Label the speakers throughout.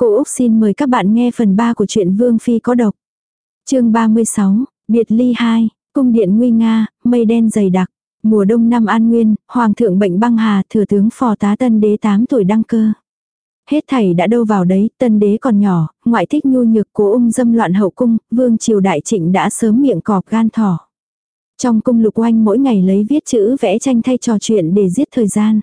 Speaker 1: Cô Úc xin mời các bạn nghe phần 3 của truyện Vương Phi có độc. chương 36, Biệt ly 2, Cung điện nguy nga, mây đen dày đặc. Mùa đông năm An Nguyên, Hoàng thượng bệnh băng hà, thừa tướng phò tá tân đế 8 tuổi đăng cơ. Hết thảy đã đâu vào đấy, tân đế còn nhỏ, ngoại thích nhu nhược cố ung dâm loạn hậu cung, vương triều đại trịnh đã sớm miệng cọp gan thỏ. Trong cung lục oanh mỗi ngày lấy viết chữ vẽ tranh thay trò chuyện để giết thời gian.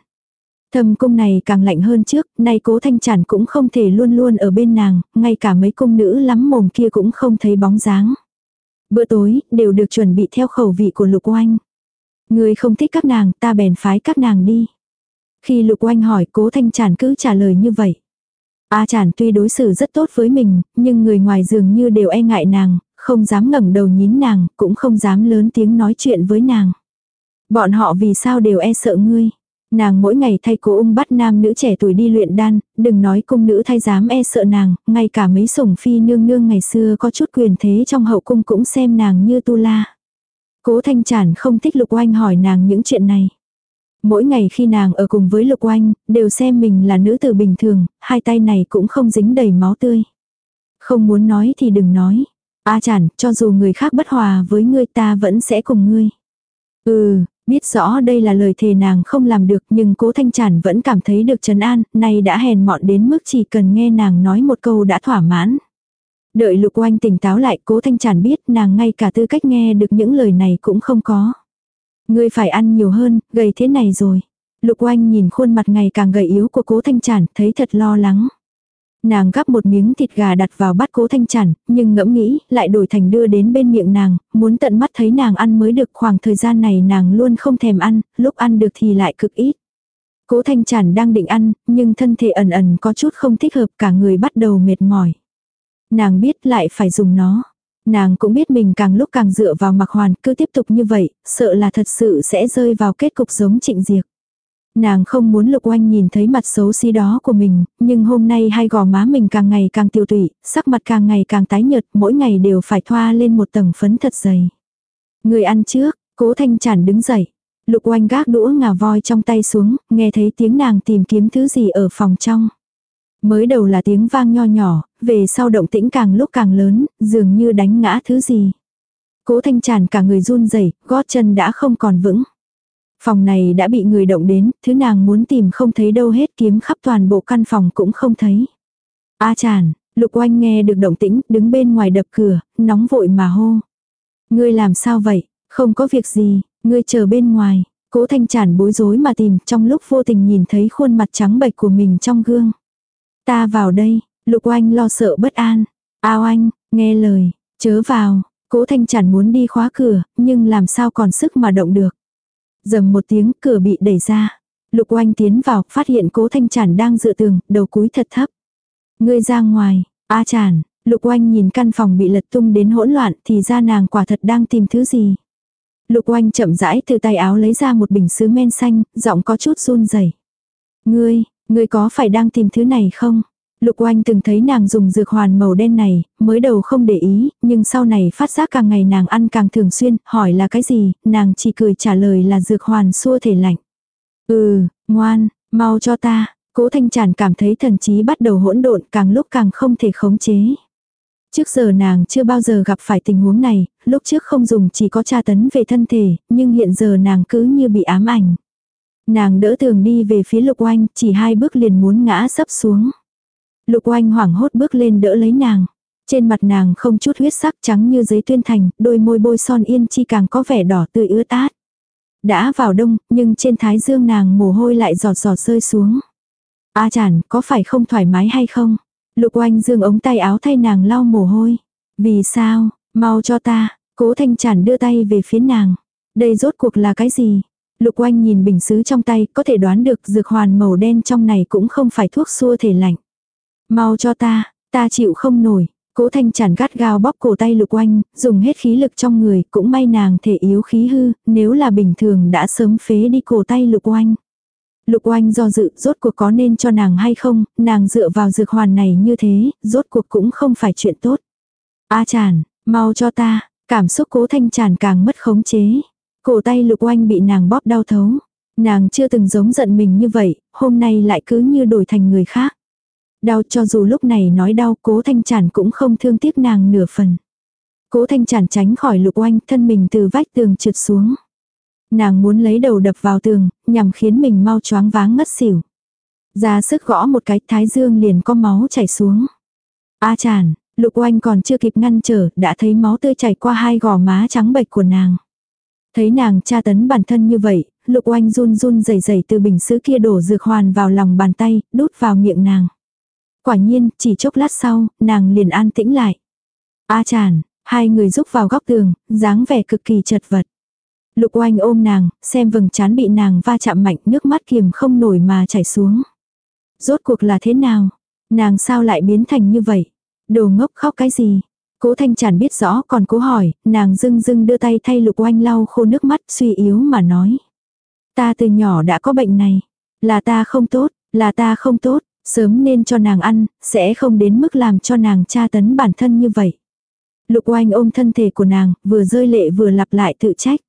Speaker 1: Thâm cung này càng lạnh hơn trước, nay cố thanh chản cũng không thể luôn luôn ở bên nàng, ngay cả mấy cung nữ lắm mồm kia cũng không thấy bóng dáng. Bữa tối, đều được chuẩn bị theo khẩu vị của lục oanh. Người không thích các nàng, ta bèn phái các nàng đi. Khi lục oanh hỏi cố thanh chản cứ trả lời như vậy. A chản tuy đối xử rất tốt với mình, nhưng người ngoài dường như đều e ngại nàng, không dám ngẩng đầu nhín nàng, cũng không dám lớn tiếng nói chuyện với nàng. Bọn họ vì sao đều e sợ ngươi. Nàng mỗi ngày thay cố ung bắt nam nữ trẻ tuổi đi luyện đan, đừng nói cung nữ thay dám e sợ nàng, ngay cả mấy sủng phi nương nương ngày xưa có chút quyền thế trong hậu cung cũng xem nàng như tu la. Cố thanh chản không thích lục oanh hỏi nàng những chuyện này. Mỗi ngày khi nàng ở cùng với lục oanh, đều xem mình là nữ tử bình thường, hai tay này cũng không dính đầy máu tươi. Không muốn nói thì đừng nói. A chản, cho dù người khác bất hòa với ngươi ta vẫn sẽ cùng ngươi. Ừ, biết rõ đây là lời thề nàng không làm được nhưng cố thanh chản vẫn cảm thấy được trấn an, nay đã hèn mọn đến mức chỉ cần nghe nàng nói một câu đã thỏa mãn. Đợi lục oanh tỉnh táo lại cố thanh chản biết nàng ngay cả tư cách nghe được những lời này cũng không có. Ngươi phải ăn nhiều hơn, gầy thế này rồi. Lục oanh nhìn khuôn mặt ngày càng gầy yếu của cố thanh chản thấy thật lo lắng. Nàng gắp một miếng thịt gà đặt vào bát cố thanh chản, nhưng ngẫm nghĩ, lại đổi thành đưa đến bên miệng nàng, muốn tận mắt thấy nàng ăn mới được khoảng thời gian này nàng luôn không thèm ăn, lúc ăn được thì lại cực ít. Cố thanh chản đang định ăn, nhưng thân thể ẩn ẩn có chút không thích hợp cả người bắt đầu mệt mỏi. Nàng biết lại phải dùng nó. Nàng cũng biết mình càng lúc càng dựa vào mặc hoàn cứ tiếp tục như vậy, sợ là thật sự sẽ rơi vào kết cục giống trịnh diệt. Nàng không muốn lục oanh nhìn thấy mặt xấu xí đó của mình, nhưng hôm nay hai gò má mình càng ngày càng tiêu tụy, sắc mặt càng ngày càng tái nhợt, mỗi ngày đều phải thoa lên một tầng phấn thật dày. Người ăn trước, cố thanh chản đứng dậy. Lục oanh gác đũa ngà voi trong tay xuống, nghe thấy tiếng nàng tìm kiếm thứ gì ở phòng trong. Mới đầu là tiếng vang nho nhỏ, về sau động tĩnh càng lúc càng lớn, dường như đánh ngã thứ gì. Cố thanh tràn cả người run rẩy gót chân đã không còn vững. Phòng này đã bị người động đến, thứ nàng muốn tìm không thấy đâu hết kiếm khắp toàn bộ căn phòng cũng không thấy. A à lục oanh nghe được động tĩnh, đứng bên ngoài đập cửa, nóng vội mà hô. Ngươi làm sao vậy, không có việc gì, ngươi chờ bên ngoài. Cố thanh chản bối rối mà tìm, trong lúc vô tình nhìn thấy khuôn mặt trắng bệch của mình trong gương. Ta vào đây, lục oanh lo sợ bất an. Ao anh, nghe lời, chớ vào. Cố thanh chản muốn đi khóa cửa, nhưng làm sao còn sức mà động được. Dầm một tiếng cửa bị đẩy ra. Lục oanh tiến vào, phát hiện cố thanh chản đang dựa tường, đầu cúi thật thấp. Ngươi ra ngoài, a à chản, lục oanh nhìn căn phòng bị lật tung đến hỗn loạn thì ra nàng quả thật đang tìm thứ gì. Lục oanh chậm rãi từ tay áo lấy ra một bình sứ men xanh, giọng có chút run rẩy. Ngươi, ngươi có phải đang tìm thứ này không? Lục oanh từng thấy nàng dùng dược hoàn màu đen này, mới đầu không để ý, nhưng sau này phát giác càng ngày nàng ăn càng thường xuyên, hỏi là cái gì, nàng chỉ cười trả lời là dược hoàn xua thể lạnh. Ừ, ngoan, mau cho ta, cố thanh tràn cảm thấy thần trí bắt đầu hỗn độn càng lúc càng không thể khống chế. Trước giờ nàng chưa bao giờ gặp phải tình huống này, lúc trước không dùng chỉ có tra tấn về thân thể, nhưng hiện giờ nàng cứ như bị ám ảnh. Nàng đỡ tường đi về phía lục oanh, chỉ hai bước liền muốn ngã sấp xuống. Lục oanh hoảng hốt bước lên đỡ lấy nàng. Trên mặt nàng không chút huyết sắc trắng như giấy tuyên thành, đôi môi bôi son yên chi càng có vẻ đỏ tươi ướt át. Đã vào đông, nhưng trên thái dương nàng mồ hôi lại giọt giọt rơi xuống. A à chản, có phải không thoải mái hay không? Lục oanh dương ống tay áo thay nàng lau mồ hôi. Vì sao, mau cho ta, cố thanh chản đưa tay về phía nàng. Đây rốt cuộc là cái gì? Lục oanh nhìn bình xứ trong tay, có thể đoán được dược hoàn màu đen trong này cũng không phải thuốc xua thể lạnh. Mau cho ta, ta chịu không nổi. Cố thanh chản gắt gao bóp cổ tay lục oanh, dùng hết khí lực trong người, cũng may nàng thể yếu khí hư, nếu là bình thường đã sớm phế đi cổ tay lục oanh. Lục oanh do dự, rốt cuộc có nên cho nàng hay không, nàng dựa vào dược hoàn này như thế, rốt cuộc cũng không phải chuyện tốt. A à chản, mau cho ta, cảm xúc cố thanh chản càng mất khống chế. Cổ tay lục oanh bị nàng bóp đau thấu. Nàng chưa từng giống giận mình như vậy, hôm nay lại cứ như đổi thành người khác. Đau cho dù lúc này nói đau cố thanh chản cũng không thương tiếc nàng nửa phần. Cố thanh chản tránh khỏi lục oanh thân mình từ vách tường trượt xuống. Nàng muốn lấy đầu đập vào tường, nhằm khiến mình mau choáng váng ngất xỉu. Ra sức gõ một cái thái dương liền có máu chảy xuống. A chản, lục oanh còn chưa kịp ngăn trở, đã thấy máu tươi chảy qua hai gò má trắng bệch của nàng. Thấy nàng tra tấn bản thân như vậy, lục oanh run run rẩy rẩy từ bình sứ kia đổ dược hoàn vào lòng bàn tay, đút vào miệng nàng. Quả nhiên, chỉ chốc lát sau, nàng liền an tĩnh lại. A chản, hai người rúc vào góc tường, dáng vẻ cực kỳ chật vật. Lục oanh ôm nàng, xem vầng trán bị nàng va chạm mạnh nước mắt kiềm không nổi mà chảy xuống. Rốt cuộc là thế nào? Nàng sao lại biến thành như vậy? Đồ ngốc khóc cái gì? Cố thanh chản biết rõ còn cố hỏi, nàng dưng dưng đưa tay thay lục oanh lau khô nước mắt suy yếu mà nói. Ta từ nhỏ đã có bệnh này. Là ta không tốt, là ta không tốt, sớm nên cho nàng ăn, sẽ không đến mức làm cho nàng tra tấn bản thân như vậy. Lục oanh ôm thân thể của nàng, vừa rơi lệ vừa lặp lại tự trách.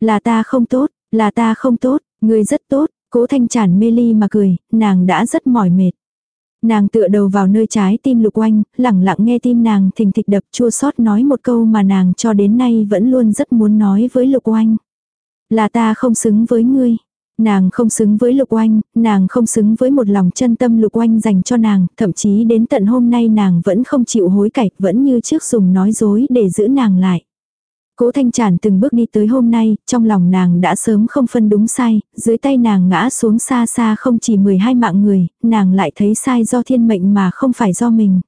Speaker 1: Là ta không tốt, là ta không tốt, ngươi rất tốt, cố thanh chản mê ly mà cười, nàng đã rất mỏi mệt. Nàng tựa đầu vào nơi trái tim lục oanh, lẳng lặng nghe tim nàng thình thịch đập chua xót nói một câu mà nàng cho đến nay vẫn luôn rất muốn nói với lục oanh. Là ta không xứng với ngươi. Nàng không xứng với lục oanh, nàng không xứng với một lòng chân tâm lục oanh dành cho nàng, thậm chí đến tận hôm nay nàng vẫn không chịu hối cải, vẫn như trước dùng nói dối để giữ nàng lại. Cố Thanh Trản từng bước đi tới hôm nay, trong lòng nàng đã sớm không phân đúng sai, dưới tay nàng ngã xuống xa xa không chỉ 12 mạng người, nàng lại thấy sai do thiên mệnh mà không phải do mình.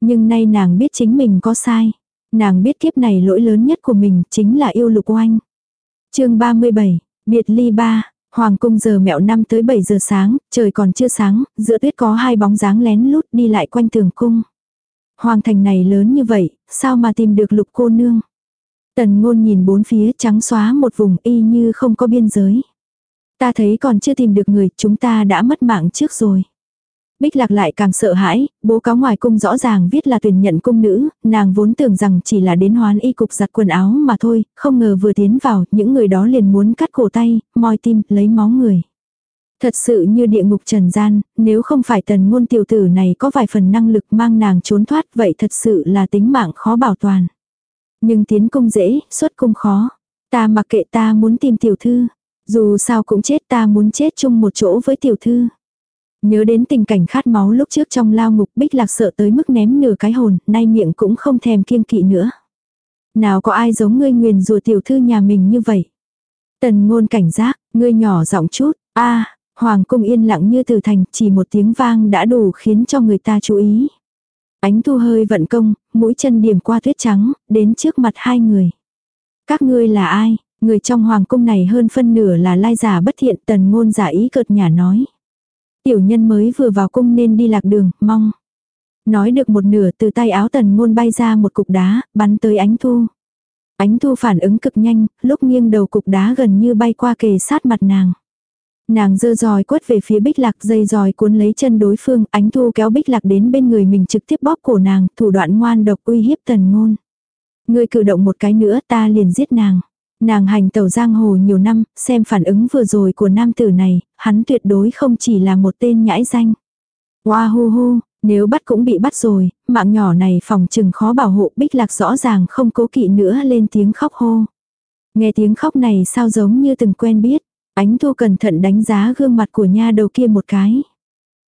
Speaker 1: Nhưng nay nàng biết chính mình có sai. Nàng biết kiếp này lỗi lớn nhất của mình chính là yêu lục oanh. chương 37, biệt ly ba. Hoàng cung giờ mẹo năm tới 7 giờ sáng, trời còn chưa sáng, giữa tuyết có hai bóng dáng lén lút đi lại quanh tường cung. Hoàng thành này lớn như vậy, sao mà tìm được lục cô nương? Tần ngôn nhìn bốn phía trắng xóa một vùng y như không có biên giới. Ta thấy còn chưa tìm được người, chúng ta đã mất mạng trước rồi. Bích lạc lại càng sợ hãi, bố cáo ngoài cung rõ ràng viết là tuyển nhận cung nữ, nàng vốn tưởng rằng chỉ là đến hoán y cục giặt quần áo mà thôi, không ngờ vừa tiến vào, những người đó liền muốn cắt cổ tay, moi tim, lấy máu người. Thật sự như địa ngục trần gian, nếu không phải tần ngôn tiểu tử này có vài phần năng lực mang nàng trốn thoát vậy thật sự là tính mạng khó bảo toàn. Nhưng tiến cung dễ, xuất cung khó. Ta mặc kệ ta muốn tìm tiểu thư. Dù sao cũng chết ta muốn chết chung một chỗ với tiểu thư. Nhớ đến tình cảnh khát máu lúc trước trong lao ngục bích lạc sợ tới mức ném nửa cái hồn, nay miệng cũng không thèm kiêng kỵ nữa. Nào có ai giống ngươi nguyền rùa tiểu thư nhà mình như vậy. Tần ngôn cảnh giác, ngươi nhỏ giọng chút, a hoàng cung yên lặng như từ thành, chỉ một tiếng vang đã đủ khiến cho người ta chú ý. Ánh thu hơi vận công, mũi chân điểm qua tuyết trắng, đến trước mặt hai người. Các ngươi là ai? Người trong hoàng cung này hơn phân nửa là lai giả bất thiện tần ngôn giả ý cợt nhả nói. Tiểu nhân mới vừa vào cung nên đi lạc đường, mong. Nói được một nửa từ tay áo tần ngôn bay ra một cục đá, bắn tới ánh thu. Ánh thu phản ứng cực nhanh, lúc nghiêng đầu cục đá gần như bay qua kề sát mặt nàng. Nàng dơ roi quất về phía bích lạc dây roi cuốn lấy chân đối phương, ánh thu kéo bích lạc đến bên người mình trực tiếp bóp cổ nàng, thủ đoạn ngoan độc uy hiếp tần ngôn. Ngươi cử động một cái nữa ta liền giết nàng. Nàng hành tàu giang hồ nhiều năm, xem phản ứng vừa rồi của nam tử này, hắn tuyệt đối không chỉ là một tên nhãi danh. Hoa hu hu, nếu bắt cũng bị bắt rồi, mạng nhỏ này phòng chừng khó bảo hộ bích lạc rõ ràng không cố kỵ nữa lên tiếng khóc hô. Nghe tiếng khóc này sao giống như từng quen biết. Ánh thu cẩn thận đánh giá gương mặt của nha đầu kia một cái.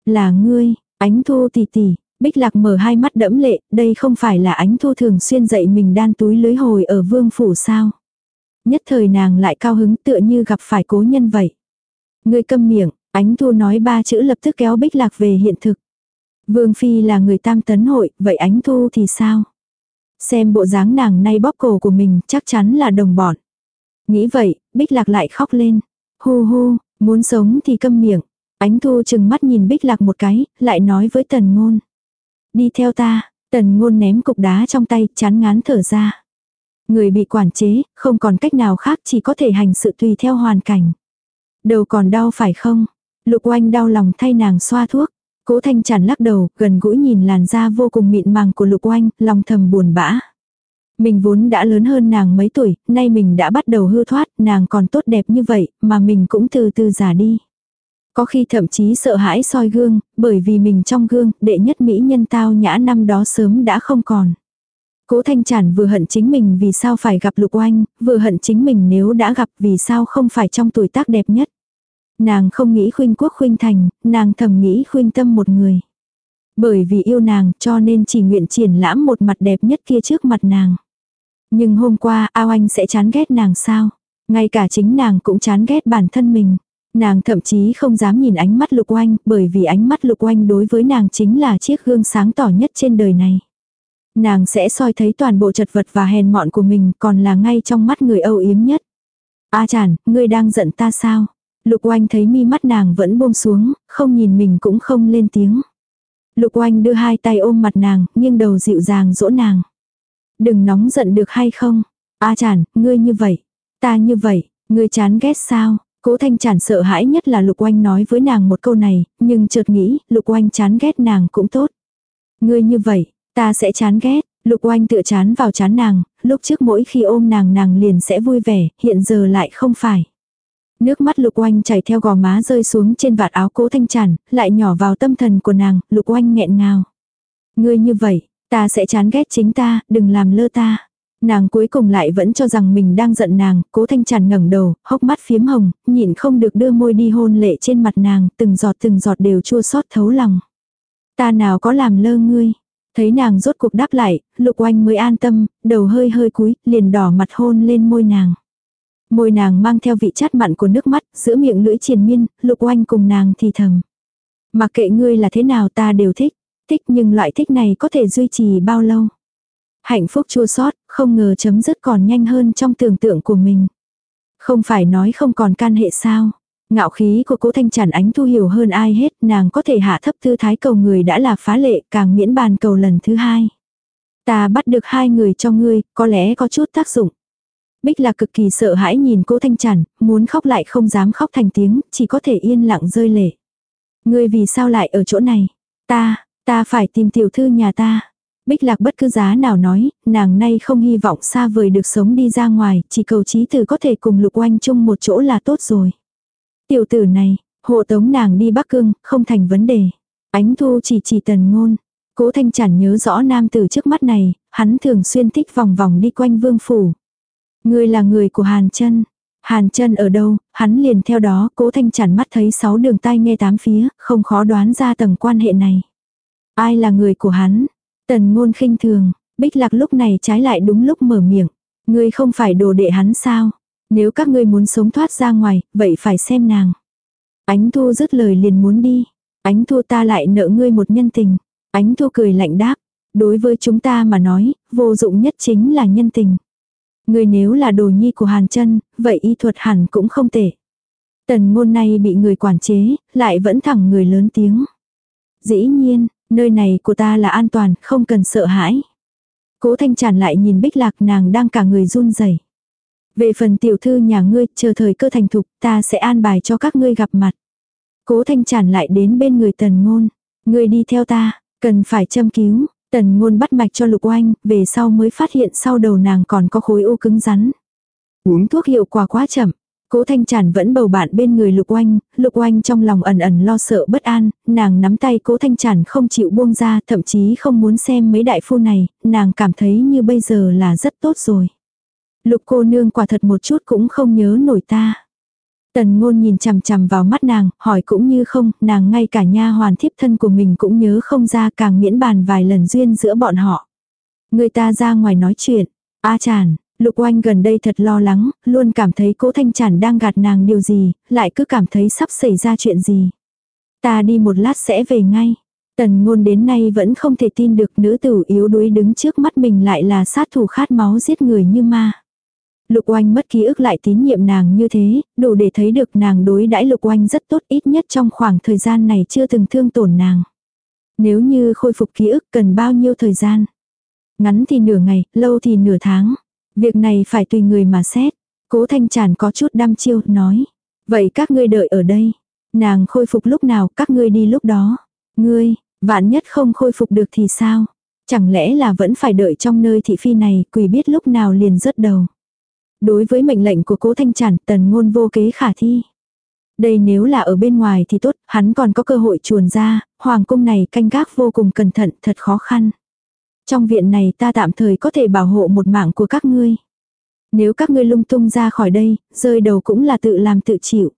Speaker 1: Là ngươi, ánh thu tỉ tỉ, bích lạc mở hai mắt đẫm lệ, đây không phải là ánh thu thường xuyên dậy mình đan túi lưới hồi ở vương phủ sao. Nhất thời nàng lại cao hứng tựa như gặp phải cố nhân vậy. Ngươi câm miệng, ánh thu nói ba chữ lập tức kéo bích lạc về hiện thực. Vương Phi là người tam tấn hội, vậy ánh thu thì sao? Xem bộ dáng nàng nay bóp cổ của mình chắc chắn là đồng bọn. Nghĩ vậy, bích lạc lại khóc lên. Hu hu, muốn sống thì câm miệng. Ánh thu chừng mắt nhìn bích lạc một cái, lại nói với tần ngôn. Đi theo ta, tần ngôn ném cục đá trong tay, chán ngán thở ra. Người bị quản chế, không còn cách nào khác chỉ có thể hành sự tùy theo hoàn cảnh. Đầu còn đau phải không? Lục oanh đau lòng thay nàng xoa thuốc. Cố thanh chản lắc đầu, gần gũi nhìn làn da vô cùng mịn màng của lục oanh, lòng thầm buồn bã. Mình vốn đã lớn hơn nàng mấy tuổi, nay mình đã bắt đầu hư thoát, nàng còn tốt đẹp như vậy, mà mình cũng từ từ già đi. Có khi thậm chí sợ hãi soi gương, bởi vì mình trong gương, đệ nhất mỹ nhân tao nhã năm đó sớm đã không còn. Cố Thanh Trản vừa hận chính mình vì sao phải gặp Lục Oanh, vừa hận chính mình nếu đã gặp vì sao không phải trong tuổi tác đẹp nhất. Nàng không nghĩ khuynh quốc khuynh thành, nàng thầm nghĩ khuynh tâm một người. Bởi vì yêu nàng cho nên chỉ nguyện triển lãm một mặt đẹp nhất kia trước mặt nàng. Nhưng hôm qua ao anh sẽ chán ghét nàng sao? Ngay cả chính nàng cũng chán ghét bản thân mình. Nàng thậm chí không dám nhìn ánh mắt lục oanh bởi vì ánh mắt lục oanh đối với nàng chính là chiếc gương sáng tỏ nhất trên đời này. Nàng sẽ soi thấy toàn bộ chật vật và hèn mọn của mình còn là ngay trong mắt người âu yếm nhất. A chản, ngươi đang giận ta sao? Lục oanh thấy mi mắt nàng vẫn buông xuống, không nhìn mình cũng không lên tiếng. Lục oanh đưa hai tay ôm mặt nàng, nghiêng đầu dịu dàng dỗ nàng. Đừng nóng giận được hay không? A chản, ngươi như vậy. Ta như vậy, ngươi chán ghét sao? Cố thanh chản sợ hãi nhất là lục oanh nói với nàng một câu này, nhưng chợt nghĩ, lục oanh chán ghét nàng cũng tốt. Ngươi như vậy, ta sẽ chán ghét. Lục oanh tựa chán vào chán nàng, lúc trước mỗi khi ôm nàng nàng liền sẽ vui vẻ, hiện giờ lại không phải. Nước mắt lục oanh chảy theo gò má rơi xuống trên vạt áo cố thanh tràn lại nhỏ vào tâm thần của nàng, lục oanh nghẹn ngào. Ngươi như vậy, ta sẽ chán ghét chính ta, đừng làm lơ ta. Nàng cuối cùng lại vẫn cho rằng mình đang giận nàng, cố thanh tràn ngẩng đầu, hốc mắt phiếm hồng, nhìn không được đưa môi đi hôn lệ trên mặt nàng, từng giọt từng giọt đều chua xót thấu lòng. Ta nào có làm lơ ngươi. Thấy nàng rốt cuộc đáp lại, lục oanh mới an tâm, đầu hơi hơi cúi, liền đỏ mặt hôn lên môi nàng. Môi nàng mang theo vị chát mặn của nước mắt, giữa miệng lưỡi triền miên, lục oanh cùng nàng thì thầm. Mặc kệ ngươi là thế nào ta đều thích, thích nhưng loại thích này có thể duy trì bao lâu. Hạnh phúc chua sót, không ngờ chấm dứt còn nhanh hơn trong tưởng tượng của mình. Không phải nói không còn can hệ sao. Ngạo khí của cố thanh tràn ánh thu hiểu hơn ai hết, nàng có thể hạ thấp tư thái cầu người đã là phá lệ, càng miễn bàn cầu lần thứ hai. Ta bắt được hai người cho ngươi, có lẽ có chút tác dụng. Bích là cực kỳ sợ hãi nhìn cố thanh tràn, muốn khóc lại không dám khóc thành tiếng, chỉ có thể yên lặng rơi lệ. Ngươi vì sao lại ở chỗ này? Ta, ta phải tìm tiểu thư nhà ta. Bích lạc bất cứ giá nào nói, nàng nay không hy vọng xa vời được sống đi ra ngoài, chỉ cầu trí tử có thể cùng lục oanh chung một chỗ là tốt rồi. Tiểu tử này, hộ tống nàng đi Bắc Cương, không thành vấn đề. Ánh thu chỉ chỉ tần ngôn. Cố thanh chẳng nhớ rõ nam tử trước mắt này, hắn thường xuyên thích vòng vòng đi quanh vương phủ. Ngươi là người của Hàn chân Hàn chân ở đâu, hắn liền theo đó, cố thanh chản mắt thấy sáu đường tai nghe tám phía, không khó đoán ra tầng quan hệ này. Ai là người của hắn? Tần ngôn khinh thường, bích lạc lúc này trái lại đúng lúc mở miệng. Ngươi không phải đồ đệ hắn sao? Nếu các ngươi muốn sống thoát ra ngoài, vậy phải xem nàng. Ánh thu dứt lời liền muốn đi. Ánh thu ta lại nợ ngươi một nhân tình. Ánh thu cười lạnh đáp. Đối với chúng ta mà nói, vô dụng nhất chính là nhân tình. Ngươi nếu là đồ nhi của Hàn chân vậy y thuật hẳn cũng không tệ. Tần ngôn này bị người quản chế, lại vẫn thẳng người lớn tiếng. Dĩ nhiên, Nơi này của ta là an toàn, không cần sợ hãi. Cố thanh tràn lại nhìn bích lạc nàng đang cả người run rẩy. Về phần tiểu thư nhà ngươi, chờ thời cơ thành thục, ta sẽ an bài cho các ngươi gặp mặt. Cố thanh tràn lại đến bên người tần ngôn. Ngươi đi theo ta, cần phải châm cứu. Tần ngôn bắt mạch cho lục oanh, về sau mới phát hiện sau đầu nàng còn có khối u cứng rắn. Uống thuốc hiệu quả quá chậm, Cố Thanh Tràn vẫn bầu bạn bên người Lục Oanh, Lục Oanh trong lòng ẩn ẩn lo sợ bất an, nàng nắm tay Cố Thanh Tràn không chịu buông ra, thậm chí không muốn xem mấy đại phu này, nàng cảm thấy như bây giờ là rất tốt rồi. Lục cô nương quả thật một chút cũng không nhớ nổi ta. Tần ngôn nhìn chằm chằm vào mắt nàng, hỏi cũng như không, nàng ngay cả nha hoàn thiếp thân của mình cũng nhớ không ra càng miễn bàn vài lần duyên giữa bọn họ. Người ta ra ngoài nói chuyện, A chàn, Lục oanh gần đây thật lo lắng, luôn cảm thấy cố thanh chản đang gạt nàng điều gì, lại cứ cảm thấy sắp xảy ra chuyện gì. Ta đi một lát sẽ về ngay. Tần ngôn đến nay vẫn không thể tin được nữ tử yếu đuối đứng trước mắt mình lại là sát thủ khát máu giết người như ma. Lục oanh mất ký ức lại tín nhiệm nàng như thế, đủ để thấy được nàng đối đãi lục oanh rất tốt ít nhất trong khoảng thời gian này chưa từng thương tổn nàng. Nếu như khôi phục ký ức cần bao nhiêu thời gian? Ngắn thì nửa ngày, lâu thì nửa tháng. Việc này phải tùy người mà xét. Cố thanh tràn có chút đăm chiêu, nói. Vậy các ngươi đợi ở đây. Nàng khôi phục lúc nào, các ngươi đi lúc đó. Ngươi, vạn nhất không khôi phục được thì sao? Chẳng lẽ là vẫn phải đợi trong nơi thị phi này, quỷ biết lúc nào liền rớt đầu. Đối với mệnh lệnh của cố thanh chản tần ngôn vô kế khả thi. Đây nếu là ở bên ngoài thì tốt, hắn còn có cơ hội chuồn ra, hoàng cung này canh gác vô cùng cẩn thận, thật khó khăn. Trong viện này ta tạm thời có thể bảo hộ một mạng của các ngươi. Nếu các ngươi lung tung ra khỏi đây, rơi đầu cũng là tự làm tự chịu.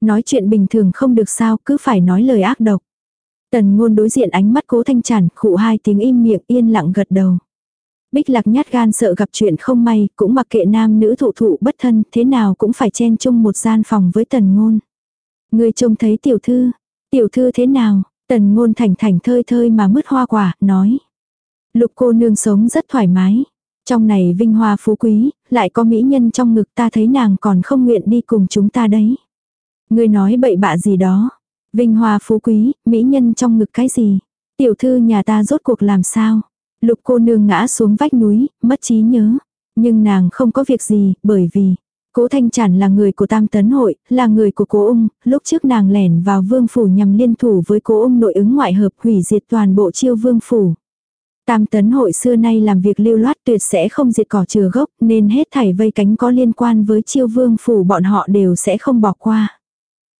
Speaker 1: Nói chuyện bình thường không được sao, cứ phải nói lời ác độc. Tần ngôn đối diện ánh mắt cố thanh chản, khụ hai tiếng im miệng yên lặng gật đầu. Bích lạc nhát gan sợ gặp chuyện không may, cũng mặc kệ nam nữ thụ thụ bất thân, thế nào cũng phải chen chung một gian phòng với tần ngôn. Người trông thấy tiểu thư, tiểu thư thế nào, tần ngôn thành thành thơi thơi mà mứt hoa quả, nói. Lục cô nương sống rất thoải mái. Trong này vinh hoa phú quý, lại có mỹ nhân trong ngực ta thấy nàng còn không nguyện đi cùng chúng ta đấy. Người nói bậy bạ gì đó. Vinh hoa phú quý, mỹ nhân trong ngực cái gì. Tiểu thư nhà ta rốt cuộc làm sao. Lục cô nương ngã xuống vách núi, mất trí nhớ. Nhưng nàng không có việc gì, bởi vì, Cố Thanh Trản là người của Tam Tấn Hội, là người của Cố Ung, lúc trước nàng lẻn vào vương phủ nhằm liên thủ với Cố Ung nội ứng ngoại hợp hủy diệt toàn bộ chiêu vương phủ. Tam Tấn Hội xưa nay làm việc lưu loát tuyệt sẽ không diệt cỏ trừ gốc, nên hết thảy vây cánh có liên quan với chiêu vương phủ bọn họ đều sẽ không bỏ qua.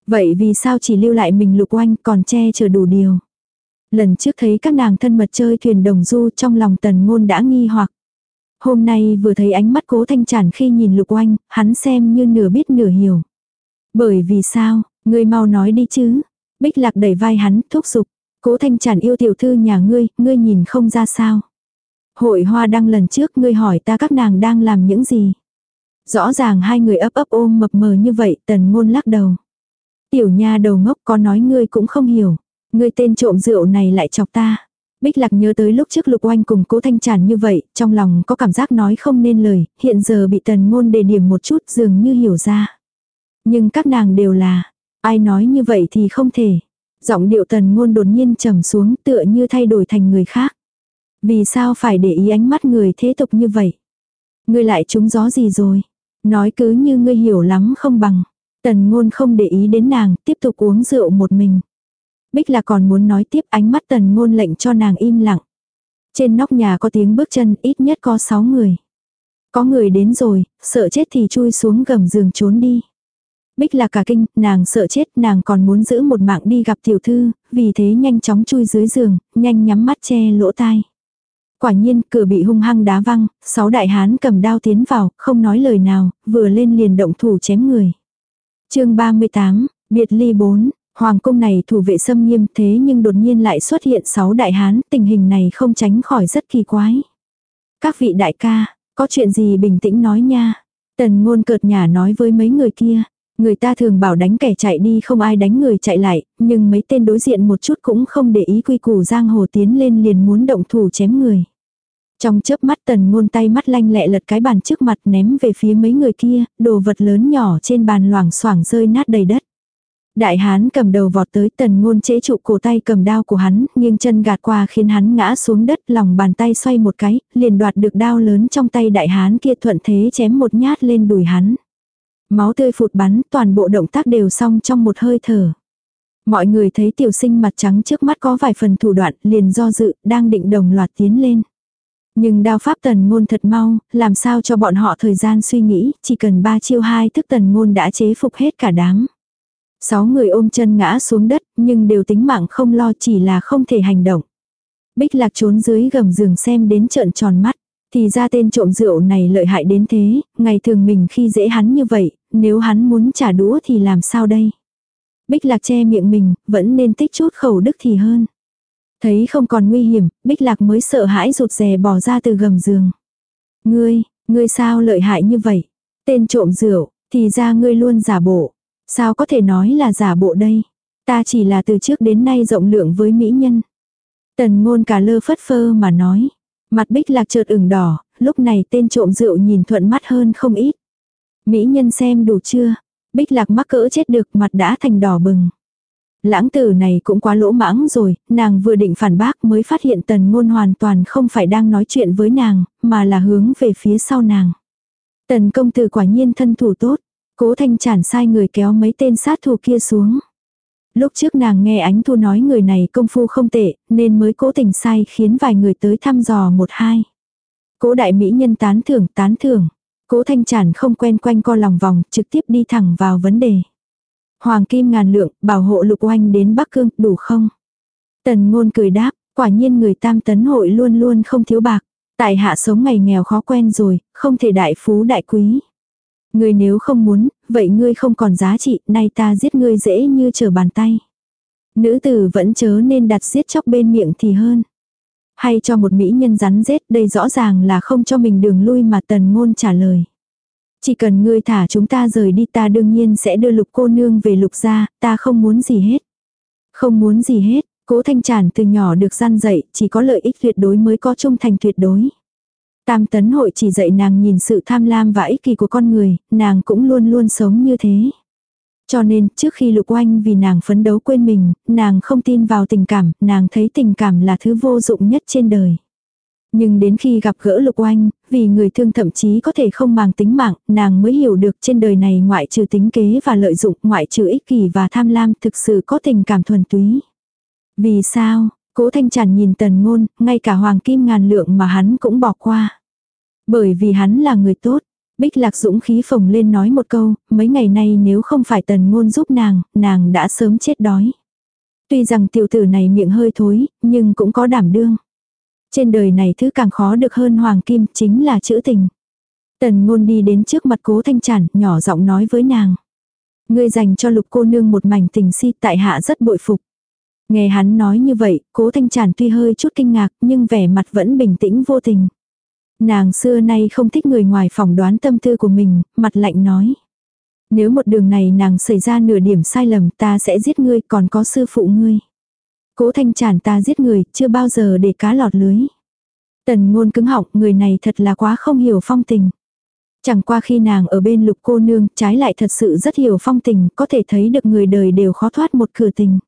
Speaker 1: Vậy vì sao chỉ lưu lại mình lục oanh còn che chở đủ điều? Lần trước thấy các nàng thân mật chơi thuyền đồng du trong lòng tần ngôn đã nghi hoặc. Hôm nay vừa thấy ánh mắt cố thanh tràn khi nhìn lục oanh, hắn xem như nửa biết nửa hiểu. Bởi vì sao, ngươi mau nói đi chứ. Bích lạc đẩy vai hắn, thúc giục. Cố thanh tràn yêu tiểu thư nhà ngươi, ngươi nhìn không ra sao. Hội hoa đăng lần trước ngươi hỏi ta các nàng đang làm những gì. Rõ ràng hai người ấp ấp ôm mập mờ như vậy, tần ngôn lắc đầu. Tiểu nha đầu ngốc có nói ngươi cũng không hiểu người tên trộm rượu này lại chọc ta. Bích lạc nhớ tới lúc trước lục oanh cùng cố thanh tràn như vậy, trong lòng có cảm giác nói không nên lời, hiện giờ bị tần ngôn đề điểm một chút dường như hiểu ra. Nhưng các nàng đều là, ai nói như vậy thì không thể. Giọng điệu tần ngôn đột nhiên trầm xuống tựa như thay đổi thành người khác. Vì sao phải để ý ánh mắt người thế tục như vậy? Ngươi lại trúng gió gì rồi? Nói cứ như ngươi hiểu lắm không bằng. Tần ngôn không để ý đến nàng, tiếp tục uống rượu một mình. Bích là còn muốn nói tiếp ánh mắt tần ngôn lệnh cho nàng im lặng. Trên nóc nhà có tiếng bước chân ít nhất có 6 người. Có người đến rồi, sợ chết thì chui xuống gầm giường trốn đi. Bích là cả kinh, nàng sợ chết, nàng còn muốn giữ một mạng đi gặp tiểu thư, vì thế nhanh chóng chui dưới giường, nhanh nhắm mắt che lỗ tai. Quả nhiên, cửa bị hung hăng đá văng, sáu đại hán cầm đao tiến vào, không nói lời nào, vừa lên liền động thủ chém người. chương 38, biệt ly 4, Hoàng cung này thủ vệ xâm nghiêm thế nhưng đột nhiên lại xuất hiện sáu đại hán, tình hình này không tránh khỏi rất kỳ quái. Các vị đại ca, có chuyện gì bình tĩnh nói nha. Tần ngôn cợt nhà nói với mấy người kia. Người ta thường bảo đánh kẻ chạy đi không ai đánh người chạy lại, nhưng mấy tên đối diện một chút cũng không để ý quy củ giang hồ tiến lên liền muốn động thủ chém người. Trong chớp mắt tần ngôn tay mắt lanh lẹ lật cái bàn trước mặt ném về phía mấy người kia, đồ vật lớn nhỏ trên bàn loảng xoảng rơi nát đầy đất. Đại hán cầm đầu vọt tới tần ngôn chế trụ cổ tay cầm đao của hắn, nghiêng chân gạt qua khiến hắn ngã xuống đất lòng bàn tay xoay một cái, liền đoạt được đao lớn trong tay đại hán kia thuận thế chém một nhát lên đùi hắn. Máu tươi phụt bắn, toàn bộ động tác đều xong trong một hơi thở. Mọi người thấy tiểu sinh mặt trắng trước mắt có vài phần thủ đoạn, liền do dự, đang định đồng loạt tiến lên. Nhưng đao pháp tần ngôn thật mau, làm sao cho bọn họ thời gian suy nghĩ, chỉ cần ba chiêu hai thức tần ngôn đã chế phục hết cả đám. Sáu người ôm chân ngã xuống đất, nhưng đều tính mạng không lo chỉ là không thể hành động. Bích lạc trốn dưới gầm giường xem đến trợn tròn mắt. Thì ra tên trộm rượu này lợi hại đến thế, ngày thường mình khi dễ hắn như vậy, nếu hắn muốn trả đũa thì làm sao đây? Bích lạc che miệng mình, vẫn nên tích chút khẩu đức thì hơn. Thấy không còn nguy hiểm, Bích lạc mới sợ hãi rụt rè bỏ ra từ gầm giường. Ngươi, ngươi sao lợi hại như vậy? Tên trộm rượu, thì ra ngươi luôn giả bộ. Sao có thể nói là giả bộ đây? Ta chỉ là từ trước đến nay rộng lượng với mỹ nhân. Tần ngôn cả lơ phất phơ mà nói. Mặt bích lạc chợt ửng đỏ, lúc này tên trộm rượu nhìn thuận mắt hơn không ít. Mỹ nhân xem đủ chưa? Bích lạc mắc cỡ chết được mặt đã thành đỏ bừng. Lãng tử này cũng quá lỗ mãng rồi, nàng vừa định phản bác mới phát hiện tần ngôn hoàn toàn không phải đang nói chuyện với nàng, mà là hướng về phía sau nàng. Tần công tử quả nhiên thân thủ tốt, Cố thanh chản sai người kéo mấy tên sát thủ kia xuống. Lúc trước nàng nghe ánh thu nói người này công phu không tệ, nên mới cố tình sai khiến vài người tới thăm dò một hai. Cố đại mỹ nhân tán thưởng tán thưởng. Cố thanh chản không quen quanh co lòng vòng, trực tiếp đi thẳng vào vấn đề. Hoàng kim ngàn lượng, bảo hộ lục oanh đến Bắc Cương, đủ không? Tần ngôn cười đáp, quả nhiên người tam tấn hội luôn luôn không thiếu bạc. Tại hạ sống ngày nghèo khó quen rồi, không thể đại phú đại quý. Ngươi nếu không muốn, vậy ngươi không còn giá trị, nay ta giết ngươi dễ như trở bàn tay. Nữ tử vẫn chớ nên đặt giết chóc bên miệng thì hơn. Hay cho một mỹ nhân rắn rết đây rõ ràng là không cho mình đường lui mà tần ngôn trả lời. Chỉ cần ngươi thả chúng ta rời đi ta đương nhiên sẽ đưa lục cô nương về lục gia, ta không muốn gì hết. Không muốn gì hết, cố thanh tràn từ nhỏ được gian dạy, chỉ có lợi ích tuyệt đối mới có trung thành tuyệt đối. Tam tấn hội chỉ dạy nàng nhìn sự tham lam và ích kỷ của con người, nàng cũng luôn luôn sống như thế. Cho nên, trước khi lục oanh vì nàng phấn đấu quên mình, nàng không tin vào tình cảm, nàng thấy tình cảm là thứ vô dụng nhất trên đời. Nhưng đến khi gặp gỡ lục oanh, vì người thương thậm chí có thể không màng tính mạng, nàng mới hiểu được trên đời này ngoại trừ tính kế và lợi dụng, ngoại trừ ích kỷ và tham lam thực sự có tình cảm thuần túy. Vì sao, cố thanh tràn nhìn tần ngôn, ngay cả hoàng kim ngàn lượng mà hắn cũng bỏ qua. Bởi vì hắn là người tốt, Bích lạc dũng khí phồng lên nói một câu, mấy ngày nay nếu không phải tần ngôn giúp nàng, nàng đã sớm chết đói. Tuy rằng tiểu tử này miệng hơi thối, nhưng cũng có đảm đương. Trên đời này thứ càng khó được hơn hoàng kim chính là chữ tình. Tần ngôn đi đến trước mặt cố thanh chản, nhỏ giọng nói với nàng. Ngươi dành cho lục cô nương một mảnh tình si tại hạ rất bội phục. Nghe hắn nói như vậy, cố thanh chản tuy hơi chút kinh ngạc nhưng vẻ mặt vẫn bình tĩnh vô tình. Nàng xưa nay không thích người ngoài phỏng đoán tâm tư của mình, mặt lạnh nói. Nếu một đường này nàng xảy ra nửa điểm sai lầm ta sẽ giết ngươi còn có sư phụ ngươi. Cố thanh tràn ta giết người, chưa bao giờ để cá lọt lưới. Tần ngôn cứng họng, người này thật là quá không hiểu phong tình. Chẳng qua khi nàng ở bên lục cô nương, trái lại thật sự rất hiểu phong tình, có thể thấy được người đời đều khó thoát một cửa tình.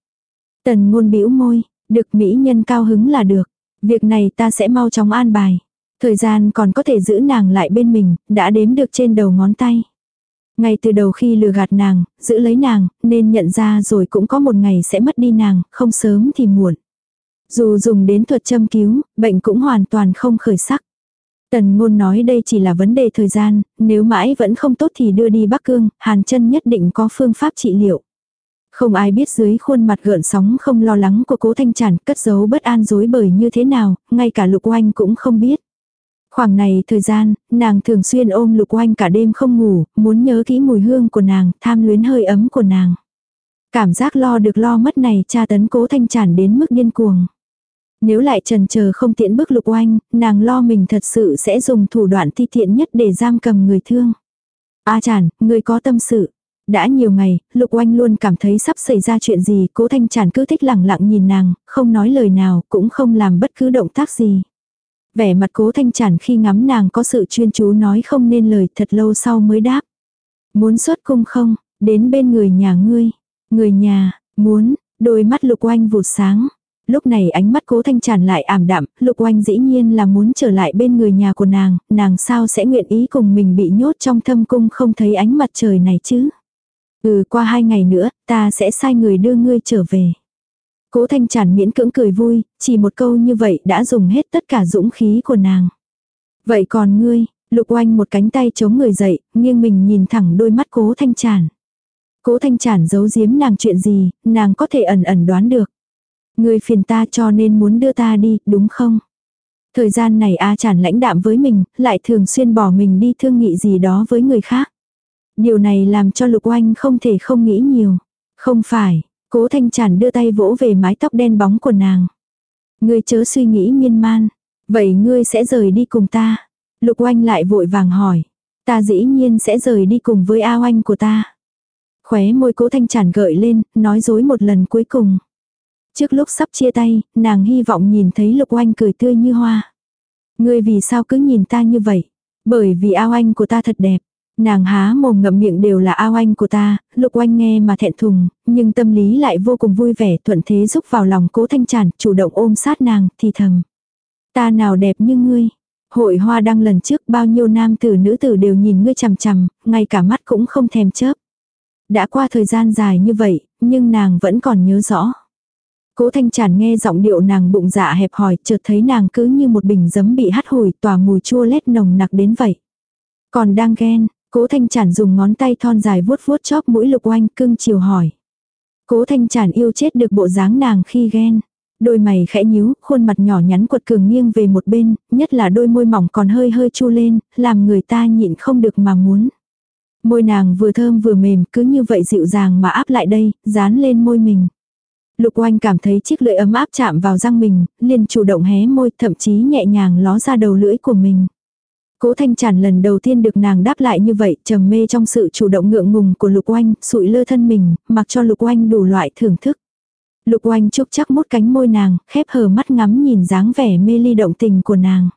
Speaker 1: Tần ngôn bĩu môi, được mỹ nhân cao hứng là được. Việc này ta sẽ mau chóng an bài. Thời gian còn có thể giữ nàng lại bên mình, đã đếm được trên đầu ngón tay. Ngay từ đầu khi lừa gạt nàng, giữ lấy nàng, nên nhận ra rồi cũng có một ngày sẽ mất đi nàng, không sớm thì muộn. Dù dùng đến thuật châm cứu, bệnh cũng hoàn toàn không khởi sắc. Tần ngôn nói đây chỉ là vấn đề thời gian, nếu mãi vẫn không tốt thì đưa đi Bắc Cương, Hàn chân nhất định có phương pháp trị liệu. Không ai biết dưới khuôn mặt gợn sóng không lo lắng của cố thanh Chản cất giấu bất an dối bời như thế nào, ngay cả lục oanh cũng không biết. Khoảng này thời gian, nàng thường xuyên ôm lục oanh cả đêm không ngủ, muốn nhớ kỹ mùi hương của nàng, tham luyến hơi ấm của nàng. Cảm giác lo được lo mất này tra tấn cố thanh Chản đến mức điên cuồng. Nếu lại trần chờ không tiện bức lục oanh, nàng lo mình thật sự sẽ dùng thủ đoạn ti tiện nhất để giam cầm người thương. A à chản, người có tâm sự. Đã nhiều ngày, Lục Oanh luôn cảm thấy sắp xảy ra chuyện gì, cố thanh tràn cứ thích lẳng lặng nhìn nàng, không nói lời nào, cũng không làm bất cứ động tác gì. Vẻ mặt cố thanh chản khi ngắm nàng có sự chuyên chú nói không nên lời thật lâu sau mới đáp. Muốn xuất cung không, đến bên người nhà ngươi. Người nhà, muốn, đôi mắt lục oanh vụt sáng. Lúc này ánh mắt cố thanh tràn lại ảm đạm, lục oanh dĩ nhiên là muốn trở lại bên người nhà của nàng, nàng sao sẽ nguyện ý cùng mình bị nhốt trong thâm cung không thấy ánh mặt trời này chứ. Ừ qua hai ngày nữa, ta sẽ sai người đưa ngươi trở về. Cố thanh tràn miễn cưỡng cười vui, chỉ một câu như vậy đã dùng hết tất cả dũng khí của nàng. Vậy còn ngươi, lục oanh một cánh tay chống người dậy, nghiêng mình nhìn thẳng đôi mắt cố thanh tràn. Cố thanh tràn giấu giếm nàng chuyện gì, nàng có thể ẩn ẩn đoán được. Ngươi phiền ta cho nên muốn đưa ta đi, đúng không? Thời gian này A tràn lãnh đạm với mình, lại thường xuyên bỏ mình đi thương nghị gì đó với người khác. Điều này làm cho lục oanh không thể không nghĩ nhiều. Không phải, Cố thanh chản đưa tay vỗ về mái tóc đen bóng của nàng. Ngươi chớ suy nghĩ miên man. Vậy ngươi sẽ rời đi cùng ta. Lục oanh lại vội vàng hỏi. Ta dĩ nhiên sẽ rời đi cùng với A oanh của ta. Khóe môi cố thanh chản gợi lên, nói dối một lần cuối cùng. Trước lúc sắp chia tay, nàng hy vọng nhìn thấy lục oanh cười tươi như hoa. Ngươi vì sao cứ nhìn ta như vậy? Bởi vì ao anh của ta thật đẹp. Nàng há mồm ngậm miệng đều là ao anh của ta, lục oanh nghe mà thẹn thùng, nhưng tâm lý lại vô cùng vui vẻ thuận thế giúp vào lòng cố thanh tràn, chủ động ôm sát nàng, thì thầm. Ta nào đẹp như ngươi. Hội hoa đăng lần trước bao nhiêu nam tử nữ tử đều nhìn ngươi chằm chằm, ngay cả mắt cũng không thèm chớp. Đã qua thời gian dài như vậy, nhưng nàng vẫn còn nhớ rõ. Cố thanh tràn nghe giọng điệu nàng bụng dạ hẹp hòi, chợt thấy nàng cứ như một bình giấm bị hắt hồi, tỏa mùi chua lét nồng nặc đến vậy. Còn đang ghen, Cố thanh chản dùng ngón tay thon dài vuốt vuốt chóp mũi lục oanh cưng chiều hỏi. Cố thanh chản yêu chết được bộ dáng nàng khi ghen. Đôi mày khẽ nhíu, khuôn mặt nhỏ nhắn quật cường nghiêng về một bên, nhất là đôi môi mỏng còn hơi hơi chu lên, làm người ta nhịn không được mà muốn. Môi nàng vừa thơm vừa mềm, cứ như vậy dịu dàng mà áp lại đây, dán lên môi mình. Lục oanh cảm thấy chiếc lưỡi ấm áp chạm vào răng mình, liền chủ động hé môi, thậm chí nhẹ nhàng ló ra đầu lưỡi của mình. Cố thanh chản lần đầu tiên được nàng đáp lại như vậy, trầm mê trong sự chủ động ngượng ngùng của lục oanh, sụi lơ thân mình, mặc cho lục oanh đủ loại thưởng thức. Lục oanh chúc chắc mút cánh môi nàng, khép hờ mắt ngắm nhìn dáng vẻ mê ly động tình của nàng.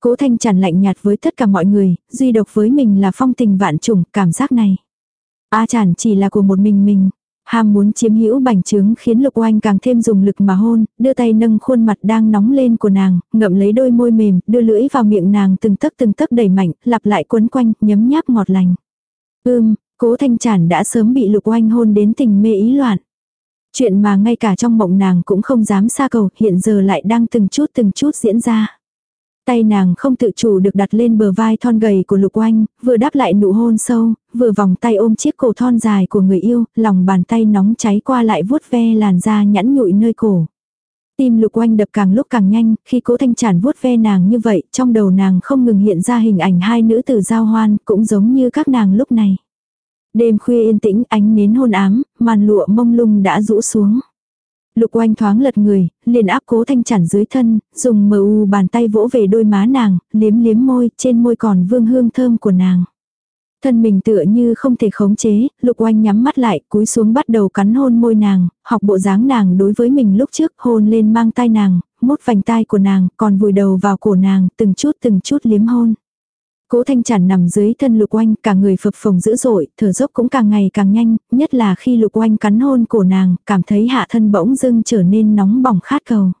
Speaker 1: Cố thanh chản lạnh nhạt với tất cả mọi người, duy độc với mình là phong tình vạn trùng, cảm giác này. A chản chỉ là của một mình mình. Ham muốn chiếm hữu bành trướng khiến lục oanh càng thêm dùng lực mà hôn, đưa tay nâng khuôn mặt đang nóng lên của nàng, ngậm lấy đôi môi mềm, đưa lưỡi vào miệng nàng từng tấc từng tấc đẩy mạnh, lặp lại quấn quanh, nhấm nháp ngọt lành. Ưm, cố thanh chản đã sớm bị lục oanh hôn đến tình mê ý loạn. Chuyện mà ngay cả trong mộng nàng cũng không dám xa cầu, hiện giờ lại đang từng chút từng chút diễn ra. Tay nàng không tự chủ được đặt lên bờ vai thon gầy của lục oanh, vừa đáp lại nụ hôn sâu, vừa vòng tay ôm chiếc cổ thon dài của người yêu, lòng bàn tay nóng cháy qua lại vuốt ve làn da nhẵn nhụi nơi cổ. Tim lục oanh đập càng lúc càng nhanh, khi cố thanh chản vuốt ve nàng như vậy, trong đầu nàng không ngừng hiện ra hình ảnh hai nữ tử giao hoan, cũng giống như các nàng lúc này. Đêm khuya yên tĩnh ánh nến hôn ám, màn lụa mông lung đã rũ xuống. Lục oanh thoáng lật người, liền áp cố thanh chản dưới thân, dùng mờ u bàn tay vỗ về đôi má nàng, liếm liếm môi, trên môi còn vương hương thơm của nàng. Thân mình tựa như không thể khống chế, lục oanh nhắm mắt lại, cúi xuống bắt đầu cắn hôn môi nàng, học bộ dáng nàng đối với mình lúc trước, hôn lên mang tai nàng, mốt vành tai của nàng, còn vùi đầu vào cổ nàng, từng chút từng chút liếm hôn. Cố thanh chản nằm dưới thân lục oanh, cả người phập phồng dữ dội, thở dốc cũng càng ngày càng nhanh, nhất là khi lục oanh cắn hôn cổ nàng, cảm thấy hạ thân bỗng dưng trở nên nóng bỏng khát cầu.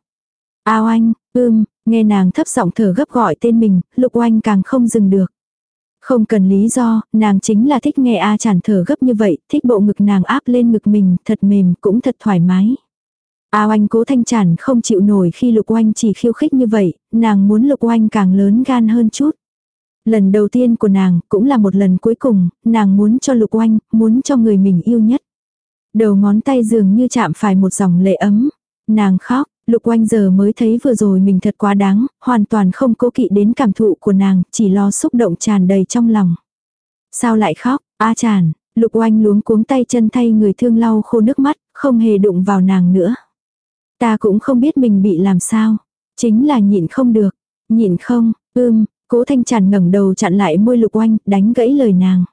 Speaker 1: Ao anh, ưm, nghe nàng thấp giọng thở gấp gọi tên mình, lục oanh càng không dừng được. Không cần lý do, nàng chính là thích nghe A chản thở gấp như vậy, thích bộ ngực nàng áp lên ngực mình, thật mềm, cũng thật thoải mái. A oanh cố thanh chản không chịu nổi khi lục oanh chỉ khiêu khích như vậy, nàng muốn lục oanh càng lớn gan hơn chút. Lần đầu tiên của nàng, cũng là một lần cuối cùng, nàng muốn cho lục oanh, muốn cho người mình yêu nhất. Đầu ngón tay dường như chạm phải một dòng lệ ấm. Nàng khóc, lục oanh giờ mới thấy vừa rồi mình thật quá đáng, hoàn toàn không cố kỵ đến cảm thụ của nàng, chỉ lo xúc động tràn đầy trong lòng. Sao lại khóc, a tràn, lục oanh luống cuống tay chân thay người thương lau khô nước mắt, không hề đụng vào nàng nữa. Ta cũng không biết mình bị làm sao, chính là nhịn không được, nhịn không, ưm, Cố thanh tràn ngẩng đầu chặn lại môi lục oanh, đánh gãy lời nàng.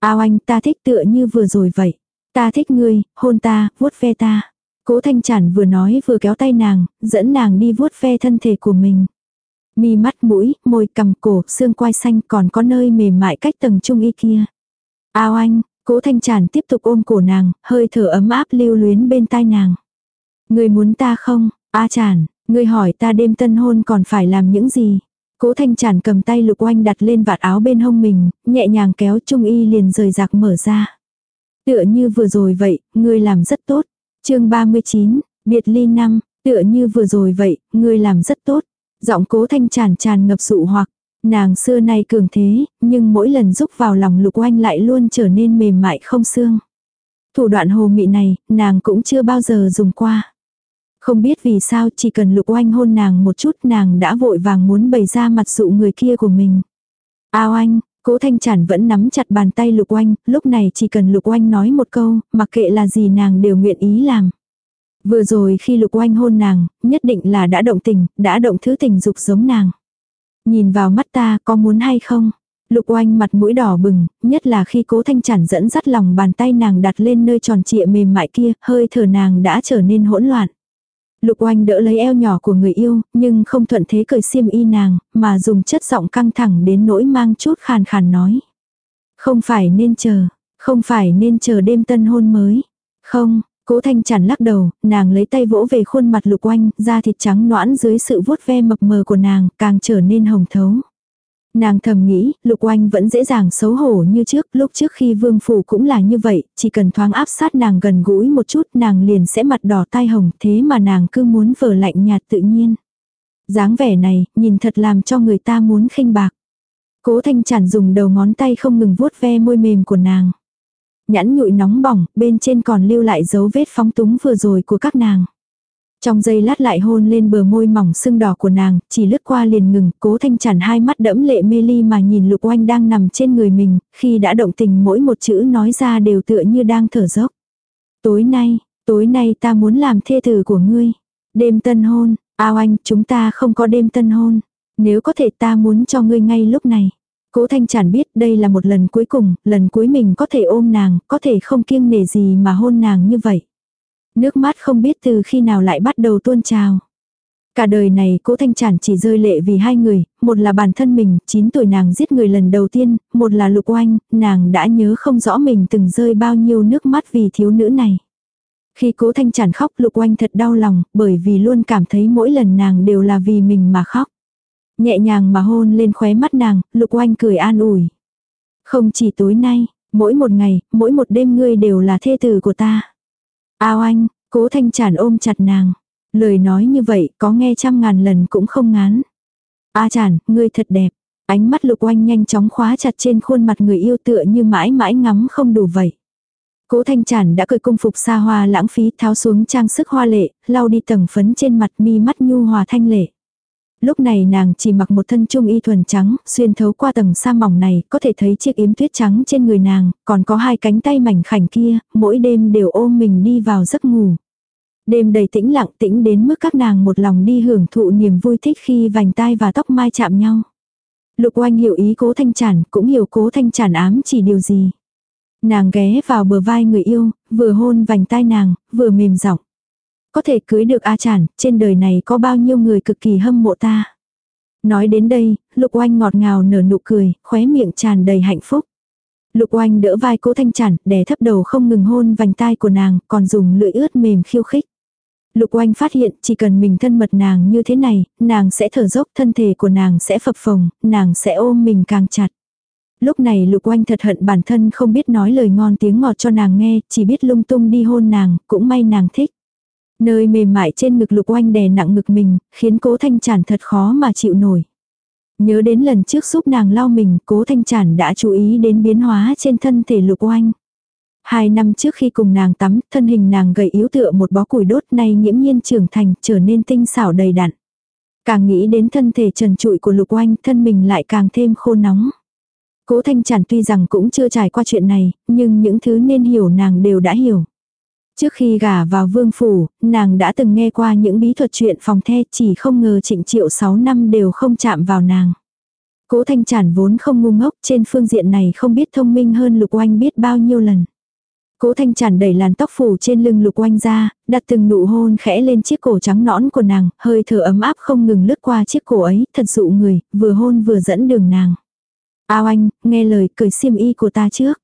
Speaker 1: Ao anh ta thích tựa như vừa rồi vậy. Ta thích ngươi, hôn ta, vuốt ve ta. Cố thanh chản vừa nói vừa kéo tay nàng, dẫn nàng đi vuốt ve thân thể của mình. Mi mắt mũi, môi cầm cổ, xương quai xanh còn có nơi mềm mại cách tầng trung y kia. Ao anh, cố thanh chản tiếp tục ôm cổ nàng, hơi thở ấm áp lưu luyến bên tai nàng. Người muốn ta không, A chản, người hỏi ta đêm tân hôn còn phải làm những gì. Cố thanh tràn cầm tay lục oanh đặt lên vạt áo bên hông mình, nhẹ nhàng kéo trung y liền rời rạc mở ra. Tựa như vừa rồi vậy, ngươi làm rất tốt. chương 39, biệt ly năm, tựa như vừa rồi vậy, ngươi làm rất tốt. Giọng cố thanh tràn tràn ngập sụ hoặc, nàng xưa nay cường thế, nhưng mỗi lần rúc vào lòng lục oanh lại luôn trở nên mềm mại không xương. Thủ đoạn hồ mị này, nàng cũng chưa bao giờ dùng qua. Không biết vì sao chỉ cần lục oanh hôn nàng một chút nàng đã vội vàng muốn bày ra mặt dụ người kia của mình. Ao anh, cố thanh chản vẫn nắm chặt bàn tay lục oanh, lúc này chỉ cần lục oanh nói một câu, mặc kệ là gì nàng đều nguyện ý làm. Vừa rồi khi lục oanh hôn nàng, nhất định là đã động tình, đã động thứ tình dục giống nàng. Nhìn vào mắt ta có muốn hay không? Lục oanh mặt mũi đỏ bừng, nhất là khi cố thanh chản dẫn dắt lòng bàn tay nàng đặt lên nơi tròn trịa mềm mại kia, hơi thở nàng đã trở nên hỗn loạn. Lục oanh đỡ lấy eo nhỏ của người yêu, nhưng không thuận thế cởi xiêm y nàng, mà dùng chất giọng căng thẳng đến nỗi mang chút khàn khàn nói. Không phải nên chờ, không phải nên chờ đêm tân hôn mới. Không, cố thanh chản lắc đầu, nàng lấy tay vỗ về khuôn mặt lục oanh, da thịt trắng noãn dưới sự vuốt ve mập mờ của nàng, càng trở nên hồng thấu. Nàng thầm nghĩ, Lục Oanh vẫn dễ dàng xấu hổ như trước, lúc trước khi vương phủ cũng là như vậy, chỉ cần thoáng áp sát nàng gần gũi một chút nàng liền sẽ mặt đỏ tai hồng, thế mà nàng cứ muốn vờ lạnh nhạt tự nhiên. dáng vẻ này, nhìn thật làm cho người ta muốn khinh bạc. Cố thanh chản dùng đầu ngón tay không ngừng vuốt ve môi mềm của nàng. Nhãn nhụi nóng bỏng, bên trên còn lưu lại dấu vết phóng túng vừa rồi của các nàng. Trong giây lát lại hôn lên bờ môi mỏng sưng đỏ của nàng, chỉ lướt qua liền ngừng, cố thanh chản hai mắt đẫm lệ mê ly mà nhìn lục oanh đang nằm trên người mình, khi đã động tình mỗi một chữ nói ra đều tựa như đang thở dốc. Tối nay, tối nay ta muốn làm thê tử của ngươi. Đêm tân hôn, ao anh, chúng ta không có đêm tân hôn. Nếu có thể ta muốn cho ngươi ngay lúc này. Cố Thanh trản biết đây là một lần cuối cùng, lần cuối mình có thể ôm nàng, có thể không kiêng nể gì mà hôn nàng như vậy. Nước mắt không biết từ khi nào lại bắt đầu tuôn trào. Cả đời này cố Thanh Tràn chỉ rơi lệ vì hai người, một là bản thân mình, 9 tuổi nàng giết người lần đầu tiên, một là lục oanh, nàng đã nhớ không rõ mình từng rơi bao nhiêu nước mắt vì thiếu nữ này. Khi cố Thanh Tràn khóc lục oanh thật đau lòng, bởi vì luôn cảm thấy mỗi lần nàng đều là vì mình mà khóc. Nhẹ nhàng mà hôn lên khóe mắt nàng, lục oanh cười an ủi. Không chỉ tối nay, mỗi một ngày, mỗi một đêm ngươi đều là thê tử của ta. Ao anh, cố thanh chản ôm chặt nàng. Lời nói như vậy có nghe trăm ngàn lần cũng không ngán. A chản, ngươi thật đẹp. Ánh mắt lục oanh nhanh chóng khóa chặt trên khuôn mặt người yêu tựa như mãi mãi ngắm không đủ vậy. Cố thanh chản đã cởi cung phục xa hoa lãng phí tháo xuống trang sức hoa lệ, lau đi tầng phấn trên mặt mi mắt nhu hòa thanh lệ. Lúc này nàng chỉ mặc một thân trung y thuần trắng, xuyên thấu qua tầng sa mỏng này, có thể thấy chiếc yếm tuyết trắng trên người nàng, còn có hai cánh tay mảnh khảnh kia, mỗi đêm đều ôm mình đi vào giấc ngủ. Đêm đầy tĩnh lặng tĩnh đến mức các nàng một lòng đi hưởng thụ niềm vui thích khi vành tai và tóc mai chạm nhau. Lục oanh hiểu ý cố thanh chản, cũng hiểu cố thanh chản ám chỉ điều gì. Nàng ghé vào bờ vai người yêu, vừa hôn vành tai nàng, vừa mềm giọng có thể cưới được A Chản, trên đời này có bao nhiêu người cực kỳ hâm mộ ta. Nói đến đây, Lục Oanh ngọt ngào nở nụ cười, khóe miệng tràn đầy hạnh phúc. Lục Oanh đỡ vai cố thanh chản, đè thấp đầu không ngừng hôn vành tai của nàng, còn dùng lưỡi ướt mềm khiêu khích. Lục Oanh phát hiện chỉ cần mình thân mật nàng như thế này, nàng sẽ thở dốc, thân thể của nàng sẽ phập phồng, nàng sẽ ôm mình càng chặt. Lúc này Lục Oanh thật hận bản thân không biết nói lời ngon tiếng ngọt cho nàng nghe, chỉ biết lung tung đi hôn nàng, cũng may nàng thích. Nơi mềm mại trên ngực lục oanh đè nặng ngực mình, khiến cố thanh chản thật khó mà chịu nổi. Nhớ đến lần trước giúp nàng lau mình, cố thanh chản đã chú ý đến biến hóa trên thân thể lục oanh. Hai năm trước khi cùng nàng tắm, thân hình nàng gầy yếu tựa một bó củi đốt nay nhiễm nhiên trưởng thành, trở nên tinh xảo đầy đặn. Càng nghĩ đến thân thể trần trụi của lục oanh, thân mình lại càng thêm khô nóng. Cố thanh chản tuy rằng cũng chưa trải qua chuyện này, nhưng những thứ nên hiểu nàng đều đã hiểu. Trước khi gả vào vương phủ, nàng đã từng nghe qua những bí thuật chuyện phòng the chỉ không ngờ trịnh triệu 6 năm đều không chạm vào nàng. Cố thanh chản vốn không ngu ngốc trên phương diện này không biết thông minh hơn lục oanh biết bao nhiêu lần. Cố thanh chản đẩy làn tóc phủ trên lưng lục oanh ra, đặt từng nụ hôn khẽ lên chiếc cổ trắng nõn của nàng, hơi thở ấm áp không ngừng lướt qua chiếc cổ ấy, thật dụ người, vừa hôn vừa dẫn đường nàng. Ao anh, nghe lời cởi xiêm y của ta trước.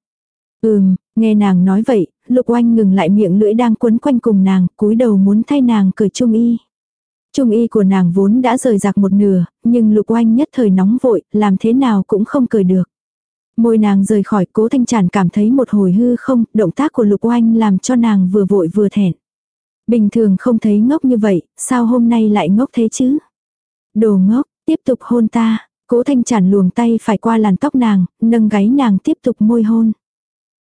Speaker 1: Ừm, nghe nàng nói vậy, lục oanh ngừng lại miệng lưỡi đang quấn quanh cùng nàng, cúi đầu muốn thay nàng cởi trung y. Trung y của nàng vốn đã rời rạc một nửa, nhưng lục oanh nhất thời nóng vội, làm thế nào cũng không cởi được. Môi nàng rời khỏi cố thanh tràn cảm thấy một hồi hư không, động tác của lục oanh làm cho nàng vừa vội vừa thẹn. Bình thường không thấy ngốc như vậy, sao hôm nay lại ngốc thế chứ? Đồ ngốc, tiếp tục hôn ta, cố thanh tràn luồng tay phải qua làn tóc nàng, nâng gáy nàng tiếp tục môi hôn.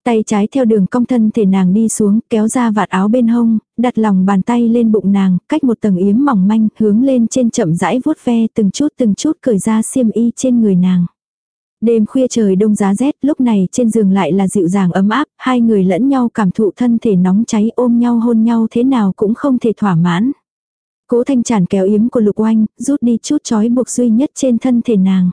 Speaker 1: Tay trái theo đường cong thân thể nàng đi xuống, kéo ra vạt áo bên hông, đặt lòng bàn tay lên bụng nàng, cách một tầng yếm mỏng manh, hướng lên trên chậm rãi vuốt ve từng chút từng chút cởi ra xiêm y trên người nàng. Đêm khuya trời đông giá rét, lúc này trên giường lại là dịu dàng ấm áp, hai người lẫn nhau cảm thụ thân thể nóng cháy ôm nhau hôn nhau thế nào cũng không thể thỏa mãn. Cố thanh tràn kéo yếm của lục oanh, rút đi chút chói buộc duy nhất trên thân thể nàng.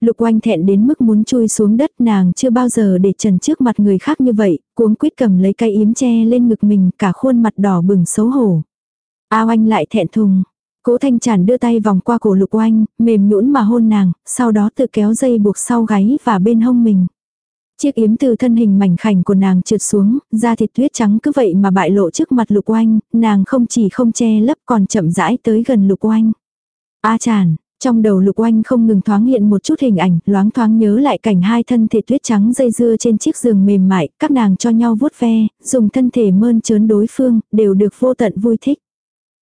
Speaker 1: Lục oanh thẹn đến mức muốn chui xuống đất nàng chưa bao giờ để trần trước mặt người khác như vậy, cuống quyết cầm lấy cây yếm che lên ngực mình cả khuôn mặt đỏ bừng xấu hổ. A oanh lại thẹn thùng. Cố thanh tràn đưa tay vòng qua cổ lục oanh, mềm nhũn mà hôn nàng, sau đó tự kéo dây buộc sau gáy và bên hông mình. Chiếc yếm từ thân hình mảnh khảnh của nàng trượt xuống, da thịt tuyết trắng cứ vậy mà bại lộ trước mặt lục oanh, nàng không chỉ không che lấp còn chậm rãi tới gần lục oanh. A tràn, trong đầu lục oanh không ngừng thoáng hiện một chút hình ảnh, loáng thoáng nhớ lại cảnh hai thân thể tuyết trắng dây dưa trên chiếc giường mềm mại, các nàng cho nhau vuốt ve, dùng thân thể mơn trớn đối phương, đều được vô tận vui thích.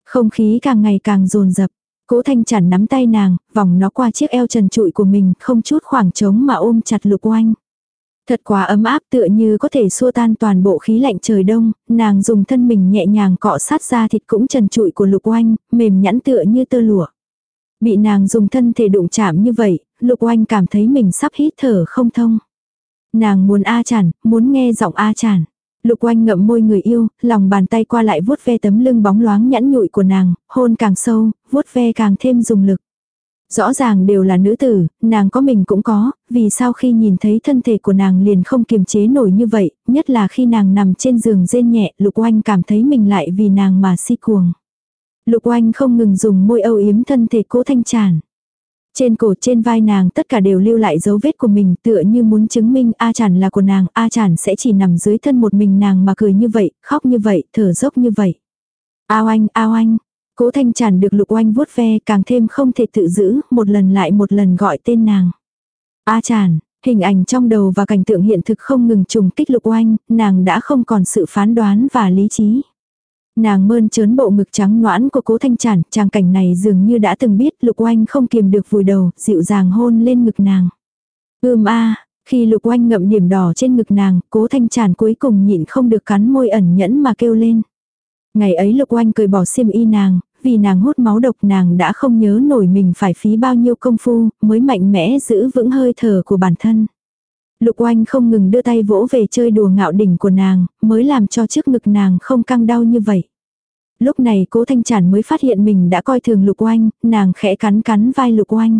Speaker 1: Không khí càng ngày càng rồn rập Cố thanh chản nắm tay nàng, vòng nó qua chiếc eo trần trụi của mình, không chút khoảng trống mà ôm chặt lục oanh. Thật quá ấm áp tựa như có thể xua tan toàn bộ khí lạnh trời đông, nàng dùng thân mình nhẹ nhàng cọ sát ra thịt cũng trần trụi của lục oanh, mềm nhẵn tựa như tơ lụa. Bị nàng dùng thân thể đụng chạm như vậy, lục oanh cảm thấy mình sắp hít thở không thông. Nàng muốn A chản, muốn nghe giọng A chản. Lục oanh ngậm môi người yêu, lòng bàn tay qua lại vuốt ve tấm lưng bóng loáng nhẵn nhụi của nàng, hôn càng sâu, vuốt ve càng thêm dùng lực. Rõ ràng đều là nữ tử, nàng có mình cũng có, vì sao khi nhìn thấy thân thể của nàng liền không kiềm chế nổi như vậy, nhất là khi nàng nằm trên giường rên nhẹ, lục oanh cảm thấy mình lại vì nàng mà si cuồng. Lục oanh không ngừng dùng môi âu yếm thân thể cố thanh tràn. Trên cổ trên vai nàng tất cả đều lưu lại dấu vết của mình tựa như muốn chứng minh A chản là của nàng, A chản sẽ chỉ nằm dưới thân một mình nàng mà cười như vậy, khóc như vậy, thở dốc như vậy. Ao anh, ao anh. Cố thanh chản được lục oanh vuốt ve càng thêm không thể tự giữ, một lần lại một lần gọi tên nàng. A chản, hình ảnh trong đầu và cảnh tượng hiện thực không ngừng trùng kích lục oanh, nàng đã không còn sự phán đoán và lý trí. Nàng mơn trớn bộ ngực trắng noãn của cố thanh chản, tràng cảnh này dường như đã từng biết lục oanh không kiềm được vùi đầu, dịu dàng hôn lên ngực nàng. Ưm a khi lục oanh ngậm điểm đỏ trên ngực nàng, cố thanh chản cuối cùng nhịn không được cắn môi ẩn nhẫn mà kêu lên. Ngày ấy lục oanh cười bỏ xiêm y nàng, vì nàng hút máu độc nàng đã không nhớ nổi mình phải phí bao nhiêu công phu, mới mạnh mẽ giữ vững hơi thở của bản thân. Lục oanh không ngừng đưa tay vỗ về chơi đùa ngạo đỉnh của nàng, mới làm cho trước ngực nàng không căng đau như vậy. Lúc này cố thanh chản mới phát hiện mình đã coi thường lục oanh, nàng khẽ cắn cắn vai lục oanh.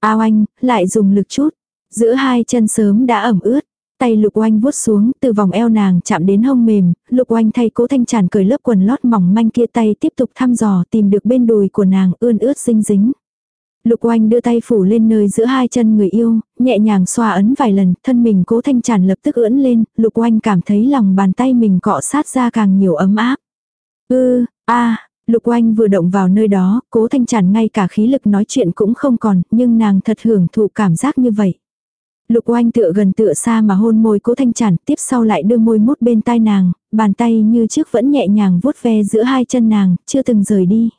Speaker 1: A oanh, lại dùng lực chút. Giữa hai chân sớm đã ẩm ướt. Tay lục oanh vuốt xuống, từ vòng eo nàng chạm đến hông mềm, lục oanh thay cố thanh tràn cởi lớp quần lót mỏng manh kia tay tiếp tục thăm dò tìm được bên đùi của nàng ươn ướt dinh dính. Lục oanh đưa tay phủ lên nơi giữa hai chân người yêu, nhẹ nhàng xoa ấn vài lần, thân mình cố thanh tràn lập tức ưỡn lên, lục oanh cảm thấy lòng bàn tay mình cọ sát ra càng nhiều ấm áp. Ư, a lục oanh vừa động vào nơi đó, cố thanh tràn ngay cả khí lực nói chuyện cũng không còn, nhưng nàng thật hưởng thụ cảm giác như vậy. Lục oanh tựa gần tựa xa mà hôn môi cố thanh chản, tiếp sau lại đưa môi mút bên tai nàng, bàn tay như trước vẫn nhẹ nhàng vuốt ve giữa hai chân nàng, chưa từng rời đi.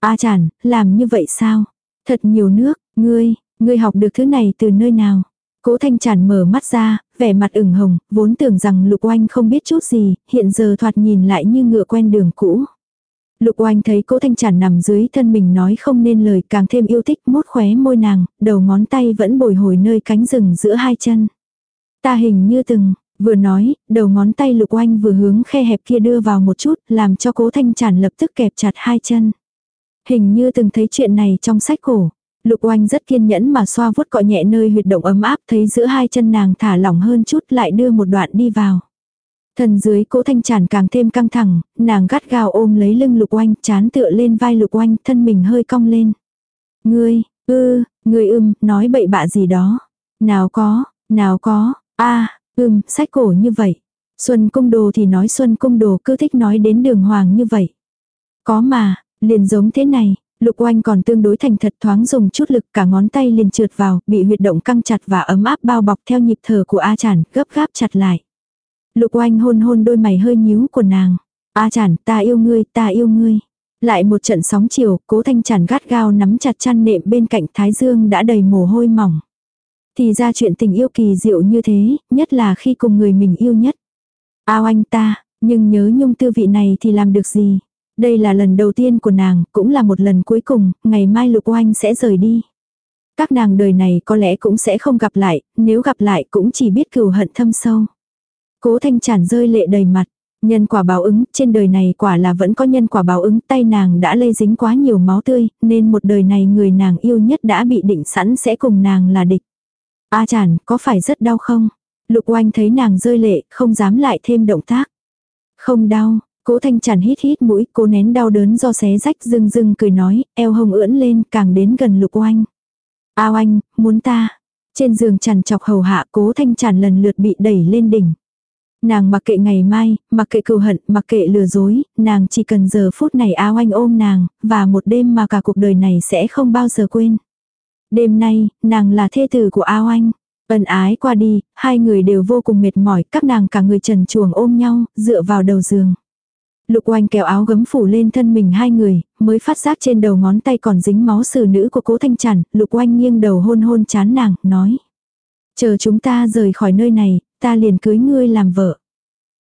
Speaker 1: A à chản, làm như vậy sao? Thật nhiều nước, ngươi, ngươi học được thứ này từ nơi nào? Cố thanh chản mở mắt ra, vẻ mặt ửng hồng, vốn tưởng rằng lục oanh không biết chút gì, hiện giờ thoạt nhìn lại như ngựa quen đường cũ. Lục oanh thấy cố thanh chản nằm dưới thân mình nói không nên lời càng thêm yêu thích mốt khóe môi nàng, đầu ngón tay vẫn bồi hồi nơi cánh rừng giữa hai chân. Ta hình như từng, vừa nói, đầu ngón tay lục oanh vừa hướng khe hẹp kia đưa vào một chút, làm cho cố thanh chản lập tức kẹp chặt hai chân. Hình như từng thấy chuyện này trong sách cổ. Lục oanh rất kiên nhẫn mà xoa vuốt cọ nhẹ nơi huyệt động ấm áp thấy giữa hai chân nàng thả lỏng hơn chút lại đưa một đoạn đi vào. Thần dưới cố thanh tràn càng thêm căng thẳng, nàng gắt gao ôm lấy lưng lục oanh, chán tựa lên vai lục oanh, thân mình hơi cong lên. Ngươi, ư, ngươi ưm, nói bậy bạ gì đó. Nào có, nào có, a ưm, sách cổ như vậy. Xuân cung đồ thì nói xuân cung đồ cứ thích nói đến đường hoàng như vậy. Có mà, liền giống thế này, lục oanh còn tương đối thành thật thoáng dùng chút lực cả ngón tay liền trượt vào, bị huyệt động căng chặt và ấm áp bao bọc theo nhịp thở của A chản, gấp gáp chặt lại. Lục oanh hôn hôn đôi mày hơi nhíu của nàng. A chản, ta yêu ngươi, ta yêu ngươi. Lại một trận sóng chiều, cố thanh chản gắt gao nắm chặt chăn nệm bên cạnh thái dương đã đầy mồ hôi mỏng. Thì ra chuyện tình yêu kỳ diệu như thế, nhất là khi cùng người mình yêu nhất. Ao anh ta, nhưng nhớ nhung tư vị này thì làm được gì? Đây là lần đầu tiên của nàng, cũng là một lần cuối cùng, ngày mai lục oanh sẽ rời đi. Các nàng đời này có lẽ cũng sẽ không gặp lại, nếu gặp lại cũng chỉ biết cừu hận thâm sâu. Cố thanh chản rơi lệ đầy mặt. Nhân quả báo ứng, trên đời này quả là vẫn có nhân quả báo ứng, tay nàng đã lây dính quá nhiều máu tươi, nên một đời này người nàng yêu nhất đã bị định sẵn sẽ cùng nàng là địch. A à chản, có phải rất đau không? Lục oanh thấy nàng rơi lệ, không dám lại thêm động tác. Không đau, cố thanh chản hít hít mũi, cố nén đau đớn do xé rách dưng dưng cười nói, eo hồng ưỡn lên càng đến gần lục oanh. Ao Anh muốn ta. Trên giường chằn chọc hầu hạ cố thanh chản lần lượt bị đẩy lên đỉnh. Nàng mặc kệ ngày mai, mặc kệ cừu hận, mặc kệ lừa dối, nàng chỉ cần giờ phút này áo anh ôm nàng, và một đêm mà cả cuộc đời này sẽ không bao giờ quên. Đêm nay, nàng là thê tử của áo anh. Ân ái qua đi, hai người đều vô cùng mệt mỏi, các nàng cả người trần chuồng ôm nhau, dựa vào đầu giường. Lục oanh kéo áo gấm phủ lên thân mình hai người, mới phát giác trên đầu ngón tay còn dính máu xử nữ của cố thanh chản, lục oanh nghiêng đầu hôn hôn chán nàng, nói. Chờ chúng ta rời khỏi nơi này, ta liền cưới ngươi làm vợ.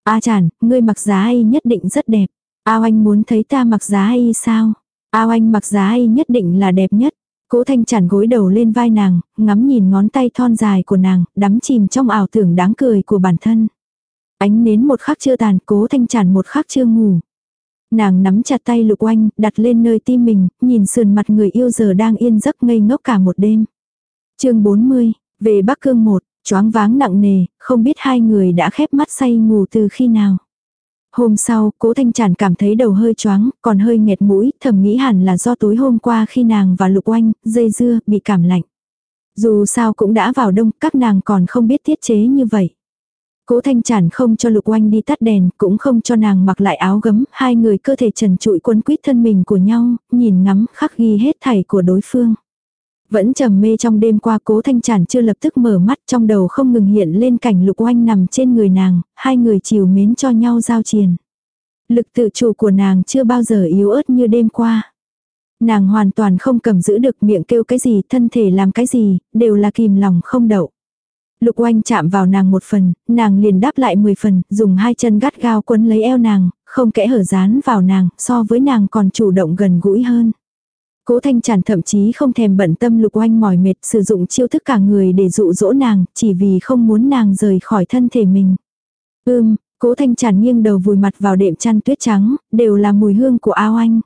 Speaker 1: A chản, ngươi mặc giá y nhất định rất đẹp. A oanh muốn thấy ta mặc giá y sao? A oanh mặc giá y nhất định là đẹp nhất. Cố thanh chản gối đầu lên vai nàng, ngắm nhìn ngón tay thon dài của nàng, đắm chìm trong ảo tưởng đáng cười của bản thân. Ánh nến một khắc chưa tàn, cố thanh chản một khắc chưa ngủ. Nàng nắm chặt tay lục oanh, đặt lên nơi tim mình, nhìn sườn mặt người yêu giờ đang yên giấc ngây ngốc cả một đêm. chương 40, về Bắc Cương 1, choáng váng nặng nề, không biết hai người đã khép mắt say ngủ từ khi nào. Hôm sau, cố thanh tràn cảm thấy đầu hơi choáng, còn hơi nghẹt mũi, thầm nghĩ hẳn là do tối hôm qua khi nàng và lục oanh, dây dưa, bị cảm lạnh. Dù sao cũng đã vào đông, các nàng còn không biết tiết chế như vậy. Cố thanh chản không cho lục oanh đi tắt đèn, cũng không cho nàng mặc lại áo gấm, hai người cơ thể trần trụi quấn quýt thân mình của nhau, nhìn ngắm khắc ghi hết thảy của đối phương. Vẫn trầm mê trong đêm qua cố thanh chản chưa lập tức mở mắt trong đầu không ngừng hiện lên cảnh lục oanh nằm trên người nàng, hai người chiều mến cho nhau giao triền. Lực tự chủ của nàng chưa bao giờ yếu ớt như đêm qua. Nàng hoàn toàn không cầm giữ được miệng kêu cái gì, thân thể làm cái gì, đều là kìm lòng không đậu. Lục oanh chạm vào nàng một phần, nàng liền đáp lại mười phần, dùng hai chân gắt gao quấn lấy eo nàng, không kẽ hở dán vào nàng, so với nàng còn chủ động gần gũi hơn. Cố thanh tràn thậm chí không thèm bận tâm lục oanh mỏi mệt sử dụng chiêu thức cả người để dụ dỗ nàng, chỉ vì không muốn nàng rời khỏi thân thể mình. Ưm, cố thanh tràn nghiêng đầu vùi mặt vào đệm chăn tuyết trắng, đều là mùi hương của ao anh.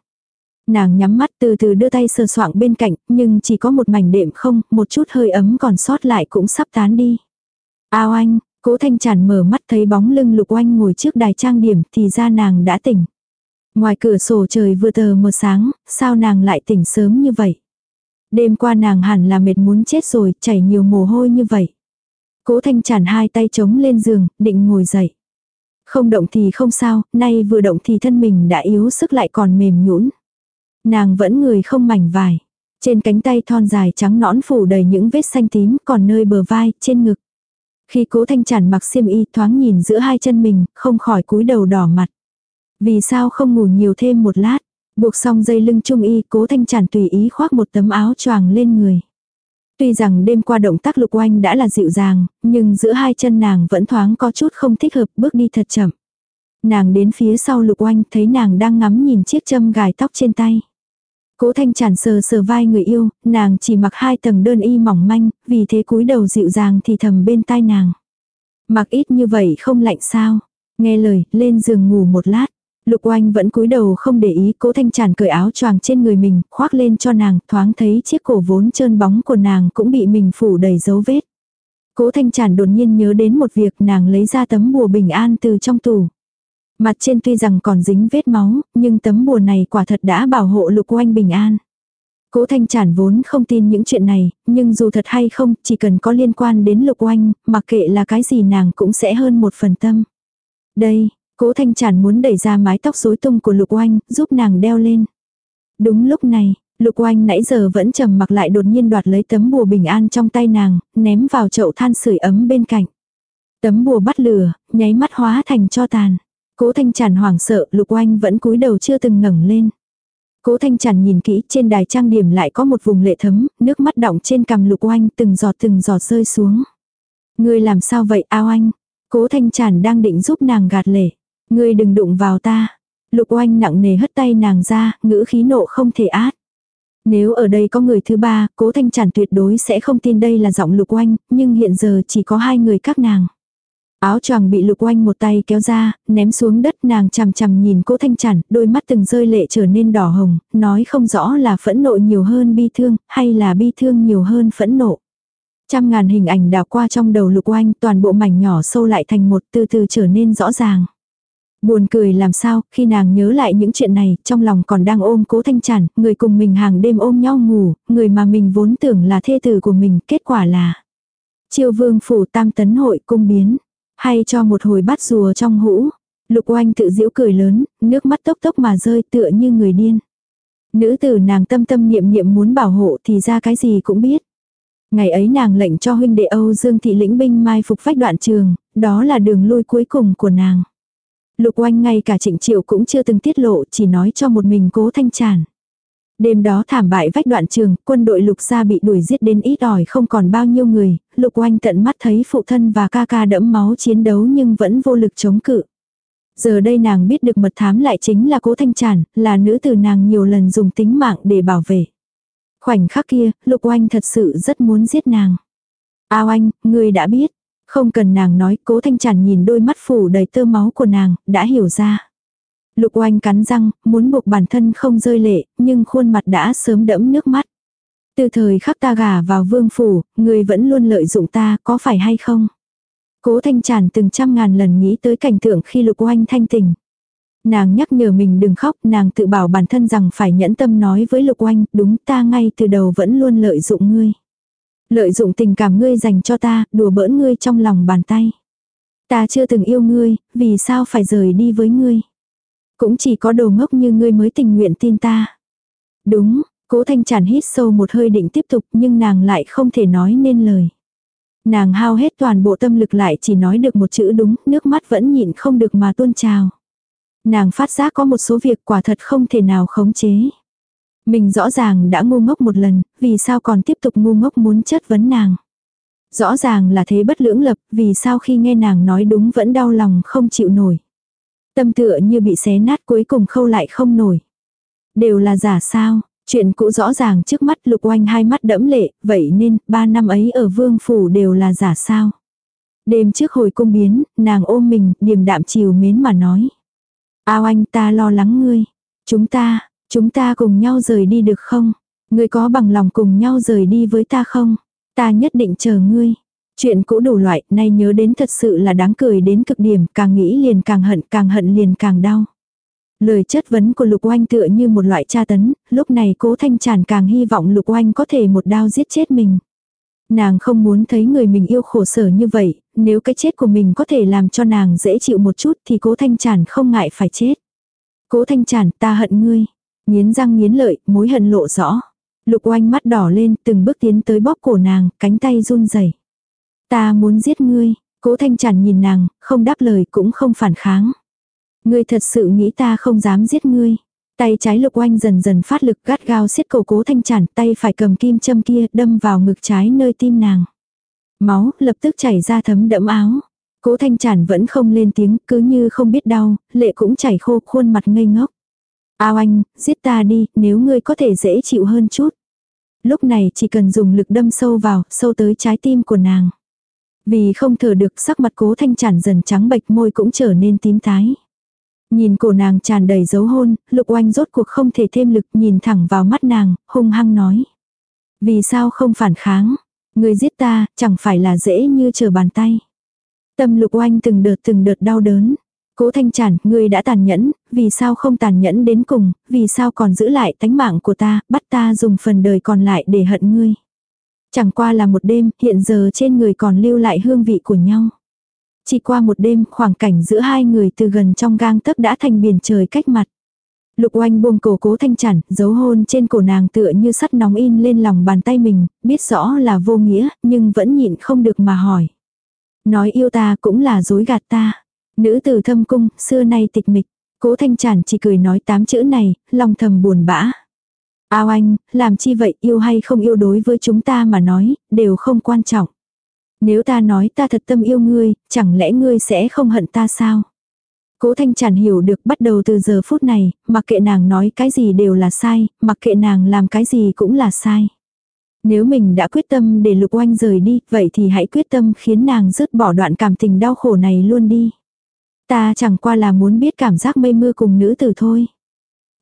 Speaker 1: Nàng nhắm mắt từ từ đưa tay sờ soạng bên cạnh, nhưng chỉ có một mảnh đệm không, một chút hơi ấm còn sót lại cũng sắp tán đi. Ao anh, cố thanh Chản mở mắt thấy bóng lưng lục oanh ngồi trước đài trang điểm thì ra nàng đã tỉnh. Ngoài cửa sổ trời vừa tờ mờ sáng, sao nàng lại tỉnh sớm như vậy? Đêm qua nàng hẳn là mệt muốn chết rồi, chảy nhiều mồ hôi như vậy. Cố thanh chản hai tay trống lên giường, định ngồi dậy. Không động thì không sao, nay vừa động thì thân mình đã yếu sức lại còn mềm nhũn. Nàng vẫn người không mảnh vải. Trên cánh tay thon dài trắng nõn phủ đầy những vết xanh tím còn nơi bờ vai, trên ngực. Khi cố thanh chản mặc xiêm y thoáng nhìn giữa hai chân mình, không khỏi cúi đầu đỏ mặt. Vì sao không ngủ nhiều thêm một lát, buộc xong dây lưng trung y cố thanh chản tùy ý khoác một tấm áo choàng lên người. Tuy rằng đêm qua động tác lục oanh đã là dịu dàng, nhưng giữa hai chân nàng vẫn thoáng có chút không thích hợp bước đi thật chậm. Nàng đến phía sau lục oanh thấy nàng đang ngắm nhìn chiếc châm gài tóc trên tay. Cố thanh chản sờ sờ vai người yêu, nàng chỉ mặc hai tầng đơn y mỏng manh, vì thế cúi đầu dịu dàng thì thầm bên tai nàng. Mặc ít như vậy không lạnh sao. Nghe lời, lên giường ngủ một lát. Lục oanh vẫn cúi đầu không để ý cố thanh chản cởi áo choàng trên người mình, khoác lên cho nàng, thoáng thấy chiếc cổ vốn trơn bóng của nàng cũng bị mình phủ đầy dấu vết. Cố thanh chản đột nhiên nhớ đến một việc nàng lấy ra tấm bùa bình an từ trong tủ. Mặt trên tuy rằng còn dính vết máu, nhưng tấm bùa này quả thật đã bảo hộ lục oanh bình an. Cố thanh Trản vốn không tin những chuyện này, nhưng dù thật hay không, chỉ cần có liên quan đến lục oanh, mặc kệ là cái gì nàng cũng sẽ hơn một phần tâm. Đây, cố thanh Trản muốn đẩy ra mái tóc rối tung của lục oanh, giúp nàng đeo lên. Đúng lúc này, lục oanh nãy giờ vẫn trầm mặc lại đột nhiên đoạt lấy tấm bùa bình an trong tay nàng, ném vào chậu than sưởi ấm bên cạnh. Tấm bùa bắt lửa, nháy mắt hóa thành cho tàn. Cố Thanh Tràn hoảng sợ, Lục Oanh vẫn cúi đầu chưa từng ngẩng lên. Cố Thanh Tràn nhìn kỹ, trên đài trang điểm lại có một vùng lệ thấm, nước mắt đọng trên cằm Lục Oanh từng giọt từng giọt rơi xuống. Ngươi làm sao vậy ao anh? Cố Thanh Tràn đang định giúp nàng gạt lệ. Ngươi đừng đụng vào ta. Lục Oanh nặng nề hất tay nàng ra, ngữ khí nộ không thể át. Nếu ở đây có người thứ ba, Cố Thanh Tràn tuyệt đối sẽ không tin đây là giọng Lục Oanh, nhưng hiện giờ chỉ có hai người các nàng. Áo choàng bị lục oanh một tay kéo ra, ném xuống đất nàng chằm chằm nhìn cố thanh chản, đôi mắt từng rơi lệ trở nên đỏ hồng, nói không rõ là phẫn nộ nhiều hơn bi thương, hay là bi thương nhiều hơn phẫn nộ. Trăm ngàn hình ảnh đào qua trong đầu lục oanh, toàn bộ mảnh nhỏ sâu lại thành một từ từ trở nên rõ ràng. Buồn cười làm sao, khi nàng nhớ lại những chuyện này, trong lòng còn đang ôm cố thanh chản, người cùng mình hàng đêm ôm nhau ngủ, người mà mình vốn tưởng là thê tử của mình, kết quả là triều vương phủ tam tấn hội cung biến. Hay cho một hồi bắt rùa trong hũ. Lục oanh tự giễu cười lớn, nước mắt tốc tốc mà rơi tựa như người điên. Nữ tử nàng tâm tâm niệm niệm muốn bảo hộ thì ra cái gì cũng biết. Ngày ấy nàng lệnh cho huynh đệ Âu Dương thị lĩnh binh mai phục phách đoạn trường, đó là đường lui cuối cùng của nàng. Lục oanh ngay cả trịnh triệu cũng chưa từng tiết lộ chỉ nói cho một mình cố thanh tràn. Đêm đó thảm bại vách đoạn trường, quân đội lục gia bị đuổi giết đến ít ỏi không còn bao nhiêu người, lục oanh tận mắt thấy phụ thân và ca ca đẫm máu chiến đấu nhưng vẫn vô lực chống cự. Giờ đây nàng biết được mật thám lại chính là cố thanh tràn, là nữ tử nàng nhiều lần dùng tính mạng để bảo vệ. Khoảnh khắc kia, lục oanh thật sự rất muốn giết nàng. Ao anh, người đã biết. Không cần nàng nói, cố thanh tràn nhìn đôi mắt phủ đầy tơ máu của nàng, đã hiểu ra. Lục oanh cắn răng, muốn buộc bản thân không rơi lệ, nhưng khuôn mặt đã sớm đẫm nước mắt. Từ thời khắc ta gả vào vương phủ, người vẫn luôn lợi dụng ta, có phải hay không? Cố thanh tràn từng trăm ngàn lần nghĩ tới cảnh tượng khi lục oanh thanh tình. Nàng nhắc nhở mình đừng khóc, nàng tự bảo bản thân rằng phải nhẫn tâm nói với lục oanh, đúng ta ngay từ đầu vẫn luôn lợi dụng ngươi. Lợi dụng tình cảm ngươi dành cho ta, đùa bỡn ngươi trong lòng bàn tay. Ta chưa từng yêu ngươi, vì sao phải rời đi với ngươi? Cũng chỉ có đồ ngốc như ngươi mới tình nguyện tin ta. Đúng, cố thanh tràn hít sâu một hơi định tiếp tục nhưng nàng lại không thể nói nên lời. Nàng hao hết toàn bộ tâm lực lại chỉ nói được một chữ đúng, nước mắt vẫn nhịn không được mà tuôn trào. Nàng phát giác có một số việc quả thật không thể nào khống chế. Mình rõ ràng đã ngu ngốc một lần, vì sao còn tiếp tục ngu ngốc muốn chất vấn nàng. Rõ ràng là thế bất lưỡng lập, vì sao khi nghe nàng nói đúng vẫn đau lòng không chịu nổi. Tâm tựa như bị xé nát cuối cùng khâu lại không nổi. Đều là giả sao, chuyện cũ rõ ràng trước mắt lục oanh hai mắt đẫm lệ, vậy nên ba năm ấy ở vương phủ đều là giả sao. Đêm trước hồi cung biến, nàng ôm mình, điềm đạm chiều mến mà nói. Ao anh ta lo lắng ngươi. Chúng ta, chúng ta cùng nhau rời đi được không? Ngươi có bằng lòng cùng nhau rời đi với ta không? Ta nhất định chờ ngươi. Chuyện cũ đủ loại, nay nhớ đến thật sự là đáng cười đến cực điểm, càng nghĩ liền càng hận, càng hận liền càng đau. Lời chất vấn của Lục Oanh tựa như một loại tra tấn, lúc này cố thanh tràn càng hy vọng Lục Oanh có thể một đao giết chết mình. Nàng không muốn thấy người mình yêu khổ sở như vậy, nếu cái chết của mình có thể làm cho nàng dễ chịu một chút thì cố thanh tràn không ngại phải chết. Cố thanh tràn ta hận ngươi. Nghiến răng nghiến lợi, mối hận lộ rõ. Lục oanh mắt đỏ lên, từng bước tiến tới bóp cổ nàng, cánh tay run rẩy. Ta muốn giết ngươi. Cố thanh Chản nhìn nàng, không đáp lời cũng không phản kháng. Ngươi thật sự nghĩ ta không dám giết ngươi. Tay trái lục oanh dần dần phát lực gắt gao siết cổ cố thanh chản, tay phải cầm kim châm kia đâm vào ngực trái nơi tim nàng. Máu lập tức chảy ra thấm đẫm áo. Cố thanh chản vẫn không lên tiếng, cứ như không biết đau, lệ cũng chảy khô khuôn mặt ngây ngốc. Ao anh, giết ta đi, nếu ngươi có thể dễ chịu hơn chút. Lúc này chỉ cần dùng lực đâm sâu vào, sâu tới trái tim của nàng. Vì không thở được sắc mặt cố thanh chản dần trắng bệch môi cũng trở nên tím tái. Nhìn cổ nàng tràn đầy dấu hôn, lục oanh rốt cuộc không thể thêm lực nhìn thẳng vào mắt nàng, hung hăng nói. Vì sao không phản kháng? Người giết ta, chẳng phải là dễ như chờ bàn tay. Tâm lục oanh từng đợt từng đợt đau đớn. Cố thanh chản, ngươi đã tàn nhẫn, vì sao không tàn nhẫn đến cùng, vì sao còn giữ lại tánh mạng của ta, bắt ta dùng phần đời còn lại để hận ngươi. Chẳng qua là một đêm, hiện giờ trên người còn lưu lại hương vị của nhau. Chỉ qua một đêm, khoảng cảnh giữa hai người từ gần trong gang tấc đã thành biển trời cách mặt. Lục oanh buông cổ cố thanh chản, dấu hôn trên cổ nàng tựa như sắt nóng in lên lòng bàn tay mình, biết rõ là vô nghĩa, nhưng vẫn nhịn không được mà hỏi. Nói yêu ta cũng là dối gạt ta. Nữ tử thâm cung, xưa nay tịch mịch. Cố thanh chản chỉ cười nói tám chữ này, lòng thầm buồn bã. Ao anh, làm chi vậy yêu hay không yêu đối với chúng ta mà nói, đều không quan trọng. Nếu ta nói ta thật tâm yêu ngươi, chẳng lẽ ngươi sẽ không hận ta sao? Cố Thanh Tràn hiểu được bắt đầu từ giờ phút này, mặc kệ nàng nói cái gì đều là sai, mặc kệ nàng làm cái gì cũng là sai. Nếu mình đã quyết tâm để Lục Oanh rời đi, vậy thì hãy quyết tâm khiến nàng dứt bỏ đoạn cảm tình đau khổ này luôn đi. Ta chẳng qua là muốn biết cảm giác mây mưa cùng nữ tử thôi.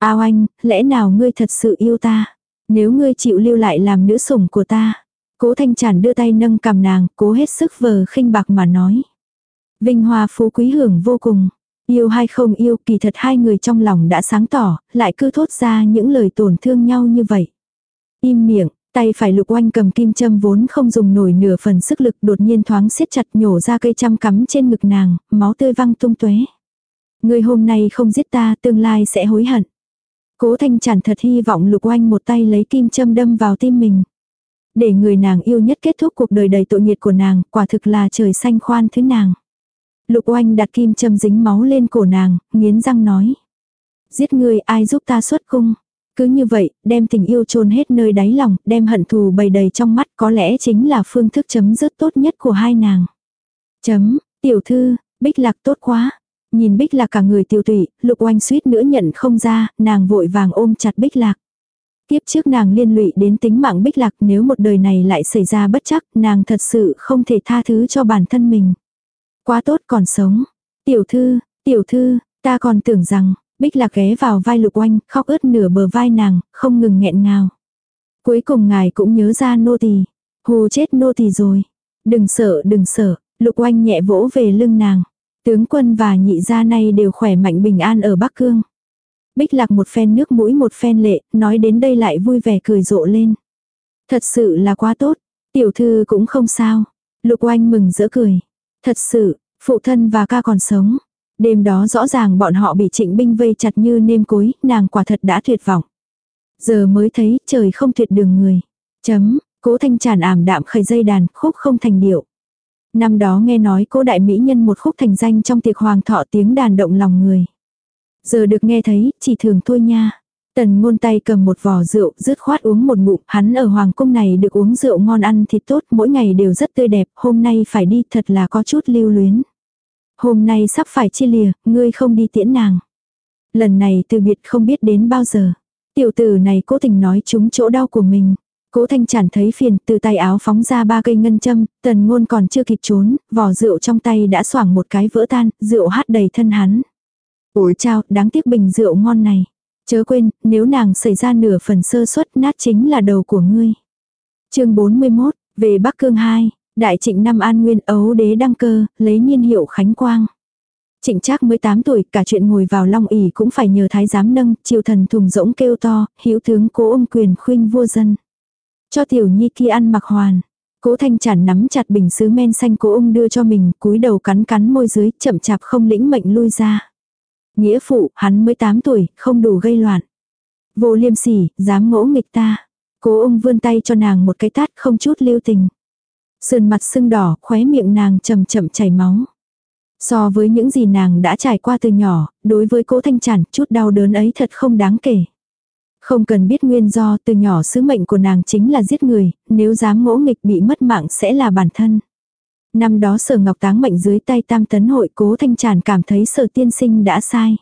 Speaker 1: Ao anh, lẽ nào ngươi thật sự yêu ta? Nếu ngươi chịu lưu lại làm nữ sủng của ta. Cố thanh tràn đưa tay nâng cầm nàng, cố hết sức vờ khinh bạc mà nói. Vinh hoa phú quý hưởng vô cùng. Yêu hay không yêu kỳ thật hai người trong lòng đã sáng tỏ, lại cứ thốt ra những lời tổn thương nhau như vậy. Im miệng, tay phải lục oanh cầm kim châm vốn không dùng nổi nửa phần sức lực đột nhiên thoáng siết chặt nhổ ra cây chăm cắm trên ngực nàng, máu tươi văng tung tuế. Người hôm nay không giết ta tương lai sẽ hối hận. Cố thanh chản thật hy vọng lục oanh một tay lấy kim châm đâm vào tim mình. Để người nàng yêu nhất kết thúc cuộc đời đầy tội nghiệt của nàng, quả thực là trời xanh khoan thứ nàng. Lục oanh đặt kim châm dính máu lên cổ nàng, nghiến răng nói. Giết người ai giúp ta xuất cung. Cứ như vậy, đem tình yêu chôn hết nơi đáy lòng, đem hận thù bầy đầy trong mắt có lẽ chính là phương thức chấm dứt tốt nhất của hai nàng. Chấm, tiểu thư, bích lạc tốt quá. Nhìn bích lạc cả người tiêu tụy, lục oanh suýt nữa nhận không ra, nàng vội vàng ôm chặt bích lạc. Tiếp trước nàng liên lụy đến tính mạng bích lạc nếu một đời này lại xảy ra bất chắc, nàng thật sự không thể tha thứ cho bản thân mình. Quá tốt còn sống. Tiểu thư, tiểu thư, ta còn tưởng rằng, bích lạc ghé vào vai lục oanh, khóc ướt nửa bờ vai nàng, không ngừng nghẹn ngào. Cuối cùng ngài cũng nhớ ra nô tỳ Hù chết nô tỳ rồi. Đừng sợ, đừng sợ, lục oanh nhẹ vỗ về lưng nàng. Tướng quân và nhị gia này đều khỏe mạnh bình an ở Bắc Cương. Bích lạc một phen nước mũi một phen lệ, nói đến đây lại vui vẻ cười rộ lên. Thật sự là quá tốt, tiểu thư cũng không sao. Lục oanh mừng rỡ cười. Thật sự, phụ thân và ca còn sống. Đêm đó rõ ràng bọn họ bị trịnh binh vây chặt như nêm cối, nàng quả thật đã tuyệt vọng. Giờ mới thấy trời không tuyệt đường người. Chấm, cố thanh tràn ảm đạm khởi dây đàn, khúc không thành điệu. Năm đó nghe nói cô đại mỹ nhân một khúc thành danh trong tiệc hoàng thọ tiếng đàn động lòng người. Giờ được nghe thấy, chỉ thường thôi nha. Tần ngôn tay cầm một vò rượu, rứt khoát uống một ngụm, hắn ở hoàng cung này được uống rượu ngon ăn thịt tốt, mỗi ngày đều rất tươi đẹp, hôm nay phải đi thật là có chút lưu luyến. Hôm nay sắp phải chia lìa, ngươi không đi tiễn nàng. Lần này từ biệt không biết đến bao giờ. Tiểu tử này cố tình nói trúng chỗ đau của mình. Cố thanh Trản thấy phiền, từ tay áo phóng ra ba cây ngân châm, tần ngôn còn chưa kịp trốn, vỏ rượu trong tay đã xoảng một cái vỡ tan, rượu hát đầy thân hắn. Ủi chao, đáng tiếc bình rượu ngon này. Chớ quên, nếu nàng xảy ra nửa phần sơ suất nát chính là đầu của ngươi. chương 41, về Bắc Cương 2, Đại trịnh năm An Nguyên ấu đế đăng cơ, lấy niên hiệu Khánh Quang. Trịnh Trác 18 tuổi, cả chuyện ngồi vào long ỷ cũng phải nhờ thái giám nâng, triều thần thùng rỗng kêu to, hữu tướng cố ông quyền khuynh vua dân. Cho tiểu nhi kia ăn mặc hoàn. Cố thanh chản nắm chặt bình sứ men xanh cố ung đưa cho mình, cúi đầu cắn cắn môi dưới, chậm chạp không lĩnh mệnh lui ra. Nghĩa phụ, hắn mới 8 tuổi, không đủ gây loạn. Vô liêm sỉ, dám ngỗ nghịch ta. Cố ung vươn tay cho nàng một cái tát không chút lưu tình. Sườn mặt sưng đỏ, khóe miệng nàng chậm chậm chảy máu. So với những gì nàng đã trải qua từ nhỏ, đối với cố thanh chản, chút đau đớn ấy thật không đáng kể. Không cần biết nguyên do, từ nhỏ sứ mệnh của nàng chính là giết người, nếu dám ngỗ nghịch bị mất mạng sẽ là bản thân. Năm đó sở ngọc táng mệnh dưới tay tam tấn hội cố thanh tràn cảm thấy sở tiên sinh đã sai.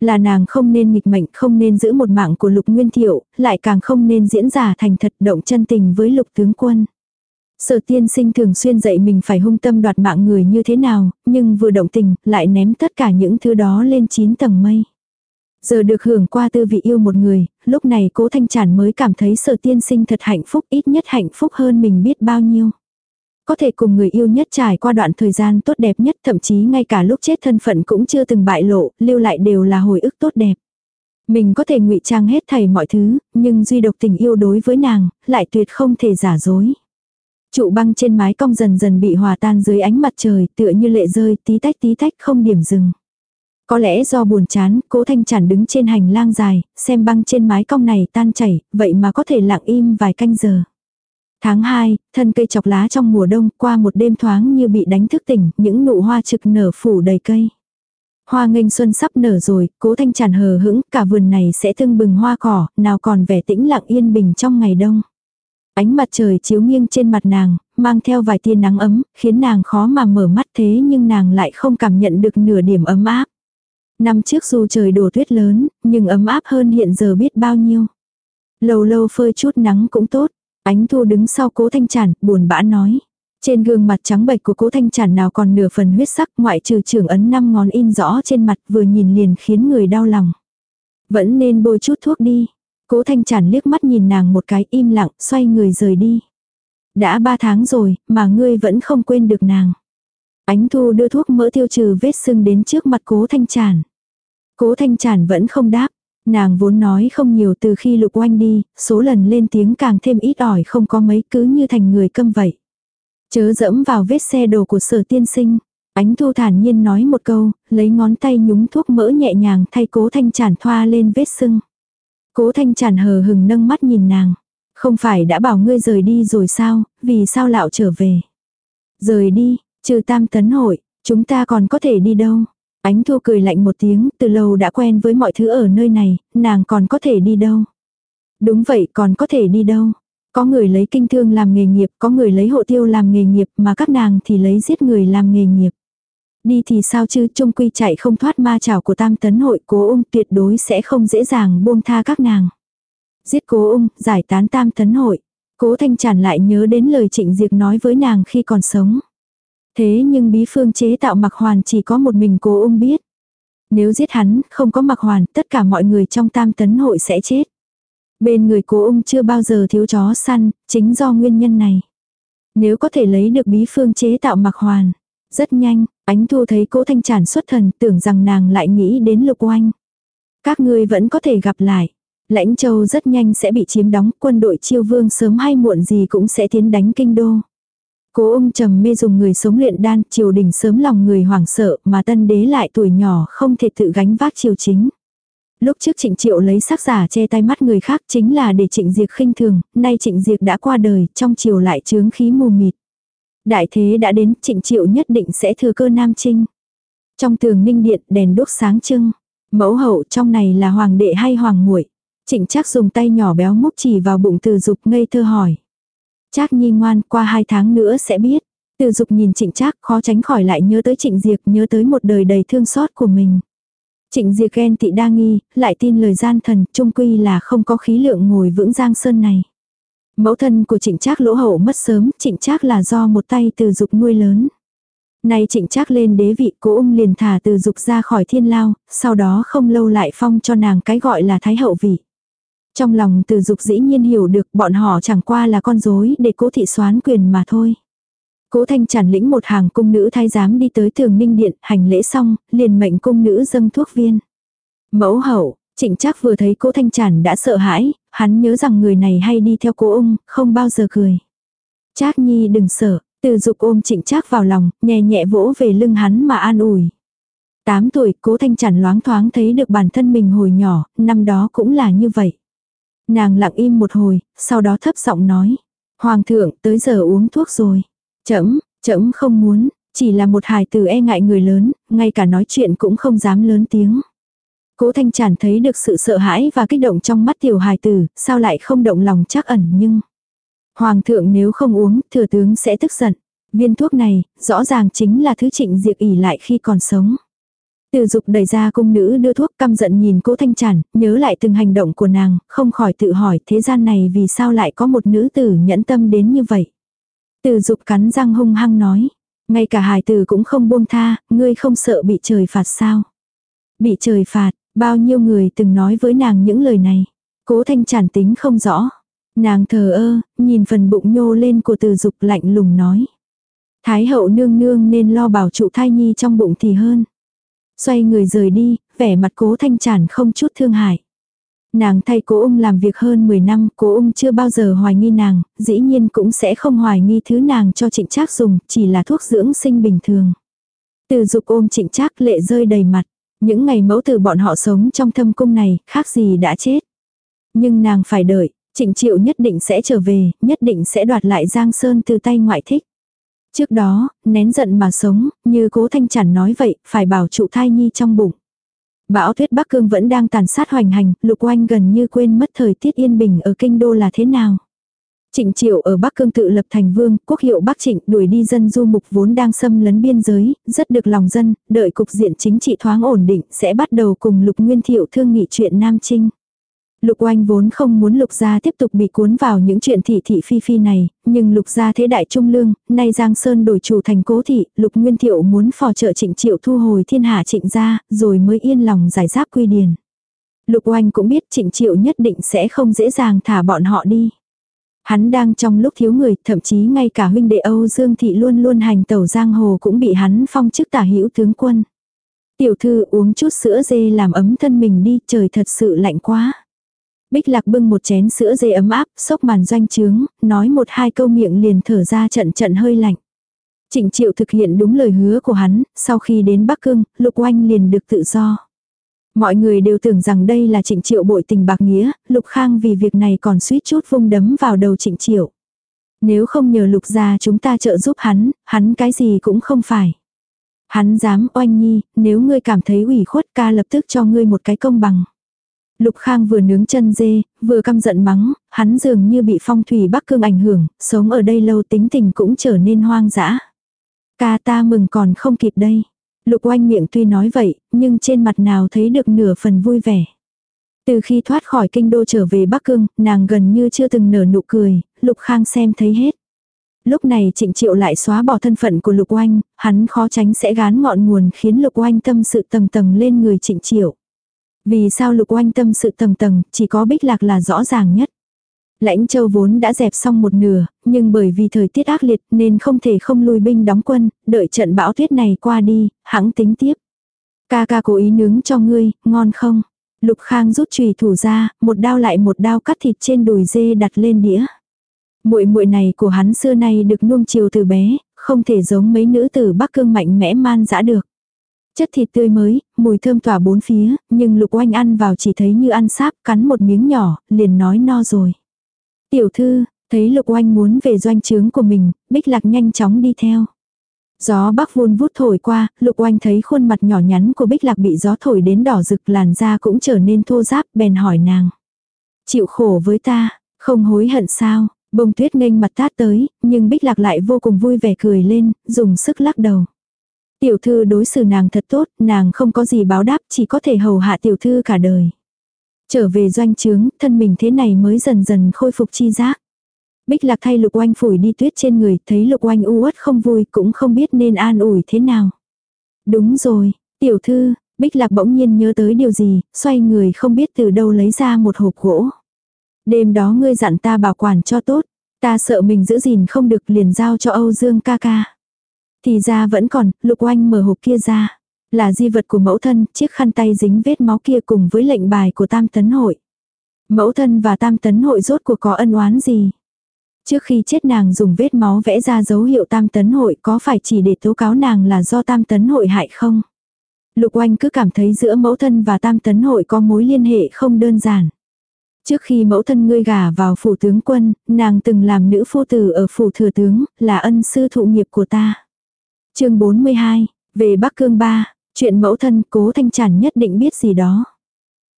Speaker 1: Là nàng không nên nghịch mệnh, không nên giữ một mạng của lục nguyên thiệu, lại càng không nên diễn giả thành thật động chân tình với lục tướng quân. Sở tiên sinh thường xuyên dạy mình phải hung tâm đoạt mạng người như thế nào, nhưng vừa động tình, lại ném tất cả những thứ đó lên chín tầng mây. Giờ được hưởng qua tư vị yêu một người, lúc này cố thanh chản mới cảm thấy sở tiên sinh thật hạnh phúc ít nhất hạnh phúc hơn mình biết bao nhiêu. Có thể cùng người yêu nhất trải qua đoạn thời gian tốt đẹp nhất thậm chí ngay cả lúc chết thân phận cũng chưa từng bại lộ, lưu lại đều là hồi ức tốt đẹp. Mình có thể ngụy trang hết thảy mọi thứ, nhưng duy độc tình yêu đối với nàng, lại tuyệt không thể giả dối. Trụ băng trên mái cong dần dần bị hòa tan dưới ánh mặt trời tựa như lệ rơi tí tách tí tách không điểm dừng. Có lẽ do buồn chán, cố thanh chản đứng trên hành lang dài, xem băng trên mái cong này tan chảy, vậy mà có thể lặng im vài canh giờ. Tháng 2, thân cây chọc lá trong mùa đông qua một đêm thoáng như bị đánh thức tỉnh, những nụ hoa trực nở phủ đầy cây. Hoa nghênh xuân sắp nở rồi, cố thanh tràn hờ hững, cả vườn này sẽ thương bừng hoa cỏ, nào còn vẻ tĩnh lặng yên bình trong ngày đông. Ánh mặt trời chiếu nghiêng trên mặt nàng, mang theo vài tia nắng ấm, khiến nàng khó mà mở mắt thế nhưng nàng lại không cảm nhận được nửa điểm ấm áp. Năm trước dù trời đổ tuyết lớn, nhưng ấm áp hơn hiện giờ biết bao nhiêu. Lâu lâu phơi chút nắng cũng tốt. Ánh thu đứng sau cố thanh chản, buồn bã nói. Trên gương mặt trắng bệch của cố thanh chản nào còn nửa phần huyết sắc ngoại trừ trưởng ấn năm ngón in rõ trên mặt vừa nhìn liền khiến người đau lòng. Vẫn nên bôi chút thuốc đi. Cố thanh chản liếc mắt nhìn nàng một cái im lặng xoay người rời đi. Đã ba tháng rồi mà ngươi vẫn không quên được nàng. Ánh thu đưa thuốc mỡ tiêu trừ vết sưng đến trước mặt cố thanh chản. Cố thanh chản vẫn không đáp. Nàng vốn nói không nhiều từ khi lục oanh đi, số lần lên tiếng càng thêm ít ỏi không có mấy cứ như thành người câm vậy. Chớ dẫm vào vết xe đồ của sở tiên sinh. Ánh thu thản nhiên nói một câu, lấy ngón tay nhúng thuốc mỡ nhẹ nhàng thay cố thanh chản thoa lên vết sưng. Cố thanh chản hờ hừng nâng mắt nhìn nàng. Không phải đã bảo ngươi rời đi rồi sao, vì sao lão trở về. Rời đi, trừ tam tấn hội, Chúng ta còn có thể đi đâu? Ánh thu cười lạnh một tiếng, từ lâu đã quen với mọi thứ ở nơi này, nàng còn có thể đi đâu? Đúng vậy còn có thể đi đâu? Có người lấy kinh thương làm nghề nghiệp, có người lấy hộ tiêu làm nghề nghiệp, mà các nàng thì lấy giết người làm nghề nghiệp. Đi thì sao chứ, trung quy chạy không thoát ma chảo của tam tấn hội cố ung tuyệt đối sẽ không dễ dàng buông tha các nàng. Giết cố ung, giải tán tam tấn hội. Cố thanh tràn lại nhớ đến lời trịnh diệt nói với nàng khi còn sống. Thế nhưng bí phương chế tạo mặc hoàn chỉ có một mình cố ung biết. Nếu giết hắn, không có mặc hoàn, tất cả mọi người trong tam tấn hội sẽ chết. Bên người cố ung chưa bao giờ thiếu chó săn, chính do nguyên nhân này. Nếu có thể lấy được bí phương chế tạo mặc hoàn. Rất nhanh, ánh thu thấy cố thanh tràn xuất thần tưởng rằng nàng lại nghĩ đến lục oanh. Các ngươi vẫn có thể gặp lại. Lãnh châu rất nhanh sẽ bị chiếm đóng, quân đội chiêu vương sớm hay muộn gì cũng sẽ tiến đánh kinh đô. Cố ung trầm mê dùng người sống luyện đan, triều đình sớm lòng người hoảng sợ mà tân đế lại tuổi nhỏ không thể tự gánh vác triều chính. Lúc trước trịnh triệu lấy sắc giả che tay mắt người khác chính là để trịnh diệt khinh thường, nay trịnh diệt đã qua đời, trong triều lại chướng khí mù mịt. Đại thế đã đến, trịnh triệu nhất định sẽ thừa cơ nam trinh. Trong tường ninh điện đèn đốt sáng trưng. Mẫu hậu trong này là hoàng đệ hay hoàng muội Trịnh chắc dùng tay nhỏ béo múc chỉ vào bụng từ dục ngây thơ hỏi. Trác nhi ngoan qua hai tháng nữa sẽ biết. Từ dục nhìn trịnh trác khó tránh khỏi lại nhớ tới trịnh diệt nhớ tới một đời đầy thương xót của mình. Trịnh diệt ghen tị đa nghi, lại tin lời gian thần, trung quy là không có khí lượng ngồi vững giang sơn này. Mẫu thân của trịnh trác lỗ hậu mất sớm, trịnh trác là do một tay từ dục nuôi lớn. Nay trịnh trác lên đế vị cố ung liền thả từ dục ra khỏi thiên lao, sau đó không lâu lại phong cho nàng cái gọi là thái hậu vị. Trong lòng từ dục dĩ nhiên hiểu được bọn họ chẳng qua là con rối để cố thị soán quyền mà thôi. Cố thanh chản lĩnh một hàng cung nữ thái giám đi tới tường ninh điện, hành lễ xong, liền mệnh cung nữ dâng thuốc viên. Mẫu hậu, trịnh chắc vừa thấy cố thanh chản đã sợ hãi, hắn nhớ rằng người này hay đi theo cố ung, không bao giờ cười. Trác nhi đừng sợ, từ dục ôm trịnh trác vào lòng, nhẹ nhẹ vỗ về lưng hắn mà an ủi. Tám tuổi, cố thanh chản loáng thoáng thấy được bản thân mình hồi nhỏ, năm đó cũng là như vậy. Nàng lặng im một hồi, sau đó thấp giọng nói. Hoàng thượng, tới giờ uống thuốc rồi. Chấm, chấm không muốn, chỉ là một hài tử e ngại người lớn, ngay cả nói chuyện cũng không dám lớn tiếng. Cố Thanh Tràn thấy được sự sợ hãi và kích động trong mắt tiểu hài tử, sao lại không động lòng chắc ẩn nhưng... Hoàng thượng nếu không uống, thừa tướng sẽ tức giận. Viên thuốc này, rõ ràng chính là thứ trịnh diệt ỉ lại khi còn sống. Từ dục đẩy ra cung nữ đưa thuốc căm giận nhìn cố thanh tràn, nhớ lại từng hành động của nàng, không khỏi tự hỏi thế gian này vì sao lại có một nữ tử nhẫn tâm đến như vậy. Từ dục cắn răng hung hăng nói, ngay cả hài tử cũng không buông tha, ngươi không sợ bị trời phạt sao. Bị trời phạt, bao nhiêu người từng nói với nàng những lời này. Cố thanh tràn tính không rõ. Nàng thờ ơ, nhìn phần bụng nhô lên của từ dục lạnh lùng nói. Thái hậu nương nương nên lo bảo trụ thai nhi trong bụng thì hơn. Xoay người rời đi, vẻ mặt cố thanh tràn không chút thương hại. Nàng thay cố ung làm việc hơn 10 năm, cố ung chưa bao giờ hoài nghi nàng, dĩ nhiên cũng sẽ không hoài nghi thứ nàng cho trịnh trác dùng, chỉ là thuốc dưỡng sinh bình thường. Từ dục ôm trịnh trác lệ rơi đầy mặt, những ngày mẫu tử bọn họ sống trong thâm cung này, khác gì đã chết. Nhưng nàng phải đợi, trịnh triệu nhất định sẽ trở về, nhất định sẽ đoạt lại Giang Sơn từ tay ngoại thích. Trước đó, nén giận mà sống, như cố thanh chản nói vậy, phải bảo trụ thai nhi trong bụng. Bão tuyết Bắc Cương vẫn đang tàn sát hoành hành, lục oanh gần như quên mất thời tiết yên bình ở kinh đô là thế nào. Trịnh Triệu ở Bắc Cương tự lập thành vương, quốc hiệu Bắc Trịnh đuổi đi dân du mục vốn đang xâm lấn biên giới, rất được lòng dân, đợi cục diện chính trị thoáng ổn định sẽ bắt đầu cùng Lục Nguyên Thiệu thương nghị chuyện Nam Trinh. Lục oanh vốn không muốn lục gia tiếp tục bị cuốn vào những chuyện thị thị phi phi này, nhưng lục gia thế đại trung lương, nay Giang Sơn đổi chủ thành cố thị, lục nguyên thiệu muốn phò trợ trịnh triệu thu hồi thiên hạ trịnh gia, rồi mới yên lòng giải giáp quy điền. Lục oanh cũng biết trịnh triệu nhất định sẽ không dễ dàng thả bọn họ đi. Hắn đang trong lúc thiếu người, thậm chí ngay cả huynh đệ Âu Dương Thị luôn luôn hành tẩu giang hồ cũng bị hắn phong chức tả hữu tướng quân. Tiểu thư uống chút sữa dê làm ấm thân mình đi, trời thật sự lạnh quá. Bích lạc bưng một chén sữa dê ấm áp, sốc màn doanh trướng, nói một hai câu miệng liền thở ra trận trận hơi lạnh. Trịnh Triệu thực hiện đúng lời hứa của hắn, sau khi đến Bắc Cương, Lục Oanh liền được tự do. Mọi người đều tưởng rằng đây là Trịnh Triệu bội tình bạc nghĩa, Lục Khang vì việc này còn suýt chút vung đấm vào đầu Trịnh Triệu. Nếu không nhờ Lục gia chúng ta trợ giúp hắn, hắn cái gì cũng không phải. Hắn dám oanh nhi, nếu ngươi cảm thấy ủy khuất ca lập tức cho ngươi một cái công bằng. Lục Khang vừa nướng chân dê, vừa căm giận mắng, hắn dường như bị phong thủy Bắc Cương ảnh hưởng, sống ở đây lâu tính tình cũng trở nên hoang dã. Ca ta mừng còn không kịp đây. Lục oanh miệng tuy nói vậy, nhưng trên mặt nào thấy được nửa phần vui vẻ. Từ khi thoát khỏi kinh đô trở về Bắc Cương, nàng gần như chưa từng nở nụ cười, Lục Khang xem thấy hết. Lúc này trịnh triệu lại xóa bỏ thân phận của Lục Oanh, hắn khó tránh sẽ gán ngọn nguồn khiến Lục Oanh tâm sự tầng tầng lên người trịnh triệu. Vì sao Lục Oanh tâm sự tầng tầng, chỉ có Bích Lạc là rõ ràng nhất. Lãnh châu vốn đã dẹp xong một nửa, nhưng bởi vì thời tiết ác liệt nên không thể không lui binh đóng quân, đợi trận bão tuyết này qua đi, hãng tính tiếp. Ca ca cố ý nướng cho ngươi, ngon không? Lục Khang rút chùy thủ ra, một đao lại một đao cắt thịt trên đùi dê đặt lên đĩa. Muội muội này của hắn xưa nay được nuông chiều từ bé, không thể giống mấy nữ tử Bắc Cương mạnh mẽ man dã được. Chất thịt tươi mới, mùi thơm tỏa bốn phía, nhưng Lục Oanh ăn vào chỉ thấy như ăn sáp, cắn một miếng nhỏ, liền nói no rồi. Tiểu thư, thấy Lục Oanh muốn về doanh trướng của mình, Bích Lạc nhanh chóng đi theo. Gió bắc vun vút thổi qua, Lục Oanh thấy khuôn mặt nhỏ nhắn của Bích Lạc bị gió thổi đến đỏ rực làn da cũng trở nên thô ráp, bèn hỏi nàng. Chịu khổ với ta, không hối hận sao? Bông tuyết nghênh mặt tát tới, nhưng Bích Lạc lại vô cùng vui vẻ cười lên, dùng sức lắc đầu. Tiểu thư đối xử nàng thật tốt, nàng không có gì báo đáp, chỉ có thể hầu hạ tiểu thư cả đời. Trở về doanh trướng, thân mình thế này mới dần dần khôi phục chi giác. Bích lạc thay lục oanh phủi đi tuyết trên người, thấy lục oanh u uất không vui, cũng không biết nên an ủi thế nào. Đúng rồi, tiểu thư, bích lạc bỗng nhiên nhớ tới điều gì, xoay người không biết từ đâu lấy ra một hộp gỗ. Đêm đó ngươi dặn ta bảo quản cho tốt, ta sợ mình giữ gìn không được liền giao cho Âu Dương ca ca. Thì ra vẫn còn, lục oanh mở hộp kia ra. Là di vật của mẫu thân, chiếc khăn tay dính vết máu kia cùng với lệnh bài của tam tấn hội. Mẫu thân và tam tấn hội rốt cuộc có ân oán gì? Trước khi chết nàng dùng vết máu vẽ ra dấu hiệu tam tấn hội có phải chỉ để tố cáo nàng là do tam tấn hội hại không? Lục oanh cứ cảm thấy giữa mẫu thân và tam tấn hội có mối liên hệ không đơn giản. Trước khi mẫu thân ngươi gả vào phủ tướng quân, nàng từng làm nữ phu tử ở phủ thừa tướng, là ân sư thụ nghiệp của ta chương 42, về Bắc Cương ba chuyện mẫu thân cố thanh tràn nhất định biết gì đó.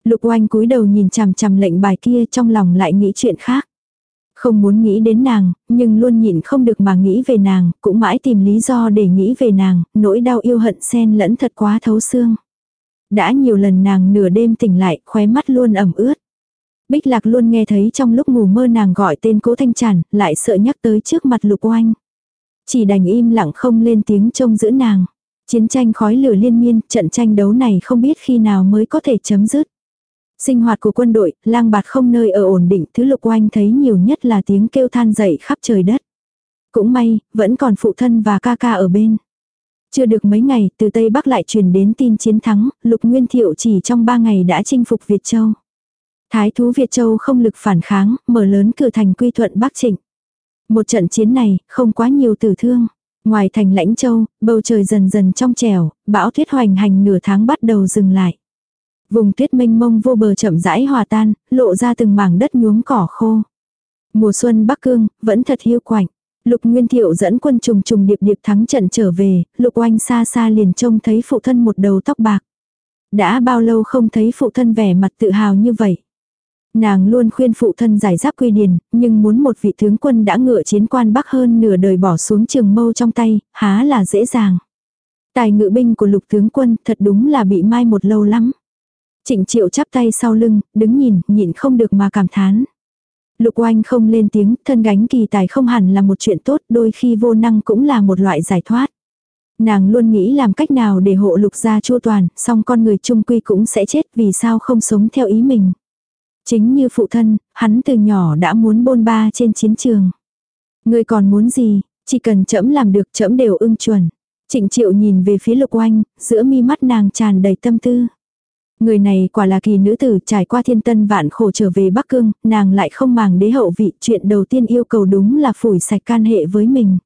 Speaker 1: Lục oanh cúi đầu nhìn chằm chằm lệnh bài kia trong lòng lại nghĩ chuyện khác. Không muốn nghĩ đến nàng, nhưng luôn nhịn không được mà nghĩ về nàng, cũng mãi tìm lý do để nghĩ về nàng, nỗi đau yêu hận xen lẫn thật quá thấu xương. Đã nhiều lần nàng nửa đêm tỉnh lại, khóe mắt luôn ẩm ướt. Bích lạc luôn nghe thấy trong lúc ngủ mơ nàng gọi tên cố thanh tràn, lại sợ nhắc tới trước mặt lục oanh. Chỉ đành im lặng không lên tiếng trông giữ nàng. Chiến tranh khói lửa liên miên, trận tranh đấu này không biết khi nào mới có thể chấm dứt. Sinh hoạt của quân đội, lang bạt không nơi ở ổn định, thứ lục oanh thấy nhiều nhất là tiếng kêu than dậy khắp trời đất. Cũng may, vẫn còn phụ thân và ca ca ở bên. Chưa được mấy ngày, từ Tây Bắc lại truyền đến tin chiến thắng, lục nguyên thiệu chỉ trong ba ngày đã chinh phục Việt Châu. Thái thú Việt Châu không lực phản kháng, mở lớn cửa thành quy thuận Bắc Trịnh. Một trận chiến này, không quá nhiều tử thương. Ngoài thành lãnh châu, bầu trời dần dần trong trẻo, bão tuyết hoành hành nửa tháng bắt đầu dừng lại. Vùng tuyết mênh mông vô bờ chậm rãi hòa tan, lộ ra từng mảng đất nhuốm cỏ khô. Mùa xuân Bắc Cương, vẫn thật hiu quạnh. Lục Nguyên Thiệu dẫn quân trùng trùng điệp điệp thắng trận trở về, Lục Oanh xa xa liền trông thấy phụ thân một đầu tóc bạc. Đã bao lâu không thấy phụ thân vẻ mặt tự hào như vậy. Nàng luôn khuyên phụ thân giải giáp quy điền, nhưng muốn một vị tướng quân đã ngựa chiến quan bắc hơn nửa đời bỏ xuống trường mâu trong tay, há là dễ dàng. Tài ngự binh của lục tướng quân thật đúng là bị mai một lâu lắm. Trịnh triệu chắp tay sau lưng, đứng nhìn, nhịn không được mà cảm thán. Lục oanh không lên tiếng, thân gánh kỳ tài không hẳn là một chuyện tốt, đôi khi vô năng cũng là một loại giải thoát. Nàng luôn nghĩ làm cách nào để hộ lục gia chua toàn, song con người trung quy cũng sẽ chết vì sao không sống theo ý mình. Chính như phụ thân, hắn từ nhỏ đã muốn bôn ba trên chiến trường. Người còn muốn gì, chỉ cần trẫm làm được trẫm đều ưng chuẩn. Trịnh triệu nhìn về phía lục oanh, giữa mi mắt nàng tràn đầy tâm tư. Người này quả là kỳ nữ tử trải qua thiên tân vạn khổ trở về Bắc Cương, nàng lại không màng đế hậu vị, chuyện đầu tiên yêu cầu đúng là phủi sạch can hệ với mình.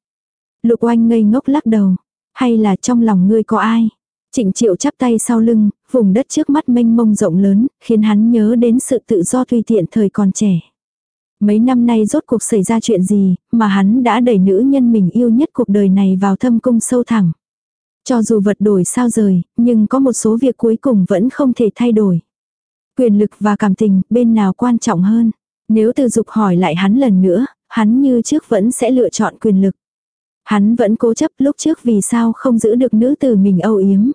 Speaker 1: Lục oanh ngây ngốc lắc đầu, hay là trong lòng ngươi có ai? Trịnh triệu chắp tay sau lưng, vùng đất trước mắt mênh mông rộng lớn, khiến hắn nhớ đến sự tự do tùy tiện thời còn trẻ. Mấy năm nay rốt cuộc xảy ra chuyện gì, mà hắn đã đẩy nữ nhân mình yêu nhất cuộc đời này vào thâm cung sâu thẳng Cho dù vật đổi sao rời, nhưng có một số việc cuối cùng vẫn không thể thay đổi. Quyền lực và cảm tình, bên nào quan trọng hơn? Nếu từ dục hỏi lại hắn lần nữa, hắn như trước vẫn sẽ lựa chọn quyền lực. Hắn vẫn cố chấp lúc trước vì sao không giữ được nữ tử mình âu yếm.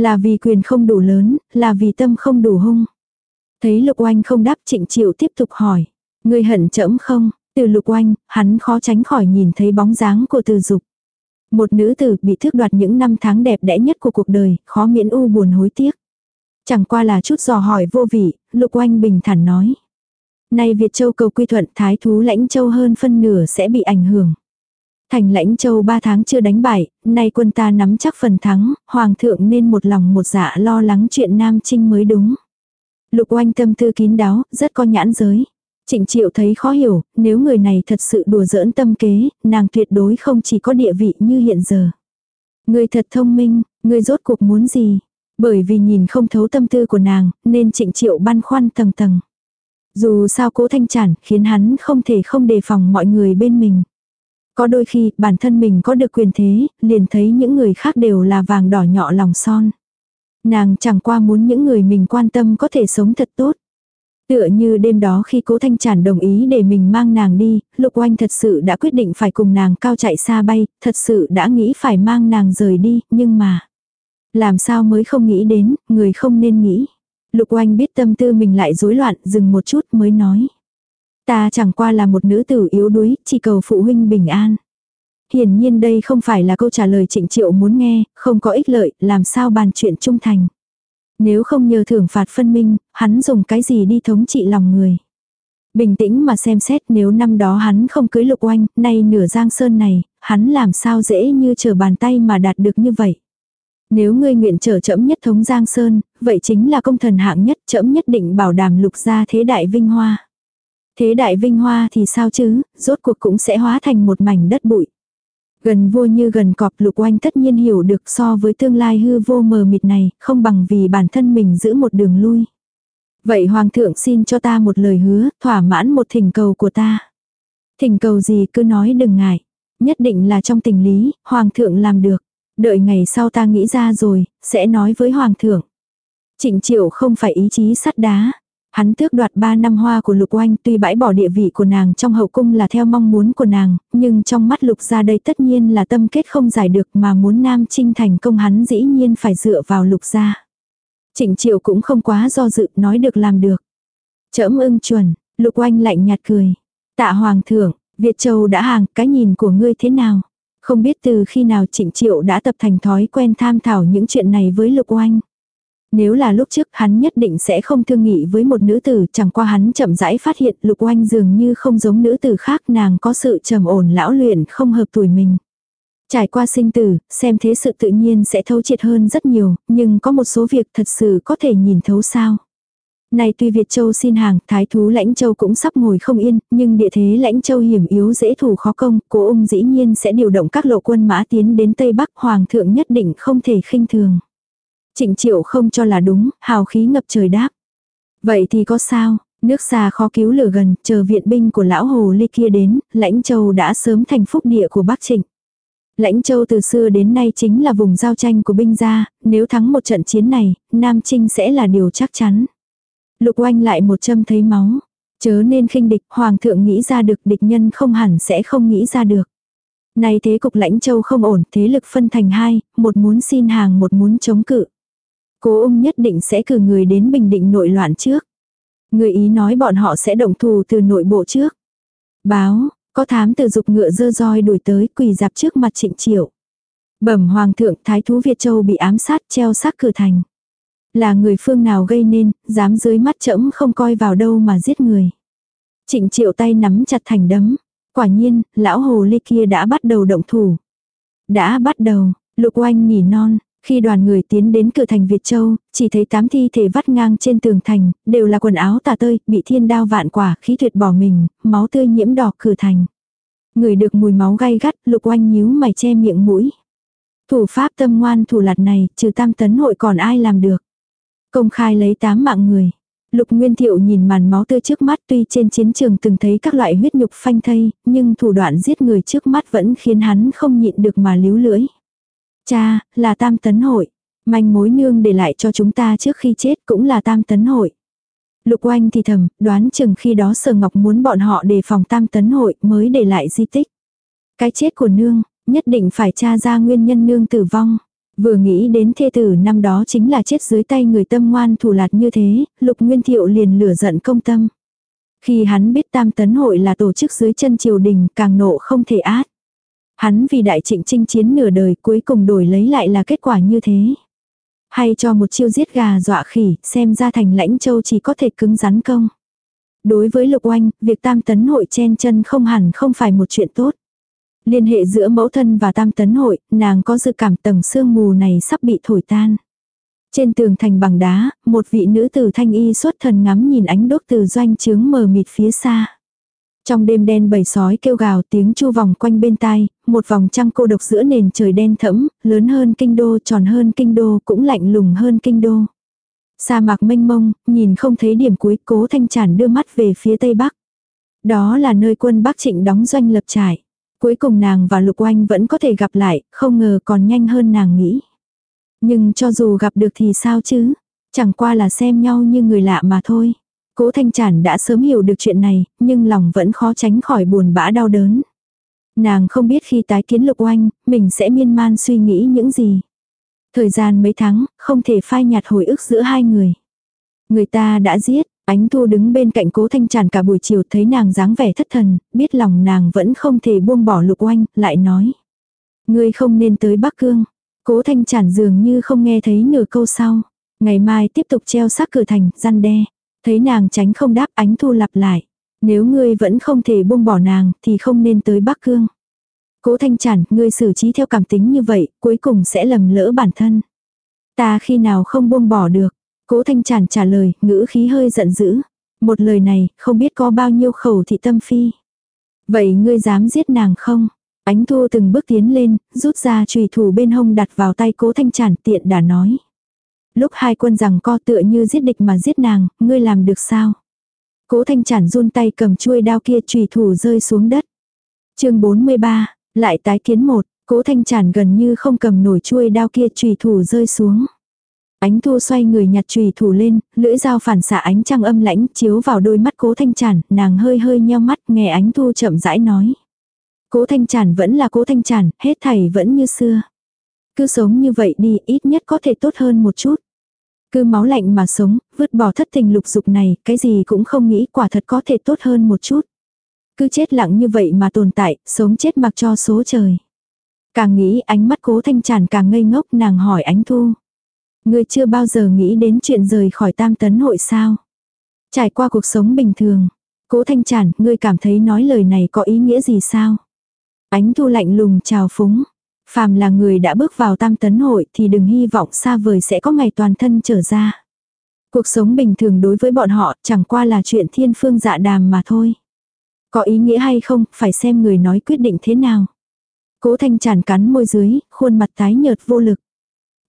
Speaker 1: Là vì quyền không đủ lớn, là vì tâm không đủ hung. Thấy lục oanh không đáp trịnh triệu tiếp tục hỏi. Người hận trẫm không? Từ lục oanh, hắn khó tránh khỏi nhìn thấy bóng dáng của từ dục. Một nữ tử bị thước đoạt những năm tháng đẹp đẽ nhất của cuộc đời, khó miễn u buồn hối tiếc. Chẳng qua là chút dò hỏi vô vị, lục oanh bình thản nói. Nay Việt Châu cầu quy thuận thái thú lãnh châu hơn phân nửa sẽ bị ảnh hưởng. Thành lãnh châu ba tháng chưa đánh bại, nay quân ta nắm chắc phần thắng, hoàng thượng nên một lòng một dạ lo lắng chuyện nam trinh mới đúng. Lục oanh tâm tư kín đáo, rất có nhãn giới. Trịnh triệu thấy khó hiểu, nếu người này thật sự đùa giỡn tâm kế, nàng tuyệt đối không chỉ có địa vị như hiện giờ. Người thật thông minh, người rốt cuộc muốn gì? Bởi vì nhìn không thấu tâm tư của nàng, nên trịnh triệu băn khoăn tầng tầng. Dù sao cố thanh chản khiến hắn không thể không đề phòng mọi người bên mình. Có đôi khi bản thân mình có được quyền thế, liền thấy những người khác đều là vàng đỏ nhọ lòng son. Nàng chẳng qua muốn những người mình quan tâm có thể sống thật tốt. Tựa như đêm đó khi cố thanh tràn đồng ý để mình mang nàng đi, lục oanh thật sự đã quyết định phải cùng nàng cao chạy xa bay, thật sự đã nghĩ phải mang nàng rời đi, nhưng mà... Làm sao mới không nghĩ đến, người không nên nghĩ. Lục oanh biết tâm tư mình lại rối loạn, dừng một chút mới nói. Ta chẳng qua là một nữ tử yếu đuối, chỉ cầu phụ huynh bình an. Hiển nhiên đây không phải là câu trả lời trịnh triệu muốn nghe, không có ích lợi, làm sao bàn chuyện trung thành. Nếu không nhờ thưởng phạt phân minh, hắn dùng cái gì đi thống trị lòng người. Bình tĩnh mà xem xét nếu năm đó hắn không cưới lục oanh, nay nửa giang sơn này, hắn làm sao dễ như trở bàn tay mà đạt được như vậy. Nếu ngươi nguyện trở chậm nhất thống giang sơn, vậy chính là công thần hạng nhất chậm nhất định bảo đảm lục gia thế đại vinh hoa. Thế đại vinh hoa thì sao chứ, rốt cuộc cũng sẽ hóa thành một mảnh đất bụi. Gần vua như gần cọp lục oanh tất nhiên hiểu được so với tương lai hư vô mờ mịt này, không bằng vì bản thân mình giữ một đường lui. Vậy Hoàng thượng xin cho ta một lời hứa, thỏa mãn một thỉnh cầu của ta. Thỉnh cầu gì cứ nói đừng ngại. Nhất định là trong tình lý, Hoàng thượng làm được. Đợi ngày sau ta nghĩ ra rồi, sẽ nói với Hoàng thượng. Trịnh triệu không phải ý chí sắt đá, Hắn tước đoạt 3 năm hoa của Lục Oanh tuy bãi bỏ địa vị của nàng trong hậu cung là theo mong muốn của nàng, nhưng trong mắt Lục ra đây tất nhiên là tâm kết không giải được mà muốn Nam Trinh thành công hắn dĩ nhiên phải dựa vào Lục ra. Trịnh Triệu cũng không quá do dự nói được làm được. Chỡm ưng chuẩn, Lục Oanh lạnh nhạt cười. Tạ Hoàng thượng, Việt Châu đã hàng, cái nhìn của ngươi thế nào? Không biết từ khi nào Trịnh Triệu đã tập thành thói quen tham thảo những chuyện này với Lục Oanh. Nếu là lúc trước hắn nhất định sẽ không thương nghị với một nữ tử chẳng qua hắn chậm rãi phát hiện lục oanh dường như không giống nữ tử khác nàng có sự trầm ổn lão luyện không hợp tuổi mình. Trải qua sinh tử, xem thế sự tự nhiên sẽ thấu triệt hơn rất nhiều, nhưng có một số việc thật sự có thể nhìn thấu sao. Này tuy Việt Châu xin hàng, thái thú lãnh châu cũng sắp ngồi không yên, nhưng địa thế lãnh châu hiểm yếu dễ thủ khó công, cố ung dĩ nhiên sẽ điều động các lộ quân mã tiến đến Tây Bắc, hoàng thượng nhất định không thể khinh thường. Trịnh triệu không cho là đúng, hào khí ngập trời đáp. Vậy thì có sao, nước xa khó cứu lửa gần, chờ viện binh của lão hồ ly kia đến, lãnh châu đã sớm thành phúc địa của Bắc Trịnh. Lãnh châu từ xưa đến nay chính là vùng giao tranh của binh gia, nếu thắng một trận chiến này, Nam Trinh sẽ là điều chắc chắn. Lục oanh lại một châm thấy máu. Chớ nên khinh địch, hoàng thượng nghĩ ra được địch nhân không hẳn sẽ không nghĩ ra được. Nay thế cục lãnh châu không ổn, thế lực phân thành hai, một muốn xin hàng một muốn chống cự. Cố ung nhất định sẽ cử người đến bình định nội loạn trước. Người ý nói bọn họ sẽ động thù từ nội bộ trước. Báo, có thám từ dục ngựa dơ roi đuổi tới quỳ dạp trước mặt trịnh triệu. Bẩm hoàng thượng thái thú Việt Châu bị ám sát treo xác cửa thành. Là người phương nào gây nên, dám dưới mắt trẫm không coi vào đâu mà giết người. Trịnh triệu tay nắm chặt thành đấm. Quả nhiên, lão hồ ly kia đã bắt đầu động thủ. Đã bắt đầu, lục oanh nhỉ non, khi đoàn người tiến đến cửa thành Việt Châu, chỉ thấy tám thi thể vắt ngang trên tường thành, đều là quần áo tà tơi, bị thiên đao vạn quả, khí tuyệt bỏ mình, máu tươi nhiễm đỏ cửa thành. Người được mùi máu gay gắt, lục oanh nhíu mày che miệng mũi. Thủ pháp tâm ngoan thủ lạt này, trừ tam tấn hội còn ai làm được. Công khai lấy tám mạng người. Lục Nguyên Thiệu nhìn màn máu tươi trước mắt tuy trên chiến trường từng thấy các loại huyết nhục phanh thây, nhưng thủ đoạn giết người trước mắt vẫn khiến hắn không nhịn được mà líu lưỡi. Cha, là tam tấn hội. Manh mối nương để lại cho chúng ta trước khi chết cũng là tam tấn hội. Lục oanh thì thầm, đoán chừng khi đó Sở Ngọc muốn bọn họ đề phòng tam tấn hội mới để lại di tích. Cái chết của nương, nhất định phải tra ra nguyên nhân nương tử vong. Vừa nghĩ đến thê tử năm đó chính là chết dưới tay người tâm ngoan thủ lạt như thế, lục nguyên thiệu liền lửa giận công tâm. Khi hắn biết tam tấn hội là tổ chức dưới chân triều đình càng nộ không thể át. Hắn vì đại trịnh chinh chiến nửa đời cuối cùng đổi lấy lại là kết quả như thế. Hay cho một chiêu giết gà dọa khỉ, xem ra thành lãnh châu chỉ có thể cứng rắn công. Đối với lục oanh, việc tam tấn hội chen chân không hẳn không phải một chuyện tốt. Liên hệ giữa mẫu thân và tam tấn hội, nàng có dự cảm tầng sương mù này sắp bị thổi tan. Trên tường thành bằng đá, một vị nữ tử thanh y xuất thần ngắm nhìn ánh đốt từ doanh trướng mờ mịt phía xa. Trong đêm đen bầy sói kêu gào tiếng chu vòng quanh bên tai, một vòng trăng cô độc giữa nền trời đen thẫm, lớn hơn kinh đô, tròn hơn kinh đô, cũng lạnh lùng hơn kinh đô. Sa mạc mênh mông, nhìn không thấy điểm cuối, cố thanh tràn đưa mắt về phía tây bắc. Đó là nơi quân Bắc Trịnh đóng doanh lập trại. Cuối cùng nàng và Lục Oanh vẫn có thể gặp lại, không ngờ còn nhanh hơn nàng nghĩ. Nhưng cho dù gặp được thì sao chứ? Chẳng qua là xem nhau như người lạ mà thôi. Cố Thanh Trản đã sớm hiểu được chuyện này, nhưng lòng vẫn khó tránh khỏi buồn bã đau đớn. Nàng không biết khi tái kiến Lục Oanh, mình sẽ miên man suy nghĩ những gì. Thời gian mấy tháng, không thể phai nhạt hồi ức giữa hai người. Người ta đã giết, Ánh Thu đứng bên cạnh cố thanh tràn cả buổi chiều thấy nàng dáng vẻ thất thần, biết lòng nàng vẫn không thể buông bỏ lục oanh, lại nói. Ngươi không nên tới Bắc Cương. Cố thanh tràn dường như không nghe thấy nửa câu sau. Ngày mai tiếp tục treo xác cửa thành, răn đe. Thấy nàng tránh không đáp ánh Thu lặp lại. Nếu ngươi vẫn không thể buông bỏ nàng thì không nên tới Bắc Cương. Cố thanh Chản, ngươi xử trí theo cảm tính như vậy, cuối cùng sẽ lầm lỡ bản thân. Ta khi nào không buông bỏ được, Cố Thanh Chản trả lời, ngữ khí hơi giận dữ. Một lời này, không biết có bao nhiêu khẩu thị tâm phi. Vậy ngươi dám giết nàng không? Ánh Thua từng bước tiến lên, rút ra chùy thủ bên hông đặt vào tay Cố Thanh Chản tiện đã nói. Lúc hai quân rằng co tựa như giết địch mà giết nàng, ngươi làm được sao? Cố Thanh Chản run tay cầm chuôi đao kia chùy thủ rơi xuống đất. chương 43, lại tái kiến một, Cố Thanh Chản gần như không cầm nổi chuôi đao kia chùy thủ rơi xuống. Ánh thu xoay người nhặt chùy thủ lên, lưỡi dao phản xạ ánh trăng âm lãnh chiếu vào đôi mắt cố thanh Chản, nàng hơi hơi nheo mắt nghe ánh thu chậm rãi nói. Cố thanh Chản vẫn là cố thanh Chản, hết thảy vẫn như xưa. Cứ sống như vậy đi, ít nhất có thể tốt hơn một chút. Cứ máu lạnh mà sống, vứt bỏ thất tình lục dục này, cái gì cũng không nghĩ quả thật có thể tốt hơn một chút. Cứ chết lặng như vậy mà tồn tại, sống chết mặc cho số trời. Càng nghĩ ánh mắt cố thanh tràn càng ngây ngốc nàng hỏi ánh thu. Ngươi chưa bao giờ nghĩ đến chuyện rời khỏi tam tấn hội sao? Trải qua cuộc sống bình thường. Cố thanh chản, ngươi cảm thấy nói lời này có ý nghĩa gì sao? Ánh thu lạnh lùng chào phúng. Phàm là người đã bước vào tam tấn hội thì đừng hy vọng xa vời sẽ có ngày toàn thân trở ra. Cuộc sống bình thường đối với bọn họ chẳng qua là chuyện thiên phương dạ đàm mà thôi. Có ý nghĩa hay không, phải xem người nói quyết định thế nào. Cố thanh chản cắn môi dưới, khuôn mặt tái nhợt vô lực.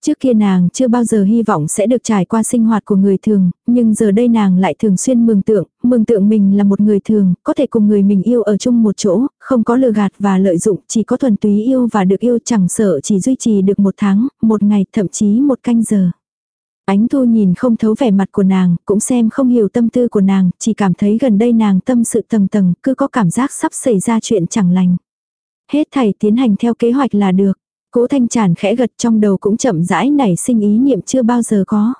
Speaker 1: Trước kia nàng chưa bao giờ hy vọng sẽ được trải qua sinh hoạt của người thường, nhưng giờ đây nàng lại thường xuyên mường tượng, mường tượng mình là một người thường, có thể cùng người mình yêu ở chung một chỗ, không có lừa gạt và lợi dụng, chỉ có thuần túy yêu và được yêu chẳng sợ chỉ duy trì được một tháng, một ngày, thậm chí một canh giờ. Ánh thu nhìn không thấu vẻ mặt của nàng, cũng xem không hiểu tâm tư của nàng, chỉ cảm thấy gần đây nàng tâm sự tầng tầng, cứ có cảm giác sắp xảy ra chuyện chẳng lành. Hết thảy tiến hành theo kế hoạch là được. Cố thanh tràn khẽ gật trong đầu cũng chậm rãi nảy sinh ý niệm chưa bao giờ có.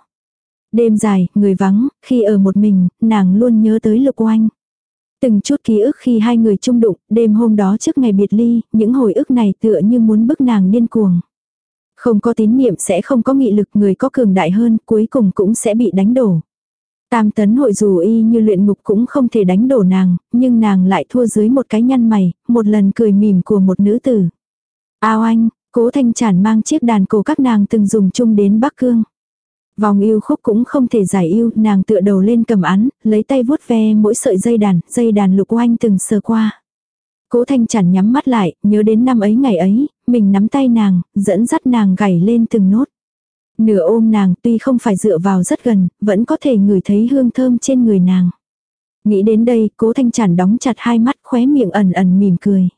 Speaker 1: Đêm dài, người vắng, khi ở một mình, nàng luôn nhớ tới lục oanh. Từng chút ký ức khi hai người chung đụng, đêm hôm đó trước ngày biệt ly, những hồi ức này tựa như muốn bức nàng điên cuồng. Không có tín niệm sẽ không có nghị lực người có cường đại hơn, cuối cùng cũng sẽ bị đánh đổ. Tam tấn hội dù y như luyện ngục cũng không thể đánh đổ nàng, nhưng nàng lại thua dưới một cái nhăn mày, một lần cười mỉm của một nữ tử. Ao anh, Cố Thanh Trản mang chiếc đàn cổ các nàng từng dùng chung đến Bắc Cương. Vòng yêu khúc cũng không thể giải yêu, nàng tựa đầu lên cầm án, lấy tay vuốt ve mỗi sợi dây đàn, dây đàn lục oanh từng sờ qua. Cố Thanh Trản nhắm mắt lại, nhớ đến năm ấy ngày ấy, mình nắm tay nàng, dẫn dắt nàng gảy lên từng nốt. Nửa ôm nàng tuy không phải dựa vào rất gần, vẫn có thể ngửi thấy hương thơm trên người nàng. Nghĩ đến đây, cố Thanh Trản đóng chặt hai mắt khóe miệng ẩn ẩn mỉm cười.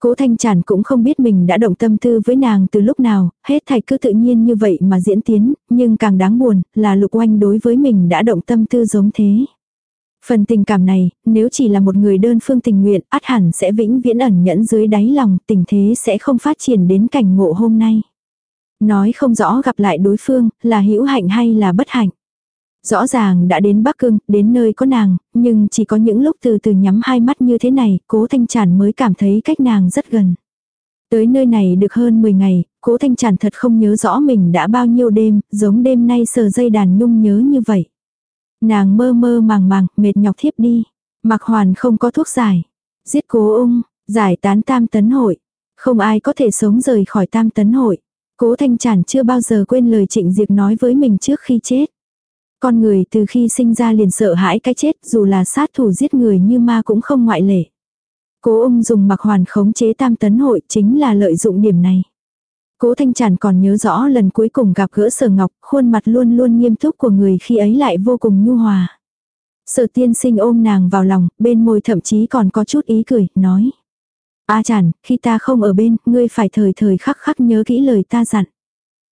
Speaker 1: Cố Thanh Tràn cũng không biết mình đã động tâm tư với nàng từ lúc nào, hết thảy cứ tự nhiên như vậy mà diễn tiến, nhưng càng đáng buồn là Lục Oanh đối với mình đã động tâm tư giống thế. Phần tình cảm này, nếu chỉ là một người đơn phương tình nguyện, át hẳn sẽ vĩnh viễn ẩn nhẫn dưới đáy lòng, tình thế sẽ không phát triển đến cảnh ngộ hôm nay. Nói không rõ gặp lại đối phương, là hữu hạnh hay là bất hạnh. Rõ ràng đã đến Bắc Cương, đến nơi có nàng, nhưng chỉ có những lúc từ từ nhắm hai mắt như thế này, cố thanh tràn mới cảm thấy cách nàng rất gần. Tới nơi này được hơn 10 ngày, cố thanh tràn thật không nhớ rõ mình đã bao nhiêu đêm, giống đêm nay sờ dây đàn nhung nhớ như vậy. Nàng mơ mơ màng màng, mệt nhọc thiếp đi. Mặc hoàn không có thuốc giải. Giết cố ung, giải tán tam tấn hội. Không ai có thể sống rời khỏi tam tấn hội. Cố thanh tràn chưa bao giờ quên lời trịnh diệt nói với mình trước khi chết. Con người từ khi sinh ra liền sợ hãi cái chết dù là sát thủ giết người như ma cũng không ngoại lệ. Cố ung dùng mặc hoàn khống chế tam tấn hội chính là lợi dụng điểm này. Cố Thanh Tràn còn nhớ rõ lần cuối cùng gặp gỡ Sở Ngọc, khuôn mặt luôn luôn nghiêm túc của người khi ấy lại vô cùng nhu hòa. Sở tiên sinh ôm nàng vào lòng, bên môi thậm chí còn có chút ý cười, nói. A Tràn, khi ta không ở bên, ngươi phải thời thời khắc khắc nhớ kỹ lời ta dặn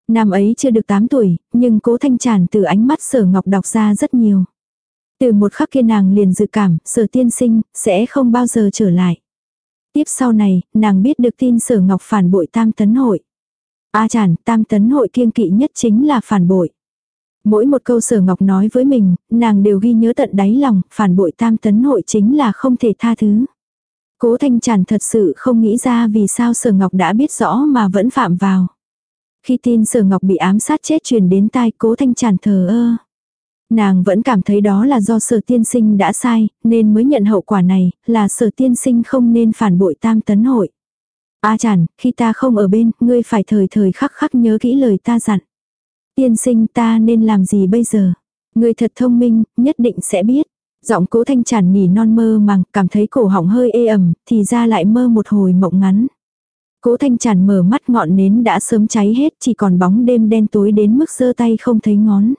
Speaker 1: nam ấy chưa được 8 tuổi, nhưng cố thanh tràn từ ánh mắt sở ngọc đọc ra rất nhiều. Từ một khắc kia nàng liền dự cảm, sở tiên sinh, sẽ không bao giờ trở lại. Tiếp sau này, nàng biết được tin sở ngọc phản bội tam tấn hội. A à chản, tam tấn hội kiêng kỵ nhất chính là phản bội. Mỗi một câu sở ngọc nói với mình, nàng đều ghi nhớ tận đáy lòng, phản bội tam tấn hội chính là không thể tha thứ. Cố thanh tràn thật sự không nghĩ ra vì sao sở ngọc đã biết rõ mà vẫn phạm vào. Khi tin sở ngọc bị ám sát chết truyền đến tai cố thanh tràn thờ ơ. Nàng vẫn cảm thấy đó là do sở tiên sinh đã sai, nên mới nhận hậu quả này, là sở tiên sinh không nên phản bội tam tấn hội. A à chản, khi ta không ở bên, ngươi phải thời thời khắc khắc nhớ kỹ lời ta dặn. Tiên sinh ta nên làm gì bây giờ? Ngươi thật thông minh, nhất định sẽ biết. Giọng cố thanh chản nỉ non mơ màng, cảm thấy cổ họng hơi ê ẩm, thì ra lại mơ một hồi mộng ngắn. Cố thanh chản mở mắt ngọn nến đã sớm cháy hết, chỉ còn bóng đêm đen tối đến mức giơ tay không thấy ngón.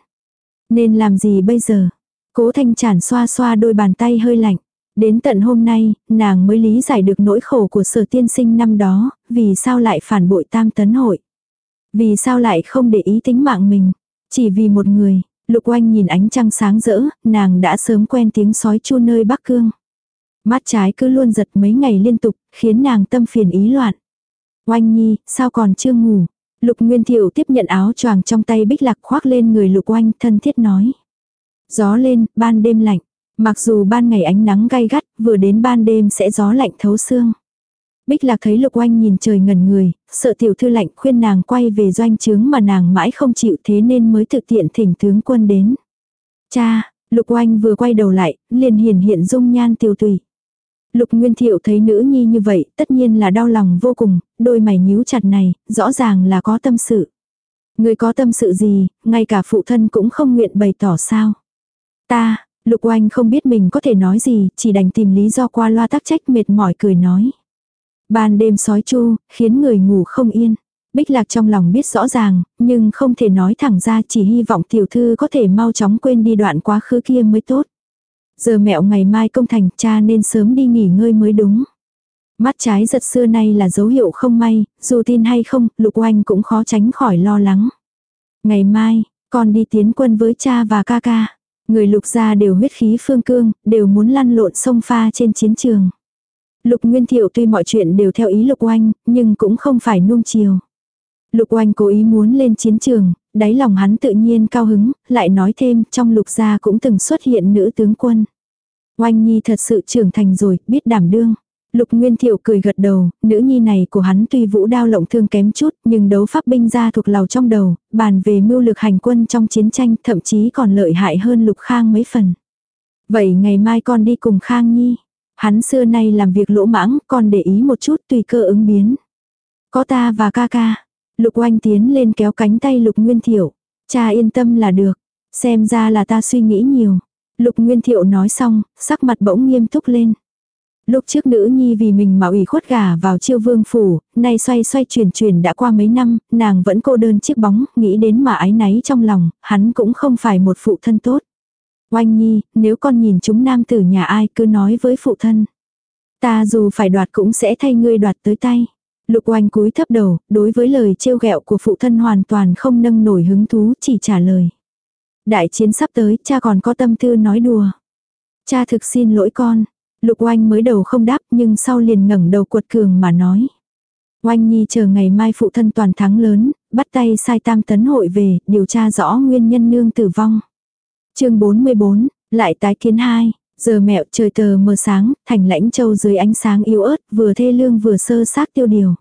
Speaker 1: Nên làm gì bây giờ? Cố thanh chản xoa xoa đôi bàn tay hơi lạnh. Đến tận hôm nay, nàng mới lý giải được nỗi khổ của sở tiên sinh năm đó, vì sao lại phản bội tam tấn hội. Vì sao lại không để ý tính mạng mình. Chỉ vì một người, lục oanh nhìn ánh trăng sáng rỡ, nàng đã sớm quen tiếng sói chu nơi Bắc Cương. Mắt trái cứ luôn giật mấy ngày liên tục, khiến nàng tâm phiền ý loạn. Oanh nhi, sao còn chưa ngủ? Lục Nguyên Thiệu tiếp nhận áo choàng trong tay bích lạc khoác lên người lục oanh thân thiết nói. Gió lên, ban đêm lạnh. Mặc dù ban ngày ánh nắng gay gắt, vừa đến ban đêm sẽ gió lạnh thấu xương. Bích lạc thấy lục oanh nhìn trời ngẩn người, sợ tiểu thư lạnh khuyên nàng quay về doanh trướng mà nàng mãi không chịu thế nên mới thực tiện thỉnh tướng quân đến. Cha, lục oanh vừa quay đầu lại, liền hiển hiện dung nhan tiêu tùy. Lục Nguyên Thiệu thấy nữ nhi như vậy, tất nhiên là đau lòng vô cùng, đôi mày nhíu chặt này, rõ ràng là có tâm sự. Người có tâm sự gì, ngay cả phụ thân cũng không nguyện bày tỏ sao. Ta, Lục Oanh không biết mình có thể nói gì, chỉ đành tìm lý do qua loa tác trách mệt mỏi cười nói. Ban đêm sói chu, khiến người ngủ không yên. Bích Lạc trong lòng biết rõ ràng, nhưng không thể nói thẳng ra chỉ hy vọng tiểu thư có thể mau chóng quên đi đoạn quá khứ kia mới tốt. Giờ mẹo ngày mai công thành cha nên sớm đi nghỉ ngơi mới đúng. Mắt trái giật xưa nay là dấu hiệu không may, dù tin hay không, lục oanh cũng khó tránh khỏi lo lắng. Ngày mai, con đi tiến quân với cha và ca ca. Người lục gia đều huyết khí phương cương, đều muốn lăn lộn sông pha trên chiến trường. Lục Nguyên Thiệu tuy mọi chuyện đều theo ý Lục Oanh, nhưng cũng không phải nuông chiều. Lục Oanh cố ý muốn lên chiến trường, đáy lòng hắn tự nhiên cao hứng, lại nói thêm trong lục gia cũng từng xuất hiện nữ tướng quân. Oanh Nhi thật sự trưởng thành rồi, biết đảm đương. Lục Nguyên Thiệu cười gật đầu, nữ nhi này của hắn tuy vũ đao lộng thương kém chút, nhưng đấu pháp binh ra thuộc lầu trong đầu, bàn về mưu lực hành quân trong chiến tranh, thậm chí còn lợi hại hơn Lục Khang mấy phần. Vậy ngày mai con đi cùng Khang Nhi. Hắn xưa nay làm việc lỗ mãng, con để ý một chút tùy cơ ứng biến. Có ta và ca ca. Lục oanh tiến lên kéo cánh tay Lục Nguyên Thiệu. Cha yên tâm là được. Xem ra là ta suy nghĩ nhiều. Lục Nguyên Thiệu nói xong, sắc mặt bỗng nghiêm túc lên. Lúc trước nữ nhi vì mình mà ủy khuất gà vào chiêu vương phủ, nay xoay xoay chuyển chuyển đã qua mấy năm, nàng vẫn cô đơn chiếc bóng, nghĩ đến mà ái náy trong lòng, hắn cũng không phải một phụ thân tốt. Oanh nhi, nếu con nhìn chúng nam tử nhà ai cứ nói với phụ thân. Ta dù phải đoạt cũng sẽ thay ngươi đoạt tới tay. Lục oanh cúi thấp đầu, đối với lời trêu ghẹo của phụ thân hoàn toàn không nâng nổi hứng thú chỉ trả lời. Đại chiến sắp tới, cha còn có tâm tư nói đùa. Cha thực xin lỗi con. Lục oanh mới đầu không đáp nhưng sau liền ngẩng đầu cuột cường mà nói. Oanh Nhi chờ ngày mai phụ thân toàn thắng lớn, bắt tay sai tam tấn hội về, điều tra rõ nguyên nhân nương tử vong. chương 44, lại tái kiến hai. Giờ mẹo trời tờ mờ sáng, thành lãnh châu dưới ánh sáng yếu ớt, vừa thê lương vừa sơ sát tiêu điều.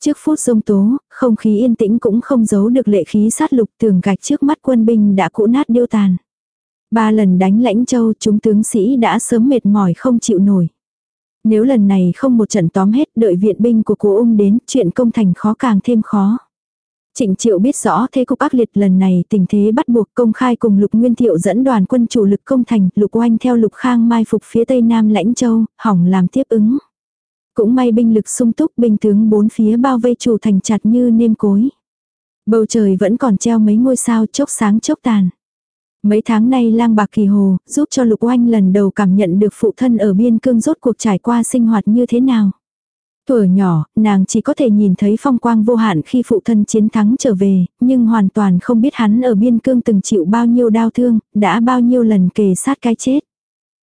Speaker 1: Trước phút rông tố, không khí yên tĩnh cũng không giấu được lệ khí sát lục tường gạch trước mắt quân binh đã cũ nát điêu tàn. Ba lần đánh lãnh châu chúng tướng sĩ đã sớm mệt mỏi không chịu nổi. Nếu lần này không một trận tóm hết đợi viện binh của cố ung đến, chuyện công thành khó càng thêm khó. Trịnh Triệu biết rõ thế cục ác liệt lần này tình thế bắt buộc công khai cùng Lục Nguyên Thiệu dẫn đoàn quân chủ lực công thành, Lục Oanh theo Lục Khang mai phục phía tây nam lãnh châu, hỏng làm tiếp ứng. Cũng may binh lực sung túc binh tướng bốn phía bao vây chủ thành chặt như nêm cối. Bầu trời vẫn còn treo mấy ngôi sao chốc sáng chốc tàn. Mấy tháng nay lang bạc kỳ hồ, giúp cho Lục Oanh lần đầu cảm nhận được phụ thân ở biên cương rốt cuộc trải qua sinh hoạt như thế nào. Tuổi nhỏ, nàng chỉ có thể nhìn thấy phong quang vô hạn khi phụ thân chiến thắng trở về, nhưng hoàn toàn không biết hắn ở biên cương từng chịu bao nhiêu đau thương, đã bao nhiêu lần kề sát cái chết.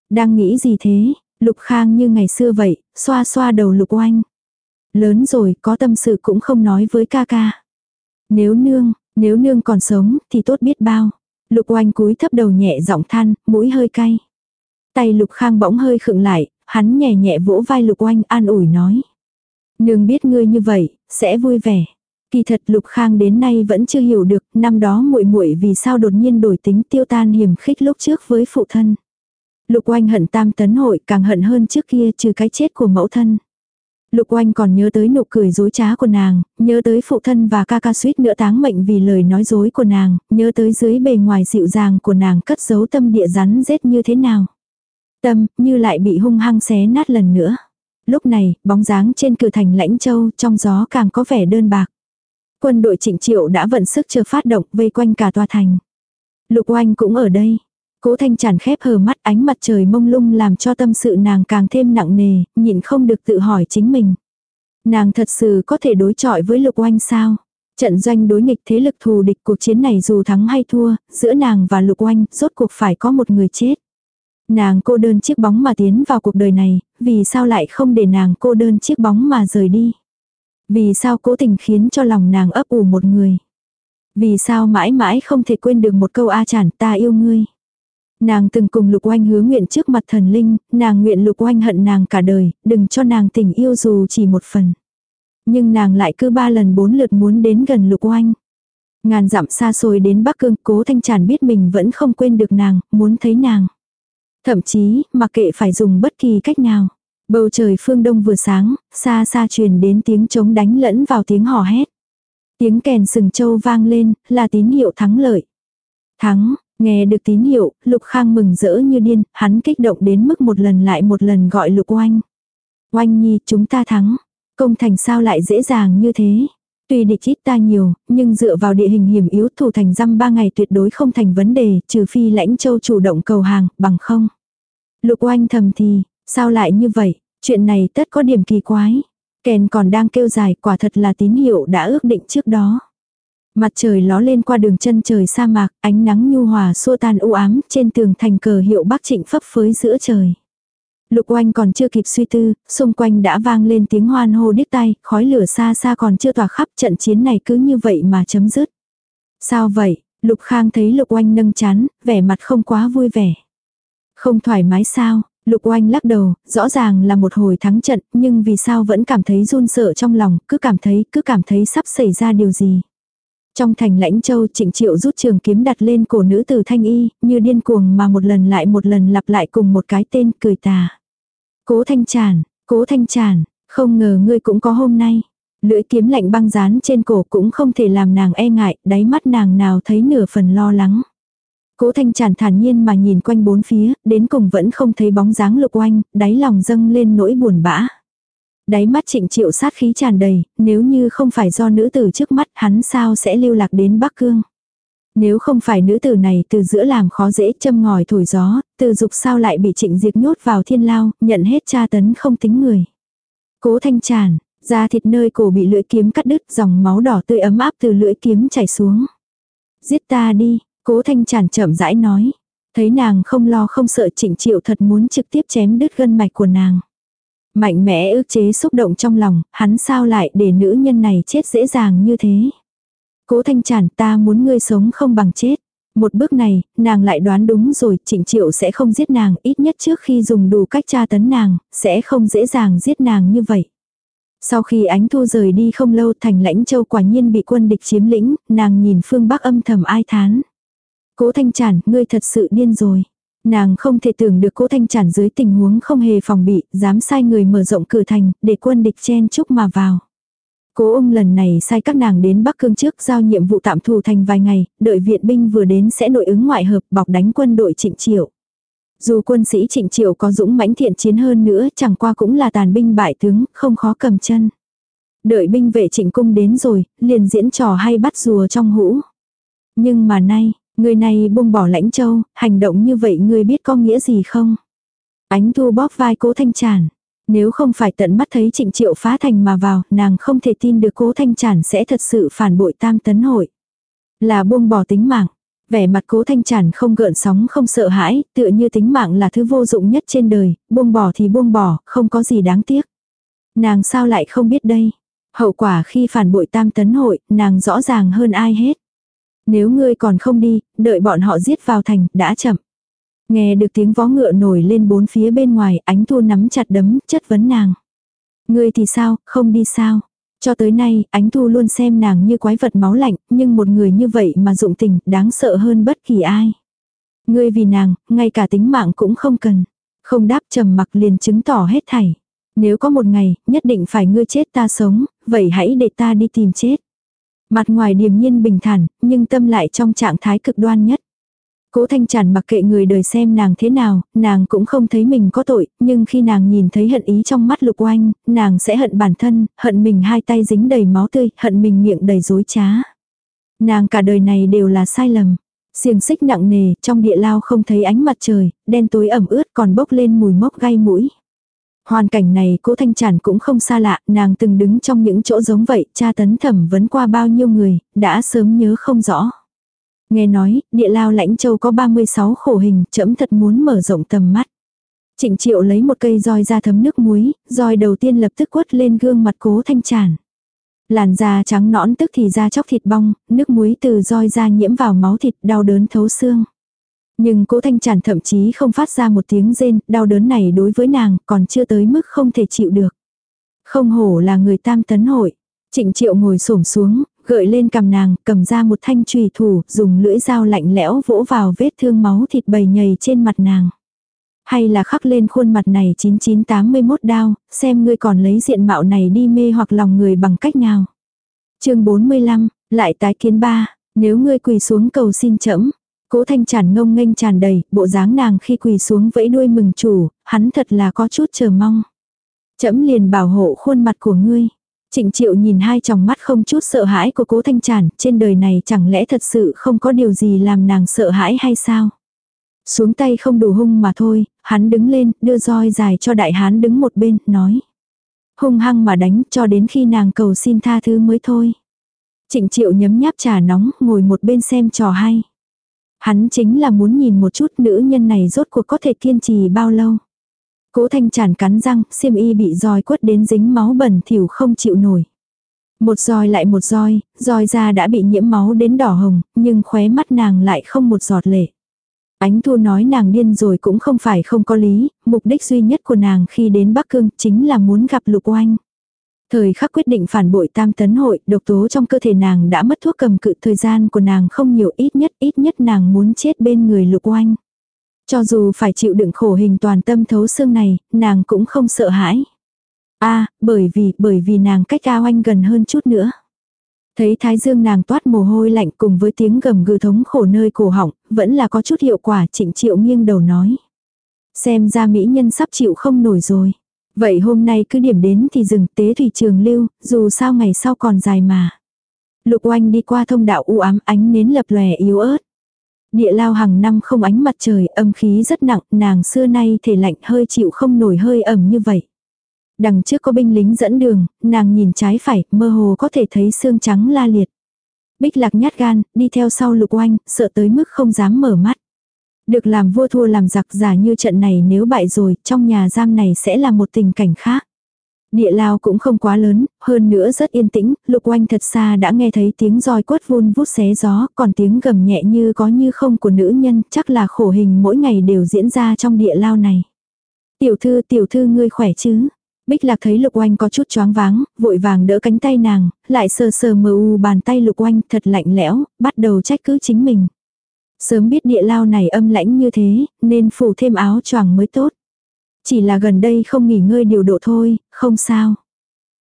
Speaker 1: Đang nghĩ gì thế, Lục Khang như ngày xưa vậy, xoa xoa đầu Lục Oanh. Lớn rồi, có tâm sự cũng không nói với ca ca. Nếu nương, nếu nương còn sống, thì tốt biết bao. Lục Oanh cúi thấp đầu nhẹ giọng than, mũi hơi cay. Tay Lục Khang bỗng hơi khựng lại, hắn nhẹ nhẹ vỗ vai Lục Oanh an ủi nói. Nương biết ngươi như vậy, sẽ vui vẻ. Kỳ thật Lục Khang đến nay vẫn chưa hiểu được, năm đó muội muội vì sao đột nhiên đổi tính tiêu tan hiểm khích lúc trước với phụ thân. Lục Oanh hận tam tấn hội càng hận hơn trước kia trừ cái chết của mẫu thân. Lục Oanh còn nhớ tới nụ cười dối trá của nàng, nhớ tới phụ thân và ca ca suýt nữa táng mệnh vì lời nói dối của nàng, nhớ tới dưới bề ngoài dịu dàng của nàng cất giấu tâm địa rắn rết như thế nào. Tâm, như lại bị hung hăng xé nát lần nữa. Lúc này, bóng dáng trên cửa thành lãnh châu trong gió càng có vẻ đơn bạc. Quân đội trịnh triệu đã vận sức chờ phát động vây quanh cả tòa thành. Lục oanh cũng ở đây. Cố thanh chản khép hờ mắt ánh mặt trời mông lung làm cho tâm sự nàng càng thêm nặng nề, nhịn không được tự hỏi chính mình. Nàng thật sự có thể đối chọi với lục oanh sao? Trận doanh đối nghịch thế lực thù địch cuộc chiến này dù thắng hay thua, giữa nàng và lục oanh, rốt cuộc phải có một người chết. Nàng cô đơn chiếc bóng mà tiến vào cuộc đời này, vì sao lại không để nàng cô đơn chiếc bóng mà rời đi? Vì sao cố tình khiến cho lòng nàng ấp ủ một người? Vì sao mãi mãi không thể quên được một câu a chản ta yêu ngươi? Nàng từng cùng lục oanh hứa nguyện trước mặt thần linh, nàng nguyện lục oanh hận nàng cả đời, đừng cho nàng tình yêu dù chỉ một phần. Nhưng nàng lại cứ ba lần bốn lượt muốn đến gần lục oanh. Ngàn dặm xa xôi đến Bắc Cương, cố thanh tràn biết mình vẫn không quên được nàng, muốn thấy nàng. Thậm chí, mặc kệ phải dùng bất kỳ cách nào. Bầu trời phương đông vừa sáng, xa xa truyền đến tiếng trống đánh lẫn vào tiếng hò hét. Tiếng kèn sừng châu vang lên, là tín hiệu thắng lợi. Thắng, nghe được tín hiệu, Lục Khang mừng rỡ như điên, hắn kích động đến mức một lần lại một lần gọi Lục Oanh. Oanh nhi, chúng ta thắng. Công thành sao lại dễ dàng như thế? Tuy địch ít ta nhiều, nhưng dựa vào địa hình hiểm yếu thủ thành răm ba ngày tuyệt đối không thành vấn đề, trừ phi lãnh châu chủ động cầu hàng, bằng không. Lục oanh thầm thì, sao lại như vậy, chuyện này tất có điểm kỳ quái. Kèn còn đang kêu dài, quả thật là tín hiệu đã ước định trước đó. Mặt trời ló lên qua đường chân trời sa mạc, ánh nắng nhu hòa xua tan u ám, trên tường thành cờ hiệu Bắc Trịnh phấp phới giữa trời. Lục oanh còn chưa kịp suy tư, xung quanh đã vang lên tiếng hoan hô đứt tay, khói lửa xa xa còn chưa tỏa khắp trận chiến này cứ như vậy mà chấm dứt. Sao vậy? Lục Khang thấy Lục oanh nâng chán, vẻ mặt không quá vui vẻ. Không thoải mái sao? Lục oanh lắc đầu, rõ ràng là một hồi thắng trận, nhưng vì sao vẫn cảm thấy run sợ trong lòng, cứ cảm thấy, cứ cảm thấy sắp xảy ra điều gì. Trong thành lãnh châu trịnh triệu rút trường kiếm đặt lên cổ nữ tử thanh y, như điên cuồng mà một lần lại một lần lặp lại cùng một cái tên cười tà. Cố thanh tràn, cố thanh tràn, không ngờ ngươi cũng có hôm nay. Lưỡi kiếm lạnh băng dán trên cổ cũng không thể làm nàng e ngại, đáy mắt nàng nào thấy nửa phần lo lắng. Cố thanh tràn thản nhiên mà nhìn quanh bốn phía, đến cùng vẫn không thấy bóng dáng lục oanh, đáy lòng dâng lên nỗi buồn bã. Đáy mắt trịnh triệu sát khí tràn đầy, nếu như không phải do nữ tử trước mắt hắn sao sẽ lưu lạc đến Bắc Cương. Nếu không phải nữ tử này từ giữa làm khó dễ châm ngòi thổi gió, từ dục sao lại bị trịnh diệt nhốt vào thiên lao, nhận hết tra tấn không tính người. Cố thanh tràn, da thịt nơi cổ bị lưỡi kiếm cắt đứt dòng máu đỏ tươi ấm áp từ lưỡi kiếm chảy xuống. Giết ta đi, cố thanh tràn chậm rãi nói. Thấy nàng không lo không sợ trịnh triệu thật muốn trực tiếp chém đứt gân mạch của nàng. Mạnh mẽ ước chế xúc động trong lòng, hắn sao lại để nữ nhân này chết dễ dàng như thế. Cố thanh Chản, ta muốn ngươi sống không bằng chết. Một bước này, nàng lại đoán đúng rồi, trịnh triệu sẽ không giết nàng, ít nhất trước khi dùng đủ cách tra tấn nàng, sẽ không dễ dàng giết nàng như vậy. Sau khi ánh thu rời đi không lâu thành lãnh châu quả nhiên bị quân địch chiếm lĩnh, nàng nhìn phương bắc âm thầm ai thán. Cố thanh Chản, ngươi thật sự điên rồi. Nàng không thể tưởng được cố thanh Chản dưới tình huống không hề phòng bị, dám sai người mở rộng cửa thành, để quân địch chen chúc mà vào. Cố ung lần này sai các nàng đến Bắc Cương trước giao nhiệm vụ tạm thù thành vài ngày, đợi viện binh vừa đến sẽ nội ứng ngoại hợp bọc đánh quân đội trịnh triệu. Dù quân sĩ trịnh triệu có dũng mãnh thiện chiến hơn nữa chẳng qua cũng là tàn binh bại tướng, không khó cầm chân. Đợi binh vệ trịnh cung đến rồi, liền diễn trò hay bắt rùa trong hũ. Nhưng mà nay, người này buông bỏ lãnh châu, hành động như vậy người biết có nghĩa gì không? Ánh thu bóp vai cố thanh tràn. Nếu không phải tận mắt thấy trịnh triệu phá thành mà vào, nàng không thể tin được cố thanh tràn sẽ thật sự phản bội tam tấn hội. Là buông bỏ tính mạng. Vẻ mặt cố thanh tràn không gợn sóng không sợ hãi, tựa như tính mạng là thứ vô dụng nhất trên đời, buông bỏ thì buông bỏ, không có gì đáng tiếc. Nàng sao lại không biết đây? Hậu quả khi phản bội tam tấn hội, nàng rõ ràng hơn ai hết. Nếu ngươi còn không đi, đợi bọn họ giết vào thành, đã chậm. Nghe được tiếng vó ngựa nổi lên bốn phía bên ngoài, ánh thu nắm chặt đấm, chất vấn nàng. Ngươi thì sao, không đi sao? Cho tới nay, ánh thu luôn xem nàng như quái vật máu lạnh, nhưng một người như vậy mà dụng tình, đáng sợ hơn bất kỳ ai. Ngươi vì nàng, ngay cả tính mạng cũng không cần. Không đáp trầm mặc liền chứng tỏ hết thảy. Nếu có một ngày, nhất định phải ngươi chết ta sống, vậy hãy để ta đi tìm chết. Mặt ngoài điềm nhiên bình thản, nhưng tâm lại trong trạng thái cực đoan nhất. Cố Thanh Tràn mặc kệ người đời xem nàng thế nào, nàng cũng không thấy mình có tội, nhưng khi nàng nhìn thấy hận ý trong mắt Lục Oanh, nàng sẽ hận bản thân, hận mình hai tay dính đầy máu tươi, hận mình miệng đầy dối trá. Nàng cả đời này đều là sai lầm. Xiềng xích nặng nề, trong địa lao không thấy ánh mặt trời, đen tối ẩm ướt còn bốc lên mùi mốc gai mũi. Hoàn cảnh này cố thanh tràn cũng không xa lạ, nàng từng đứng trong những chỗ giống vậy, cha tấn thẩm vấn qua bao nhiêu người, đã sớm nhớ không rõ. Nghe nói, địa lao lãnh châu có 36 khổ hình, chấm thật muốn mở rộng tầm mắt. Trịnh triệu lấy một cây roi ra thấm nước muối, roi đầu tiên lập tức quất lên gương mặt cố thanh tràn. Làn da trắng nõn tức thì da chóc thịt bong, nước muối từ roi ra nhiễm vào máu thịt đau đớn thấu xương. Nhưng cố thanh tràn thậm chí không phát ra một tiếng rên, đau đớn này đối với nàng còn chưa tới mức không thể chịu được. Không hổ là người tam tấn hội. Trịnh triệu ngồi xổm xuống, gợi lên cầm nàng, cầm ra một thanh trùy thủ, dùng lưỡi dao lạnh lẽo vỗ vào vết thương máu thịt bầy nhầy trên mặt nàng. Hay là khắc lên khuôn mặt này 9981 đao, xem ngươi còn lấy diện mạo này đi mê hoặc lòng người bằng cách nào. chương 45, lại tái kiến ba, nếu ngươi quỳ xuống cầu xin chẫm. Cố thanh tràn ngông nghênh tràn đầy, bộ dáng nàng khi quỳ xuống vẫy đuôi mừng chủ, hắn thật là có chút chờ mong. Chẫm liền bảo hộ khuôn mặt của ngươi. Trịnh triệu nhìn hai tròng mắt không chút sợ hãi của cố thanh tràn, trên đời này chẳng lẽ thật sự không có điều gì làm nàng sợ hãi hay sao? Xuống tay không đủ hung mà thôi, hắn đứng lên, đưa roi dài cho đại hán đứng một bên, nói. Hung hăng mà đánh cho đến khi nàng cầu xin tha thứ mới thôi. Trịnh triệu nhấm nháp trà nóng, ngồi một bên xem trò hay. Hắn chính là muốn nhìn một chút nữ nhân này rốt cuộc có thể kiên trì bao lâu. Cố thanh tràn cắn răng, xiêm y bị roi quất đến dính máu bẩn thỉu không chịu nổi. Một roi lại một roi, roi da đã bị nhiễm máu đến đỏ hồng, nhưng khóe mắt nàng lại không một giọt lệ. Ánh thu nói nàng điên rồi cũng không phải không có lý, mục đích duy nhất của nàng khi đến Bắc Cương chính là muốn gặp lục oanh. Thời khắc quyết định phản bội tam tấn hội, độc tố trong cơ thể nàng đã mất thuốc cầm cự thời gian của nàng không nhiều ít nhất ít nhất nàng muốn chết bên người lục oanh. Cho dù phải chịu đựng khổ hình toàn tâm thấu xương này, nàng cũng không sợ hãi. a bởi vì, bởi vì nàng cách A oanh gần hơn chút nữa. Thấy thái dương nàng toát mồ hôi lạnh cùng với tiếng gầm gừ thống khổ nơi cổ họng, vẫn là có chút hiệu quả trịnh triệu nghiêng đầu nói. Xem ra mỹ nhân sắp chịu không nổi rồi. Vậy hôm nay cứ điểm đến thì dừng tế thủy trường lưu, dù sao ngày sau còn dài mà. Lục oanh đi qua thông đạo u ám ánh nến lập lòe yếu ớt. Địa lao hàng năm không ánh mặt trời âm khí rất nặng, nàng xưa nay thể lạnh hơi chịu không nổi hơi ẩm như vậy. Đằng trước có binh lính dẫn đường, nàng nhìn trái phải, mơ hồ có thể thấy xương trắng la liệt. Bích lạc nhát gan, đi theo sau lục oanh, sợ tới mức không dám mở mắt. Được làm vua thua làm giặc giả như trận này nếu bại rồi, trong nhà giam này sẽ là một tình cảnh khác. Địa lao cũng không quá lớn, hơn nữa rất yên tĩnh, lục oanh thật xa đã nghe thấy tiếng roi quất vun vút xé gió, còn tiếng gầm nhẹ như có như không của nữ nhân, chắc là khổ hình mỗi ngày đều diễn ra trong địa lao này. Tiểu thư, tiểu thư ngươi khỏe chứ? Bích lạc thấy lục oanh có chút choáng váng, vội vàng đỡ cánh tay nàng, lại sờ sờ mờ u bàn tay lục oanh thật lạnh lẽo, bắt đầu trách cứ chính mình. Sớm biết địa lao này âm lãnh như thế, nên phủ thêm áo choàng mới tốt. Chỉ là gần đây không nghỉ ngơi điều độ thôi, không sao.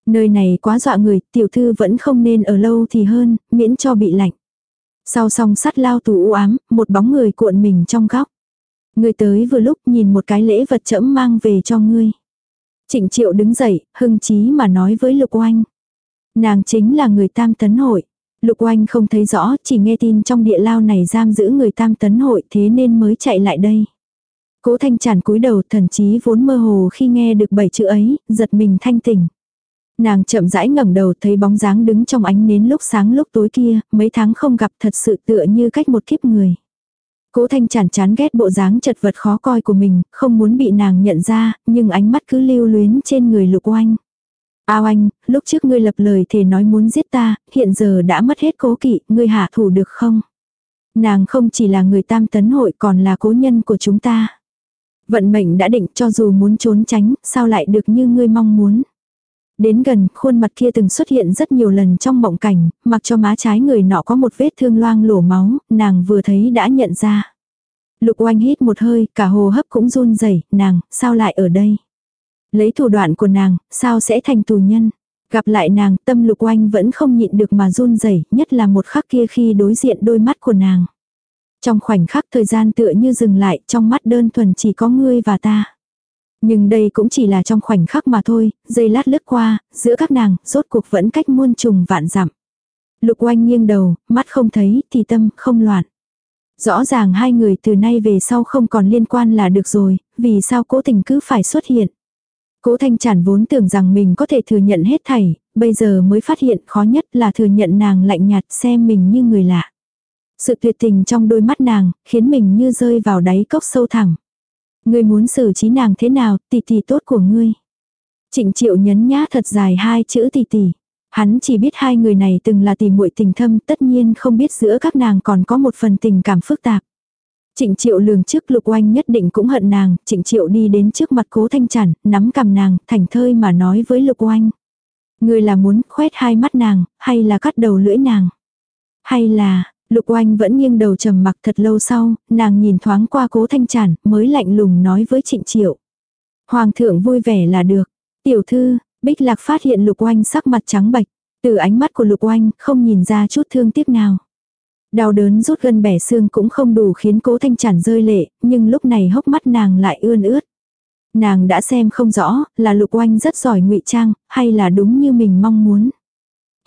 Speaker 1: Nơi này quá dọa người, tiểu thư vẫn không nên ở lâu thì hơn, miễn cho bị lạnh. Sau song sắt lao tù u ám, một bóng người cuộn mình trong góc. Người tới vừa lúc nhìn một cái lễ vật chẫm mang về cho ngươi. Trịnh triệu đứng dậy, hưng chí mà nói với Lục Oanh. Nàng chính là người tam tấn hội. Lục Oanh không thấy rõ, chỉ nghe tin trong địa lao này giam giữ người tam tấn hội thế nên mới chạy lại đây. Cố thanh tràn cúi đầu thần chí vốn mơ hồ khi nghe được bảy chữ ấy, giật mình thanh tỉnh. Nàng chậm rãi ngẩng đầu thấy bóng dáng đứng trong ánh nến lúc sáng lúc tối kia, mấy tháng không gặp thật sự tựa như cách một kiếp người. Cố thanh chản chán ghét bộ dáng chật vật khó coi của mình, không muốn bị nàng nhận ra, nhưng ánh mắt cứ lưu luyến trên người lục oanh. Ao anh, lúc trước ngươi lập lời thề nói muốn giết ta, hiện giờ đã mất hết cố kỵ, ngươi hạ thủ được không? Nàng không chỉ là người tam tấn hội còn là cố nhân của chúng ta. Vận mệnh đã định cho dù muốn trốn tránh, sao lại được như ngươi mong muốn. Đến gần, khuôn mặt kia từng xuất hiện rất nhiều lần trong mộng cảnh, mặc cho má trái người nọ có một vết thương loang lổ máu, nàng vừa thấy đã nhận ra. Lục oanh hít một hơi, cả hồ hấp cũng run rẩy nàng, sao lại ở đây? Lấy thủ đoạn của nàng, sao sẽ thành tù nhân? Gặp lại nàng, tâm lục oanh vẫn không nhịn được mà run rẩy nhất là một khắc kia khi đối diện đôi mắt của nàng. Trong khoảnh khắc thời gian tựa như dừng lại, trong mắt đơn thuần chỉ có ngươi và ta. Nhưng đây cũng chỉ là trong khoảnh khắc mà thôi, giây lát lướt qua, giữa các nàng, rốt cuộc vẫn cách muôn trùng vạn dặm. Lục oanh nghiêng đầu, mắt không thấy, thì tâm không loạn. Rõ ràng hai người từ nay về sau không còn liên quan là được rồi, vì sao cố tình cứ phải xuất hiện. Cố thanh chản vốn tưởng rằng mình có thể thừa nhận hết thảy, bây giờ mới phát hiện khó nhất là thừa nhận nàng lạnh nhạt xem mình như người lạ. Sự tuyệt tình trong đôi mắt nàng, khiến mình như rơi vào đáy cốc sâu thẳm. Ngươi muốn xử trí nàng thế nào, tỷ tỷ tốt của ngươi. Trịnh triệu nhấn nhá thật dài hai chữ tỷ tỷ. Hắn chỉ biết hai người này từng là tỷ muội tình thâm, tất nhiên không biết giữa các nàng còn có một phần tình cảm phức tạp. Trịnh triệu lường trước lục oanh nhất định cũng hận nàng, trịnh triệu đi đến trước mặt cố thanh chản, nắm cầm nàng, thành thơi mà nói với lục oanh. Người là muốn khoét hai mắt nàng, hay là cắt đầu lưỡi nàng? Hay là, Lục oanh vẫn nghiêng đầu trầm mặc thật lâu sau, nàng nhìn thoáng qua cố thanh tràn, mới lạnh lùng nói với trịnh triệu. Hoàng thượng vui vẻ là được. Tiểu thư, bích lạc phát hiện lục oanh sắc mặt trắng bạch. Từ ánh mắt của lục oanh không nhìn ra chút thương tiếc nào. Đau đớn rút gân bẻ xương cũng không đủ khiến cố thanh tràn rơi lệ, nhưng lúc này hốc mắt nàng lại ươn ướt. Nàng đã xem không rõ là lục oanh rất giỏi ngụy trang, hay là đúng như mình mong muốn.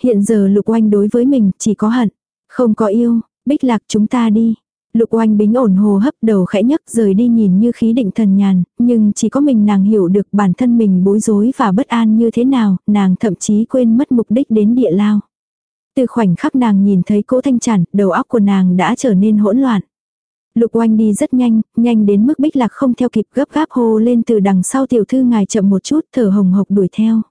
Speaker 1: Hiện giờ lục oanh đối với mình chỉ có hận. Không có yêu, bích lạc chúng ta đi. Lục oanh bính ổn hồ hấp đầu khẽ nhấc rời đi nhìn như khí định thần nhàn, nhưng chỉ có mình nàng hiểu được bản thân mình bối rối và bất an như thế nào, nàng thậm chí quên mất mục đích đến địa lao. Từ khoảnh khắc nàng nhìn thấy cố thanh chản, đầu óc của nàng đã trở nên hỗn loạn. Lục oanh đi rất nhanh, nhanh đến mức bích lạc không theo kịp gấp gáp hô lên từ đằng sau tiểu thư ngài chậm một chút thở hồng hộc đuổi theo.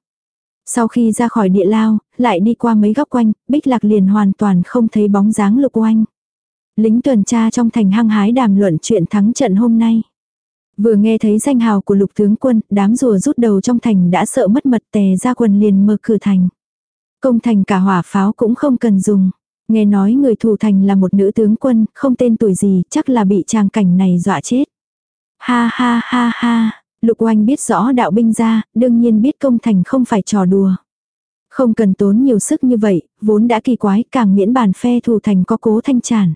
Speaker 1: Sau khi ra khỏi địa lao, lại đi qua mấy góc quanh, Bích Lạc liền hoàn toàn không thấy bóng dáng lục oanh. Lính tuần tra trong thành hăng hái đàm luận chuyện thắng trận hôm nay. Vừa nghe thấy danh hào của lục tướng quân, đám rùa rút đầu trong thành đã sợ mất mật tè ra quần liền mở cửa thành. Công thành cả hỏa pháo cũng không cần dùng. Nghe nói người thủ thành là một nữ tướng quân, không tên tuổi gì, chắc là bị tràng cảnh này dọa chết. Ha ha ha ha, Lục oanh biết rõ đạo binh ra, đương nhiên biết công thành không phải trò đùa. Không cần tốn nhiều sức như vậy, vốn đã kỳ quái, càng miễn bàn phe thủ thành có cố thanh tràn.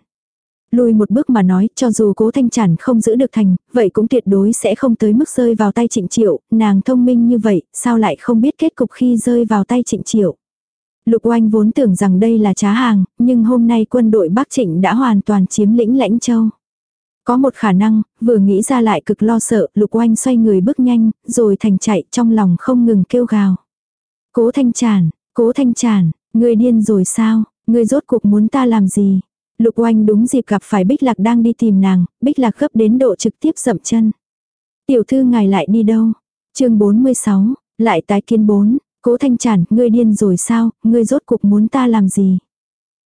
Speaker 1: Lùi một bước mà nói, cho dù cố thanh tràn không giữ được thành, vậy cũng tuyệt đối sẽ không tới mức rơi vào tay trịnh triệu, nàng thông minh như vậy, sao lại không biết kết cục khi rơi vào tay trịnh triệu. Lục oanh vốn tưởng rằng đây là trá hàng, nhưng hôm nay quân đội Bắc Trịnh đã hoàn toàn chiếm lĩnh lãnh châu. Có một khả năng, vừa nghĩ ra lại cực lo sợ, lục oanh xoay người bước nhanh, rồi thành chạy trong lòng không ngừng kêu gào. Cố thanh tràn, cố thanh tràn, người điên rồi sao, người rốt cuộc muốn ta làm gì? Lục oanh đúng dịp gặp phải Bích Lạc đang đi tìm nàng, Bích Lạc gấp đến độ trực tiếp dậm chân. Tiểu thư ngài lại đi đâu? chương 46, lại tái kiến bốn, cố thanh tràn, ngươi điên rồi sao, ngươi rốt cuộc muốn ta làm gì?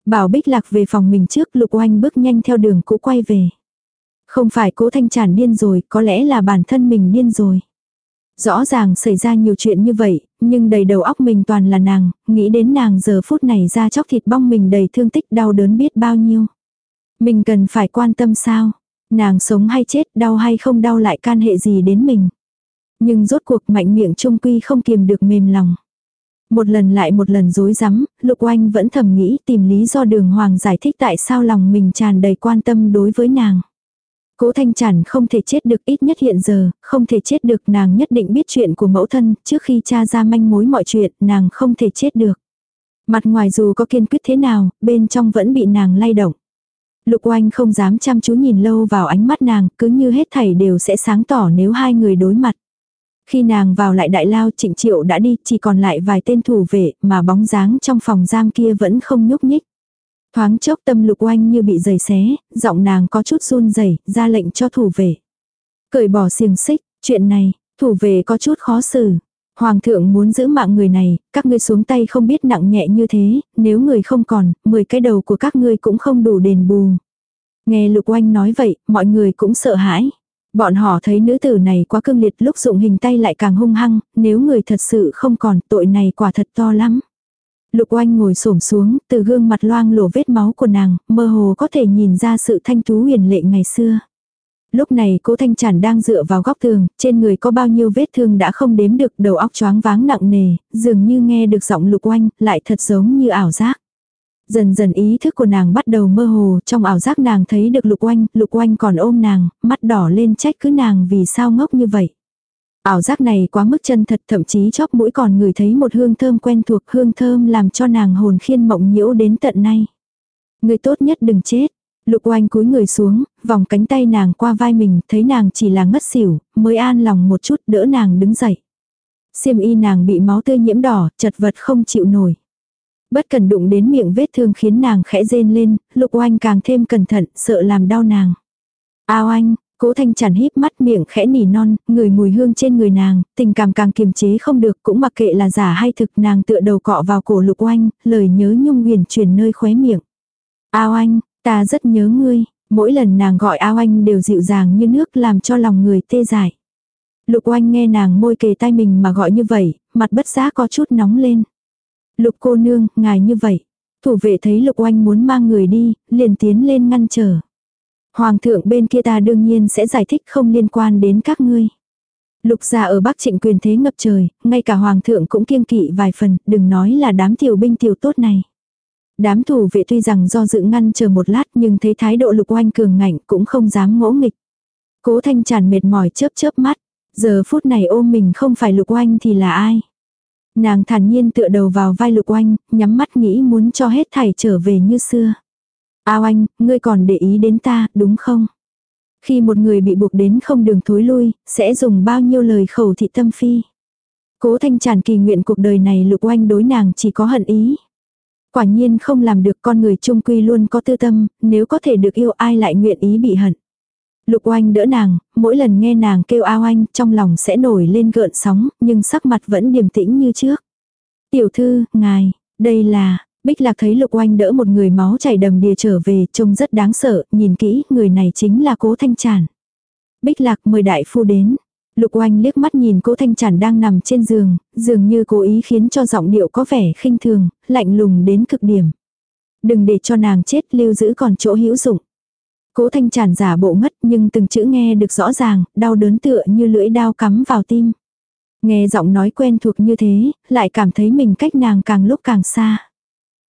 Speaker 1: Bảo Bích Lạc về phòng mình trước Lục oanh bước nhanh theo đường cũ quay về. Không phải cố thanh tràn điên rồi, có lẽ là bản thân mình điên rồi. Rõ ràng xảy ra nhiều chuyện như vậy, nhưng đầy đầu óc mình toàn là nàng, nghĩ đến nàng giờ phút này ra chóc thịt bong mình đầy thương tích đau đớn biết bao nhiêu. Mình cần phải quan tâm sao? Nàng sống hay chết, đau hay không đau lại can hệ gì đến mình. Nhưng rốt cuộc mạnh miệng trung quy không kiềm được mềm lòng. Một lần lại một lần dối rắm Lục Oanh vẫn thầm nghĩ tìm lý do đường hoàng giải thích tại sao lòng mình tràn đầy quan tâm đối với nàng. Cố Thanh Trản không thể chết được ít nhất hiện giờ, không thể chết được nàng nhất định biết chuyện của mẫu thân, trước khi cha ra manh mối mọi chuyện, nàng không thể chết được. Mặt ngoài dù có kiên quyết thế nào, bên trong vẫn bị nàng lay động. Lục oanh không dám chăm chú nhìn lâu vào ánh mắt nàng, cứ như hết thảy đều sẽ sáng tỏ nếu hai người đối mặt. Khi nàng vào lại đại lao trịnh triệu đã đi, chỉ còn lại vài tên thủ vệ, mà bóng dáng trong phòng giam kia vẫn không nhúc nhích. Thoáng chốc tâm lục oanh như bị giày xé, giọng nàng có chút run rẩy ra lệnh cho thủ vệ. Cởi bỏ xiềng xích, chuyện này, thủ vệ có chút khó xử. Hoàng thượng muốn giữ mạng người này, các ngươi xuống tay không biết nặng nhẹ như thế, nếu người không còn, 10 cái đầu của các ngươi cũng không đủ đền bù. Nghe lục oanh nói vậy, mọi người cũng sợ hãi. Bọn họ thấy nữ tử này quá cương liệt lúc dụng hình tay lại càng hung hăng, nếu người thật sự không còn tội này quả thật to lắm. Lục oanh ngồi xổm xuống, từ gương mặt loang lổ vết máu của nàng, mơ hồ có thể nhìn ra sự thanh tú huyền lệ ngày xưa. Lúc này cố thanh chản đang dựa vào góc tường, trên người có bao nhiêu vết thương đã không đếm được đầu óc choáng váng nặng nề, dường như nghe được giọng lục oanh, lại thật giống như ảo giác. Dần dần ý thức của nàng bắt đầu mơ hồ, trong ảo giác nàng thấy được lục oanh, lục oanh còn ôm nàng, mắt đỏ lên trách cứ nàng vì sao ngốc như vậy. Ảo giác này quá mức chân thật thậm chí chóp mũi còn người thấy một hương thơm quen thuộc hương thơm làm cho nàng hồn khiên mộng nhiễu đến tận nay. Người tốt nhất đừng chết. Lục oanh cúi người xuống, vòng cánh tay nàng qua vai mình, thấy nàng chỉ là ngất xỉu, mới an lòng một chút đỡ nàng đứng dậy. Xiêm y nàng bị máu tươi nhiễm đỏ, chật vật không chịu nổi. Bất cần đụng đến miệng vết thương khiến nàng khẽ rên lên, lục oanh càng thêm cẩn thận, sợ làm đau nàng. Ao anh, Cố thanh chản híp mắt miệng khẽ nỉ non, người mùi hương trên người nàng, tình cảm càng kiềm chế không được cũng mặc kệ là giả hay thực nàng tựa đầu cọ vào cổ lục oanh, lời nhớ nhung huyền truyền nơi khóe miệng. Ao anh, ta rất nhớ ngươi, mỗi lần nàng gọi ao anh đều dịu dàng như nước làm cho lòng người tê dại. Lục oanh nghe nàng môi kề tay mình mà gọi như vậy, mặt bất giác có chút nóng lên. Lục cô nương, ngài như vậy. Thủ vệ thấy lục oanh muốn mang người đi, liền tiến lên ngăn trở. Hoàng thượng bên kia ta đương nhiên sẽ giải thích không liên quan đến các ngươi. Lục gia ở Bắc Trịnh quyền thế ngập trời, ngay cả hoàng thượng cũng kiêng kỵ vài phần, đừng nói là đám tiểu binh tiểu tốt này. Đám thủ vệ tuy rằng do dự ngăn chờ một lát nhưng thấy thái độ lục oanh cường ngạnh cũng không dám ngỗ nghịch. Cố thanh tràn mệt mỏi chớp chớp mắt, giờ phút này ôm mình không phải lục oanh thì là ai. Nàng thản nhiên tựa đầu vào vai lục oanh, nhắm mắt nghĩ muốn cho hết thảy trở về như xưa. Ao anh, ngươi còn để ý đến ta, đúng không? Khi một người bị buộc đến không đường thối lui, sẽ dùng bao nhiêu lời khẩu thị tâm phi. Cố thanh tràn kỳ nguyện cuộc đời này lục oanh đối nàng chỉ có hận ý. Quả nhiên không làm được con người trung quy luôn có tư tâm, nếu có thể được yêu ai lại nguyện ý bị hận. Lục oanh đỡ nàng, mỗi lần nghe nàng kêu ao anh, trong lòng sẽ nổi lên gợn sóng, nhưng sắc mặt vẫn điềm tĩnh như trước. Tiểu thư, ngài, đây là, Bích Lạc thấy Lục Oanh đỡ một người máu chảy đầm đìa trở về, trông rất đáng sợ, nhìn kỹ, người này chính là Cố Thanh trản Bích Lạc mời đại phu đến. Lục Oanh liếc mắt nhìn Cố Thanh trản đang nằm trên giường, dường như cố ý khiến cho giọng điệu có vẻ khinh thường, lạnh lùng đến cực điểm. Đừng để cho nàng chết, lưu giữ còn chỗ hữu dụng. Cố Thanh trản giả bộ ngất nhưng từng chữ nghe được rõ ràng, đau đớn tựa như lưỡi đao cắm vào tim. Nghe giọng nói quen thuộc như thế, lại cảm thấy mình cách nàng càng lúc càng xa.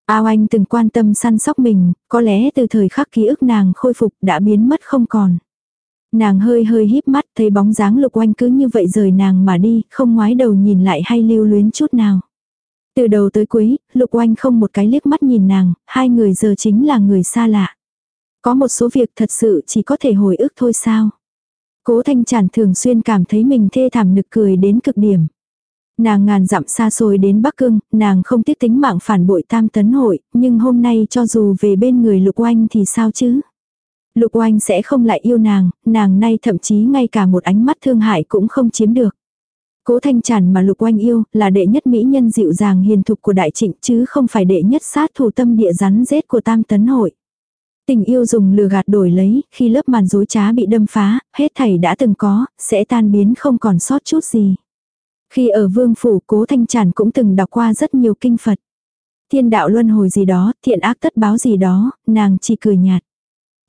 Speaker 1: Ao anh từng quan tâm săn sóc mình, có lẽ từ thời khắc ký ức nàng khôi phục đã biến mất không còn. Nàng hơi hơi híp mắt thấy bóng dáng lục oanh cứ như vậy rời nàng mà đi, không ngoái đầu nhìn lại hay lưu luyến chút nào. Từ đầu tới cuối, Lục Oanh không một cái liếc mắt nhìn nàng, hai người giờ chính là người xa lạ. Có một số việc thật sự chỉ có thể hồi ức thôi sao. Cố Thanh Tràn thường xuyên cảm thấy mình thê thảm nực cười đến cực điểm. Nàng ngàn dặm xa xôi đến Bắc Cương, nàng không tiếc tính mạng phản bội tam tấn hội, nhưng hôm nay cho dù về bên người Lục Oanh thì sao chứ? Lục Oanh sẽ không lại yêu nàng, nàng nay thậm chí ngay cả một ánh mắt thương hại cũng không chiếm được. Cố Thanh Tràn mà Lục Oanh yêu là đệ nhất mỹ nhân dịu dàng hiền thục của đại trịnh chứ không phải đệ nhất sát thủ tâm địa rắn rết của tam tấn hội. Tình yêu dùng lừa gạt đổi lấy, khi lớp màn dối trá bị đâm phá, hết thảy đã từng có, sẽ tan biến không còn sót chút gì. Khi ở vương phủ cố thanh tràn cũng từng đọc qua rất nhiều kinh Phật. Thiên đạo luân hồi gì đó, thiện ác tất báo gì đó, nàng chỉ cười nhạt.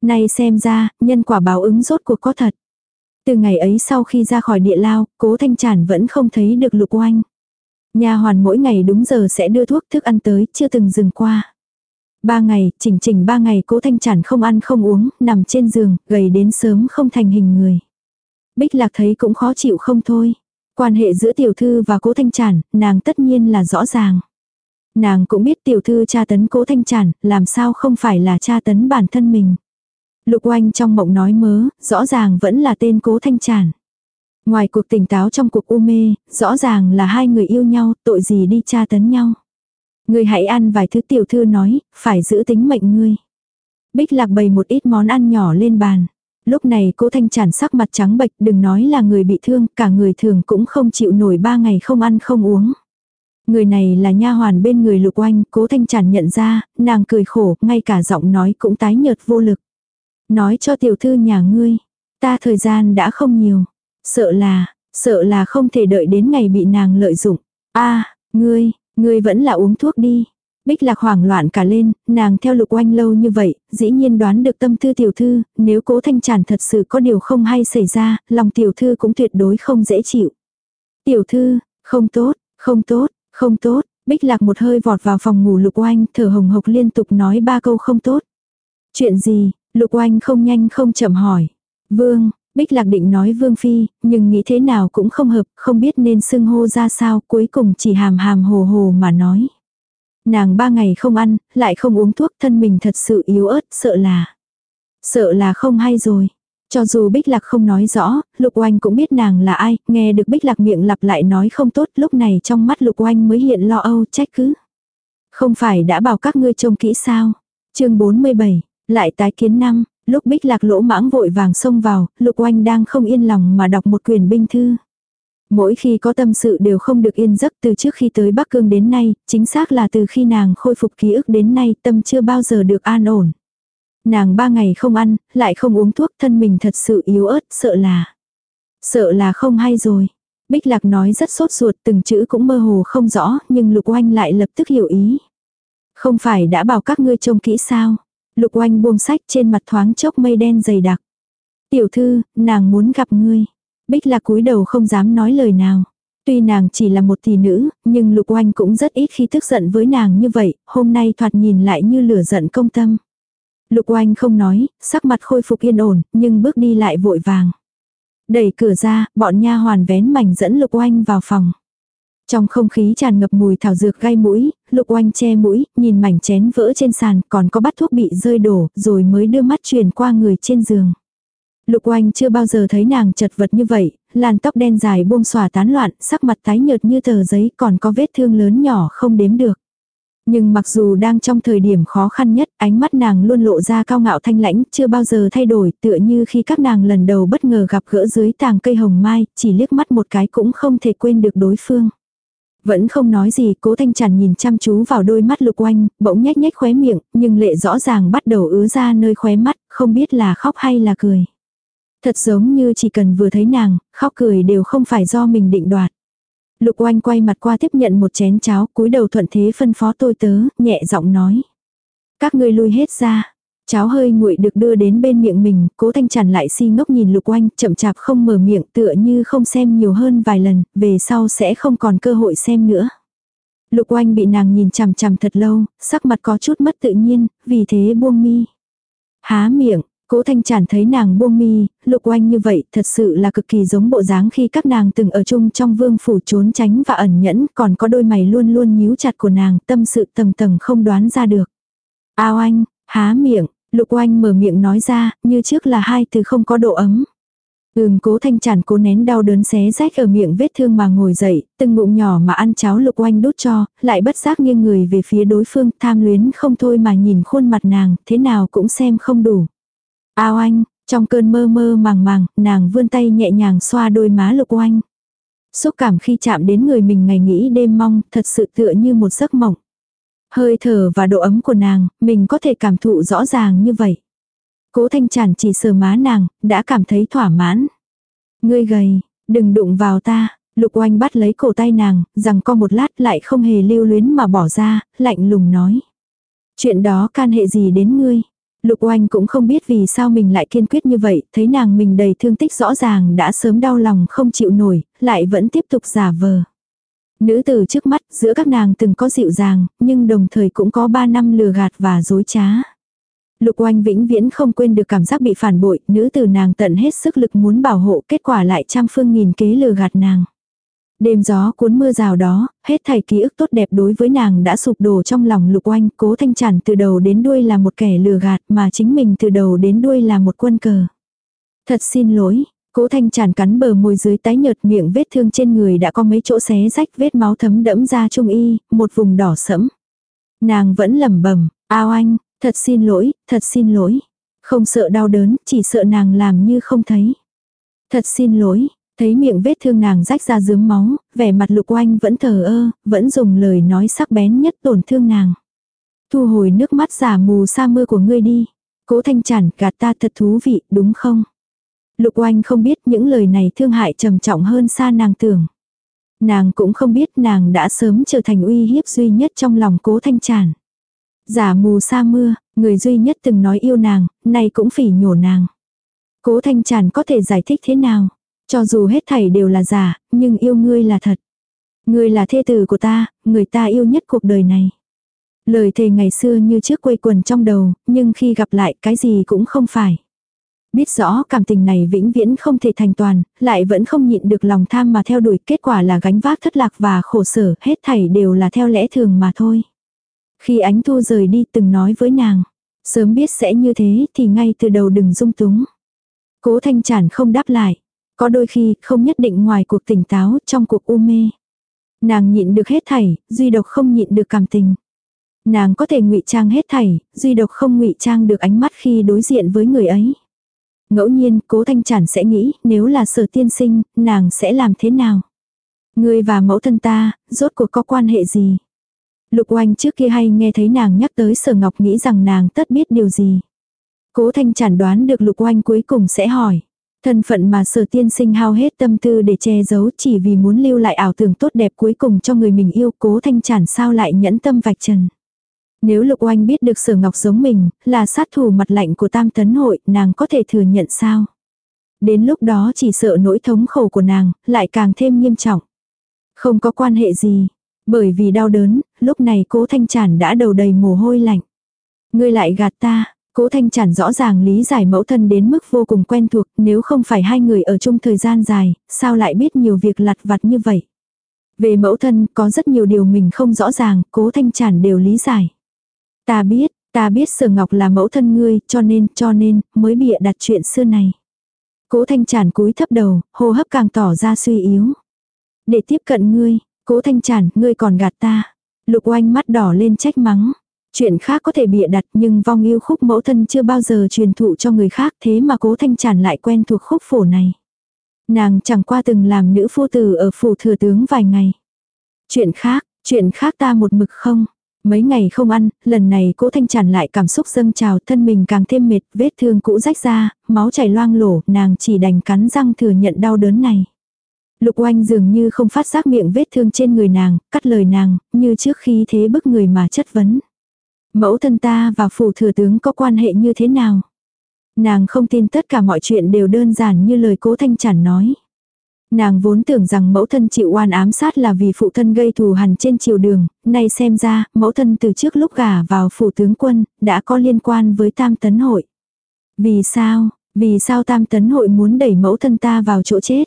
Speaker 1: Nay xem ra, nhân quả báo ứng rốt cuộc có thật. Từ ngày ấy sau khi ra khỏi địa lao, cố thanh tràn vẫn không thấy được lục oanh. Nhà hoàn mỗi ngày đúng giờ sẽ đưa thuốc thức ăn tới, chưa từng dừng qua. Ba ngày, chỉnh chỉnh ba ngày cố thanh tràn không ăn không uống, nằm trên giường, gầy đến sớm không thành hình người. Bích lạc thấy cũng khó chịu không thôi. Quan hệ giữa tiểu thư và cố thanh chản nàng tất nhiên là rõ ràng. Nàng cũng biết tiểu thư cha tấn cố thanh chản làm sao không phải là cha tấn bản thân mình. Lục oanh trong mộng nói mớ, rõ ràng vẫn là tên cố thanh chản Ngoài cuộc tỉnh táo trong cuộc u mê, rõ ràng là hai người yêu nhau, tội gì đi tra tấn nhau. Ngươi hãy ăn vài thứ tiểu thư nói, phải giữ tính mệnh ngươi. Bích lạc bày một ít món ăn nhỏ lên bàn. Lúc này cố thanh tràn sắc mặt trắng bệch đừng nói là người bị thương, cả người thường cũng không chịu nổi ba ngày không ăn không uống. Người này là nha hoàn bên người lục oanh, cố thanh tràn nhận ra, nàng cười khổ, ngay cả giọng nói cũng tái nhợt vô lực. Nói cho tiểu thư nhà ngươi, ta thời gian đã không nhiều. Sợ là, sợ là không thể đợi đến ngày bị nàng lợi dụng. a ngươi, ngươi vẫn là uống thuốc đi. Bích lạc hoảng loạn cả lên, nàng theo lục oanh lâu như vậy, dĩ nhiên đoán được tâm tư tiểu thư, nếu cố thanh tràn thật sự có điều không hay xảy ra, lòng tiểu thư cũng tuyệt đối không dễ chịu. Tiểu thư, không tốt, không tốt, không tốt, bích lạc một hơi vọt vào phòng ngủ lục oanh, thở hồng hộc liên tục nói ba câu không tốt. Chuyện gì, lục oanh không nhanh không chậm hỏi. Vương, Bích Lạc định nói Vương Phi, nhưng nghĩ thế nào cũng không hợp, không biết nên xưng hô ra sao, cuối cùng chỉ hàm hàm hồ hồ mà nói. Nàng ba ngày không ăn, lại không uống thuốc thân mình thật sự yếu ớt, sợ là. Sợ là không hay rồi. Cho dù Bích Lạc không nói rõ, Lục Oanh cũng biết nàng là ai, nghe được Bích Lạc miệng lặp lại nói không tốt, lúc này trong mắt Lục Oanh mới hiện lo âu trách cứ. Không phải đã bảo các ngươi trông kỹ sao? chương 47, lại tái kiến năm, lúc Bích Lạc lỗ mãng vội vàng xông vào, Lục Oanh đang không yên lòng mà đọc một quyền binh thư. Mỗi khi có tâm sự đều không được yên giấc từ trước khi tới Bắc Cương đến nay, chính xác là từ khi nàng khôi phục ký ức đến nay tâm chưa bao giờ được an ổn. Nàng ba ngày không ăn, lại không uống thuốc thân mình thật sự yếu ớt, sợ là. Sợ là không hay rồi. Bích Lạc nói rất sốt ruột từng chữ cũng mơ hồ không rõ nhưng Lục Oanh lại lập tức hiểu ý. Không phải đã bảo các ngươi trông kỹ sao. Lục Oanh buông sách trên mặt thoáng chốc mây đen dày đặc. Tiểu thư, nàng muốn gặp ngươi. Bích là cúi đầu không dám nói lời nào. Tuy nàng chỉ là một tỷ nữ, nhưng Lục Oanh cũng rất ít khi tức giận với nàng như vậy, hôm nay thoạt nhìn lại như lửa giận công tâm. Lục Oanh không nói, sắc mặt khôi phục yên ổn, nhưng bước đi lại vội vàng. Đẩy cửa ra, bọn nha hoàn vén mảnh dẫn Lục Oanh vào phòng. Trong không khí tràn ngập mùi thảo dược gai mũi, Lục Oanh che mũi, nhìn mảnh chén vỡ trên sàn, còn có bát thuốc bị rơi đổ, rồi mới đưa mắt truyền qua người trên giường. Lục oanh chưa bao giờ thấy nàng chật vật như vậy, làn tóc đen dài buông xòa tán loạn, sắc mặt tái nhợt như tờ giấy còn có vết thương lớn nhỏ không đếm được. Nhưng mặc dù đang trong thời điểm khó khăn nhất, ánh mắt nàng luôn lộ ra cao ngạo thanh lãnh, chưa bao giờ thay đổi, tựa như khi các nàng lần đầu bất ngờ gặp gỡ dưới tàng cây hồng mai, chỉ liếc mắt một cái cũng không thể quên được đối phương. Vẫn không nói gì, cố thanh tràn nhìn chăm chú vào đôi mắt lục oanh, bỗng nhếch nhếch khóe miệng, nhưng lệ rõ ràng bắt đầu ứa ra nơi khóe mắt, không biết là khóc hay là cười. Thật giống như chỉ cần vừa thấy nàng, khóc cười đều không phải do mình định đoạt. Lục oanh quay mặt qua tiếp nhận một chén cháo, cúi đầu thuận thế phân phó tôi tớ, nhẹ giọng nói. Các ngươi lui hết ra. Cháo hơi nguội được đưa đến bên miệng mình, cố thanh tràn lại si ngốc nhìn lục oanh, chậm chạp không mở miệng tựa như không xem nhiều hơn vài lần, về sau sẽ không còn cơ hội xem nữa. Lục oanh bị nàng nhìn chằm chằm thật lâu, sắc mặt có chút mất tự nhiên, vì thế buông mi. Há miệng, Cố Thanh Trản thấy nàng buông mi, lục oanh như vậy thật sự là cực kỳ giống bộ dáng khi các nàng từng ở chung trong vương phủ trốn tránh và ẩn nhẫn còn có đôi mày luôn luôn nhíu chặt của nàng tâm sự tầng tầng không đoán ra được. Ao anh, há miệng, lục oanh mở miệng nói ra như trước là hai từ không có độ ấm. Ừm cố thanh chản cố nén đau đớn xé rách ở miệng vết thương mà ngồi dậy, từng ngụm nhỏ mà ăn cháo lục oanh đút cho, lại bất giác nghiêng người về phía đối phương tham luyến không thôi mà nhìn khuôn mặt nàng, thế nào cũng xem không đủ. Ao anh, trong cơn mơ mơ màng màng, nàng vươn tay nhẹ nhàng xoa đôi má lục oanh. Xúc cảm khi chạm đến người mình ngày nghĩ đêm mong, thật sự tựa như một giấc mộng. Hơi thở và độ ấm của nàng, mình có thể cảm thụ rõ ràng như vậy. Cố thanh chản chỉ sờ má nàng, đã cảm thấy thỏa mãn. Ngươi gầy, đừng đụng vào ta. Lục oanh bắt lấy cổ tay nàng, rằng co một lát lại không hề lưu luyến mà bỏ ra, lạnh lùng nói. Chuyện đó can hệ gì đến ngươi? Lục oanh cũng không biết vì sao mình lại kiên quyết như vậy, thấy nàng mình đầy thương tích rõ ràng đã sớm đau lòng không chịu nổi, lại vẫn tiếp tục giả vờ. Nữ tử trước mắt, giữa các nàng từng có dịu dàng, nhưng đồng thời cũng có ba năm lừa gạt và dối trá. Lục oanh vĩnh viễn không quên được cảm giác bị phản bội, nữ tử nàng tận hết sức lực muốn bảo hộ, kết quả lại trăm phương nghìn kế lừa gạt nàng. Đêm gió cuốn mưa rào đó, hết thảy ký ức tốt đẹp đối với nàng đã sụp đổ trong lòng lục oanh, cố thanh chản từ đầu đến đuôi là một kẻ lừa gạt mà chính mình từ đầu đến đuôi là một quân cờ. Thật xin lỗi, cố thanh chản cắn bờ môi dưới tái nhợt miệng vết thương trên người đã có mấy chỗ xé rách vết máu thấm đẫm ra trung y, một vùng đỏ sẫm. Nàng vẫn lẩm bẩm ao anh, thật xin lỗi, thật xin lỗi. Không sợ đau đớn, chỉ sợ nàng làm như không thấy. Thật xin lỗi, Thấy miệng vết thương nàng rách ra dướng máu, vẻ mặt lục oanh vẫn thờ ơ, vẫn dùng lời nói sắc bén nhất tổn thương nàng. Thu hồi nước mắt giả mù sa mưa của ngươi đi. Cố thanh chản gạt ta thật thú vị, đúng không? Lục oanh không biết những lời này thương hại trầm trọng hơn xa nàng tưởng. Nàng cũng không biết nàng đã sớm trở thành uy hiếp duy nhất trong lòng cố thanh chản. Giả mù sa mưa, người duy nhất từng nói yêu nàng, nay cũng phỉ nhổ nàng. Cố thanh chản có thể giải thích thế nào? Cho dù hết thảy đều là giả, nhưng yêu ngươi là thật. Ngươi là thê tử của ta, người ta yêu nhất cuộc đời này. Lời thề ngày xưa như trước quây quần trong đầu, nhưng khi gặp lại cái gì cũng không phải. Biết rõ cảm tình này vĩnh viễn không thể thành toàn, lại vẫn không nhịn được lòng tham mà theo đuổi kết quả là gánh vác thất lạc và khổ sở, hết thảy đều là theo lẽ thường mà thôi. Khi ánh thu rời đi từng nói với nàng, sớm biết sẽ như thế thì ngay từ đầu đừng dung túng. Cố thanh chản không đáp lại, có đôi khi không nhất định ngoài cuộc tỉnh táo trong cuộc u mê. Nàng nhịn được hết thảy, duy độc không nhịn được cảm tình. Nàng có thể ngụy trang hết thảy, duy độc không ngụy trang được ánh mắt khi đối diện với người ấy. Ngẫu nhiên, cố thanh chản sẽ nghĩ, nếu là sở tiên sinh, nàng sẽ làm thế nào? Người và mẫu thân ta, rốt cuộc có quan hệ gì? Lục oanh trước kia hay nghe thấy nàng nhắc tới sở ngọc nghĩ rằng nàng tất biết điều gì. Cố thanh chản đoán được lục oanh cuối cùng sẽ hỏi. Thân phận mà sở tiên sinh hao hết tâm tư để che giấu chỉ vì muốn lưu lại ảo tưởng tốt đẹp cuối cùng cho người mình yêu cố thanh chản sao lại nhẫn tâm vạch trần. Nếu Lục Oanh biết được sở ngọc giống mình, là sát thủ mặt lạnh của tam tấn hội, nàng có thể thừa nhận sao? Đến lúc đó chỉ sợ nỗi thống khổ của nàng, lại càng thêm nghiêm trọng. Không có quan hệ gì. Bởi vì đau đớn, lúc này cố thanh chản đã đầu đầy mồ hôi lạnh. Ngươi lại gạt ta, Cố Thanh Trản rõ ràng lý giải mẫu thân đến mức vô cùng quen thuộc, nếu không phải hai người ở chung thời gian dài, sao lại biết nhiều việc lặt vặt như vậy. Về mẫu thân, có rất nhiều điều mình không rõ ràng, cố Thanh Trản đều lý giải. Ta biết, ta biết Sở Ngọc là mẫu thân ngươi, cho nên, cho nên, mới bịa đặt chuyện xưa này. Cố Thanh Trản cúi thấp đầu, hô hấp càng tỏ ra suy yếu. Để tiếp cận ngươi, Cố Thanh Trản, ngươi còn gạt ta. Lục oanh mắt đỏ lên trách mắng. Chuyện khác có thể bịa đặt nhưng vong yêu khúc mẫu thân chưa bao giờ truyền thụ cho người khác thế mà cố thanh tràn lại quen thuộc khúc phổ này. Nàng chẳng qua từng làm nữ phu tử ở phủ thừa tướng vài ngày. Chuyện khác, chuyện khác ta một mực không. Mấy ngày không ăn, lần này cố thanh tràn lại cảm xúc dâng trào thân mình càng thêm mệt, vết thương cũ rách ra, máu chảy loang lổ, nàng chỉ đành cắn răng thừa nhận đau đớn này. Lục oanh dường như không phát giác miệng vết thương trên người nàng, cắt lời nàng, như trước khi thế bức người mà chất vấn. Mẫu thân ta và phủ thừa tướng có quan hệ như thế nào? Nàng không tin tất cả mọi chuyện đều đơn giản như lời cố thanh chản nói. Nàng vốn tưởng rằng mẫu thân chịu oan ám sát là vì phụ thân gây thù hằn trên triều đường, nay xem ra, mẫu thân từ trước lúc gả vào phủ tướng quân, đã có liên quan với tam tấn hội. Vì sao, vì sao tam tấn hội muốn đẩy mẫu thân ta vào chỗ chết?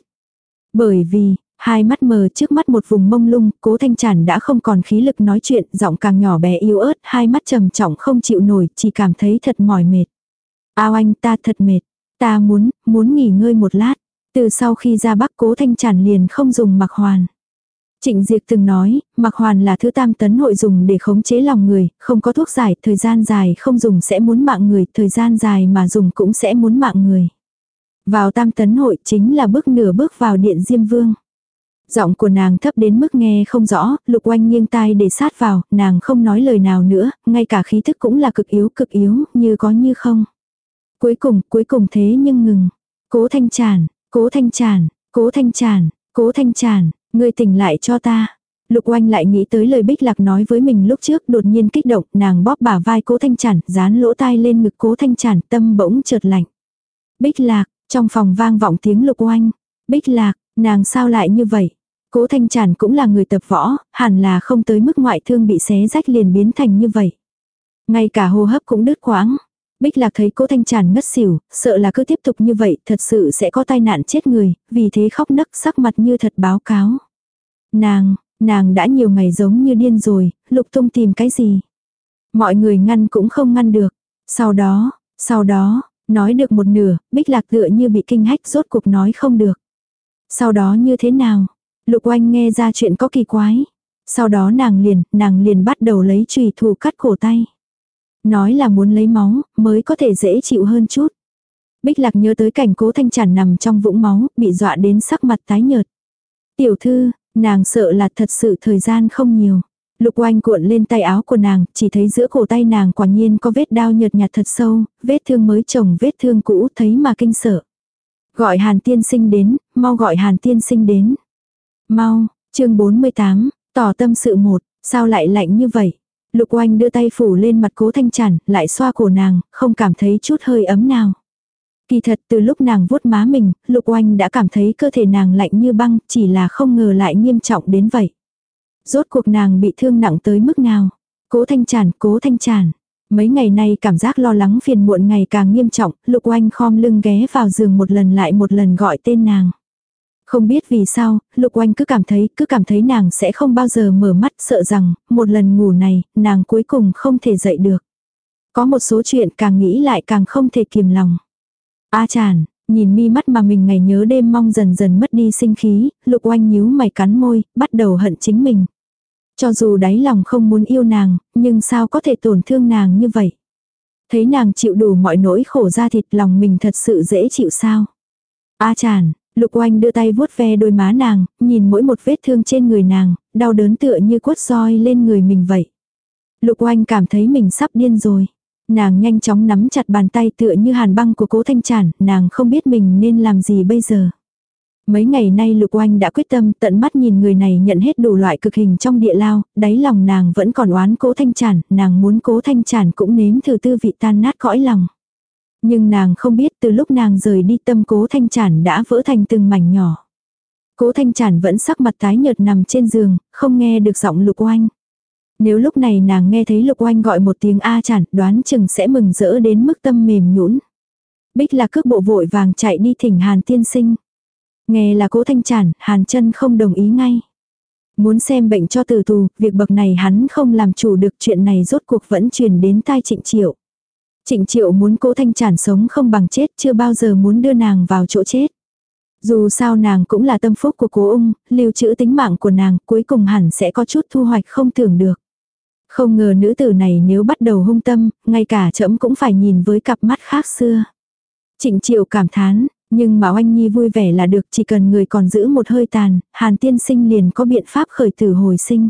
Speaker 1: Bởi vì, hai mắt mờ trước mắt một vùng mông lung, cố thanh chản đã không còn khí lực nói chuyện, giọng càng nhỏ bé yếu ớt, hai mắt trầm trọng không chịu nổi, chỉ cảm thấy thật mỏi mệt. Ao anh ta thật mệt, ta muốn, muốn nghỉ ngơi một lát. Từ sau khi ra bắc cố thanh chản liền không dùng mặc hoàn. Trịnh Diệp từng nói, mặc hoàn là thứ tam tấn hội dùng để khống chế lòng người, không có thuốc giải, thời gian dài không dùng sẽ muốn mạng người, thời gian dài mà dùng cũng sẽ muốn mạng người. Vào tam tấn hội chính là bước nửa bước vào điện Diêm Vương. Giọng của nàng thấp đến mức nghe không rõ, lục oanh nghiêng tai để sát vào, nàng không nói lời nào nữa, ngay cả khí thức cũng là cực yếu cực yếu, như có như không. Cuối cùng, cuối cùng thế nhưng ngừng. Cố thanh tràn, cố thanh tràn, cố thanh tràn, cố thanh tràn, ngươi tỉnh lại cho ta. Lục oanh lại nghĩ tới lời bích lạc nói với mình lúc trước đột nhiên kích động, nàng bóp bả vai cố thanh tràn, dán lỗ tai lên ngực cố thanh tràn, tâm bỗng chợt lạnh. Bích lạc, trong phòng vang vọng tiếng lục oanh. Bích lạc, nàng sao lại như vậy? Cố thanh tràn cũng là người tập võ, hẳn là không tới mức ngoại thương bị xé rách liền biến thành như vậy. Ngay cả hô hấp cũng đứt quãng. Bích lạc thấy cố thanh tràn ngất xỉu, sợ là cứ tiếp tục như vậy thật sự sẽ có tai nạn chết người, vì thế khóc nấc sắc mặt như thật báo cáo. Nàng, nàng đã nhiều ngày giống như điên rồi, lục tung tìm cái gì. Mọi người ngăn cũng không ngăn được. Sau đó, sau đó, nói được một nửa, bích lạc tựa như bị kinh hách rốt cuộc nói không được. Sau đó như thế nào? Lục oanh nghe ra chuyện có kỳ quái. Sau đó nàng liền, nàng liền bắt đầu lấy trùy thủ cắt cổ tay. Nói là muốn lấy máu, mới có thể dễ chịu hơn chút. Bích lạc nhớ tới cảnh cố thanh chản nằm trong vũng máu, bị dọa đến sắc mặt tái nhợt. Tiểu thư, nàng sợ là thật sự thời gian không nhiều. Lục oanh cuộn lên tay áo của nàng, chỉ thấy giữa cổ tay nàng quả nhiên có vết đao nhợt nhạt thật sâu, vết thương mới chồng vết thương cũ thấy mà kinh sợ. Gọi hàn tiên sinh đến, mau gọi hàn tiên sinh đến. Mau, chương 48, tỏ tâm sự một, sao lại lạnh như vậy? Lục oanh đưa tay phủ lên mặt cố thanh chản, lại xoa cổ nàng, không cảm thấy chút hơi ấm nào. Kỳ thật từ lúc nàng vuốt má mình, lục oanh đã cảm thấy cơ thể nàng lạnh như băng, chỉ là không ngờ lại nghiêm trọng đến vậy. Rốt cuộc nàng bị thương nặng tới mức nào? Cố thanh chản, cố thanh chản. Mấy ngày nay cảm giác lo lắng phiền muộn ngày càng nghiêm trọng, lục oanh khom lưng ghé vào giường một lần lại một lần gọi tên nàng. Không biết vì sao, Lục Oanh cứ cảm thấy, cứ cảm thấy nàng sẽ không bao giờ mở mắt sợ rằng, một lần ngủ này, nàng cuối cùng không thể dậy được. Có một số chuyện càng nghĩ lại càng không thể kiềm lòng. A chàn, nhìn mi mắt mà mình ngày nhớ đêm mong dần dần mất đi sinh khí, Lục Oanh nhíu mày cắn môi, bắt đầu hận chính mình. Cho dù đáy lòng không muốn yêu nàng, nhưng sao có thể tổn thương nàng như vậy? Thấy nàng chịu đủ mọi nỗi khổ ra thịt lòng mình thật sự dễ chịu sao? A chàn, Lục oanh đưa tay vuốt ve đôi má nàng, nhìn mỗi một vết thương trên người nàng, đau đớn tựa như quất roi lên người mình vậy. Lục oanh cảm thấy mình sắp điên rồi. Nàng nhanh chóng nắm chặt bàn tay tựa như hàn băng của cố thanh tràn, nàng không biết mình nên làm gì bây giờ. Mấy ngày nay Lục Oanh đã quyết tâm tận mắt nhìn người này nhận hết đủ loại cực hình trong địa lao, đáy lòng nàng vẫn còn oán cố thanh Chản. nàng muốn cố thanh Chản cũng nếm thử tư vị tan nát cõi lòng. Nhưng nàng không biết từ lúc nàng rời đi tâm cố thanh chản đã vỡ thành từng mảnh nhỏ. Cố thanh chản vẫn sắc mặt tái nhợt nằm trên giường, không nghe được giọng lục oanh. Nếu lúc này nàng nghe thấy lục oanh gọi một tiếng A chản, đoán chừng sẽ mừng rỡ đến mức tâm mềm nhũn. Bích là cước bộ vội vàng chạy đi thỉnh Hàn tiên sinh. Nghe là cố thanh chản, Hàn chân không đồng ý ngay. Muốn xem bệnh cho tử tù, việc bậc này hắn không làm chủ được chuyện này rốt cuộc vẫn truyền đến tai trịnh triệu. Trịnh triệu muốn cố thanh chản sống không bằng chết chưa bao giờ muốn đưa nàng vào chỗ chết. Dù sao nàng cũng là tâm phúc của cố ung, lưu trữ tính mạng của nàng cuối cùng hẳn sẽ có chút thu hoạch không tưởng được. Không ngờ nữ tử này nếu bắt đầu hung tâm, ngay cả trẫm cũng phải nhìn với cặp mắt khác xưa. Trịnh triệu cảm thán, nhưng mà oanh nhi vui vẻ là được chỉ cần người còn giữ một hơi tàn, hàn tiên sinh liền có biện pháp khởi tử hồi sinh.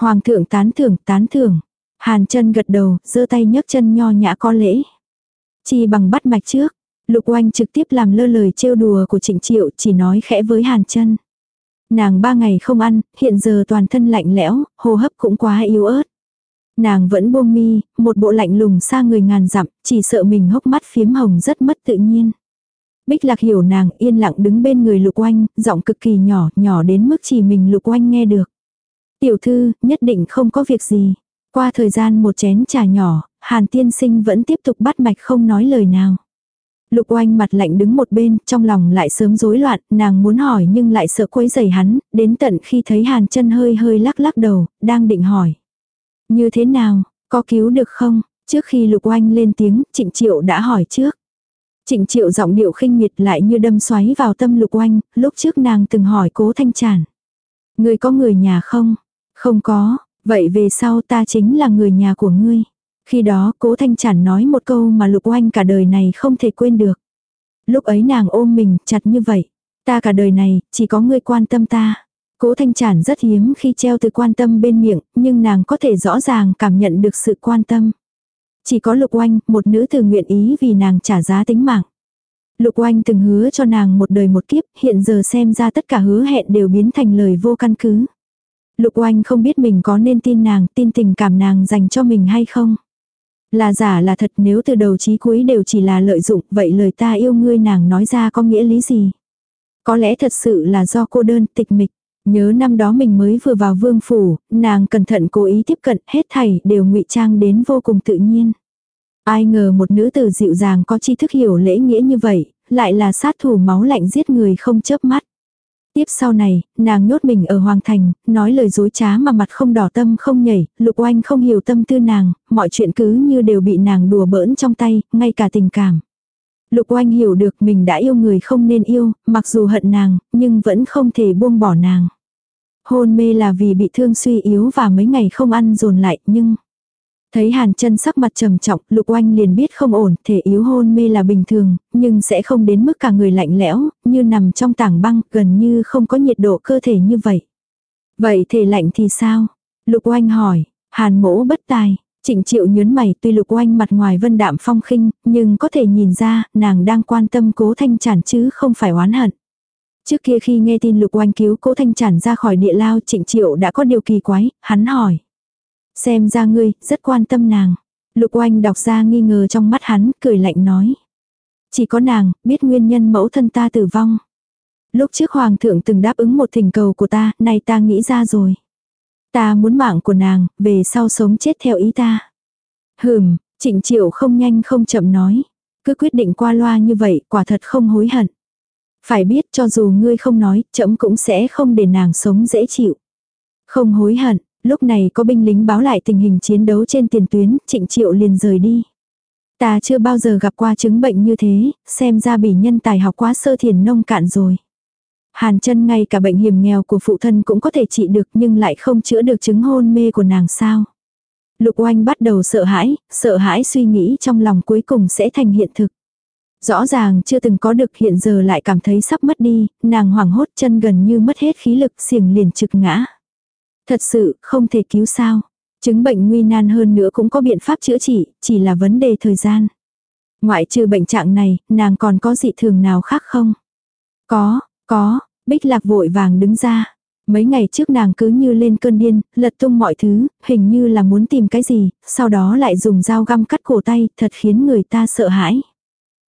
Speaker 1: Hoàng thượng tán thưởng tán thưởng, Hàn chân gật đầu, giơ tay nhấc chân nho nhã có lễ. Chi bằng bắt mạch trước. Lục oanh trực tiếp làm lơ lời trêu đùa của trịnh triệu chỉ nói khẽ với hàn chân. Nàng ba ngày không ăn, hiện giờ toàn thân lạnh lẽo, hô hấp cũng quá yếu ớt. Nàng vẫn buông mi, một bộ lạnh lùng xa người ngàn dặm, chỉ sợ mình hốc mắt phiếm hồng rất mất tự nhiên. Bích lạc hiểu nàng yên lặng đứng bên người lục oanh, giọng cực kỳ nhỏ, nhỏ đến mức chỉ mình lục oanh nghe được. Tiểu thư, nhất định không có việc gì. Qua thời gian một chén trà nhỏ, Hàn tiên sinh vẫn tiếp tục bắt mạch không nói lời nào. Lục oanh mặt lạnh đứng một bên, trong lòng lại sớm rối loạn, nàng muốn hỏi nhưng lại sợ quấy rầy hắn, đến tận khi thấy hàn chân hơi hơi lắc lắc đầu, đang định hỏi. Như thế nào, có cứu được không? Trước khi lục oanh lên tiếng, trịnh triệu đã hỏi trước. Trịnh triệu giọng điệu khinh miệt lại như đâm xoáy vào tâm lục oanh, lúc trước nàng từng hỏi cố thanh tràn. Người có người nhà không? Không có, vậy về sau ta chính là người nhà của ngươi. Khi đó cố thanh chản nói một câu mà lục oanh cả đời này không thể quên được. Lúc ấy nàng ôm mình chặt như vậy. Ta cả đời này, chỉ có ngươi quan tâm ta. Cố thanh chản rất hiếm khi treo từ quan tâm bên miệng, nhưng nàng có thể rõ ràng cảm nhận được sự quan tâm. Chỉ có lục oanh, một nữ từ nguyện ý vì nàng trả giá tính mạng. Lục oanh từng hứa cho nàng một đời một kiếp, hiện giờ xem ra tất cả hứa hẹn đều biến thành lời vô căn cứ. Lục oanh không biết mình có nên tin nàng, tin tình cảm nàng dành cho mình hay không. Là giả là thật nếu từ đầu chí cuối đều chỉ là lợi dụng, vậy lời ta yêu ngươi nàng nói ra có nghĩa lý gì? Có lẽ thật sự là do cô đơn tịch mịch. Nhớ năm đó mình mới vừa vào vương phủ, nàng cẩn thận cố ý tiếp cận, hết thảy đều ngụy trang đến vô cùng tự nhiên. Ai ngờ một nữ tử dịu dàng có tri thức hiểu lễ nghĩa như vậy, lại là sát thủ máu lạnh giết người không chớp mắt. Tiếp sau này, nàng nhốt mình ở Hoàng Thành, nói lời dối trá mà mặt không đỏ tâm không nhảy, lục oanh không hiểu tâm tư nàng, mọi chuyện cứ như đều bị nàng đùa bỡn trong tay, ngay cả tình cảm. Lục oanh hiểu được mình đã yêu người không nên yêu, mặc dù hận nàng, nhưng vẫn không thể buông bỏ nàng. Hôn mê là vì bị thương suy yếu và mấy ngày không ăn dồn lại, nhưng... Thấy Hàn chân sắc mặt trầm trọng, Lục Oanh liền biết không ổn, thể yếu hôn mê là bình thường, nhưng sẽ không đến mức cả người lạnh lẽo, như nằm trong tảng băng, gần như không có nhiệt độ cơ thể như vậy. Vậy thể lạnh thì sao? Lục Oanh hỏi, Hàn mỗ bất tài. Trịnh triệu nhớn mày tuy lục oanh mặt ngoài vân đạm phong khinh, nhưng có thể nhìn ra, nàng đang quan tâm cố thanh chản chứ không phải oán hận. Trước kia khi nghe tin lục oanh cứu cố thanh chản ra khỏi địa lao trịnh triệu đã có điều kỳ quái, hắn hỏi. Xem ra ngươi, rất quan tâm nàng. Lục oanh đọc ra nghi ngờ trong mắt hắn, cười lạnh nói. Chỉ có nàng, biết nguyên nhân mẫu thân ta tử vong. Lúc trước hoàng thượng từng đáp ứng một thỉnh cầu của ta, nay ta nghĩ ra rồi. Ta muốn mạng của nàng, về sau sống chết theo ý ta. Hừm, trịnh triệu không nhanh không chậm nói. Cứ quyết định qua loa như vậy, quả thật không hối hận. Phải biết cho dù ngươi không nói, chậm cũng sẽ không để nàng sống dễ chịu. Không hối hận, Lúc này có binh lính báo lại tình hình chiến đấu trên tiền tuyến, trịnh triệu liền rời đi. Ta chưa bao giờ gặp qua chứng bệnh như thế, xem ra bỉ nhân tài học quá sơ thiền nông cạn rồi. Hàn chân ngay cả bệnh hiểm nghèo của phụ thân cũng có thể trị được nhưng lại không chữa được chứng hôn mê của nàng sao. Lục oanh bắt đầu sợ hãi, sợ hãi suy nghĩ trong lòng cuối cùng sẽ thành hiện thực. Rõ ràng chưa từng có được hiện giờ lại cảm thấy sắp mất đi, nàng hoảng hốt chân gần như mất hết khí lực xiềng liền trực ngã. Thật sự, không thể cứu sao. Chứng bệnh nguy nan hơn nữa cũng có biện pháp chữa trị, chỉ là vấn đề thời gian. Ngoại trừ bệnh trạng này, nàng còn có dị thường nào khác không? Có, có, Bích Lạc vội vàng đứng ra. Mấy ngày trước nàng cứ như lên cơn điên, lật tung mọi thứ, hình như là muốn tìm cái gì, sau đó lại dùng dao găm cắt cổ tay, thật khiến người ta sợ hãi.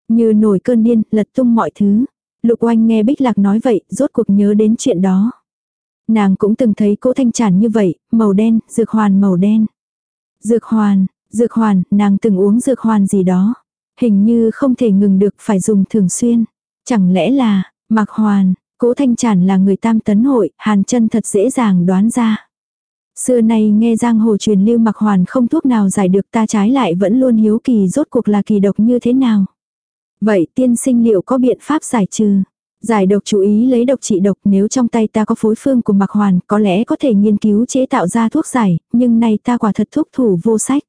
Speaker 1: Như nổi cơn điên, lật tung mọi thứ. Lục oanh nghe Bích Lạc nói vậy, rốt cuộc nhớ đến chuyện đó. Nàng cũng từng thấy cỗ thanh tràn như vậy, màu đen, dược hoàn màu đen. Dược hoàn, dược hoàn, nàng từng uống dược hoàn gì đó. Hình như không thể ngừng được phải dùng thường xuyên. Chẳng lẽ là, mặc hoàn, cố thanh tràn là người tam tấn hội, hàn chân thật dễ dàng đoán ra. Xưa nay nghe giang hồ truyền lưu mặc hoàn không thuốc nào giải được ta trái lại vẫn luôn hiếu kỳ rốt cuộc là kỳ độc như thế nào. Vậy tiên sinh liệu có biện pháp giải trừ? Giải độc chú ý lấy độc trị độc nếu trong tay ta có phối phương của Mạc Hoàn có lẽ có thể nghiên cứu chế tạo ra thuốc giải, nhưng nay ta quả thật thuốc thủ vô sách.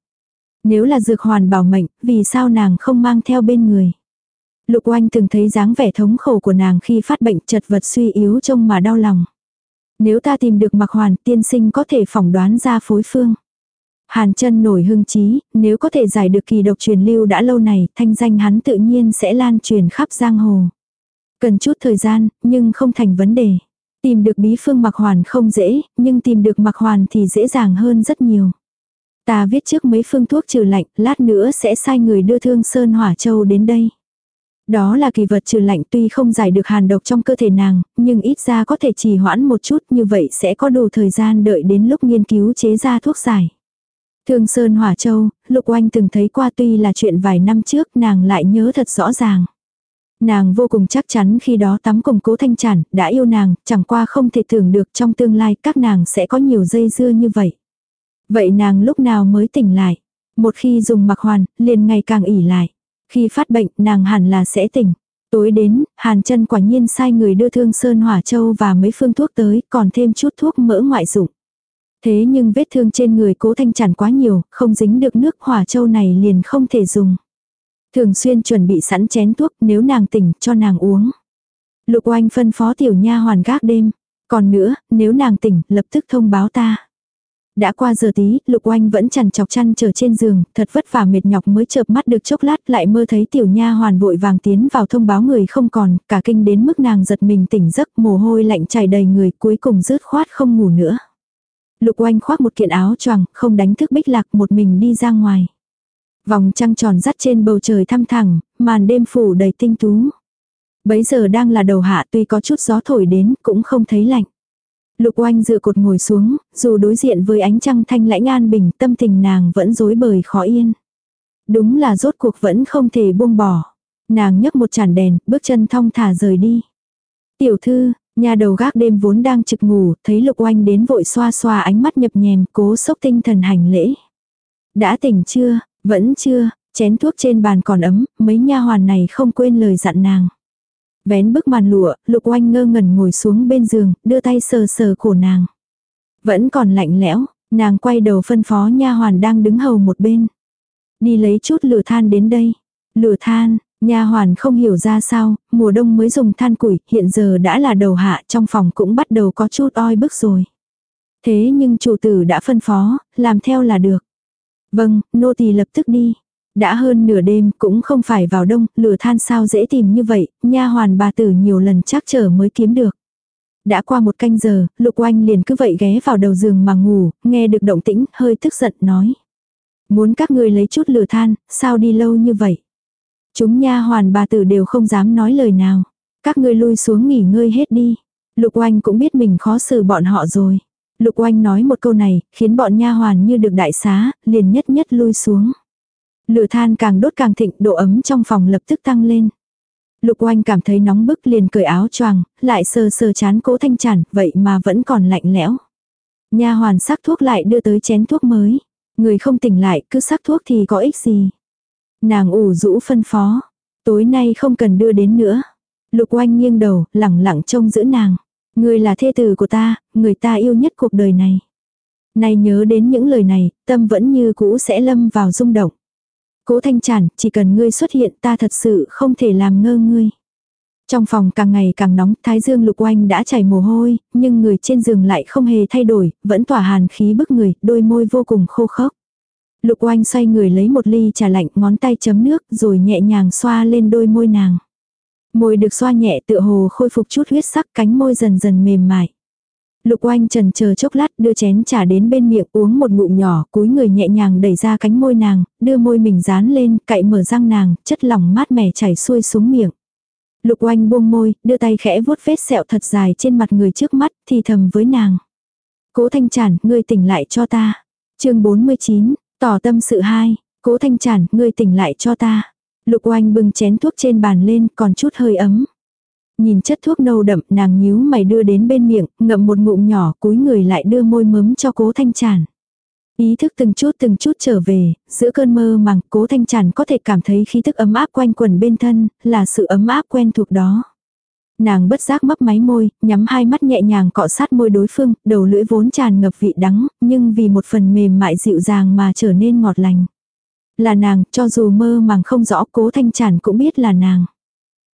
Speaker 1: Nếu là dược hoàn bảo mệnh, vì sao nàng không mang theo bên người? Lục oanh từng thấy dáng vẻ thống khổ của nàng khi phát bệnh chật vật suy yếu trông mà đau lòng. Nếu ta tìm được Mạc Hoàn tiên sinh có thể phỏng đoán ra phối phương. Hàn chân nổi hưng trí, nếu có thể giải được kỳ độc truyền lưu đã lâu này, thanh danh hắn tự nhiên sẽ lan truyền khắp giang hồ. Cần chút thời gian, nhưng không thành vấn đề. Tìm được bí phương mặc hoàn không dễ, nhưng tìm được mặc hoàn thì dễ dàng hơn rất nhiều. Ta viết trước mấy phương thuốc trừ lạnh, lát nữa sẽ sai người đưa thương Sơn Hỏa Châu đến đây. Đó là kỳ vật trừ lạnh tuy không giải được hàn độc trong cơ thể nàng, nhưng ít ra có thể trì hoãn một chút như vậy sẽ có đủ thời gian đợi đến lúc nghiên cứu chế ra thuốc giải. Thương Sơn Hỏa Châu, Lục Oanh từng thấy qua tuy là chuyện vài năm trước nàng lại nhớ thật rõ ràng. Nàng vô cùng chắc chắn khi đó tắm cùng cố thanh chản, đã yêu nàng, chẳng qua không thể tưởng được trong tương lai các nàng sẽ có nhiều dây dưa như vậy. Vậy nàng lúc nào mới tỉnh lại? Một khi dùng mặc hoàn, liền ngày càng ỉ lại. Khi phát bệnh, nàng hẳn là sẽ tỉnh. Tối đến, Hàn chân quả nhiên sai người đưa thương Sơn Hỏa Châu và mấy phương thuốc tới, còn thêm chút thuốc mỡ ngoại dụng. Thế nhưng vết thương trên người cố thanh chản quá nhiều, không dính được nước Hỏa Châu này liền không thể dùng. Thường xuyên chuẩn bị sẵn chén thuốc nếu nàng tỉnh cho nàng uống. Lục oanh phân phó tiểu nha hoàn gác đêm. Còn nữa, nếu nàng tỉnh, lập tức thông báo ta. Đã qua giờ tí, Lục Oanh vẫn chằn chọc chăn chờ trên giường, thật vất vả mệt nhọc mới chợp mắt được chốc lát lại mơ thấy tiểu nha hoàn vội vàng tiến vào thông báo người không còn, cả kinh đến mức nàng giật mình tỉnh giấc mồ hôi lạnh chảy đầy người cuối cùng rớt khoát không ngủ nữa. Lục Oanh khoác một kiện áo choàng, không đánh thức Bích Lạc một mình đi ra ngoài. Vòng trăng tròn rắt trên bầu trời thăm thẳng, màn đêm phủ đầy tinh tú. Bấy giờ đang là đầu hạ tuy có chút gió thổi đến cũng không thấy lạnh. Lục oanh dựa cột ngồi xuống, dù đối diện với ánh trăng thanh lãnh an bình tâm tình nàng vẫn rối bời khó yên. Đúng là rốt cuộc vẫn không thể buông bỏ. Nàng nhấc một chản đèn, bước chân thong thả rời đi. Tiểu thư, nhà đầu gác đêm vốn đang trực ngủ, thấy lục oanh đến vội xoa xoa ánh mắt nhập nhèm, cố sốc tinh thần hành lễ. Đã tỉnh chưa, vẫn chưa, chén thuốc trên bàn còn ấm, mấy nha hoàn này không quên lời dặn nàng. Vén bức màn lụa, lục oanh ngơ ngẩn ngồi xuống bên giường, đưa tay sờ sờ cổ nàng. Vẫn còn lạnh lẽo, nàng quay đầu phân phó nha hoàn đang đứng hầu một bên. Đi lấy chút lửa than đến đây. Lửa than, nha hoàn không hiểu ra sao, mùa đông mới dùng than củi, hiện giờ đã là đầu hạ trong phòng cũng bắt đầu có chút oi bức rồi. Thế nhưng chủ tử đã phân phó, làm theo là được. Vâng, nô tỳ lập tức đi. Đã hơn nửa đêm cũng không phải vào đông, lửa than sao dễ tìm như vậy, nha hoàn bà tử nhiều lần chắc trở mới kiếm được. Đã qua một canh giờ, lục oanh liền cứ vậy ghé vào đầu giường mà ngủ, nghe được động tĩnh, hơi tức giận nói. Muốn các người lấy chút lửa than, sao đi lâu như vậy? Chúng nha hoàn bà tử đều không dám nói lời nào. Các ngươi lui xuống nghỉ ngơi hết đi. Lục oanh cũng biết mình khó xử bọn họ rồi. Lục oanh nói một câu này, khiến bọn nha hoàn như được đại xá, liền nhất nhất lui xuống. Lửa than càng đốt càng thịnh, độ ấm trong phòng lập tức tăng lên. Lục oanh cảm thấy nóng bức liền cởi áo choàng, lại sờ sờ chán cố thanh chản, vậy mà vẫn còn lạnh lẽo. Nha hoàn sắc thuốc lại đưa tới chén thuốc mới. Người không tỉnh lại, cứ sắc thuốc thì có ích gì. Nàng ủ rũ phân phó. Tối nay không cần đưa đến nữa. Lục oanh nghiêng đầu, lẳng lặng trông giữ nàng. Người là thê tử của ta, người ta yêu nhất cuộc đời này. Nay nhớ đến những lời này, tâm vẫn như cũ sẽ lâm vào rung động. Cố thanh chản, chỉ cần ngươi xuất hiện ta thật sự không thể làm ngơ ngươi. Trong phòng càng ngày càng nóng, thái dương lục oanh đã chảy mồ hôi, nhưng người trên giường lại không hề thay đổi, vẫn tỏa hàn khí bức người, đôi môi vô cùng khô khốc. Lục oanh xoay người lấy một ly trà lạnh, ngón tay chấm nước, rồi nhẹ nhàng xoa lên đôi môi nàng. Môi được xoa nhẹ tựa hồ khôi phục chút huyết sắc, cánh môi dần dần mềm mại. Lục oanh trần chờ chốc lát đưa chén trà đến bên miệng uống một ngụm nhỏ, cúi người nhẹ nhàng đẩy ra cánh môi nàng, đưa môi mình dán lên, cậy mở răng nàng, chất lỏng mát mẻ chảy xuôi xuống miệng. Lục oanh buông môi, đưa tay khẽ vuốt vết sẹo thật dài trên mặt người trước mắt, thì thầm với nàng. Cố thanh chản, ngươi tỉnh lại cho ta. chương 49, tỏ tâm sự hai. Cố thanh chản, ngươi tỉnh lại cho ta. Lục oanh bưng chén thuốc trên bàn lên, còn chút hơi ấm. Nhìn chất thuốc nâu đậm, nàng nhíu mày đưa đến bên miệng, ngậm một ngụm nhỏ, cúi người lại đưa môi mớm cho cố thanh tràn. Ý thức từng chút từng chút trở về, giữa cơn mơ màng, cố thanh tràn có thể cảm thấy khí thức ấm áp quanh quần bên thân, là sự ấm áp quen thuộc đó. Nàng bất giác mấp máy môi, nhắm hai mắt nhẹ nhàng cọ sát môi đối phương, đầu lưỡi vốn tràn ngập vị đắng, nhưng vì một phần mềm mại dịu dàng mà trở nên ngọt lành. Là nàng, cho dù mơ màng không rõ cố thanh Chản cũng biết là nàng.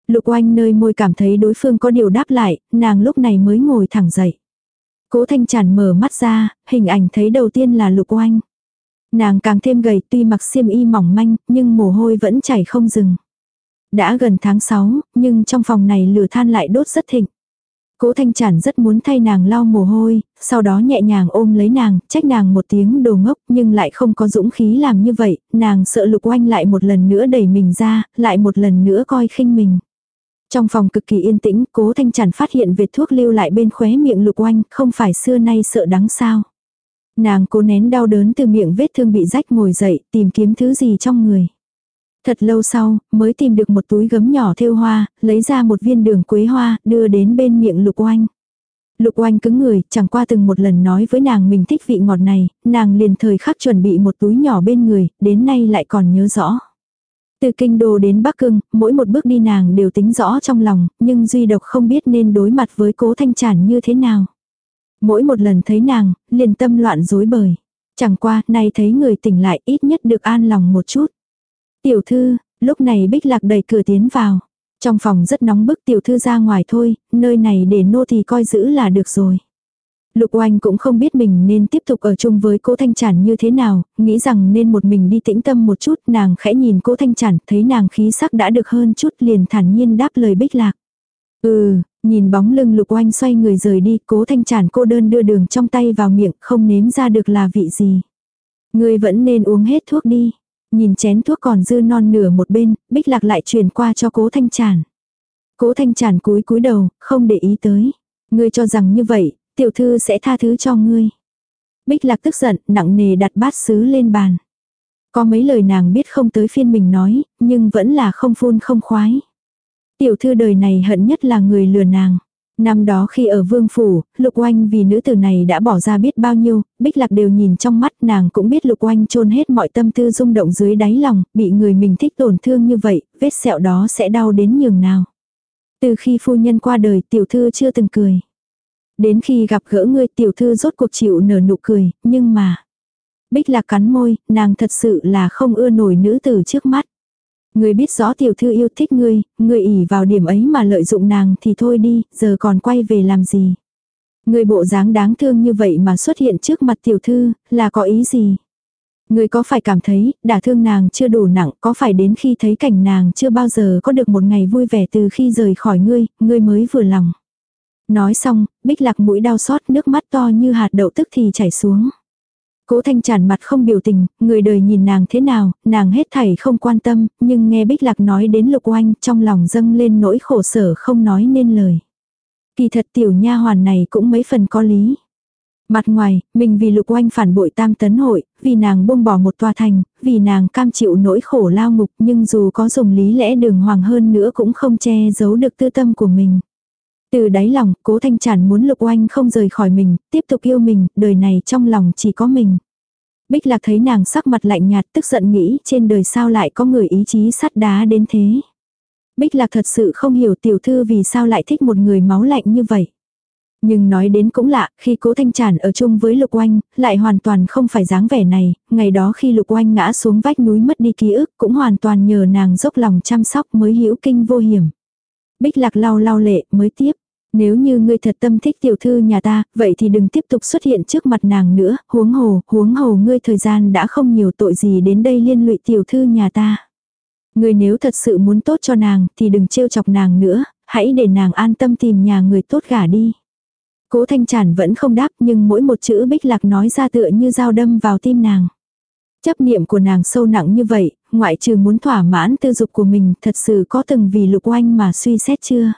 Speaker 1: Lục oanh nơi môi cảm thấy đối phương có điều đáp lại, nàng lúc này mới ngồi thẳng dậy. Cố thanh Chản mở mắt ra, hình ảnh thấy đầu tiên là lục oanh. Nàng càng thêm gầy tuy mặc xiêm y mỏng manh, nhưng mồ hôi vẫn chảy không dừng. Đã gần tháng 6, nhưng trong phòng này lửa than lại đốt rất thịnh. Cố Thanh Trản rất muốn thay nàng lau mồ hôi, sau đó nhẹ nhàng ôm lấy nàng, trách nàng một tiếng đồ ngốc nhưng lại không có dũng khí làm như vậy, nàng sợ lục oanh lại một lần nữa đẩy mình ra, lại một lần nữa coi khinh mình. Trong phòng cực kỳ yên tĩnh, cố thanh chản phát hiện vệt thuốc lưu lại bên khóe miệng lục oanh, không phải xưa nay sợ đắng sao. Nàng cố nén đau đớn từ miệng vết thương bị rách ngồi dậy, tìm kiếm thứ gì trong người. Thật lâu sau, mới tìm được một túi gấm nhỏ thêu hoa, lấy ra một viên đường quế hoa, đưa đến bên miệng lục oanh. Lục oanh cứng người, chẳng qua từng một lần nói với nàng mình thích vị ngọt này, nàng liền thời khắc chuẩn bị một túi nhỏ bên người, đến nay lại còn nhớ rõ. Từ kinh đô đến Bắc Cương, mỗi một bước đi nàng đều tính rõ trong lòng, nhưng duy độc không biết nên đối mặt với cố thanh tràn như thế nào. Mỗi một lần thấy nàng, liền tâm loạn rối bời. Chẳng qua, nay thấy người tỉnh lại ít nhất được an lòng một chút. Tiểu thư, lúc này Bích Lạc đẩy cửa tiến vào. Trong phòng rất nóng bức tiểu thư ra ngoài thôi, nơi này để nô thì coi giữ là được rồi. Lục oanh cũng không biết mình nên tiếp tục ở chung với cố thanh chản như thế nào, nghĩ rằng nên một mình đi tĩnh tâm một chút, nàng khẽ nhìn cố thanh chản, thấy nàng khí sắc đã được hơn chút liền thản nhiên đáp lời bích lạc. Ừ, nhìn bóng lưng lục oanh xoay người rời đi, cố thanh chản cô đơn đưa đường trong tay vào miệng, không nếm ra được là vị gì. Người vẫn nên uống hết thuốc đi. Nhìn chén thuốc còn dư non nửa một bên, bích lạc lại truyền qua cho cố thanh chản. Cố thanh chản cúi cúi đầu, không để ý tới. Ngươi cho rằng như vậy, tiểu thư sẽ tha thứ cho ngươi. Bích lạc tức giận, nặng nề đặt bát sứ lên bàn. Có mấy lời nàng biết không tới phiên mình nói, nhưng vẫn là không phun không khoái. Tiểu thư đời này hận nhất là người lừa nàng. Năm đó khi ở vương phủ, lục oanh vì nữ tử này đã bỏ ra biết bao nhiêu, bích lạc đều nhìn trong mắt nàng cũng biết lục oanh chôn hết mọi tâm tư rung động dưới đáy lòng, bị người mình thích tổn thương như vậy, vết sẹo đó sẽ đau đến nhường nào. Từ khi phu nhân qua đời tiểu thư chưa từng cười. Đến khi gặp gỡ ngươi tiểu thư rốt cuộc chịu nở nụ cười, nhưng mà. Bích lạc cắn môi, nàng thật sự là không ưa nổi nữ tử trước mắt. Ngươi biết rõ tiểu thư yêu thích ngươi, ngươi ỉ vào điểm ấy mà lợi dụng nàng thì thôi đi, giờ còn quay về làm gì. Ngươi bộ dáng đáng thương như vậy mà xuất hiện trước mặt tiểu thư, là có ý gì? Ngươi có phải cảm thấy, đả thương nàng chưa đủ nặng, có phải đến khi thấy cảnh nàng chưa bao giờ có được một ngày vui vẻ từ khi rời khỏi ngươi, ngươi mới vừa lòng. Nói xong, bích lạc mũi đau xót nước mắt to như hạt đậu tức thì chảy xuống. Cố thanh tràn mặt không biểu tình, người đời nhìn nàng thế nào, nàng hết thảy không quan tâm, nhưng nghe bích lạc nói đến lục oanh trong lòng dâng lên nỗi khổ sở không nói nên lời. Kỳ thật tiểu nha hoàn này cũng mấy phần có lý. Mặt ngoài, mình vì lục oanh phản bội tam tấn hội, vì nàng buông bỏ một tòa thành, vì nàng cam chịu nỗi khổ lao ngục nhưng dù có dùng lý lẽ đường hoàng hơn nữa cũng không che giấu được tư tâm của mình. Từ đáy lòng, cố thanh tràn muốn lục oanh không rời khỏi mình, tiếp tục yêu mình, đời này trong lòng chỉ có mình. Bích lạc thấy nàng sắc mặt lạnh nhạt tức giận nghĩ trên đời sao lại có người ý chí sắt đá đến thế. Bích lạc thật sự không hiểu tiểu thư vì sao lại thích một người máu lạnh như vậy. Nhưng nói đến cũng lạ, khi cố thanh tràn ở chung với lục oanh, lại hoàn toàn không phải dáng vẻ này, ngày đó khi lục oanh ngã xuống vách núi mất đi ký ức cũng hoàn toàn nhờ nàng dốc lòng chăm sóc mới hữu kinh vô hiểm. Bích lạc lau lau lệ mới tiếp. Nếu như ngươi thật tâm thích tiểu thư nhà ta, vậy thì đừng tiếp tục xuất hiện trước mặt nàng nữa, huống hồ, huống hồ ngươi thời gian đã không nhiều tội gì đến đây liên lụy tiểu thư nhà ta. Ngươi nếu thật sự muốn tốt cho nàng thì đừng trêu chọc nàng nữa, hãy để nàng an tâm tìm nhà người tốt gả đi. Cố thanh tràn vẫn không đáp nhưng mỗi một chữ bích lạc nói ra tựa như dao đâm vào tim nàng. Chấp niệm của nàng sâu nặng như vậy, ngoại trừ muốn thỏa mãn tư dục của mình thật sự có từng vì lục oanh mà suy xét chưa?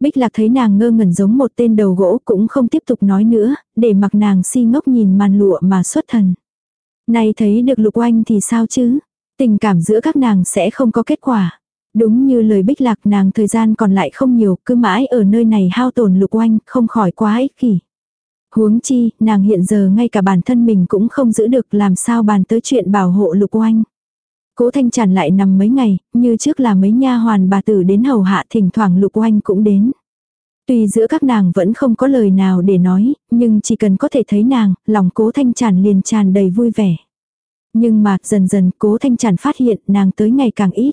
Speaker 1: Bích lạc thấy nàng ngơ ngẩn giống một tên đầu gỗ cũng không tiếp tục nói nữa, để mặc nàng si ngốc nhìn màn lụa mà xuất thần. Này thấy được lục oanh thì sao chứ? Tình cảm giữa các nàng sẽ không có kết quả. Đúng như lời bích lạc nàng thời gian còn lại không nhiều, cứ mãi ở nơi này hao tổn lục oanh, không khỏi quá ích kỷ. Huống chi, nàng hiện giờ ngay cả bản thân mình cũng không giữ được làm sao bàn tới chuyện bảo hộ lục oanh. Cố thanh tràn lại nằm mấy ngày, như trước là mấy nha hoàn bà tử đến hầu hạ thỉnh thoảng lục oanh cũng đến. Tuy giữa các nàng vẫn không có lời nào để nói, nhưng chỉ cần có thể thấy nàng, lòng cố thanh tràn liền tràn đầy vui vẻ. Nhưng mà dần dần cố thanh tràn phát hiện nàng tới ngày càng ít.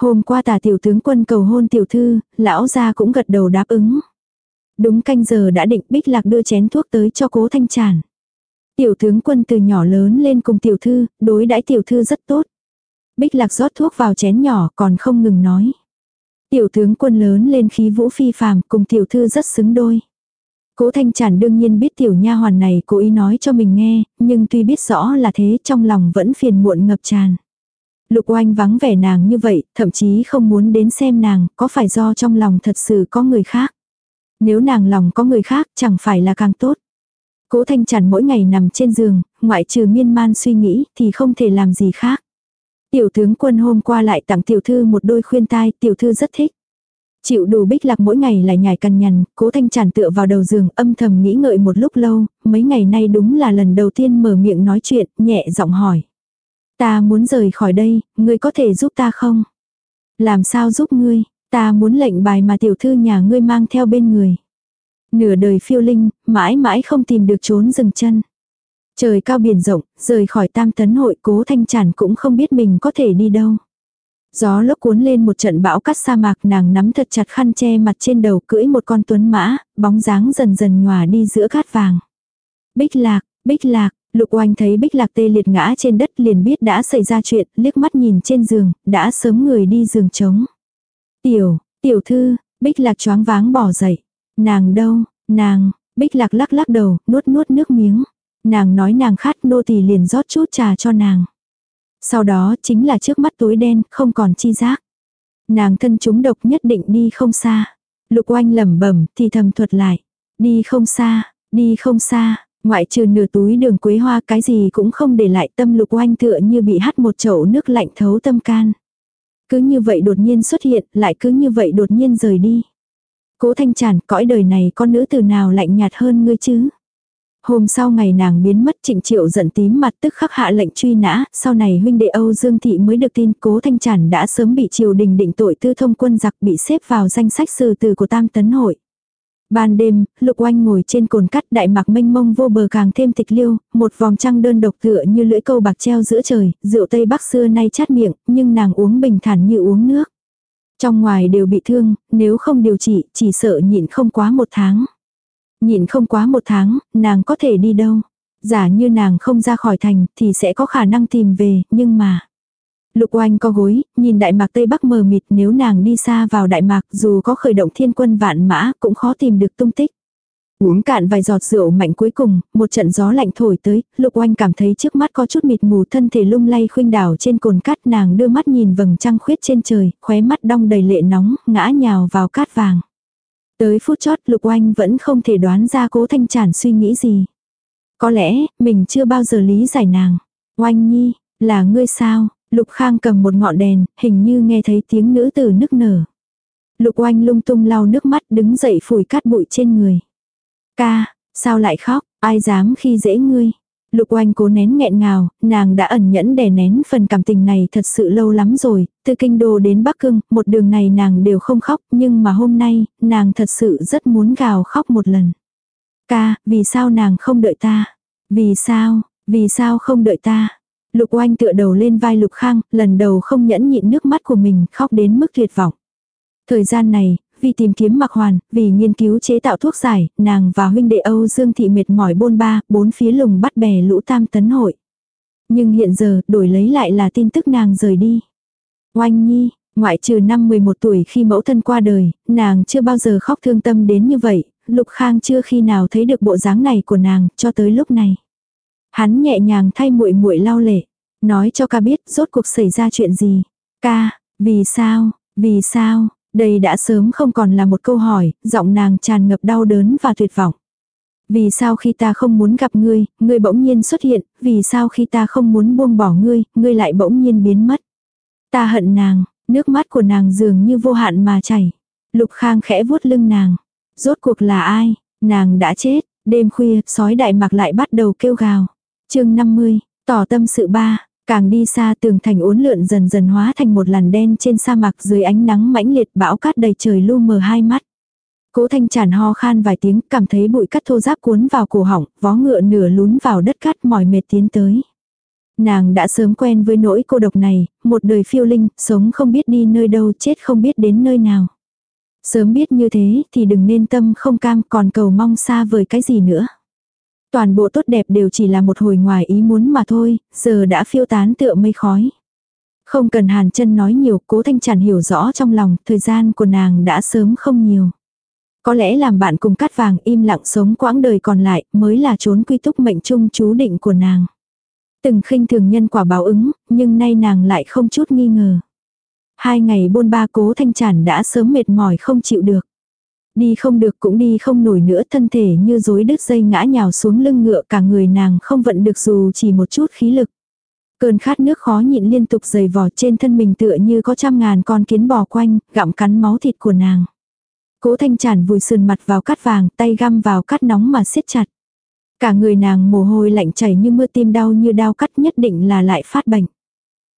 Speaker 1: Hôm qua tà tiểu tướng quân cầu hôn tiểu thư, lão gia cũng gật đầu đáp ứng. Đúng canh giờ đã định bích lạc đưa chén thuốc tới cho cố thanh tràn. Tiểu tướng quân từ nhỏ lớn lên cùng tiểu thư, đối đãi tiểu thư rất tốt. Bích lạc rót thuốc vào chén nhỏ còn không ngừng nói. Tiểu tướng quân lớn lên khí vũ phi phàm cùng tiểu thư rất xứng đôi. Cố Thanh Tràn đương nhiên biết tiểu nha hoàn này cố ý nói cho mình nghe, nhưng tuy biết rõ là thế trong lòng vẫn phiền muộn ngập tràn. Lục oanh vắng vẻ nàng như vậy, thậm chí không muốn đến xem nàng, có phải do trong lòng thật sự có người khác. Nếu nàng lòng có người khác chẳng phải là càng tốt. Cố Thanh Trần mỗi ngày nằm trên giường, ngoại trừ miên man suy nghĩ thì không thể làm gì khác. Tiểu tướng quân hôm qua lại tặng tiểu thư một đôi khuyên tai, tiểu thư rất thích. Chịu đủ bích lạc mỗi ngày lại nhảy cằn nhằn, cố thanh tràn tựa vào đầu giường âm thầm nghĩ ngợi một lúc lâu, mấy ngày nay đúng là lần đầu tiên mở miệng nói chuyện, nhẹ giọng hỏi. Ta muốn rời khỏi đây, ngươi có thể giúp ta không? Làm sao giúp ngươi? Ta muốn lệnh bài mà tiểu thư nhà ngươi mang theo bên người. Nửa đời phiêu linh, mãi mãi không tìm được trốn dừng chân. Trời cao biển rộng, rời khỏi tam tấn hội cố thanh tràn cũng không biết mình có thể đi đâu. Gió lốc cuốn lên một trận bão cắt sa mạc nàng nắm thật chặt khăn che mặt trên đầu cưỡi một con tuấn mã, bóng dáng dần dần nhòa đi giữa cát vàng. Bích lạc, bích lạc, lục oanh thấy bích lạc tê liệt ngã trên đất liền biết đã xảy ra chuyện, liếc mắt nhìn trên giường, đã sớm người đi giường trống. Tiểu, tiểu thư, bích lạc choáng váng bỏ dậy. Nàng đâu, nàng, bích lạc lắc lắc đầu, nuốt nuốt nước miếng. Nàng nói nàng khát nô tỳ liền rót chút trà cho nàng. Sau đó chính là trước mắt tối đen, không còn chi giác. Nàng thân chúng độc nhất định đi không xa. Lục oanh lẩm bẩm thì thầm thuật lại. Đi không xa, đi không xa, ngoại trừ nửa túi đường quế hoa cái gì cũng không để lại tâm lục oanh tựa như bị hắt một chậu nước lạnh thấu tâm can. Cứ như vậy đột nhiên xuất hiện, lại cứ như vậy đột nhiên rời đi. Cố thanh tràn, cõi đời này con nữ từ nào lạnh nhạt hơn ngươi chứ? Hôm sau ngày nàng biến mất trịnh triệu giận tím mặt tức khắc hạ lệnh truy nã, sau này huynh đệ Âu Dương Thị mới được tin cố thanh tràn đã sớm bị triều đình định tội tư thông quân giặc bị xếp vào danh sách sư từ của tam tấn hội. Ban đêm, lục oanh ngồi trên cồn cắt đại mạc mênh mông vô bờ càng thêm tịch liêu, một vòng trăng đơn độc tựa như lưỡi câu bạc treo giữa trời, rượu tây bắc xưa nay chát miệng, nhưng nàng uống bình thản như uống nước. Trong ngoài đều bị thương, nếu không điều trị, chỉ sợ nhịn không quá một tháng. Nhịn không quá một tháng, nàng có thể đi đâu. Giả như nàng không ra khỏi thành thì sẽ có khả năng tìm về, nhưng mà. Lục oanh co gối, nhìn Đại Mạc Tây Bắc mờ mịt nếu nàng đi xa vào Đại Mạc dù có khởi động thiên quân vạn mã cũng khó tìm được tung tích. Uống cạn vài giọt rượu mạnh cuối cùng, một trận gió lạnh thổi tới, lục oanh cảm thấy trước mắt có chút mịt mù thân thể lung lay khuynh đảo trên cồn cát nàng đưa mắt nhìn vầng trăng khuyết trên trời, khóe mắt đong đầy lệ nóng, ngã nhào vào cát vàng. Tới phút chót lục oanh vẫn không thể đoán ra cố thanh tràn suy nghĩ gì. Có lẽ, mình chưa bao giờ lý giải nàng. Oanh nhi, là ngươi sao? Lục khang cầm một ngọn đèn, hình như nghe thấy tiếng nữ tử nức nở. Lục oanh lung tung lau nước mắt đứng dậy phủi cát bụi trên người. Ca, sao lại khóc, ai dám khi dễ ngươi? Lục oanh cố nén nghẹn ngào, nàng đã ẩn nhẫn đè nén phần cảm tình này thật sự lâu lắm rồi, từ kinh đô đến Bắc Cương, một đường này nàng đều không khóc, nhưng mà hôm nay, nàng thật sự rất muốn gào khóc một lần. Ca, vì sao nàng không đợi ta? Vì sao, vì sao không đợi ta? Lục oanh tựa đầu lên vai Lục Khang, lần đầu không nhẫn nhịn nước mắt của mình, khóc đến mức tuyệt vọng. Thời gian này, vì tìm kiếm mặc hoàn, vì nghiên cứu chế tạo thuốc giải, nàng và huynh đệ Âu Dương Thị mệt mỏi bôn ba, bốn phía lùng bắt bè lũ tam tấn hội. Nhưng hiện giờ, đổi lấy lại là tin tức nàng rời đi. Oanh Nhi, ngoại trừ năm 11 tuổi khi mẫu thân qua đời, nàng chưa bao giờ khóc thương tâm đến như vậy, Lục Khang chưa khi nào thấy được bộ dáng này của nàng, cho tới lúc này. Hắn nhẹ nhàng thay muội muội lau lệ, nói cho ca biết rốt cuộc xảy ra chuyện gì. Ca, vì sao, vì sao, đây đã sớm không còn là một câu hỏi, giọng nàng tràn ngập đau đớn và tuyệt vọng. Vì sao khi ta không muốn gặp ngươi, ngươi bỗng nhiên xuất hiện, vì sao khi ta không muốn buông bỏ ngươi, ngươi lại bỗng nhiên biến mất. Ta hận nàng, nước mắt của nàng dường như vô hạn mà chảy. Lục Khang khẽ vuốt lưng nàng. Rốt cuộc là ai? Nàng đã chết. Đêm khuya, sói đại mạc lại bắt đầu kêu gào chương 50, tỏ tâm sự ba. Càng đi xa tường thành uốn lượn dần dần hóa thành một làn đen trên sa mạc dưới ánh nắng mãnh liệt bão cát đầy trời lu mờ hai mắt. Cố thanh tràn ho khan vài tiếng cảm thấy bụi cát thô giáp cuốn vào cổ họng, vó ngựa nửa lún vào đất cát mỏi mệt tiến tới. Nàng đã sớm quen với nỗi cô độc này, một đời phiêu linh, sống không biết đi nơi đâu, chết không biết đến nơi nào. Sớm biết như thế thì đừng nên tâm không cam còn cầu mong xa vời cái gì nữa. Toàn bộ tốt đẹp đều chỉ là một hồi ngoài ý muốn mà thôi, giờ đã phiêu tán tựa mây khói. Không cần hàn chân nói nhiều, cố thanh tràn hiểu rõ trong lòng, thời gian của nàng đã sớm không nhiều. Có lẽ làm bạn cùng cắt vàng im lặng sống quãng đời còn lại mới là trốn quy túc mệnh chung chú định của nàng. Từng khinh thường nhân quả báo ứng, nhưng nay nàng lại không chút nghi ngờ. Hai ngày bôn ba cố thanh chản đã sớm mệt mỏi không chịu được. Đi không được cũng đi không nổi nữa thân thể như rối đứt dây ngã nhào xuống lưng ngựa cả người nàng không vận được dù chỉ một chút khí lực. Cơn khát nước khó nhịn liên tục dày vò trên thân mình tựa như có trăm ngàn con kiến bò quanh, gặm cắn máu thịt của nàng. Cố thanh chản vùi sườn mặt vào cắt vàng, tay găm vào cắt nóng mà siết chặt. Cả người nàng mồ hôi lạnh chảy như mưa tim đau như đau cắt nhất định là lại phát bệnh.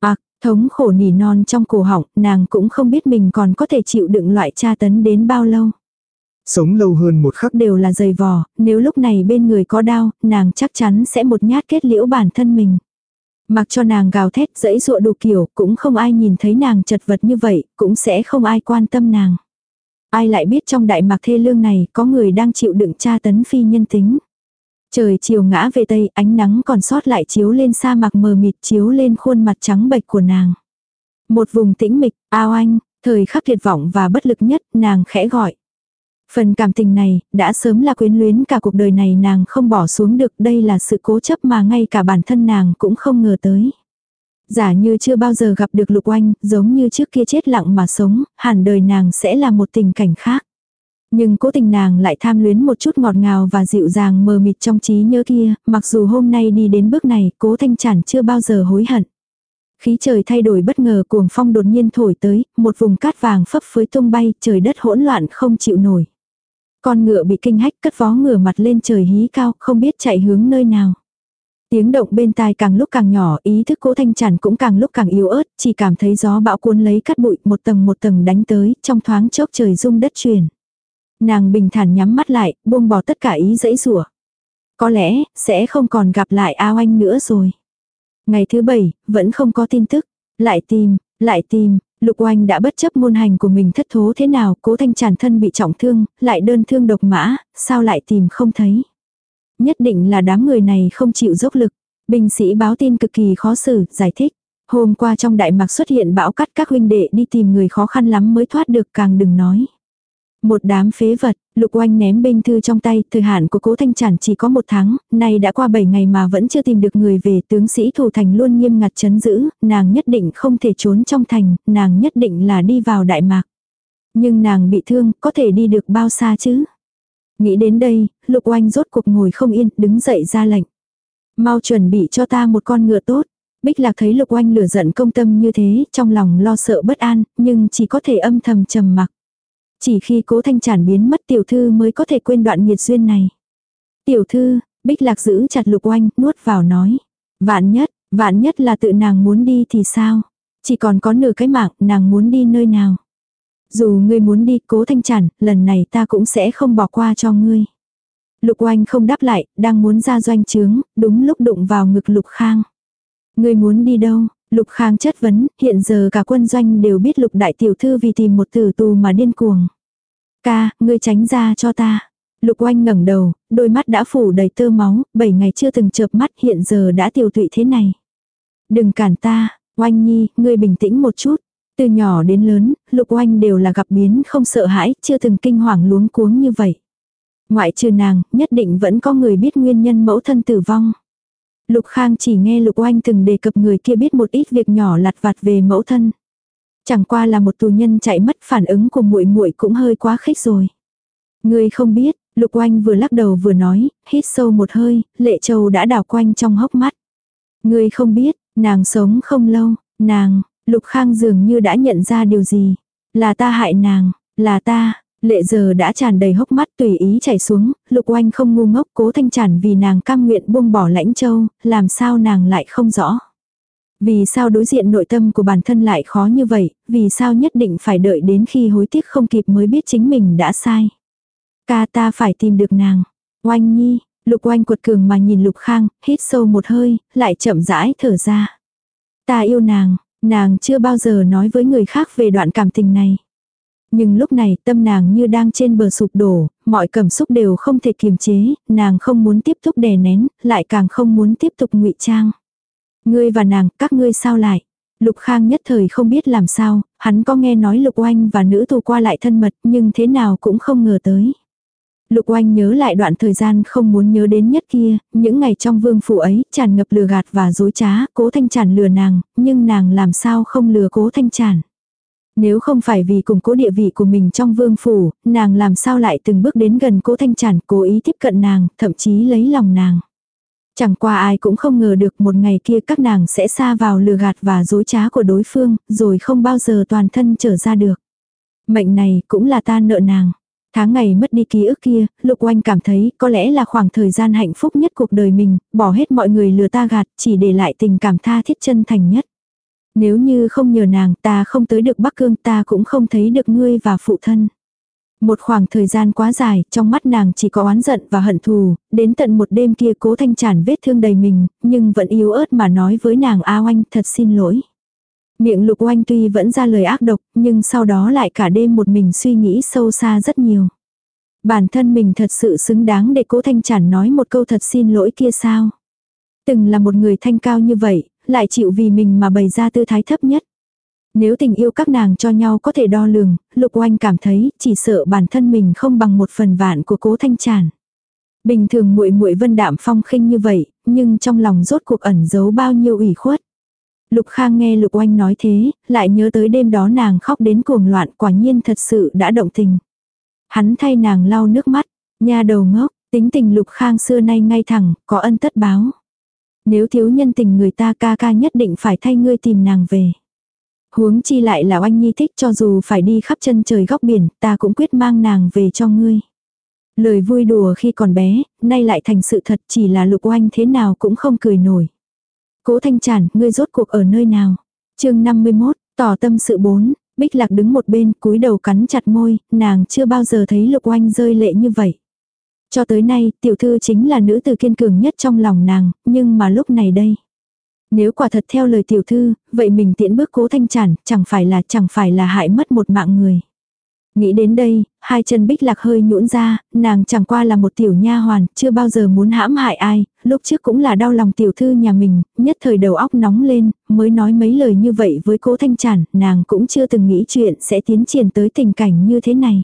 Speaker 1: À, thống khổ nỉ non trong cổ họng, nàng cũng không biết mình còn có thể chịu đựng loại tra tấn đến bao lâu.
Speaker 2: Sống lâu hơn một khắc
Speaker 1: đều là dày vò, nếu lúc này bên người có đau, nàng chắc chắn sẽ một nhát kết liễu bản thân mình. Mặc cho nàng gào thét dẫy dụa đủ kiểu, cũng không ai nhìn thấy nàng chật vật như vậy, cũng sẽ không ai quan tâm nàng. Ai lại biết trong đại mạc thê lương này có người đang chịu đựng tra tấn phi nhân tính. Trời chiều ngã về tây, ánh nắng còn sót lại chiếu lên sa mạc mờ mịt chiếu lên khuôn mặt trắng bệch của nàng. Một vùng tĩnh mịch, ao anh, thời khắc tuyệt vọng và bất lực nhất, nàng khẽ gọi. Phần cảm tình này, đã sớm là quyến luyến cả cuộc đời này nàng không bỏ xuống được đây là sự cố chấp mà ngay cả bản thân nàng cũng không ngờ tới. Giả như chưa bao giờ gặp được lục oanh, giống như trước kia chết lặng mà sống, hẳn đời nàng sẽ là một tình cảnh khác. Nhưng cố tình nàng lại tham luyến một chút ngọt ngào và dịu dàng mờ mịt trong trí nhớ kia, mặc dù hôm nay đi đến bước này, cố thanh chản chưa bao giờ hối hận. Khí trời thay đổi bất ngờ cuồng phong đột nhiên thổi tới, một vùng cát vàng phấp phới tung bay, trời đất hỗn loạn không chịu nổi. Con ngựa bị kinh hách cất vó ngửa mặt lên trời hí cao, không biết chạy hướng nơi nào. Tiếng động bên tai càng lúc càng nhỏ, ý thức cố thanh chản cũng càng lúc càng yếu ớt, chỉ cảm thấy gió bão cuốn lấy cắt bụi một tầng một tầng đánh tới, trong thoáng chốc trời rung đất chuyển. Nàng bình thản nhắm mắt lại, buông bỏ tất cả ý dãy rủa. Có lẽ, sẽ không còn gặp lại ao anh nữa rồi. Ngày thứ bảy, vẫn không có tin tức. Lại tìm, lại tìm, Lục oanh đã bất chấp môn hành của mình thất thố thế nào, cố thanh tràn thân bị trọng thương, lại đơn thương độc mã, sao lại tìm không thấy. Nhất định là đám người này không chịu dốc lực. Binh sĩ báo tin cực kỳ khó xử, giải thích. Hôm qua trong đại mạc xuất hiện bão cắt các huynh đệ đi tìm người khó khăn lắm mới thoát được càng đừng nói. Một đám phế vật, lục oanh ném binh thư trong tay, thời hạn của cố thanh trản chỉ có một tháng, nay đã qua bảy ngày mà vẫn chưa tìm được người về, tướng sĩ thủ thành luôn nghiêm ngặt chấn giữ, nàng nhất định không thể trốn trong thành, nàng nhất định là đi vào đại mạc. Nhưng nàng bị thương, có thể đi được bao xa chứ? Nghĩ đến đây, lục oanh rốt cuộc ngồi không yên, đứng dậy ra lệnh. Mau chuẩn bị cho ta một con ngựa tốt. Bích lạc thấy lục oanh lửa giận công tâm như thế, trong lòng lo sợ bất an, nhưng chỉ có thể âm thầm trầm mặc. Chỉ khi cố thanh chản biến mất tiểu thư mới có thể quên đoạn nghiệt duyên này. Tiểu thư, bích lạc giữ chặt lục oanh, nuốt vào nói. Vạn nhất, vạn nhất là tự nàng muốn đi thì sao? Chỉ còn có nửa cái mạng, nàng muốn đi nơi nào? Dù ngươi muốn đi cố thanh chản lần này ta cũng sẽ không bỏ qua cho ngươi. Lục oanh không đáp lại, đang muốn ra doanh trướng, đúng lúc đụng vào ngực lục khang. Ngươi muốn đi đâu? Lục Khang chất vấn, hiện giờ cả quân doanh đều biết Lục Đại Tiểu Thư vì tìm một tử tù mà điên cuồng. Ca, ngươi tránh ra cho ta. Lục oanh ngẩng đầu, đôi mắt đã phủ đầy tơ máu, bảy ngày chưa từng chợp mắt hiện giờ đã tiêu tụy thế này. Đừng cản ta, oanh nhi, ngươi bình tĩnh một chút. Từ nhỏ đến lớn, lục oanh đều là gặp biến không sợ hãi, chưa từng kinh hoàng luống cuống như vậy. Ngoại trừ nàng, nhất định vẫn có người biết nguyên nhân mẫu thân tử vong. Lục Khang chỉ nghe Lục Oanh từng đề cập người kia biết một ít việc nhỏ lặt vặt về mẫu thân. Chẳng qua là một tù nhân chạy mất phản ứng của muội muội cũng hơi quá khích rồi. Người không biết, Lục Oanh vừa lắc đầu vừa nói, hít sâu một hơi, Lệ Châu đã đảo quanh trong hốc mắt. Người không biết, nàng sống không lâu, nàng, Lục Khang dường như đã nhận ra điều gì. Là ta hại nàng, là ta, Lệ giờ đã tràn đầy hốc mắt tùy ý chảy xuống, lục oanh không ngu ngốc cố thanh tràn vì nàng cam nguyện buông bỏ lãnh châu, làm sao nàng lại không rõ. Vì sao đối diện nội tâm của bản thân lại khó như vậy, vì sao nhất định phải đợi đến khi hối tiếc không kịp mới biết chính mình đã sai. Ca ta phải tìm được nàng. Oanh nhi, lục oanh cuột cường mà nhìn lục khang, hít sâu một hơi, lại chậm rãi thở ra. Ta yêu nàng, nàng chưa bao giờ nói với người khác về đoạn cảm tình này. Nhưng lúc này tâm nàng như đang trên bờ sụp đổ, mọi cảm xúc đều không thể kiềm chế, nàng không muốn tiếp tục đè nén, lại càng không muốn tiếp tục ngụy trang. Ngươi và nàng, các ngươi sao lại? Lục Khang nhất thời không biết làm sao, hắn có nghe nói Lục Oanh và nữ tù qua lại thân mật nhưng thế nào cũng không ngờ tới. Lục Oanh nhớ lại đoạn thời gian không muốn nhớ đến nhất kia, những ngày trong vương phủ ấy tràn ngập lừa gạt và dối trá, cố thanh tràn lừa nàng, nhưng nàng làm sao không lừa cố thanh tràn. Nếu không phải vì củng cố địa vị của mình trong vương phủ, nàng làm sao lại từng bước đến gần cố thanh tràn cố ý tiếp cận nàng, thậm chí lấy lòng nàng. Chẳng qua ai cũng không ngờ được một ngày kia các nàng sẽ xa vào lừa gạt và dối trá của đối phương, rồi không bao giờ toàn thân trở ra được. Mệnh này cũng là ta nợ nàng. Tháng ngày mất đi ký ức kia, Lục Oanh cảm thấy có lẽ là khoảng thời gian hạnh phúc nhất cuộc đời mình, bỏ hết mọi người lừa ta gạt, chỉ để lại tình cảm tha thiết chân thành nhất. Nếu như không nhờ nàng ta không tới được Bắc Cương ta cũng không thấy được ngươi và phụ thân. Một khoảng thời gian quá dài, trong mắt nàng chỉ có oán giận và hận thù, đến tận một đêm kia cố thanh tràn vết thương đầy mình, nhưng vẫn yếu ớt mà nói với nàng A oanh thật xin lỗi. Miệng lục oanh tuy vẫn ra lời ác độc, nhưng sau đó lại cả đêm một mình suy nghĩ sâu xa rất nhiều. Bản thân mình thật sự xứng đáng để cố thanh chản nói một câu thật xin lỗi kia sao. Từng là một người thanh cao như vậy, lại chịu vì mình mà bày ra tư thái thấp nhất. Nếu tình yêu các nàng cho nhau có thể đo lường, Lục Oanh cảm thấy chỉ sợ bản thân mình không bằng một phần vạn của Cố Thanh Tràn. Bình thường muội muội Vân Đạm phong khinh như vậy, nhưng trong lòng rốt cuộc ẩn giấu bao nhiêu ủy khuất. Lục Khang nghe Lục Oanh nói thế, lại nhớ tới đêm đó nàng khóc đến cuồng loạn, quả nhiên thật sự đã động tình. Hắn thay nàng lau nước mắt, nha đầu ngốc, tính tình Lục Khang xưa nay ngay thẳng, có ân tất báo. Nếu thiếu nhân tình người ta ca ca nhất định phải thay ngươi tìm nàng về. Huống chi lại là oanh nhi thích cho dù phải đi khắp chân trời góc biển, ta cũng quyết mang nàng về cho ngươi. Lời vui đùa khi còn bé, nay lại thành sự thật chỉ là lục oanh thế nào cũng không cười nổi. Cố thanh chản, ngươi rốt cuộc ở nơi nào? chương 51, tỏ tâm sự bốn, Bích lạc đứng một bên, cúi đầu cắn chặt môi, nàng chưa bao giờ thấy lục oanh rơi lệ như vậy. Cho tới nay, tiểu thư chính là nữ tử kiên cường nhất trong lòng nàng, nhưng mà lúc này đây. Nếu quả thật theo lời tiểu thư, vậy mình tiễn bước cố thanh chản, chẳng phải là chẳng phải là hại mất một mạng người. Nghĩ đến đây, hai chân bích lạc hơi nhũn ra, nàng chẳng qua là một tiểu nha hoàn, chưa bao giờ muốn hãm hại ai, lúc trước cũng là đau lòng tiểu thư nhà mình, nhất thời đầu óc nóng lên, mới nói mấy lời như vậy với cố thanh chản, nàng cũng chưa từng nghĩ chuyện sẽ tiến triển tới tình cảnh như thế này.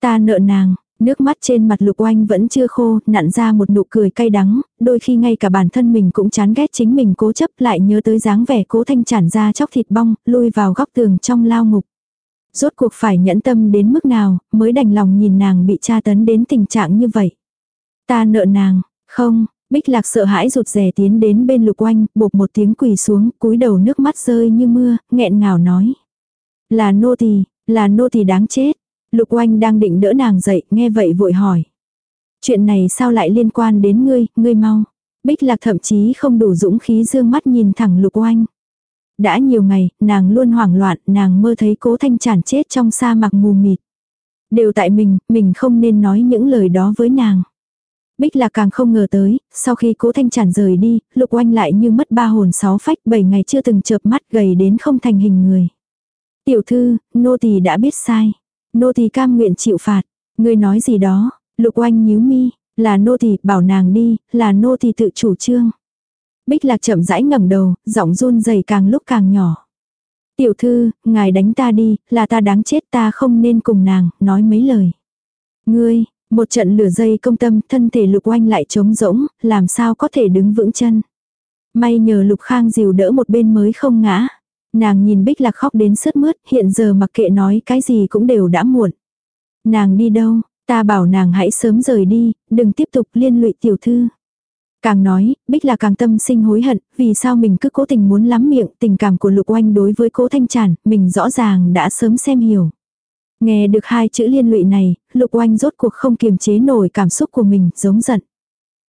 Speaker 1: Ta nợ nàng, Nước mắt trên mặt lục oanh vẫn chưa khô, nặn ra một nụ cười cay đắng, đôi khi ngay cả bản thân mình cũng chán ghét chính mình cố chấp lại nhớ tới dáng vẻ cố thanh chản ra chóc thịt bong, lui vào góc tường trong lao ngục. Rốt cuộc phải nhẫn tâm đến mức nào, mới đành lòng nhìn nàng bị tra tấn đến tình trạng như vậy. Ta nợ nàng, không, Bích lạc sợ hãi rụt rè tiến đến bên lục oanh, bột một tiếng quỳ xuống, cúi đầu nước mắt rơi như mưa, nghẹn ngào nói. Là nô tỳ, là nô tỳ đáng chết. Lục oanh đang định đỡ nàng dậy, nghe vậy vội hỏi. Chuyện này sao lại liên quan đến ngươi, ngươi mau. Bích lạc thậm chí không đủ dũng khí dương mắt nhìn thẳng lục oanh. Đã nhiều ngày, nàng luôn hoảng loạn, nàng mơ thấy cố thanh chản chết trong sa mạc mù mịt. Đều tại mình, mình không nên nói những lời đó với nàng. Bích lạc càng không ngờ tới, sau khi cố thanh chản rời đi, lục oanh lại như mất ba hồn sáu phách bảy ngày chưa từng chợp mắt gầy đến không thành hình người. Tiểu thư, nô tỳ đã biết sai. Nô tỳ cam nguyện chịu phạt. Ngươi nói gì đó, lục oanh nhíu mi, là nô tỳ bảo nàng đi, là nô tỳ tự chủ trương. Bích lạc chậm rãi ngẩng đầu, giọng run rẩy càng lúc càng nhỏ. Tiểu thư, ngài đánh ta đi, là ta đáng chết ta không nên cùng nàng, nói mấy lời. Ngươi, một trận lửa dây công tâm, thân thể lục oanh lại trống rỗng, làm sao có thể đứng vững chân. May nhờ lục khang dìu đỡ một bên mới không ngã. Nàng nhìn Bích Lạc khóc đến sướt mướt, hiện giờ mặc kệ nói cái gì cũng đều đã muộn. Nàng đi đâu, ta bảo nàng hãy sớm rời đi, đừng tiếp tục liên lụy tiểu thư. Càng nói, Bích là càng tâm sinh hối hận, vì sao mình cứ cố tình muốn lắm miệng, tình cảm của Lục Oanh đối với cố Thanh Tràn, mình rõ ràng đã sớm xem hiểu. Nghe được hai chữ liên lụy này, Lục Oanh rốt cuộc không kiềm chế nổi cảm xúc của mình, giống giận.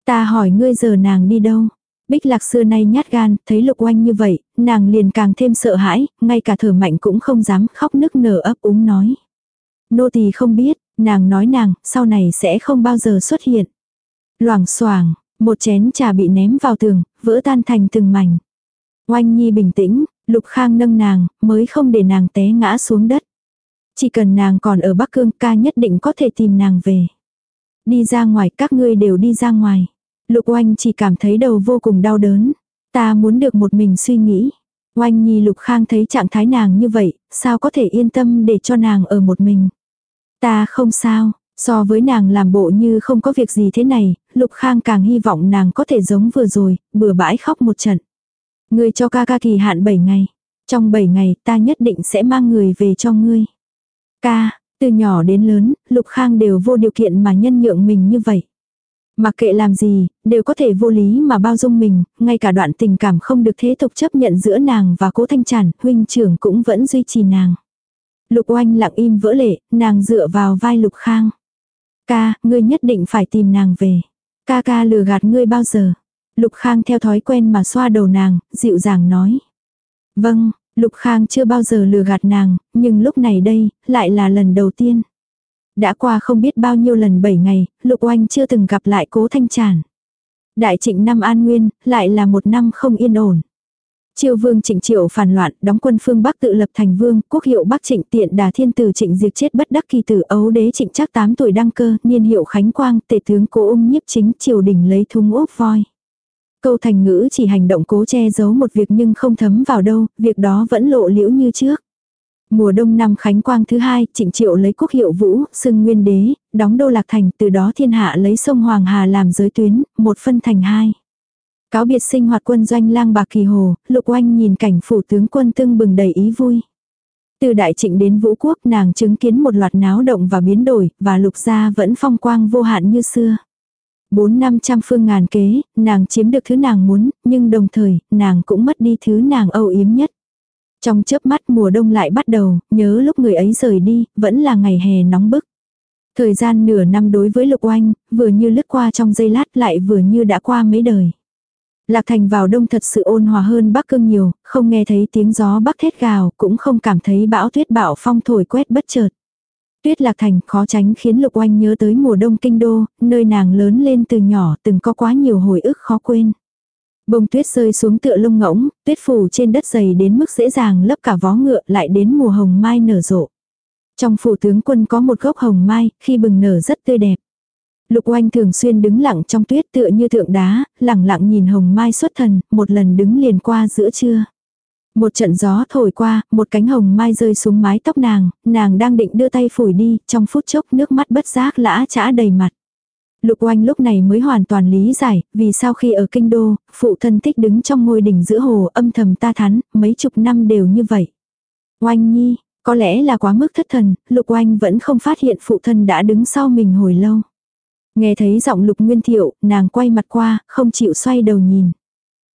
Speaker 1: Ta hỏi ngươi giờ nàng đi đâu? Bích lạc xưa nay nhát gan, thấy lục oanh như vậy, nàng liền càng thêm sợ hãi, ngay cả thở mạnh cũng không dám khóc nức nở ấp úng nói. Nô tỳ không biết, nàng nói nàng, sau này sẽ không bao giờ xuất hiện. Loảng xoảng một chén trà bị ném vào tường, vỡ tan thành từng mảnh. Oanh nhi bình tĩnh, lục khang nâng nàng, mới không để nàng té ngã xuống đất. Chỉ cần nàng còn ở Bắc Cương ca nhất định có thể tìm nàng về. Đi ra ngoài, các ngươi đều đi ra ngoài. Lục oanh chỉ cảm thấy đầu vô cùng đau đớn. Ta muốn được một mình suy nghĩ. Oanh nhi lục khang thấy trạng thái nàng như vậy, sao có thể yên tâm để cho nàng ở một mình. Ta không sao, so với nàng làm bộ như không có việc gì thế này, lục khang càng hy vọng nàng có thể giống vừa rồi, bừa bãi khóc một trận. Ngươi cho ca ca kỳ hạn 7 ngày. Trong 7 ngày ta nhất định sẽ mang người về cho ngươi. Ca, từ nhỏ đến lớn, lục khang đều vô điều kiện mà nhân nhượng mình như vậy. Mặc kệ làm gì, đều có thể vô lý mà bao dung mình, ngay cả đoạn tình cảm không được thế tục chấp nhận giữa nàng và cố thanh tràn, huynh trưởng cũng vẫn duy trì nàng. Lục oanh lặng im vỡ lệ, nàng dựa vào vai lục khang. Ca, ngươi nhất định phải tìm nàng về. Ca ca lừa gạt ngươi bao giờ. Lục khang theo thói quen mà xoa đầu nàng, dịu dàng nói. Vâng, lục khang chưa bao giờ lừa gạt nàng, nhưng lúc này đây, lại là lần đầu tiên. Đã qua không biết bao nhiêu lần 7 ngày, Lục Oanh chưa từng gặp lại cố thanh tràn. Đại trịnh năm an nguyên, lại là một năm không yên ổn. Triều vương trịnh triệu phản loạn, đóng quân phương Bắc tự lập thành vương, quốc hiệu Bắc trịnh tiện đà thiên tử trịnh diệt chết bất đắc kỳ tử ấu đế trịnh chắc 8 tuổi đăng cơ, niên hiệu khánh quang, tể tướng cố ung nhiếp chính triều đình lấy thúng ốp voi. Câu thành ngữ chỉ hành động cố che giấu một việc nhưng không thấm vào đâu, việc đó vẫn lộ liễu như trước. Mùa đông năm Khánh Quang thứ hai, Trịnh Triệu lấy quốc hiệu Vũ, xưng nguyên đế, đóng đô lạc thành, từ đó thiên hạ lấy sông Hoàng Hà làm giới tuyến, một phân thành hai. Cáo biệt sinh hoạt quân doanh lang bạc kỳ hồ, lục oanh nhìn cảnh phủ tướng quân tưng bừng đầy ý vui. Từ đại trịnh đến vũ quốc nàng chứng kiến một loạt náo động và biến đổi, và lục gia vẫn phong quang vô hạn như xưa. Bốn năm trăm phương ngàn kế, nàng chiếm được thứ nàng muốn, nhưng đồng thời, nàng cũng mất đi thứ nàng âu yếm nhất. Trong chớp mắt mùa đông lại bắt đầu, nhớ lúc người ấy rời đi, vẫn là ngày hè nóng bức. Thời gian nửa năm đối với Lục Oanh, vừa như lướt qua trong giây lát lại vừa như đã qua mấy đời. Lạc Thành vào đông thật sự ôn hòa hơn Bắc Cương nhiều, không nghe thấy tiếng gió bắc thét gào, cũng không cảm thấy bão tuyết bão phong thổi quét bất chợt. Tuyết Lạc Thành khó tránh khiến Lục Oanh nhớ tới mùa đông kinh đô, nơi nàng lớn lên từ nhỏ từng có quá nhiều hồi ức khó quên. Bông tuyết rơi xuống tựa lông ngỗng, tuyết phủ trên đất dày đến mức dễ dàng lấp cả vó ngựa lại đến mùa hồng mai nở rộ. Trong phủ tướng quân có một gốc hồng mai, khi bừng nở rất tươi đẹp. Lục oanh thường xuyên đứng lặng trong tuyết tựa như thượng đá, lặng lặng nhìn hồng mai xuất thần, một lần đứng liền qua giữa trưa. Một trận gió thổi qua, một cánh hồng mai rơi xuống mái tóc nàng, nàng đang định đưa tay phủi đi, trong phút chốc nước mắt bất giác lã chã đầy mặt. Lục oanh lúc này mới hoàn toàn lý giải, vì sao khi ở kinh đô, phụ thân thích đứng trong ngôi đỉnh giữa hồ âm thầm ta thắn, mấy chục năm đều như vậy. Oanh nhi, có lẽ là quá mức thất thần, lục oanh vẫn không phát hiện phụ thân đã đứng sau mình hồi lâu. Nghe thấy giọng lục nguyên thiệu, nàng quay mặt qua, không chịu xoay đầu nhìn.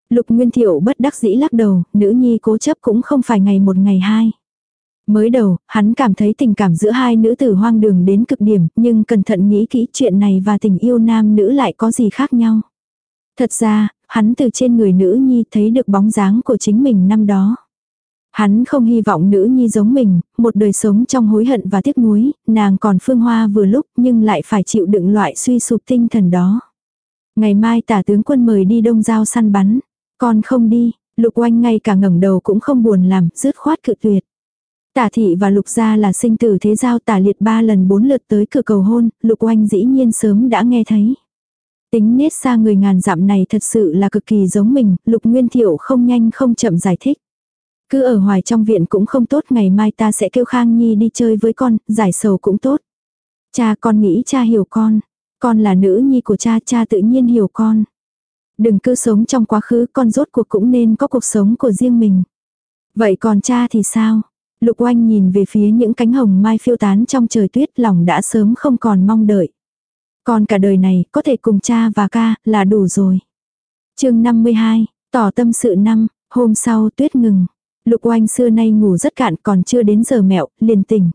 Speaker 1: Lục nguyên thiệu bất đắc dĩ lắc đầu, nữ nhi cố chấp cũng không phải ngày một ngày hai. Mới đầu, hắn cảm thấy tình cảm giữa hai nữ tử hoang đường đến cực điểm, nhưng cẩn thận nghĩ kỹ chuyện này và tình yêu nam nữ lại có gì khác nhau. Thật ra, hắn từ trên người nữ nhi thấy được bóng dáng của chính mình năm đó. Hắn không hy vọng nữ nhi giống mình, một đời sống trong hối hận và tiếc nuối, nàng còn phương hoa vừa lúc nhưng lại phải chịu đựng loại suy sụp tinh thần đó. Ngày mai tả tướng quân mời đi đông giao săn bắn, con không đi, lục oanh ngay cả ngẩng đầu cũng không buồn làm, dứt khoát cự tuyệt. Tả thị và lục gia là sinh tử thế giao tả liệt ba lần bốn lượt tới cửa cầu hôn, lục oanh dĩ nhiên sớm đã nghe thấy. Tính nết xa người ngàn dặm này thật sự là cực kỳ giống mình, lục nguyên thiệu không nhanh không chậm giải thích. Cứ ở hoài trong viện cũng không tốt, ngày mai ta sẽ kêu Khang Nhi đi chơi với con, giải sầu cũng tốt. Cha con nghĩ cha hiểu con, con là nữ nhi của cha, cha tự nhiên hiểu con. Đừng cứ sống trong quá khứ, con rốt cuộc cũng nên có cuộc sống của riêng mình. Vậy còn cha thì sao? Lục oanh nhìn về phía những cánh hồng mai phiêu tán trong trời tuyết lòng đã sớm không còn mong đợi. Còn cả đời này có thể cùng cha và ca là đủ rồi. chương 52, tỏ tâm sự năm, hôm sau tuyết ngừng. Lục oanh xưa nay ngủ rất cạn còn chưa đến giờ mẹo, liền tỉnh.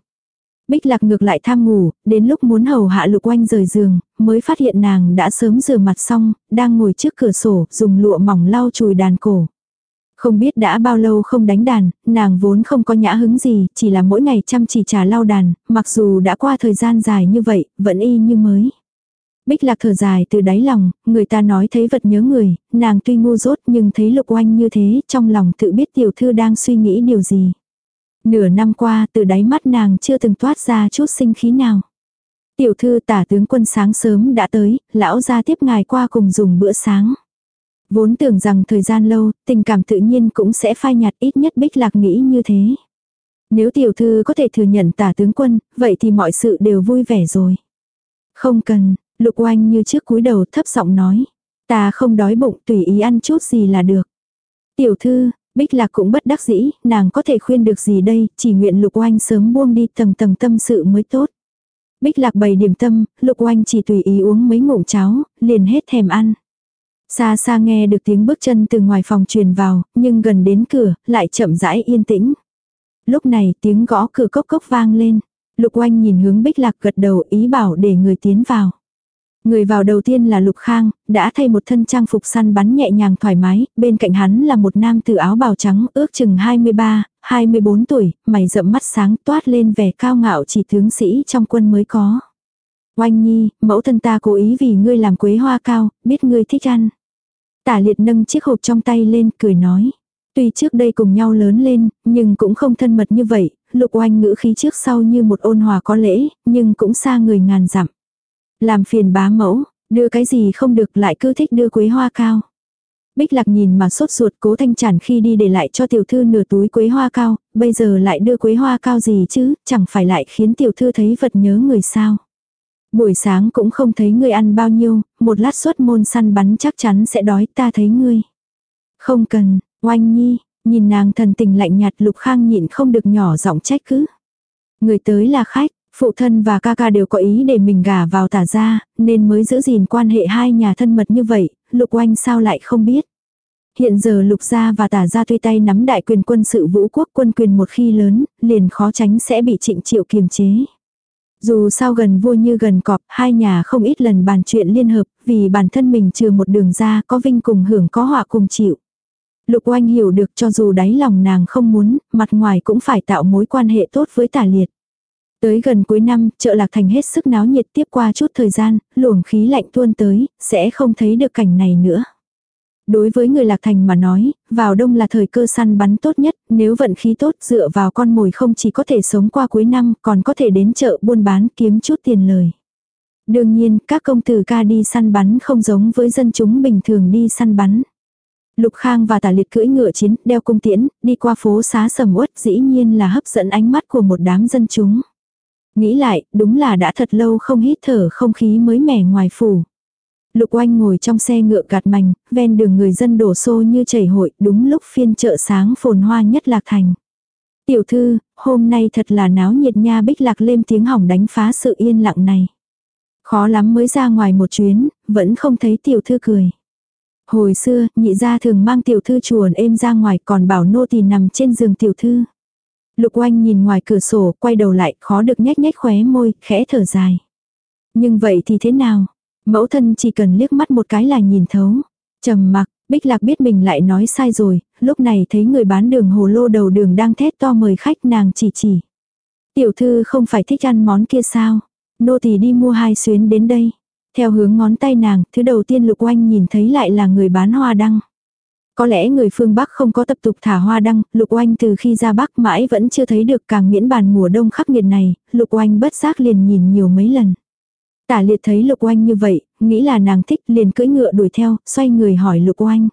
Speaker 1: Bích lạc ngược lại tham ngủ, đến lúc muốn hầu hạ lục oanh rời giường, mới phát hiện nàng đã sớm rửa mặt xong, đang ngồi trước cửa sổ, dùng lụa mỏng lau chùi đàn cổ. Không biết đã bao lâu không đánh đàn, nàng vốn không có nhã hứng gì, chỉ là mỗi ngày chăm chỉ trà lau đàn, mặc dù đã qua thời gian dài như vậy, vẫn y như mới. Bích lạc thở dài từ đáy lòng, người ta nói thấy vật nhớ người, nàng tuy ngu dốt nhưng thấy lục oanh như thế, trong lòng tự biết tiểu thư đang suy nghĩ điều gì. Nửa năm qua từ đáy mắt nàng chưa từng toát ra chút sinh khí nào. Tiểu thư tả tướng quân sáng sớm đã tới, lão ra tiếp ngài qua cùng dùng bữa sáng. Vốn tưởng rằng thời gian lâu, tình cảm tự nhiên cũng sẽ phai nhạt ít nhất bích lạc nghĩ như thế. Nếu tiểu thư có thể thừa nhận tả tướng quân, vậy thì mọi sự đều vui vẻ rồi. Không cần, lục oanh như trước cúi đầu thấp giọng nói. Ta không đói bụng tùy ý ăn chút gì là được. Tiểu thư, bích lạc cũng bất đắc dĩ, nàng có thể khuyên được gì đây, chỉ nguyện lục oanh sớm buông đi tầng tầng tâm sự mới tốt. Bích lạc bày điểm tâm, lục oanh chỉ tùy ý uống mấy ngụm cháo, liền hết thèm ăn. Xa xa nghe được tiếng bước chân từ ngoài phòng truyền vào, nhưng gần đến cửa, lại chậm rãi yên tĩnh. Lúc này tiếng gõ cửa cốc cốc vang lên. Lục oanh nhìn hướng bích lạc gật đầu ý bảo để người tiến vào. Người vào đầu tiên là Lục Khang, đã thay một thân trang phục săn bắn nhẹ nhàng thoải mái, bên cạnh hắn là một nam tử áo bào trắng ước chừng 23, 24 tuổi, mày rậm mắt sáng toát lên vẻ cao ngạo chỉ tướng sĩ trong quân mới có. Oanh nhi, mẫu thân ta cố ý vì ngươi làm quế hoa cao, biết ngươi thích ăn. Tả liệt nâng chiếc hộp trong tay lên, cười nói. Tuy trước đây cùng nhau lớn lên, nhưng cũng không thân mật như vậy, lục oanh ngữ khí trước sau như một ôn hòa có lễ, nhưng cũng xa người ngàn dặm. Làm phiền bá mẫu, đưa cái gì không được lại cứ thích đưa quế hoa cao. Bích lạc nhìn mà sốt ruột cố thanh chản khi đi để lại cho tiểu thư nửa túi quế hoa cao, bây giờ lại đưa quế hoa cao gì chứ, chẳng phải lại khiến tiểu thư thấy vật nhớ người sao. Buổi sáng cũng không thấy ngươi ăn bao nhiêu, một lát suốt môn săn bắn chắc chắn sẽ đói ta thấy ngươi. Không cần, oanh nhi, nhìn nàng thần tình lạnh nhạt lục khang nhịn không được nhỏ giọng trách cứ. Người tới là khách, phụ thân và ca ca đều có ý để mình gả vào tả gia, nên mới giữ gìn quan hệ hai nhà thân mật như vậy, lục oanh sao lại không biết. Hiện giờ lục gia và tả gia tuy tay nắm đại quyền quân sự vũ quốc quân quyền một khi lớn, liền khó tránh sẽ bị trịnh triệu kiềm chế. Dù sao gần vua như gần cọp, hai nhà không ít lần bàn chuyện liên hợp, vì bản thân mình trừ một đường ra có vinh cùng hưởng có họa cùng chịu. Lục oanh hiểu được cho dù đáy lòng nàng không muốn, mặt ngoài cũng phải tạo mối quan hệ tốt với tả liệt. Tới gần cuối năm, chợ lạc thành hết sức náo nhiệt tiếp qua chút thời gian, luồng khí lạnh tuôn tới, sẽ không thấy được cảnh này nữa. Đối với người lạc thành mà nói, vào đông là thời cơ săn bắn tốt nhất, nếu vận khí tốt dựa vào con mồi không chỉ có thể sống qua cuối năm, còn có thể đến chợ buôn bán kiếm chút tiền lời. Đương nhiên, các công tử ca đi săn bắn không giống với dân chúng bình thường đi săn bắn. Lục Khang và Tả Liệt cưỡi ngựa chiến, đeo cung tiễn, đi qua phố xá sầm uất dĩ nhiên là hấp dẫn ánh mắt của một đám dân chúng. Nghĩ lại, đúng là đã thật lâu không hít thở không khí mới mẻ ngoài phủ. Lục oanh ngồi trong xe ngựa gạt mảnh, ven đường người dân đổ xô như chảy hội, đúng lúc phiên chợ sáng phồn hoa nhất lạc thành. Tiểu thư, hôm nay thật là náo nhiệt nha bích lạc lên tiếng hỏng đánh phá sự yên lặng này. Khó lắm mới ra ngoài một chuyến, vẫn không thấy tiểu thư cười. Hồi xưa, nhị gia thường mang tiểu thư chuồn êm ra ngoài còn bảo nô tỳ nằm trên giường tiểu thư. Lục oanh nhìn ngoài cửa sổ, quay đầu lại, khó được nhếch nhếch khóe môi, khẽ thở dài. Nhưng vậy thì thế nào? Mẫu thân chỉ cần liếc mắt một cái là nhìn thấu. trầm mặc, Bích Lạc biết mình lại nói sai rồi, lúc này thấy người bán đường hồ lô đầu đường đang thét to mời khách nàng chỉ chỉ. Tiểu thư không phải thích ăn món kia sao? Nô tỳ đi mua hai xuyến đến đây. Theo hướng ngón tay nàng, thứ đầu tiên lục oanh nhìn thấy lại là người bán hoa đăng. Có lẽ người phương Bắc không có tập tục thả hoa đăng, Lục Oanh từ khi ra Bắc mãi vẫn chưa thấy được càng miễn bàn mùa đông khắc nghiệt này, Lục Oanh bất giác liền nhìn nhiều mấy lần. Tả liệt thấy Lục Oanh như vậy, nghĩ là nàng thích liền cưỡi ngựa đuổi theo, xoay người hỏi Lục Oanh.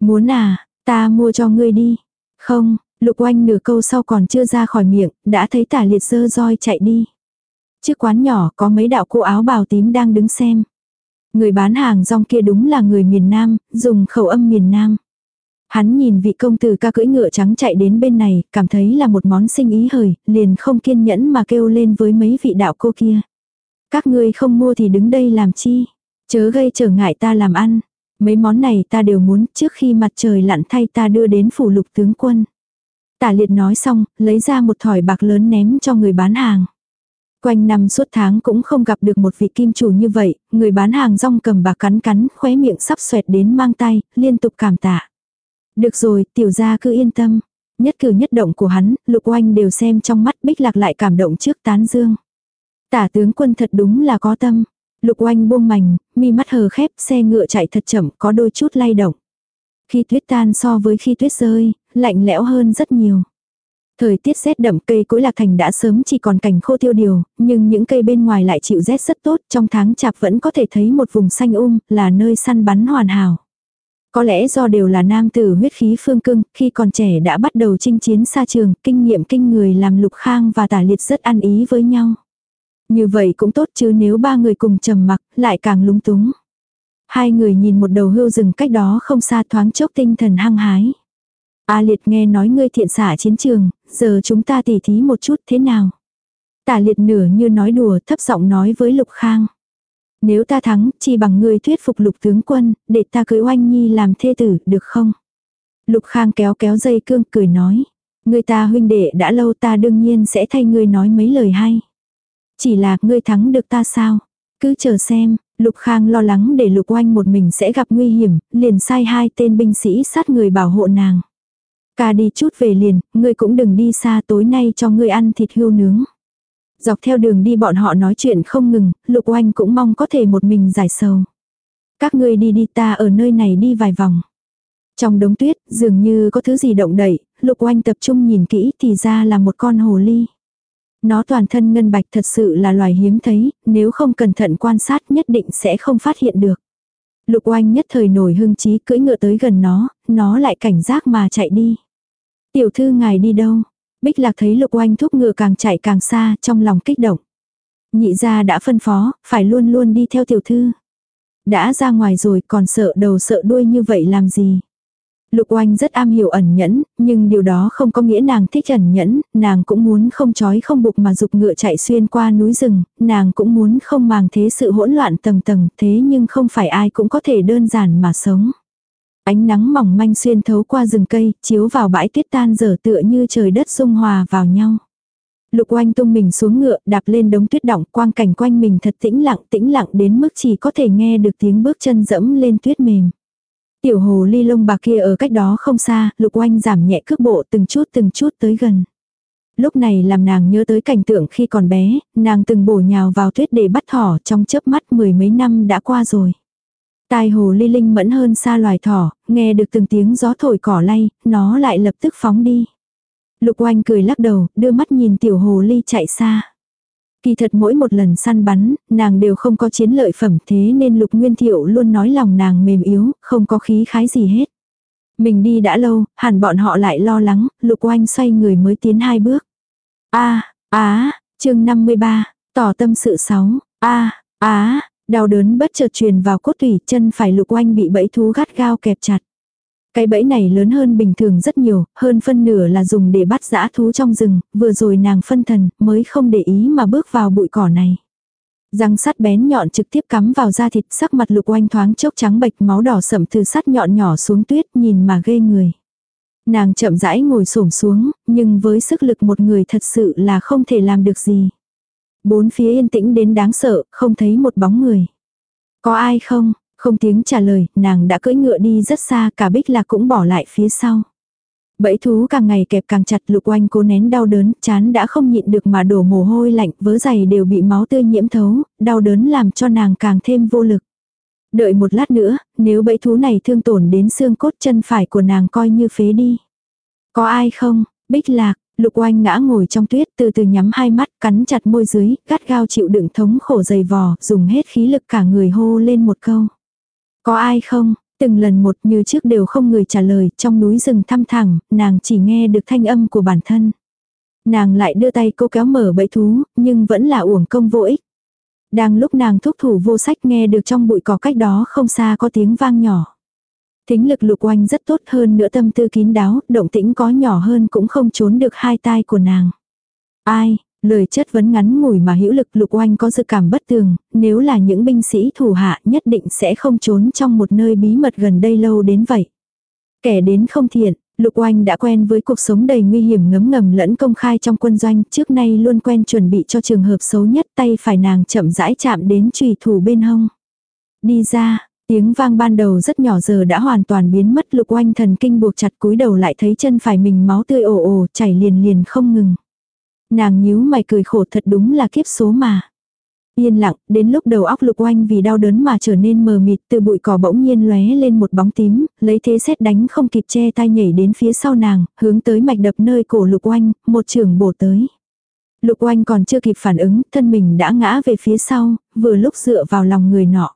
Speaker 1: Muốn à, ta mua cho ngươi đi. Không, Lục Oanh nửa câu sau còn chưa ra khỏi miệng, đã thấy tả liệt sơ roi chạy đi. Trước quán nhỏ có mấy đạo cô áo bào tím đang đứng xem. Người bán hàng rong kia đúng là người miền Nam, dùng khẩu âm miền Nam. Hắn nhìn vị công tử ca cưỡi ngựa trắng chạy đến bên này, cảm thấy là một món sinh ý hời, liền không kiên nhẫn mà kêu lên với mấy vị đạo cô kia. Các ngươi không mua thì đứng đây làm chi? Chớ gây trở ngại ta làm ăn. Mấy món này ta đều muốn trước khi mặt trời lặn thay ta đưa đến phủ lục tướng quân. Tả liệt nói xong, lấy ra một thỏi bạc lớn ném cho người bán hàng. Quanh năm suốt tháng cũng không gặp được một vị kim chủ như vậy, người bán hàng rong cầm bạc cắn cắn, khóe miệng sắp xoẹt đến mang tay, liên tục cảm tạ. Được rồi, tiểu gia cứ yên tâm. Nhất cử nhất động của hắn, lục oanh đều xem trong mắt bích lạc lại cảm động trước tán dương. Tả tướng quân thật đúng là có tâm. Lục oanh buông mảnh, mi mắt hờ khép, xe ngựa chạy thật chậm, có đôi chút lay động. Khi tuyết tan so với khi tuyết rơi, lạnh lẽo hơn rất nhiều. Thời tiết rét đậm cây cối lạc thành đã sớm chỉ còn cảnh khô tiêu điều, nhưng những cây bên ngoài lại chịu rét rất tốt, trong tháng chạp vẫn có thể thấy một vùng xanh um, là nơi săn bắn hoàn hảo. Có lẽ do đều là nam tử huyết khí phương cưng, khi còn trẻ đã bắt đầu chinh chiến xa trường, kinh nghiệm kinh người làm lục khang và tả liệt rất ăn ý với nhau. Như vậy cũng tốt chứ nếu ba người cùng trầm mặc, lại càng lúng túng. Hai người nhìn một đầu hươu rừng cách đó không xa thoáng chốc tinh thần hăng hái. A liệt nghe nói ngươi thiện xả chiến trường, giờ chúng ta tỉ thí một chút thế nào? Tả liệt nửa như nói đùa thấp giọng nói với Lục Khang. Nếu ta thắng, chỉ bằng ngươi thuyết phục lục tướng quân, để ta cưới oanh nhi làm thê tử, được không? Lục Khang kéo kéo dây cương, cười nói. Người ta huynh đệ đã lâu ta đương nhiên sẽ thay ngươi nói mấy lời hay. Chỉ là ngươi thắng được ta sao? Cứ chờ xem, Lục Khang lo lắng để Lục Oanh một mình sẽ gặp nguy hiểm, liền sai hai tên binh sĩ sát người bảo hộ nàng. Ca đi chút về liền, ngươi cũng đừng đi xa tối nay cho ngươi ăn thịt hươu nướng. Dọc theo đường đi bọn họ nói chuyện không ngừng, Lục Oanh cũng mong có thể một mình giải sầu. Các ngươi đi đi ta ở nơi này đi vài vòng. Trong đống tuyết, dường như có thứ gì động đậy, Lục Oanh tập trung nhìn kỹ thì ra là một con hồ ly. Nó toàn thân ngân bạch thật sự là loài hiếm thấy, nếu không cẩn thận quan sát nhất định sẽ không phát hiện được. Lục oanh nhất thời nổi hưng trí cưỡi ngựa tới gần nó, nó lại cảnh giác mà chạy đi. Tiểu thư ngài đi đâu? Bích lạc thấy lục oanh thúc ngựa càng chạy càng xa trong lòng kích động. Nhị gia đã phân phó, phải luôn luôn đi theo tiểu thư. Đã ra ngoài rồi còn sợ đầu sợ đuôi như vậy làm gì? Lục oanh rất am hiểu ẩn nhẫn, nhưng điều đó không có nghĩa nàng thích ẩn nhẫn, nàng cũng muốn không chói không buộc mà dục ngựa chạy xuyên qua núi rừng, nàng cũng muốn không màng thế sự hỗn loạn tầng tầng, thế nhưng không phải ai cũng có thể đơn giản mà sống. Ánh nắng mỏng manh xuyên thấu qua rừng cây, chiếu vào bãi tuyết tan dở tựa như trời đất dung hòa vào nhau. Lục oanh tung mình xuống ngựa, đạp lên đống tuyết động, quang cảnh quanh mình thật tĩnh lặng, tĩnh lặng đến mức chỉ có thể nghe được tiếng bước chân dẫm lên tuyết mềm. Tiểu hồ ly lông bạc kia ở cách đó không xa, lục oanh giảm nhẹ cước bộ từng chút từng chút tới gần. Lúc này làm nàng nhớ tới cảnh tượng khi còn bé, nàng từng bổ nhào vào tuyết để bắt thỏ trong chớp mắt mười mấy năm đã qua rồi. Tai hồ ly linh mẫn hơn xa loài thỏ, nghe được từng tiếng gió thổi cỏ lay, nó lại lập tức phóng đi. Lục oanh cười lắc đầu, đưa mắt nhìn tiểu hồ ly chạy xa. Kỳ thật mỗi một lần săn bắn, nàng đều không có chiến lợi phẩm thế nên Lục Nguyên Thiệu luôn nói lòng nàng mềm yếu, không có khí khái gì hết. Mình đi đã lâu, hẳn bọn họ lại lo lắng, Lục Oanh xoay người mới tiến hai bước. a á, chương 53, tỏ tâm sự sáu a á, đau đớn bất chợt truyền vào cốt tủy, chân phải Lục Oanh bị bẫy thú gắt gao kẹp chặt. Cái bẫy này lớn hơn bình thường rất nhiều, hơn phân nửa là dùng để bắt dã thú trong rừng, vừa rồi nàng phân thần, mới không để ý mà bước vào bụi cỏ này. Răng sắt bén nhọn trực tiếp cắm vào da thịt sắc mặt lục oanh thoáng chốc trắng bệch máu đỏ sậm từ sắt nhọn nhỏ xuống tuyết nhìn mà ghê người. Nàng chậm rãi ngồi xổm xuống, nhưng với sức lực một người thật sự là không thể làm được gì. Bốn phía yên tĩnh đến đáng sợ, không thấy một bóng người. Có ai không? Không tiếng trả lời, nàng đã cưỡi ngựa đi rất xa, cả bích lạc cũng bỏ lại phía sau. Bẫy thú càng ngày kẹp càng chặt lục oanh cố nén đau đớn, chán đã không nhịn được mà đổ mồ hôi lạnh, vớ giày đều bị máu tươi nhiễm thấu, đau đớn làm cho nàng càng thêm vô lực. Đợi một lát nữa, nếu bẫy thú này thương tổn đến xương cốt chân phải của nàng coi như phế đi. Có ai không? Bích lạc, lục oanh ngã ngồi trong tuyết từ từ nhắm hai mắt, cắn chặt môi dưới, gắt gao chịu đựng thống khổ dày vò, dùng hết khí lực cả người hô lên một câu. Có ai không? Từng lần một như trước đều không người trả lời, trong núi rừng thăm thẳng, nàng chỉ nghe được thanh âm của bản thân. Nàng lại đưa tay cô kéo mở bẫy thú, nhưng vẫn là uổng công vô ích. Đang lúc nàng thúc thủ vô sách nghe được trong bụi cỏ cách đó không xa có tiếng vang nhỏ. Thính lực lục oanh rất tốt hơn nữa tâm tư kín đáo, động tĩnh có nhỏ hơn cũng không trốn được hai tai của nàng. Ai, Lời chất vấn ngắn ngủi mà hữu lực lục oanh có dự cảm bất tường, nếu là những binh sĩ thủ hạ nhất định sẽ không trốn trong một nơi bí mật gần đây lâu đến vậy. Kẻ đến không thiện, lục oanh đã quen với cuộc sống đầy nguy hiểm ngấm ngầm lẫn công khai trong quân doanh, trước nay luôn quen chuẩn bị cho trường hợp xấu nhất tay phải nàng chậm rãi chạm đến trùy thủ bên hông. Đi ra, Tiếng vang ban đầu rất nhỏ giờ đã hoàn toàn biến mất lục oanh thần kinh buộc chặt cúi đầu lại thấy chân phải mình máu tươi ồ ồ chảy liền liền không ngừng. Nàng nhíu mày cười khổ thật đúng là kiếp số mà. Yên lặng, đến lúc đầu óc lục oanh vì đau đớn mà trở nên mờ mịt từ bụi cỏ bỗng nhiên lóe lên một bóng tím, lấy thế xét đánh không kịp che tay nhảy đến phía sau nàng, hướng tới mạch đập nơi cổ lục oanh, một trường bổ tới. Lục oanh còn chưa kịp phản ứng, thân mình đã ngã về phía sau, vừa lúc dựa vào lòng người nọ.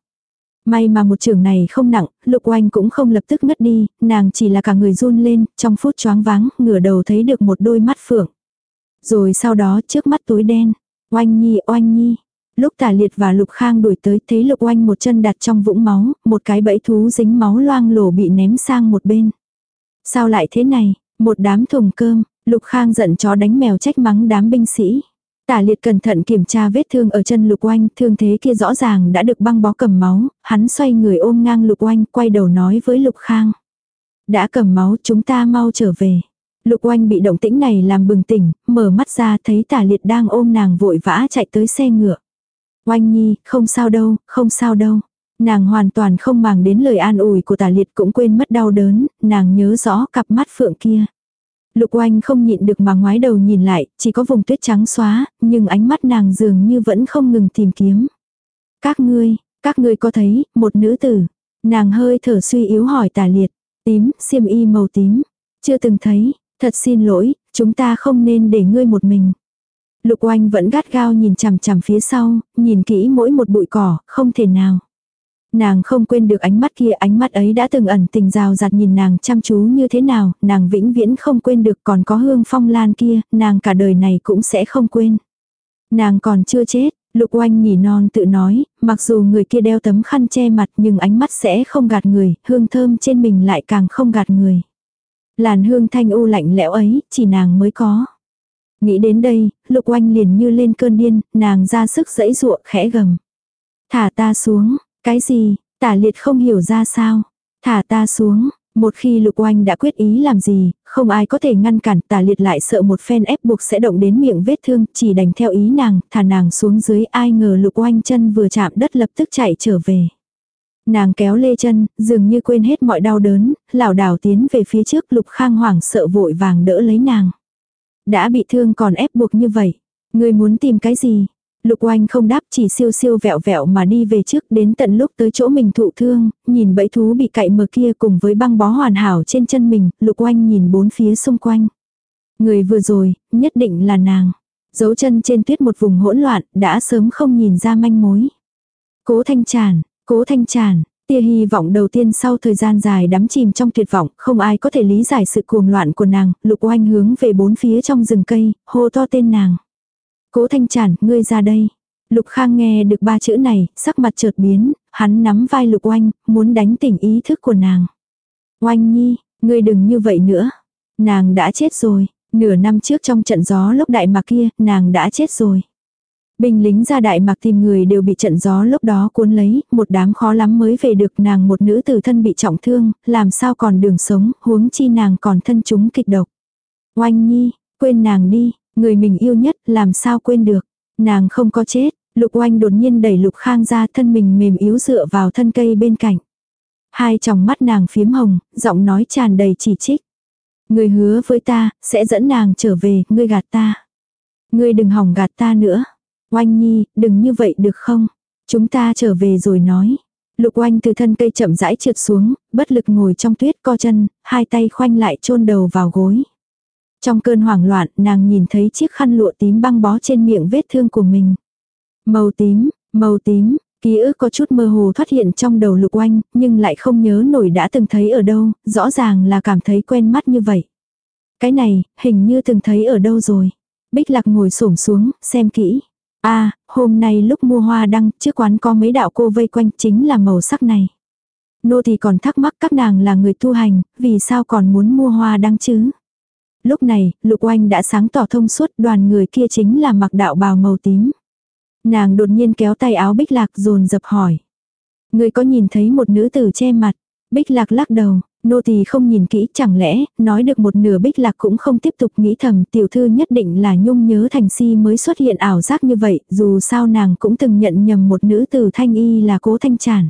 Speaker 1: May mà một trường này không nặng, lục oanh cũng không lập tức ngất đi, nàng chỉ là cả người run lên, trong phút choáng váng, ngửa đầu thấy được một đôi mắt phượng. Rồi sau đó trước mắt tối đen, oanh nhi oanh nhi. Lúc tả liệt và lục khang đuổi tới thấy lục oanh một chân đặt trong vũng máu, một cái bẫy thú dính máu loang lổ bị ném sang một bên. Sao lại thế này, một đám thùng cơm, lục khang giận chó đánh mèo trách mắng đám binh sĩ. Tả liệt cẩn thận kiểm tra vết thương ở chân lục oanh, thương thế kia rõ ràng đã được băng bó cầm máu, hắn xoay người ôm ngang lục oanh, quay đầu nói với lục khang. Đã cầm máu chúng ta mau trở về. Lục oanh bị động tĩnh này làm bừng tỉnh, mở mắt ra thấy tả liệt đang ôm nàng vội vã chạy tới xe ngựa. Oanh nhi, không sao đâu, không sao đâu. Nàng hoàn toàn không màng đến lời an ủi của tả liệt cũng quên mất đau đớn, nàng nhớ rõ cặp mắt phượng kia. Lục oanh không nhịn được mà ngoái đầu nhìn lại, chỉ có vùng tuyết trắng xóa, nhưng ánh mắt nàng dường như vẫn không ngừng tìm kiếm. Các ngươi, các ngươi có thấy, một nữ tử. Nàng hơi thở suy yếu hỏi tả liệt, tím, xiêm y màu tím. Chưa từng thấy, thật xin lỗi, chúng ta không nên để ngươi một mình. Lục oanh vẫn gắt gao nhìn chằm chằm phía sau, nhìn kỹ mỗi một bụi cỏ, không thể nào. Nàng không quên được ánh mắt kia, ánh mắt ấy đã từng ẩn tình rào rạt nhìn nàng chăm chú như thế nào, nàng vĩnh viễn không quên được còn có hương phong lan kia, nàng cả đời này cũng sẽ không quên. Nàng còn chưa chết, lục oanh nhỉ non tự nói, mặc dù người kia đeo tấm khăn che mặt nhưng ánh mắt sẽ không gạt người, hương thơm trên mình lại càng không gạt người. Làn hương thanh u lạnh lẽo ấy, chỉ nàng mới có. Nghĩ đến đây, lục oanh liền như lên cơn điên, nàng ra sức dẫy ruộng khẽ gầm. Thả ta xuống, cái gì, tả liệt không hiểu ra sao. Thả ta xuống, một khi lục oanh đã quyết ý làm gì, không ai có thể ngăn cản tả liệt lại sợ một phen ép buộc sẽ động đến miệng vết thương, chỉ đành theo ý nàng, thả nàng xuống dưới ai ngờ lục oanh chân vừa chạm đất lập tức chạy trở về. Nàng kéo lê chân, dường như quên hết mọi đau đớn, lảo đảo tiến về phía trước lục khang hoảng sợ vội vàng đỡ lấy nàng. Đã bị thương còn ép buộc như vậy. Người muốn tìm cái gì? Lục oanh không đáp chỉ siêu siêu vẹo vẹo mà đi về trước đến tận lúc tới chỗ mình thụ thương, nhìn bẫy thú bị cậy mờ kia cùng với băng bó hoàn hảo trên chân mình, lục oanh nhìn bốn phía xung quanh. Người vừa rồi, nhất định là nàng. Dấu chân trên tuyết một vùng hỗn loạn, đã sớm không nhìn ra manh mối. Cố thanh tràn, cố thanh tràn, tia hy vọng đầu tiên sau thời gian dài đắm chìm trong tuyệt vọng, không ai có thể lý giải sự cuồng loạn của nàng, lục oanh hướng về bốn phía trong rừng cây, hô to tên nàng. Cố thanh tràn, ngươi ra đây. Lục Khang nghe được ba chữ này, sắc mặt chợt biến, hắn nắm vai Lục Oanh, muốn đánh tỉnh ý thức của nàng. Oanh nhi, ngươi đừng như vậy nữa. Nàng đã chết rồi, nửa năm trước trong trận gió lúc đại mạc kia, nàng đã chết rồi. Binh lính ra đại mạc tìm người đều bị trận gió lúc đó cuốn lấy, một đám khó lắm mới về được nàng một nữ tử thân bị trọng thương, làm sao còn đường sống, huống chi nàng còn thân chúng kịch độc. Oanh nhi, quên nàng đi, Người mình yêu nhất làm sao quên được. Nàng không có chết. Lục oanh đột nhiên đẩy lục khang ra thân mình mềm yếu dựa vào thân cây bên cạnh. Hai tròng mắt nàng phiếm hồng, giọng nói tràn đầy chỉ trích. Người hứa với ta, sẽ dẫn nàng trở về, ngươi gạt ta. Ngươi đừng hỏng gạt ta nữa. Oanh nhi, đừng như vậy được không? Chúng ta trở về rồi nói. Lục oanh từ thân cây chậm rãi trượt xuống, bất lực ngồi trong tuyết co chân, hai tay khoanh lại chôn đầu vào gối. Trong cơn hoảng loạn, nàng nhìn thấy chiếc khăn lụa tím băng bó trên miệng vết thương của mình. Màu tím, màu tím, ký ức có chút mơ hồ thoát hiện trong đầu lục oanh, nhưng lại không nhớ nổi đã từng thấy ở đâu, rõ ràng là cảm thấy quen mắt như vậy. Cái này, hình như từng thấy ở đâu rồi. Bích lạc ngồi xổm xuống, xem kỹ a à, hôm nay lúc mua hoa đăng, trước quán có mấy đạo cô vây quanh chính là màu sắc này. Nô thì còn thắc mắc các nàng là người tu hành, vì sao còn muốn mua hoa đăng chứ? Lúc này, lục oanh đã sáng tỏ thông suốt đoàn người kia chính là mặc đạo bào màu tím. Nàng đột nhiên kéo tay áo bích lạc dồn dập hỏi. Người có nhìn thấy một nữ tử che mặt. Bích lạc lắc đầu, nô tỳ không nhìn kỹ chẳng lẽ, nói được một nửa bích lạc cũng không tiếp tục nghĩ thầm tiểu thư nhất định là nhung nhớ thành si mới xuất hiện ảo giác như vậy, dù sao nàng cũng từng nhận nhầm một nữ tử thanh y là cố thanh tràn.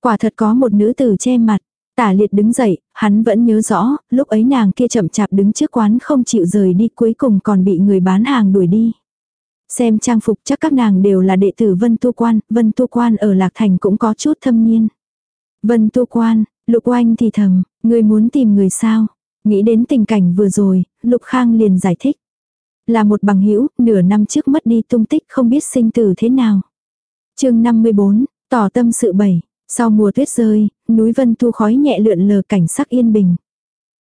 Speaker 1: Quả thật có một nữ tử che mặt, Tả liệt đứng dậy, hắn vẫn nhớ rõ, lúc ấy nàng kia chậm chạp đứng trước quán không chịu rời đi cuối cùng còn bị người bán hàng đuổi đi. Xem trang phục chắc các nàng đều là đệ tử Vân Tu Quan, Vân Tu Quan ở Lạc Thành cũng có chút thâm niên. Vân Tu Quan, Lục Oanh thì thầm, người muốn tìm người sao? Nghĩ đến tình cảnh vừa rồi, Lục Khang liền giải thích. Là một bằng hữu nửa năm trước mất đi tung tích không biết sinh tử thế nào. chương 54, tỏ tâm sự bảy. Sau mùa tuyết rơi, núi Vân Tu khói nhẹ lượn lờ cảnh sắc yên bình.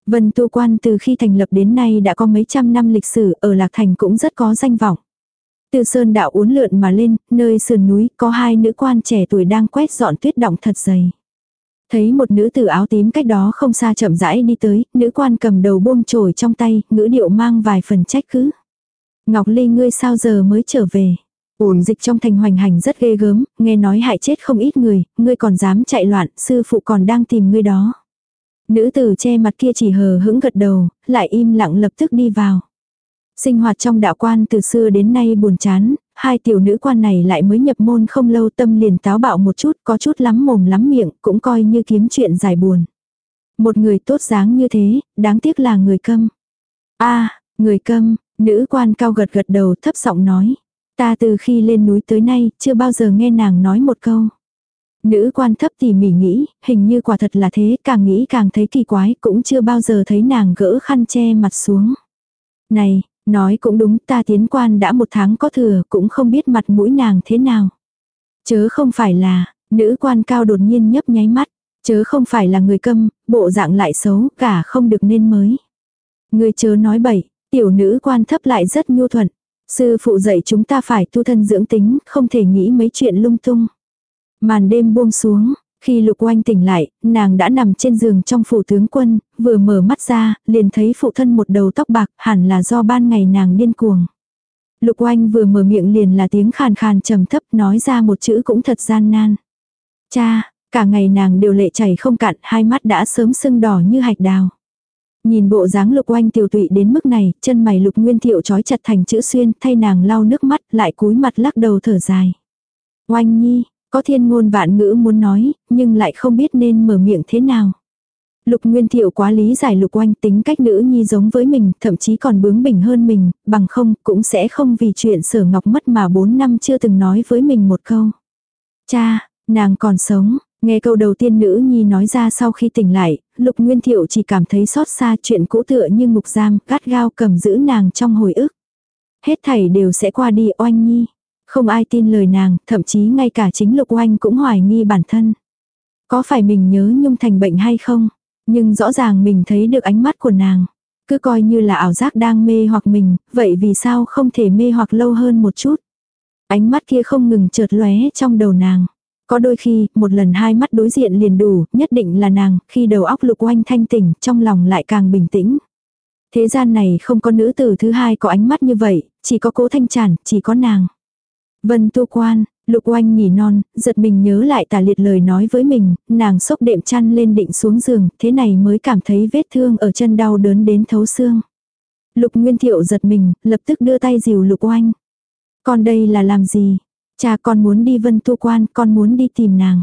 Speaker 1: Vân Tu quan từ khi thành lập đến nay đã có mấy trăm năm lịch sử ở Lạc Thành cũng rất có danh vọng. Từ sơn đạo uốn lượn mà lên, nơi sườn núi có hai nữ quan trẻ tuổi đang quét dọn tuyết động thật dày. Thấy một nữ tử áo tím cách đó không xa chậm rãi đi tới, nữ quan cầm đầu buông chổi trong tay, ngữ điệu mang vài phần trách cứ. Ngọc Ly ngươi sao giờ mới trở về? Ổn dịch trong thành hoành hành rất ghê gớm, nghe nói hại chết không ít người, ngươi còn dám chạy loạn, sư phụ còn đang tìm ngươi đó. Nữ tử che mặt kia chỉ hờ hững gật đầu, lại im lặng lập tức đi vào. Sinh hoạt trong đạo quan từ xưa đến nay buồn chán, hai tiểu nữ quan này lại mới nhập môn không lâu tâm liền táo bạo một chút, có chút lắm mồm lắm miệng, cũng coi như kiếm chuyện giải buồn. Một người tốt dáng như thế, đáng tiếc là người câm. a người câm, nữ quan cao gật gật đầu thấp giọng nói. Ta từ khi lên núi tới nay, chưa bao giờ nghe nàng nói một câu. Nữ quan thấp tỉ mỉ nghĩ, hình như quả thật là thế, càng nghĩ càng thấy kỳ quái, cũng chưa bao giờ thấy nàng gỡ khăn che mặt xuống. Này, nói cũng đúng, ta tiến quan đã một tháng có thừa, cũng không biết mặt mũi nàng thế nào. Chớ không phải là, nữ quan cao đột nhiên nhấp nháy mắt, chớ không phải là người câm, bộ dạng lại xấu, cả không được nên mới. Người chớ nói bậy, tiểu nữ quan thấp lại rất nhu thuận. Sư phụ dạy chúng ta phải tu thân dưỡng tính, không thể nghĩ mấy chuyện lung tung. Màn đêm buông xuống, khi lục oanh tỉnh lại, nàng đã nằm trên giường trong phủ tướng quân, vừa mở mắt ra, liền thấy phụ thân một đầu tóc bạc, hẳn là do ban ngày nàng điên cuồng. Lục oanh vừa mở miệng liền là tiếng khàn khàn trầm thấp nói ra một chữ cũng thật gian nan. Cha, cả ngày nàng đều lệ chảy không cạn, hai mắt đã sớm sưng đỏ như hạch đào. Nhìn bộ dáng lục oanh tiểu tụy đến mức này, chân mày lục nguyên thiệu trói chặt thành chữ xuyên, thay nàng lau nước mắt, lại cúi mặt lắc đầu thở dài. Oanh nhi, có thiên ngôn vạn ngữ muốn nói, nhưng lại không biết nên mở miệng thế nào. Lục Nguyên Thiệu quá lý giải Lục Oanh tính cách nữ nhi giống với mình, thậm chí còn bướng bỉnh hơn mình, bằng không cũng sẽ không vì chuyện sở ngọc mất mà 4 năm chưa từng nói với mình một câu. Cha, nàng còn sống, nghe câu đầu tiên nữ nhi nói ra sau khi tỉnh lại, Lục Nguyên Thiệu chỉ cảm thấy xót xa chuyện cũ tựa như ngục giam, gắt gao cầm giữ nàng trong hồi ức. Hết thảy đều sẽ qua đi oanh nhi. Không ai tin lời nàng, thậm chí ngay cả chính Lục Oanh cũng hoài nghi bản thân. Có phải mình nhớ nhung thành bệnh hay không? Nhưng rõ ràng mình thấy được ánh mắt của nàng. Cứ coi như là ảo giác đang mê hoặc mình, vậy vì sao không thể mê hoặc lâu hơn một chút? Ánh mắt kia không ngừng chợt lóe trong đầu nàng. Có đôi khi, một lần hai mắt đối diện liền đủ, nhất định là nàng, khi đầu óc lục oanh thanh tỉnh, trong lòng lại càng bình tĩnh. Thế gian này không có nữ tử thứ hai có ánh mắt như vậy, chỉ có cố thanh tràn, chỉ có nàng. Vân tu quan, lục oanh nhỉ non, giật mình nhớ lại tà liệt lời nói với mình, nàng sốc đệm chăn lên định xuống giường, thế này mới cảm thấy vết thương ở chân đau đớn đến thấu xương. Lục Nguyên Thiệu giật mình, lập tức đưa tay dìu lục oanh. Con đây là làm gì? Cha con muốn đi vân tu quan, con muốn đi tìm nàng.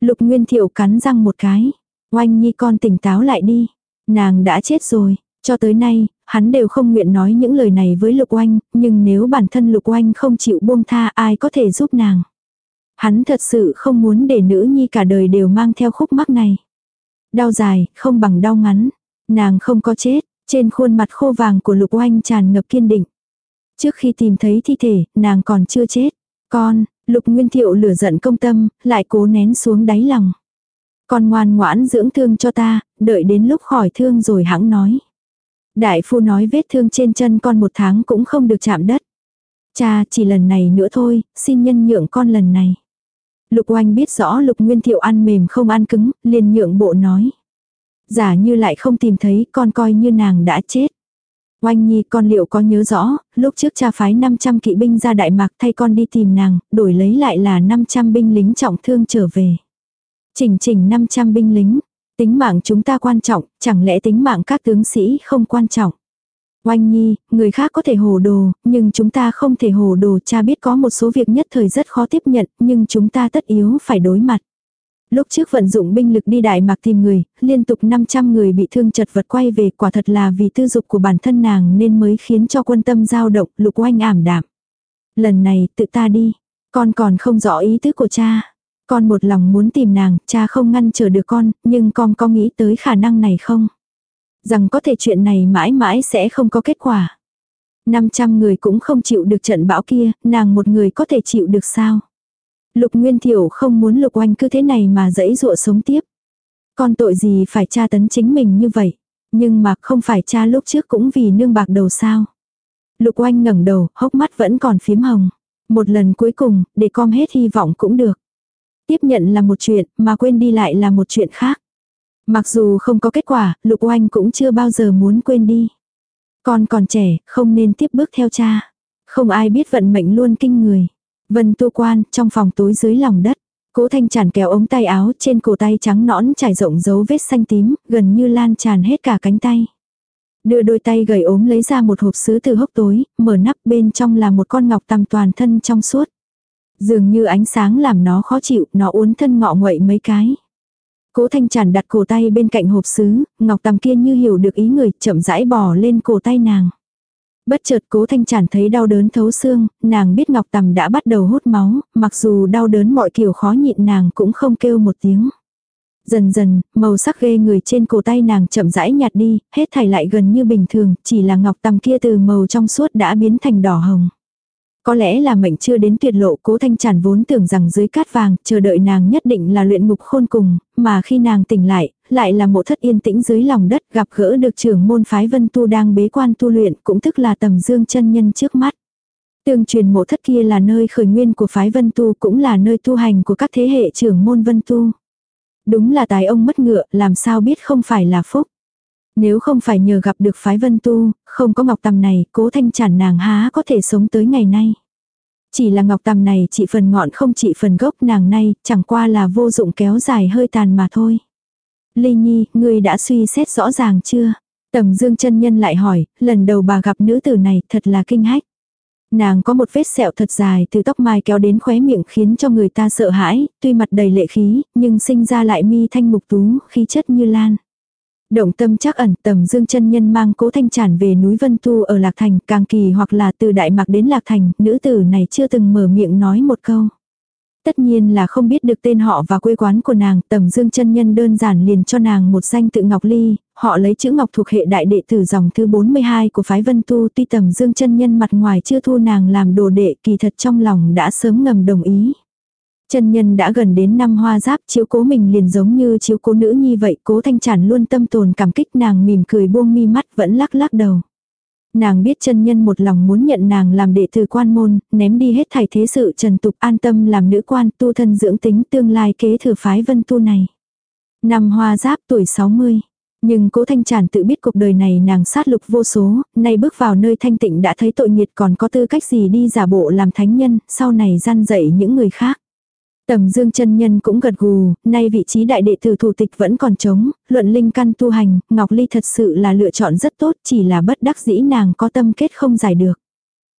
Speaker 1: Lục Nguyên Thiệu cắn răng một cái. Oanh nhi con tỉnh táo lại đi. Nàng đã chết rồi. Cho tới nay, hắn đều không nguyện nói những lời này với Lục Oanh, nhưng nếu bản thân Lục Oanh không chịu buông tha ai có thể giúp nàng. Hắn thật sự không muốn để nữ nhi cả đời đều mang theo khúc mắc này. Đau dài, không bằng đau ngắn. Nàng không có chết, trên khuôn mặt khô vàng của Lục Oanh tràn ngập kiên định. Trước khi tìm thấy thi thể, nàng còn chưa chết. Con, Lục Nguyên Thiệu lửa giận công tâm, lại cố nén xuống đáy lòng. Con ngoan ngoãn dưỡng thương cho ta, đợi đến lúc khỏi thương rồi hãng nói. Đại phu nói vết thương trên chân con một tháng cũng không được chạm đất. Cha, chỉ lần này nữa thôi, xin nhân nhượng con lần này. Lục oanh biết rõ lục nguyên thiệu ăn mềm không ăn cứng, liền nhượng bộ nói. Giả như lại không tìm thấy con coi như nàng đã chết. Oanh nhi con liệu có nhớ rõ, lúc trước cha phái 500 kỵ binh ra Đại Mạc thay con đi tìm nàng, đổi lấy lại là 500 binh lính trọng thương trở về. Chỉnh chỉnh 500 binh lính, Tính mạng chúng ta quan trọng, chẳng lẽ tính mạng các tướng sĩ không quan trọng. Oanh Nhi, người khác có thể hồ đồ, nhưng chúng ta không thể hồ đồ cha biết có một số việc nhất thời rất khó tiếp nhận, nhưng chúng ta tất yếu phải đối mặt. Lúc trước vận dụng binh lực đi Đại Mạc tìm người, liên tục 500 người bị thương chật vật quay về quả thật là vì tư dục của bản thân nàng nên mới khiến cho quân tâm dao động, lục oanh ảm đạm. Lần này tự ta đi, con còn không rõ ý tứ của cha. Con một lòng muốn tìm nàng, cha không ngăn trở được con, nhưng con có nghĩ tới khả năng này không? Rằng có thể chuyện này mãi mãi sẽ không có kết quả. 500 người cũng không chịu được trận bão kia, nàng một người có thể chịu được sao? Lục Nguyên Thiểu không muốn Lục Oanh cứ thế này mà dẫy dụa sống tiếp. Con tội gì phải tra tấn chính mình như vậy? Nhưng mà không phải cha lúc trước cũng vì nương bạc đầu sao? Lục Oanh ngẩng đầu, hốc mắt vẫn còn phím hồng. Một lần cuối cùng, để com hết hy vọng cũng được. Tiếp nhận là một chuyện, mà quên đi lại là một chuyện khác. Mặc dù không có kết quả, Lục Oanh cũng chưa bao giờ muốn quên đi. Con còn trẻ, không nên tiếp bước theo cha. Không ai biết vận mệnh luôn kinh người. Vân tu quan, trong phòng tối dưới lòng đất. Cố thanh tràn kéo ống tay áo trên cổ tay trắng nõn trải rộng dấu vết xanh tím, gần như lan tràn hết cả cánh tay. Đưa đôi tay gầy ốm lấy ra một hộp sứ từ hốc tối, mở nắp bên trong là một con ngọc tằm toàn thân trong suốt. Dường như ánh sáng làm nó khó chịu, nó uốn thân ngọ nguậy mấy cái. Cố thanh tràn đặt cổ tay bên cạnh hộp sứ, ngọc tằm kia như hiểu được ý người, chậm rãi bỏ lên cổ tay nàng. Bất chợt cố thanh Chản thấy đau đớn thấu xương, nàng biết ngọc tằm đã bắt đầu hút máu, mặc dù đau đớn mọi kiểu khó nhịn nàng cũng không kêu một tiếng. Dần dần, màu sắc ghê người trên cổ tay nàng chậm rãi nhạt đi, hết thảy lại gần như bình thường, chỉ là ngọc tằm kia từ màu trong suốt đã biến thành đỏ hồng. Có lẽ là mệnh chưa đến tuyệt lộ cố thanh tràn vốn tưởng rằng dưới cát vàng, chờ đợi nàng nhất định là luyện ngục khôn cùng, mà khi nàng tỉnh lại, lại là mộ thất yên tĩnh dưới lòng đất gặp gỡ được trưởng môn phái vân tu đang bế quan tu luyện cũng tức là tầm dương chân nhân trước mắt. Tương truyền mộ thất kia là nơi khởi nguyên của phái vân tu cũng là nơi tu hành của các thế hệ trưởng môn vân tu. Đúng là tài ông mất ngựa, làm sao biết không phải là phúc. Nếu không phải nhờ gặp được phái vân tu, không có ngọc tầm này, cố thanh chản nàng há có thể sống tới ngày nay. Chỉ là ngọc tầm này chỉ phần ngọn không chỉ phần gốc nàng nay, chẳng qua là vô dụng kéo dài hơi tàn mà thôi. Ly Nhi, ngươi đã suy xét rõ ràng chưa? Tầm dương chân nhân lại hỏi, lần đầu bà gặp nữ tử này thật là kinh hách. Nàng có một vết sẹo thật dài từ tóc mai kéo đến khóe miệng khiến cho người ta sợ hãi, tuy mặt đầy lệ khí, nhưng sinh ra lại mi thanh mục tú, khí chất như lan. Động tâm chắc ẩn tầm dương chân nhân mang cố thanh tràn về núi Vân Tu ở Lạc Thành, càng kỳ hoặc là từ Đại Mạc đến Lạc Thành, nữ tử này chưa từng mở miệng nói một câu. Tất nhiên là không biết được tên họ và quê quán của nàng, tầm dương chân nhân đơn giản liền cho nàng một danh tự Ngọc Ly, họ lấy chữ Ngọc thuộc hệ đại đệ tử dòng thứ 42 của phái Vân Tu tuy tầm dương chân nhân mặt ngoài chưa thu nàng làm đồ đệ kỳ thật trong lòng đã sớm ngầm đồng ý. Chân nhân đã gần đến năm hoa giáp chiếu cố mình liền giống như chiếu cố nữ nhi vậy cố thanh tràn luôn tâm tồn cảm kích nàng mỉm cười buông mi mắt vẫn lắc lắc đầu. Nàng biết chân nhân một lòng muốn nhận nàng làm đệ tử quan môn, ném đi hết thảy thế sự trần tục an tâm làm nữ quan tu thân dưỡng tính tương lai kế thừa phái vân tu này. Năm hoa giáp tuổi 60. Nhưng cố thanh tràn tự biết cuộc đời này nàng sát lục vô số, nay bước vào nơi thanh tịnh đã thấy tội nghiệt còn có tư cách gì đi giả bộ làm thánh nhân, sau này gian dạy những người khác. Tầm Dương chân nhân cũng gật gù, nay vị trí đại đệ tử thủ tịch vẫn còn trống, luận linh căn tu hành, Ngọc Ly thật sự là lựa chọn rất tốt, chỉ là bất đắc dĩ nàng có tâm kết không giải được.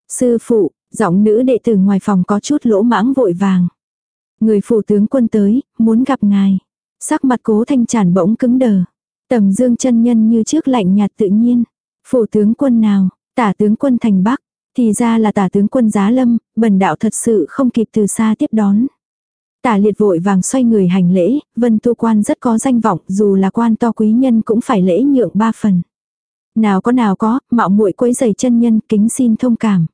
Speaker 1: Sư phụ, giọng nữ đệ tử ngoài phòng có chút lỗ mãng vội vàng. Người phủ tướng quân tới, muốn gặp ngài. Sắc mặt cố thanh tràn bỗng cứng đờ. Tầm Dương chân nhân như trước lạnh nhạt tự nhiên. Phủ tướng quân nào, tả tướng quân thành Bắc, thì ra là tả tướng quân giá lâm, bần đạo thật sự không kịp từ xa tiếp đón. Tả liệt vội vàng xoay người hành lễ, vân tu quan rất có danh vọng, dù là quan to quý nhân cũng phải lễ nhượng ba phần. Nào có nào có, mạo muội quấy giày chân nhân, kính xin thông cảm.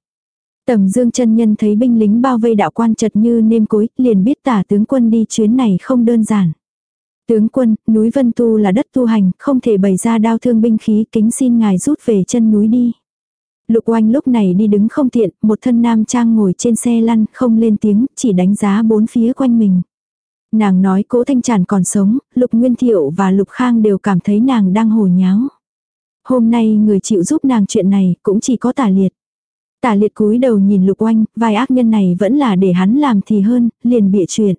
Speaker 1: Tầm dương chân nhân thấy binh lính bao vây đạo quan chật như nêm cối, liền biết tả tướng quân đi chuyến này không đơn giản. Tướng quân, núi Vân Tu là đất tu hành, không thể bày ra đao thương binh khí, kính xin ngài rút về chân núi đi. Lục oanh lúc này đi đứng không tiện, một thân nam trang ngồi trên xe lăn, không lên tiếng, chỉ đánh giá bốn phía quanh mình. Nàng nói cố thanh tràn còn sống, lục nguyên thiệu và lục khang đều cảm thấy nàng đang hồ nháo. Hôm nay người chịu giúp nàng chuyện này cũng chỉ có tả liệt. Tả liệt cúi đầu nhìn lục oanh, vài ác nhân này vẫn là để hắn làm thì hơn, liền bịa chuyện.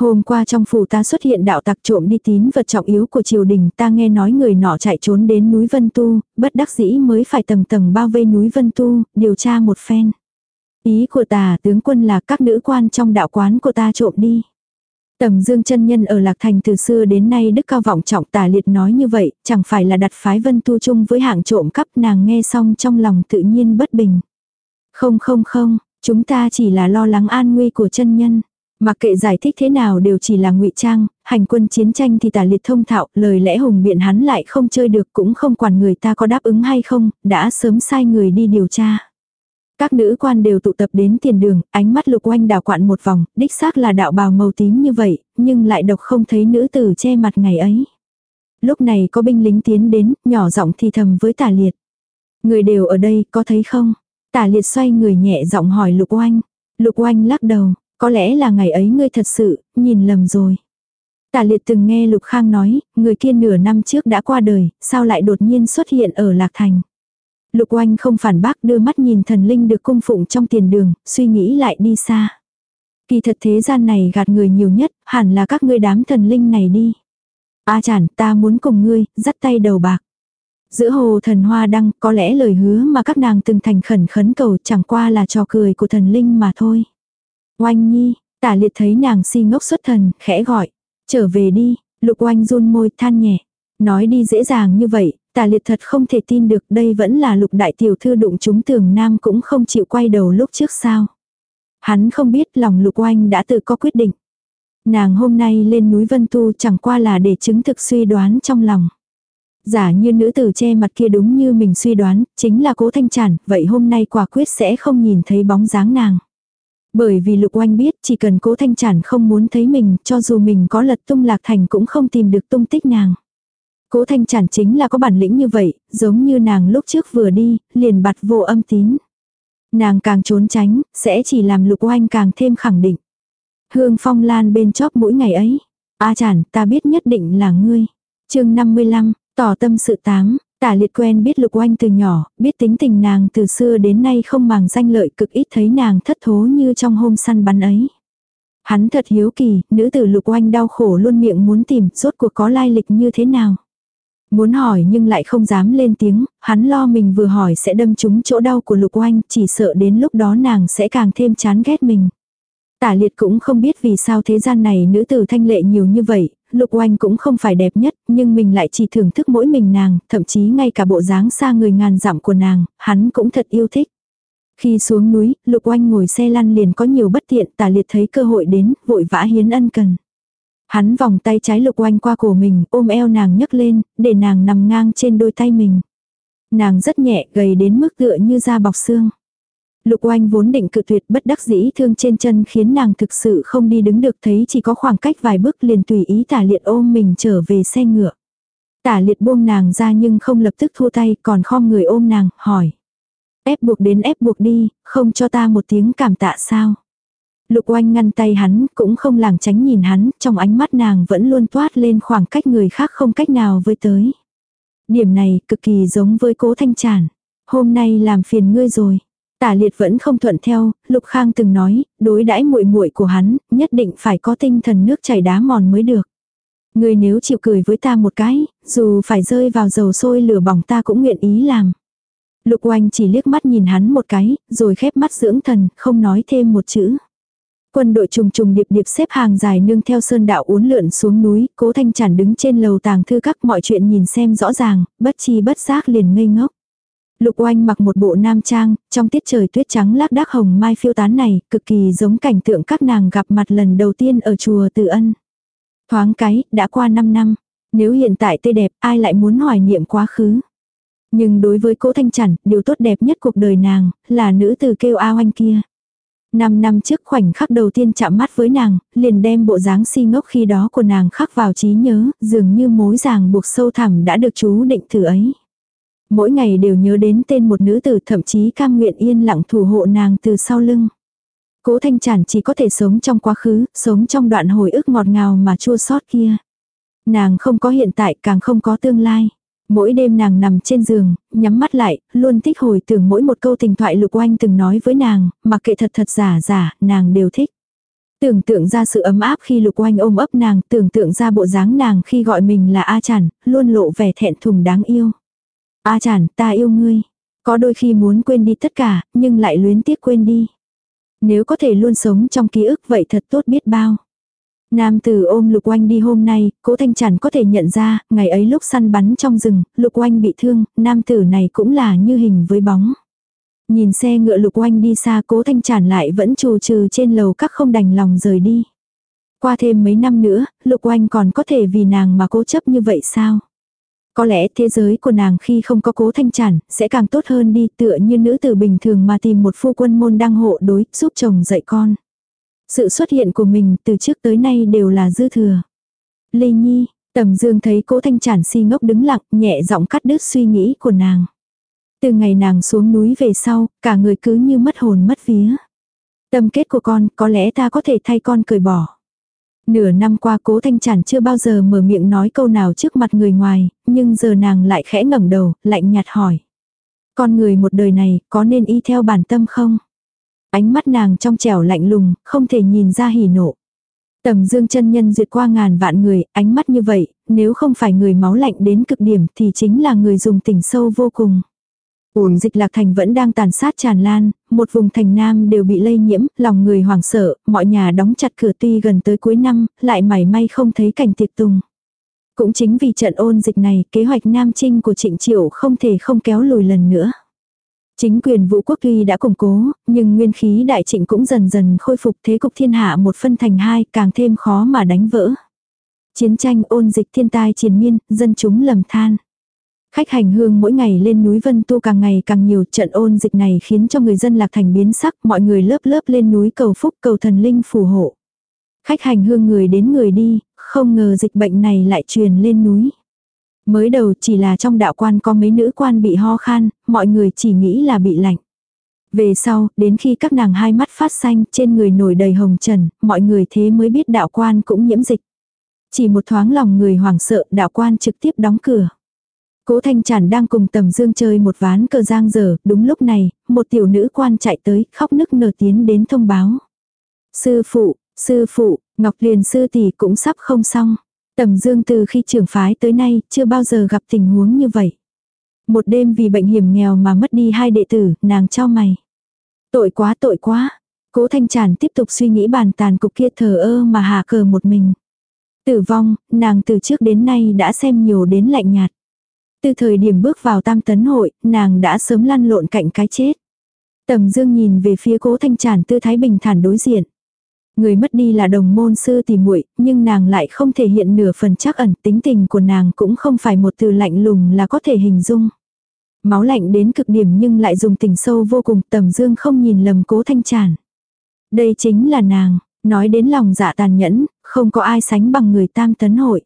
Speaker 1: Hôm qua trong phủ ta xuất hiện đạo tặc trộm đi tín vật trọng yếu của triều đình ta nghe nói người nọ chạy trốn đến núi Vân Tu, bất đắc dĩ mới phải tầng tầng bao vây núi Vân Tu, điều tra một phen. Ý của tà tướng quân là các nữ quan trong đạo quán của ta trộm đi. Tầm dương chân nhân ở Lạc Thành từ xưa đến nay đức cao vọng trọng tà liệt nói như vậy, chẳng phải là đặt phái vân tu chung với hạng trộm cắp nàng nghe xong trong lòng tự nhiên bất bình. Không không không, chúng ta chỉ là lo lắng an nguy của chân nhân. Mặc kệ giải thích thế nào đều chỉ là ngụy trang, hành quân chiến tranh thì tả liệt thông thạo, lời lẽ hùng biện hắn lại không chơi được cũng không quản người ta có đáp ứng hay không, đã sớm sai người đi điều tra. Các nữ quan đều tụ tập đến tiền đường, ánh mắt lục oanh đảo quạn một vòng, đích xác là đạo bào màu tím như vậy, nhưng lại độc không thấy nữ tử che mặt ngày ấy. Lúc này có binh lính tiến đến, nhỏ giọng thì thầm với tả liệt. Người đều ở đây, có thấy không? Tả liệt xoay người nhẹ giọng hỏi lục oanh. Lục oanh lắc đầu, có lẽ là ngày ấy ngươi thật sự, nhìn lầm rồi. Tả liệt từng nghe Lục Khang nói, người kia nửa năm trước đã qua đời, sao lại đột nhiên xuất hiện ở Lạc Thành. Lục oanh không phản bác đưa mắt nhìn thần linh được cung phụng trong tiền đường, suy nghĩ lại đi xa. Kỳ thật thế gian này gạt người nhiều nhất, hẳn là các ngươi đám thần linh này đi. A à chản, ta muốn cùng ngươi, dắt tay đầu bạc. Giữa hồ thần hoa đăng, có lẽ lời hứa mà các nàng từng thành khẩn khấn cầu chẳng qua là trò cười của thần linh mà thôi. Oanh nhi, tả liệt thấy nàng si ngốc xuất thần, khẽ gọi. Trở về đi, lục oanh run môi than nhẹ. Nói đi dễ dàng như vậy, tả liệt thật không thể tin được đây vẫn là lục đại tiểu thư đụng chúng tường nam cũng không chịu quay đầu lúc trước sao. Hắn không biết lòng lục oanh đã tự có quyết định. Nàng hôm nay lên núi Vân Tu chẳng qua là để chứng thực suy đoán trong lòng. Giả như nữ tử che mặt kia đúng như mình suy đoán, chính là cố thanh Chản vậy hôm nay quả quyết sẽ không nhìn thấy bóng dáng nàng. Bởi vì lục oanh biết chỉ cần cố thanh chản không muốn thấy mình, cho dù mình có lật tung lạc thành cũng không tìm được tung tích nàng. Cố thanh chản chính là có bản lĩnh như vậy, giống như nàng lúc trước vừa đi, liền bặt vô âm tín. Nàng càng trốn tránh, sẽ chỉ làm lục oanh càng thêm khẳng định. Hương phong lan bên chóp mỗi ngày ấy. A chản, ta biết nhất định là ngươi. chương 55, tỏ tâm sự tám, tả liệt quen biết lục oanh từ nhỏ, biết tính tình nàng từ xưa đến nay không màng danh lợi cực ít thấy nàng thất thố như trong hôm săn bắn ấy. Hắn thật hiếu kỳ, nữ tử lục oanh đau khổ luôn miệng muốn tìm, rốt cuộc có lai lịch như thế nào. Muốn hỏi nhưng lại không dám lên tiếng, hắn lo mình vừa hỏi sẽ đâm trúng chỗ đau của lục oanh, chỉ sợ đến lúc đó nàng sẽ càng thêm chán ghét mình. Tả liệt cũng không biết vì sao thế gian này nữ tử thanh lệ nhiều như vậy, lục oanh cũng không phải đẹp nhất, nhưng mình lại chỉ thưởng thức mỗi mình nàng, thậm chí ngay cả bộ dáng xa người ngàn dặm của nàng, hắn cũng thật yêu thích. Khi xuống núi, lục oanh ngồi xe lăn liền có nhiều bất tiện, tả liệt thấy cơ hội đến, vội vã hiến ân cần. Hắn vòng tay trái lục oanh qua cổ mình, ôm eo nàng nhấc lên, để nàng nằm ngang trên đôi tay mình. Nàng rất nhẹ, gầy đến mức tựa như da bọc xương. Lục oanh vốn định cự tuyệt bất đắc dĩ thương trên chân khiến nàng thực sự không đi đứng được thấy chỉ có khoảng cách vài bước liền tùy ý tả liệt ôm mình trở về xe ngựa. Tả liệt buông nàng ra nhưng không lập tức thua tay còn khom người ôm nàng, hỏi. Ép buộc đến ép buộc đi, không cho ta một tiếng cảm tạ sao. Lục oanh ngăn tay hắn, cũng không làng tránh nhìn hắn, trong ánh mắt nàng vẫn luôn toát lên khoảng cách người khác không cách nào với tới. Điểm này cực kỳ giống với cố thanh tràn. Hôm nay làm phiền ngươi rồi. Tả liệt vẫn không thuận theo, Lục Khang từng nói, đối đãi muội muội của hắn, nhất định phải có tinh thần nước chảy đá mòn mới được. Ngươi nếu chịu cười với ta một cái, dù phải rơi vào dầu sôi lửa bỏng ta cũng nguyện ý làm. Lục oanh chỉ liếc mắt nhìn hắn một cái, rồi khép mắt dưỡng thần, không nói thêm một chữ. Quân đội trùng trùng điệp điệp xếp hàng dài nương theo sơn đạo uốn lượn xuống núi, cố thanh chản đứng trên lầu tàng thư các mọi chuyện nhìn xem rõ ràng, bất chi bất giác liền ngây ngốc. Lục oanh mặc một bộ nam trang, trong tiết trời tuyết trắng lác đác hồng mai phiêu tán này, cực kỳ giống cảnh tượng các nàng gặp mặt lần đầu tiên ở chùa Từ Ân. Thoáng cái, đã qua 5 năm. Nếu hiện tại tươi đẹp, ai lại muốn hoài niệm quá khứ. Nhưng đối với cố thanh Chẳng, điều tốt đẹp nhất cuộc đời nàng, là nữ từ kêu ao anh kia. Năm năm trước khoảnh khắc đầu tiên chạm mắt với nàng, liền đem bộ dáng si ngốc khi đó của nàng khắc vào trí nhớ, dường như mối ràng buộc sâu thẳm đã được chú định từ ấy. Mỗi ngày đều nhớ đến tên một nữ tử thậm chí cam nguyện yên lặng thủ hộ nàng từ sau lưng. Cố thanh chản chỉ có thể sống trong quá khứ, sống trong đoạn hồi ức ngọt ngào mà chua xót kia. Nàng không có hiện tại càng không có tương lai. Mỗi đêm nàng nằm trên giường, nhắm mắt lại, luôn thích hồi tưởng mỗi một câu tình thoại lục oanh từng nói với nàng, mặc kệ thật thật giả giả, nàng đều thích. Tưởng tượng ra sự ấm áp khi lục oanh ôm ấp nàng, tưởng tượng ra bộ dáng nàng khi gọi mình là A chản, luôn lộ vẻ thẹn thùng đáng yêu. A chản, ta yêu ngươi. Có đôi khi muốn quên đi tất cả, nhưng lại luyến tiếc quên đi. Nếu có thể luôn sống trong ký ức vậy thật tốt biết bao. Nam tử ôm lục oanh đi hôm nay, cố thanh chản có thể nhận ra, ngày ấy lúc săn bắn trong rừng, lục oanh bị thương, nam tử này cũng là như hình với bóng. Nhìn xe ngựa lục oanh đi xa cố thanh chản lại vẫn trù trừ trên lầu các không đành lòng rời đi. Qua thêm mấy năm nữa, lục oanh còn có thể vì nàng mà cố chấp như vậy sao? Có lẽ thế giới của nàng khi không có cố thanh chản, sẽ càng tốt hơn đi tựa như nữ tử bình thường mà tìm một phu quân môn đăng hộ đối, giúp chồng dạy con. Sự xuất hiện của mình từ trước tới nay đều là dư thừa. Lê Nhi, tầm dương thấy cố thanh chản si ngốc đứng lặng, nhẹ giọng cắt đứt suy nghĩ của nàng. Từ ngày nàng xuống núi về sau, cả người cứ như mất hồn mất vía. Tâm kết của con, có lẽ ta có thể thay con cởi bỏ. Nửa năm qua cố thanh chản chưa bao giờ mở miệng nói câu nào trước mặt người ngoài, nhưng giờ nàng lại khẽ ngẩng đầu, lạnh nhạt hỏi. Con người một đời này có nên y theo bản tâm không? Ánh mắt nàng trong trẻo lạnh lùng, không thể nhìn ra hỉ nộ. Tầm dương chân nhân duyệt qua ngàn vạn người, ánh mắt như vậy, nếu không phải người máu lạnh đến cực điểm thì chính là người dùng tình sâu vô cùng. Ổn dịch lạc thành vẫn đang tàn sát tràn lan, một vùng thành nam đều bị lây nhiễm, lòng người hoảng sợ, mọi nhà đóng chặt cửa tuy gần tới cuối năm, lại mảy may không thấy cảnh tiệc tùng. Cũng chính vì trận ôn dịch này, kế hoạch nam trinh của trịnh triệu không thể không kéo lùi lần nữa. Chính quyền vũ quốc tuy đã củng cố, nhưng nguyên khí đại trịnh cũng dần dần khôi phục thế cục thiên hạ một phân thành hai càng thêm khó mà đánh vỡ. Chiến tranh ôn dịch thiên tai triền miên, dân chúng lầm than. Khách hành hương mỗi ngày lên núi Vân Tu càng ngày càng nhiều trận ôn dịch này khiến cho người dân lạc thành biến sắc, mọi người lớp lớp lên núi cầu phúc cầu thần linh phù hộ. Khách hành hương người đến người đi, không ngờ dịch bệnh này lại truyền lên núi. Mới đầu chỉ là trong đạo quan có mấy nữ quan bị ho khan, mọi người chỉ nghĩ là bị lạnh. Về sau, đến khi các nàng hai mắt phát xanh, trên người nổi đầy hồng trần, mọi người thế mới biết đạo quan cũng nhiễm dịch. Chỉ một thoáng lòng người hoảng sợ, đạo quan trực tiếp đóng cửa. Cố Thanh Tràn đang cùng Tầm Dương chơi một ván cờ giang dở, đúng lúc này, một tiểu nữ quan chạy tới, khóc nức nở tiến đến thông báo. Sư phụ, sư phụ, Ngọc Liền sư tỷ cũng sắp không xong. Tầm Dương từ khi trưởng phái tới nay, chưa bao giờ gặp tình huống như vậy. Một đêm vì bệnh hiểm nghèo mà mất đi hai đệ tử, nàng cho mày. Tội quá tội quá. Cố Thanh Tràn tiếp tục suy nghĩ bàn tàn cục kia thờ ơ mà hạ cờ một mình. Tử vong, nàng từ trước đến nay đã xem nhiều đến lạnh nhạt. Từ thời điểm bước vào tam tấn hội, nàng đã sớm lăn lộn cạnh cái chết. Tầm dương nhìn về phía cố thanh tràn tư thái bình thản đối diện. Người mất đi là đồng môn sư tỷ muội nhưng nàng lại không thể hiện nửa phần chắc ẩn tính tình của nàng cũng không phải một từ lạnh lùng là có thể hình dung. Máu lạnh đến cực điểm nhưng lại dùng tình sâu vô cùng tầm dương không nhìn lầm cố thanh tràn. Đây chính là nàng, nói đến lòng dạ tàn nhẫn, không có ai sánh bằng người tam tấn hội.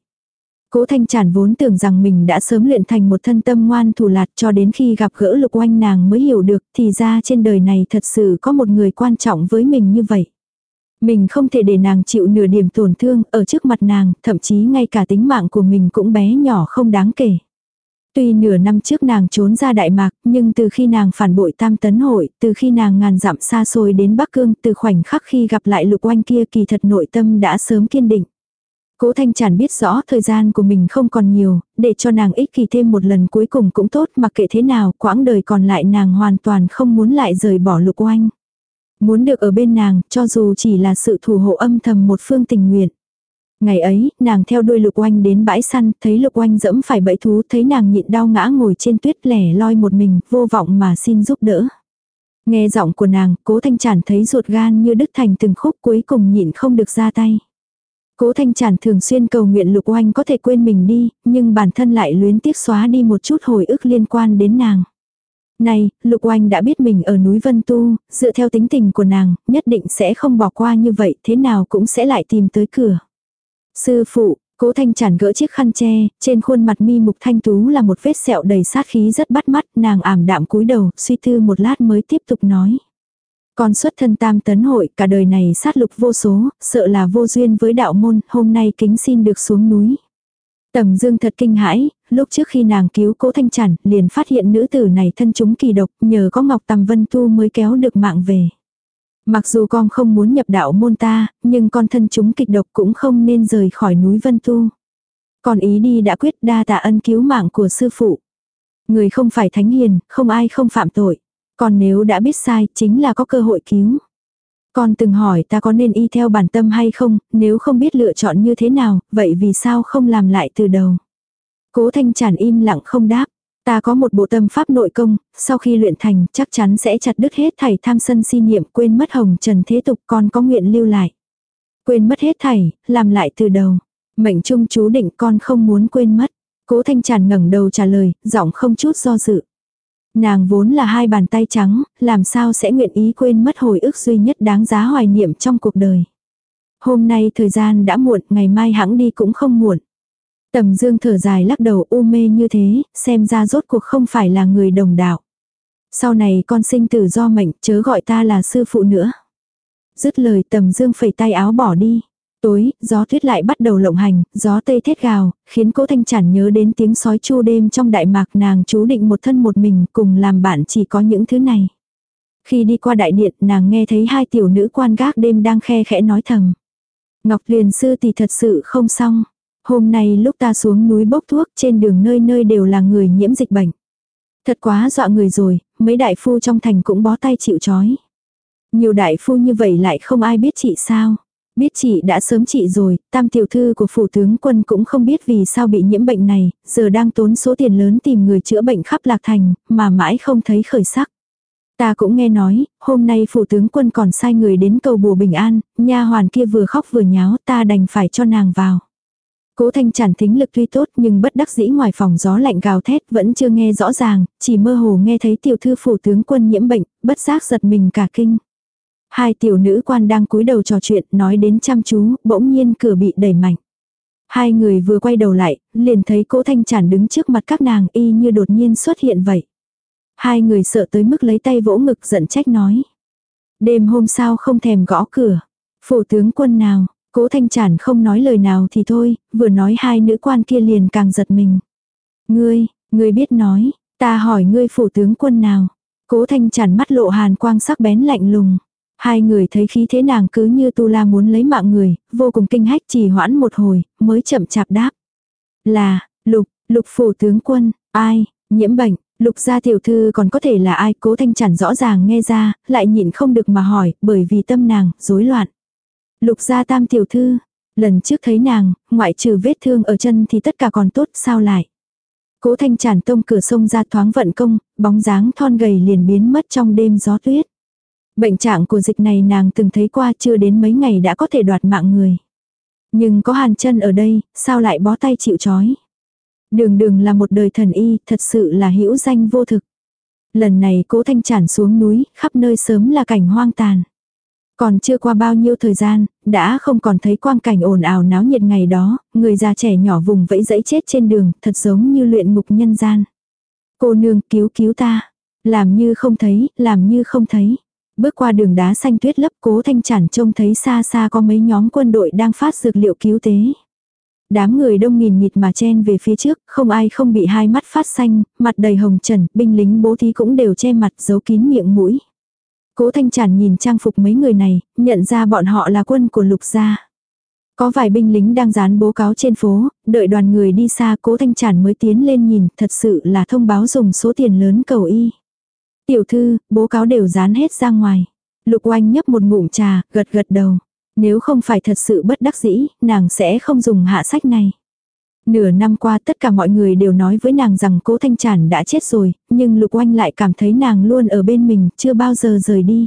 Speaker 1: Cố Thanh Tràn vốn tưởng rằng mình đã sớm luyện thành một thân tâm ngoan thủ lạt cho đến khi gặp gỡ lục oanh nàng mới hiểu được thì ra trên đời này thật sự có một người quan trọng với mình như vậy. Mình không thể để nàng chịu nửa điểm tổn thương ở trước mặt nàng, thậm chí ngay cả tính mạng của mình cũng bé nhỏ không đáng kể. Tuy nửa năm trước nàng trốn ra Đại Mạc, nhưng từ khi nàng phản bội tam tấn hội, từ khi nàng ngàn dặm xa xôi đến Bắc Cương, từ khoảnh khắc khi gặp lại lục oanh kia kỳ thật nội tâm đã sớm kiên định. Cố Thanh Tràn biết rõ thời gian của mình không còn nhiều, để cho nàng ích kỳ thêm một lần cuối cùng cũng tốt mặc kệ thế nào, quãng đời còn lại nàng hoàn toàn không muốn lại rời bỏ lục oanh. Muốn được ở bên nàng, cho dù chỉ là sự thủ hộ âm thầm một phương tình nguyện. Ngày ấy, nàng theo đuôi lục oanh đến bãi săn, thấy lục oanh dẫm phải bẫy thú, thấy nàng nhịn đau ngã ngồi trên tuyết lẻ loi một mình, vô vọng mà xin giúp đỡ. Nghe giọng của nàng, cố thanh chản thấy ruột gan như đứt thành từng khúc cuối cùng nhịn không được ra tay. Cố Thanh Trản thường xuyên cầu nguyện Lục Oanh có thể quên mình đi, nhưng bản thân lại luyến tiếc xóa đi một chút hồi ức liên quan đến nàng. Này, Lục Oanh đã biết mình ở núi Vân Tu, dựa theo tính tình của nàng, nhất định sẽ không bỏ qua như vậy, thế nào cũng sẽ lại tìm tới cửa. Sư phụ, Cố Thanh Trản gỡ chiếc khăn che, trên khuôn mặt mi mục thanh tú là một vết sẹo đầy sát khí rất bắt mắt, nàng ảm đạm cúi đầu, suy tư một lát mới tiếp tục nói. Con xuất thân tam tấn hội, cả đời này sát lục vô số, sợ là vô duyên với đạo môn, hôm nay kính xin được xuống núi. Tầm dương thật kinh hãi, lúc trước khi nàng cứu cố thanh chản, liền phát hiện nữ tử này thân chúng kỳ độc, nhờ có ngọc tầm vân tu mới kéo được mạng về. Mặc dù con không muốn nhập đạo môn ta, nhưng con thân chúng kịch độc cũng không nên rời khỏi núi vân tu. Còn ý đi đã quyết đa tạ ân cứu mạng của sư phụ. Người không phải thánh hiền, không ai không phạm tội. Còn nếu đã biết sai, chính là có cơ hội cứu. Con từng hỏi ta có nên y theo bản tâm hay không, nếu không biết lựa chọn như thế nào, vậy vì sao không làm lại từ đầu. Cố thanh chản im lặng không đáp. Ta có một bộ tâm pháp nội công, sau khi luyện thành chắc chắn sẽ chặt đứt hết thảy tham sân si niệm quên mất hồng trần thế tục con có nguyện lưu lại. Quên mất hết thảy, làm lại từ đầu. Mệnh trung chú định con không muốn quên mất. Cố thanh tràn ngẩng đầu trả lời, giọng không chút do dự. Nàng vốn là hai bàn tay trắng, làm sao sẽ nguyện ý quên mất hồi ức duy nhất đáng giá hoài niệm trong cuộc đời. Hôm nay thời gian đã muộn, ngày mai hãng đi cũng không muộn. Tầm dương thở dài lắc đầu u mê như thế, xem ra rốt cuộc không phải là người đồng đạo. Sau này con sinh tử do mệnh, chớ gọi ta là sư phụ nữa. Dứt lời tầm dương phẩy tay áo bỏ đi. Tối, gió tuyết lại bắt đầu lộng hành, gió tây thét gào, khiến cố thanh chản nhớ đến tiếng sói chu đêm trong đại mạc nàng chú định một thân một mình cùng làm bạn chỉ có những thứ này. Khi đi qua đại điện nàng nghe thấy hai tiểu nữ quan gác đêm đang khe khẽ nói thầm. Ngọc Liền sư thì thật sự không xong. Hôm nay lúc ta xuống núi bốc thuốc trên đường nơi nơi đều là người nhiễm dịch bệnh. Thật quá dọa người rồi, mấy đại phu trong thành cũng bó tay chịu chói. Nhiều đại phu như vậy lại không ai biết chị sao. Biết chị đã sớm trị rồi, tam tiểu thư của phủ tướng quân cũng không biết vì sao bị nhiễm bệnh này, giờ đang tốn số tiền lớn tìm người chữa bệnh khắp lạc thành, mà mãi không thấy khởi sắc. Ta cũng nghe nói, hôm nay phủ tướng quân còn sai người đến cầu bùa bình an, nha hoàn kia vừa khóc vừa nháo ta đành phải cho nàng vào. Cố thanh chản thính lực tuy tốt nhưng bất đắc dĩ ngoài phòng gió lạnh gào thét vẫn chưa nghe rõ ràng, chỉ mơ hồ nghe thấy tiểu thư phủ tướng quân nhiễm bệnh, bất giác giật mình cả kinh. Hai tiểu nữ quan đang cúi đầu trò chuyện nói đến chăm chú, bỗng nhiên cửa bị đẩy mạnh. Hai người vừa quay đầu lại, liền thấy cố thanh chản đứng trước mặt các nàng y như đột nhiên xuất hiện vậy. Hai người sợ tới mức lấy tay vỗ ngực giận trách nói. Đêm hôm sau không thèm gõ cửa. Phủ tướng quân nào, cố thanh chản không nói lời nào thì thôi, vừa nói hai nữ quan kia liền càng giật mình. Ngươi, ngươi biết nói, ta hỏi ngươi phủ tướng quân nào. Cố thanh chản mắt lộ hàn quang sắc bén lạnh lùng. Hai người thấy khí thế nàng cứ như tu la muốn lấy mạng người, vô cùng kinh hách trì hoãn một hồi, mới chậm chạp đáp. Là, lục, lục phủ tướng quân, ai, nhiễm bệnh, lục gia tiểu thư còn có thể là ai cố thanh chản rõ ràng nghe ra, lại nhịn không được mà hỏi, bởi vì tâm nàng, rối loạn. Lục gia tam tiểu thư, lần trước thấy nàng, ngoại trừ vết thương ở chân thì tất cả còn tốt, sao lại. Cố thanh chản tông cửa sông ra thoáng vận công, bóng dáng thon gầy liền biến mất trong đêm gió tuyết. Bệnh trạng của dịch này nàng từng thấy qua chưa đến mấy ngày đã có thể đoạt mạng người. Nhưng có hàn chân ở đây, sao lại bó tay chịu chói. Đường đường là một đời thần y, thật sự là hữu danh vô thực. Lần này cố thanh tràn xuống núi, khắp nơi sớm là cảnh hoang tàn. Còn chưa qua bao nhiêu thời gian, đã không còn thấy quang cảnh ồn ào náo nhiệt ngày đó, người già trẻ nhỏ vùng vẫy dẫy chết trên đường, thật giống như luyện ngục nhân gian. Cô nương cứu cứu ta. Làm như không thấy, làm như không thấy. Bước qua đường đá xanh tuyết lấp cố thanh chản trông thấy xa xa có mấy nhóm quân đội đang phát dược liệu cứu tế. Đám người đông nghìn nghịt mà chen về phía trước, không ai không bị hai mắt phát xanh, mặt đầy hồng trần, binh lính bố thí cũng đều che mặt giấu kín miệng mũi. Cố thanh chản nhìn trang phục mấy người này, nhận ra bọn họ là quân của lục gia. Có vài binh lính đang dán bố cáo trên phố, đợi đoàn người đi xa cố thanh chản mới tiến lên nhìn, thật sự là thông báo dùng số tiền lớn cầu y. Tiểu thư, bố cáo đều dán hết ra ngoài. Lục oanh nhấp một ngụm trà, gật gật đầu. Nếu không phải thật sự bất đắc dĩ, nàng sẽ không dùng hạ sách này. Nửa năm qua tất cả mọi người đều nói với nàng rằng cố thanh tràn đã chết rồi, nhưng lục oanh lại cảm thấy nàng luôn ở bên mình, chưa bao giờ rời đi.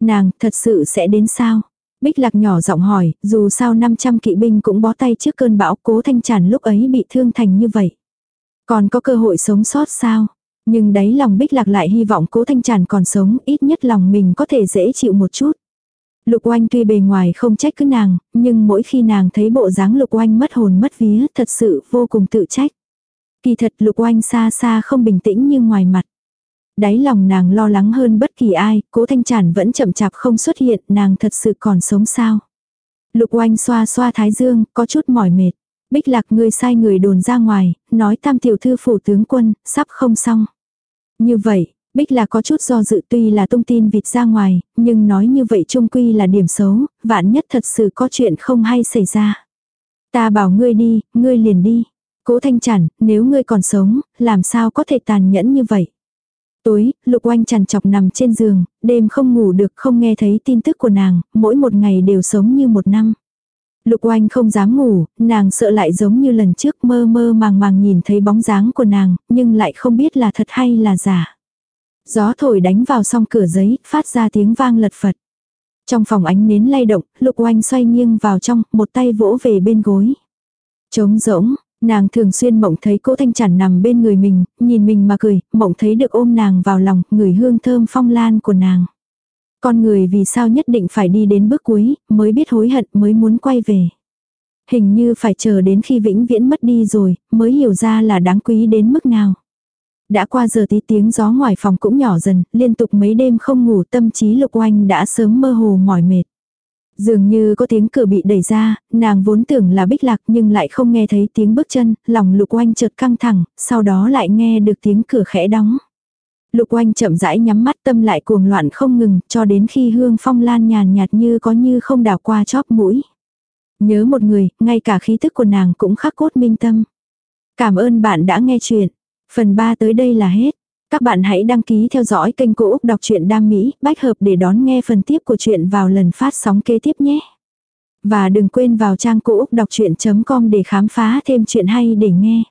Speaker 1: Nàng thật sự sẽ đến sao? Bích lạc nhỏ giọng hỏi, dù sao 500 kỵ binh cũng bó tay trước cơn bão cố thanh tràn lúc ấy bị thương thành như vậy. Còn có cơ hội sống sót sao? Nhưng đáy lòng bích lạc lại hy vọng cố thanh tràn còn sống, ít nhất lòng mình có thể dễ chịu một chút. Lục oanh tuy bề ngoài không trách cứ nàng, nhưng mỗi khi nàng thấy bộ dáng lục oanh mất hồn mất vía thật sự vô cùng tự trách. Kỳ thật lục oanh xa xa không bình tĩnh như ngoài mặt. Đáy lòng nàng lo lắng hơn bất kỳ ai, cố thanh tràn vẫn chậm chạp không xuất hiện, nàng thật sự còn sống sao. Lục oanh xoa xoa thái dương, có chút mỏi mệt. Bích lạc người sai người đồn ra ngoài, nói tam tiểu thư phủ tướng quân, sắp không xong. Như vậy, Bích là có chút do dự tuy là tung tin vịt ra ngoài, nhưng nói như vậy trung quy là điểm xấu, vạn nhất thật sự có chuyện không hay xảy ra. Ta bảo ngươi đi, ngươi liền đi. Cố thanh chản, nếu ngươi còn sống, làm sao có thể tàn nhẫn như vậy. Tối, lục oanh chằn chọc nằm trên giường, đêm không ngủ được không nghe thấy tin tức của nàng, mỗi một ngày đều sống như một năm. Lục oanh không dám ngủ, nàng sợ lại giống như lần trước mơ mơ màng màng nhìn thấy bóng dáng của nàng, nhưng lại không biết là thật hay là giả. Gió thổi đánh vào song cửa giấy, phát ra tiếng vang lật phật. Trong phòng ánh nến lay động, lục oanh xoay nghiêng vào trong, một tay vỗ về bên gối. Trống rỗng, nàng thường xuyên mộng thấy cô thanh chản nằm bên người mình, nhìn mình mà cười, mộng thấy được ôm nàng vào lòng, người hương thơm phong lan của nàng. Con người vì sao nhất định phải đi đến bước cuối, mới biết hối hận, mới muốn quay về. Hình như phải chờ đến khi vĩnh viễn mất đi rồi, mới hiểu ra là đáng quý đến mức nào. Đã qua giờ tí tiếng gió ngoài phòng cũng nhỏ dần, liên tục mấy đêm không ngủ tâm trí lục oanh đã sớm mơ hồ mỏi mệt. Dường như có tiếng cửa bị đẩy ra, nàng vốn tưởng là bích lạc nhưng lại không nghe thấy tiếng bước chân, lòng lục oanh chợt căng thẳng, sau đó lại nghe được tiếng cửa khẽ đóng. Lục oanh chậm rãi nhắm mắt tâm lại cuồng loạn không ngừng, cho đến khi hương phong lan nhàn nhạt như có như không đào qua chóp mũi. Nhớ một người, ngay cả khí thức của nàng cũng khắc cốt minh tâm. Cảm ơn bạn đã nghe chuyện. Phần 3 tới đây là hết. Các bạn hãy đăng ký theo dõi kênh Cô Úc Đọc truyện Đam Mỹ, bách hợp để đón nghe phần tiếp của chuyện vào lần phát sóng kế tiếp nhé. Và đừng quên vào trang Cô Úc Đọc Chuyện.com để khám phá thêm chuyện hay để nghe.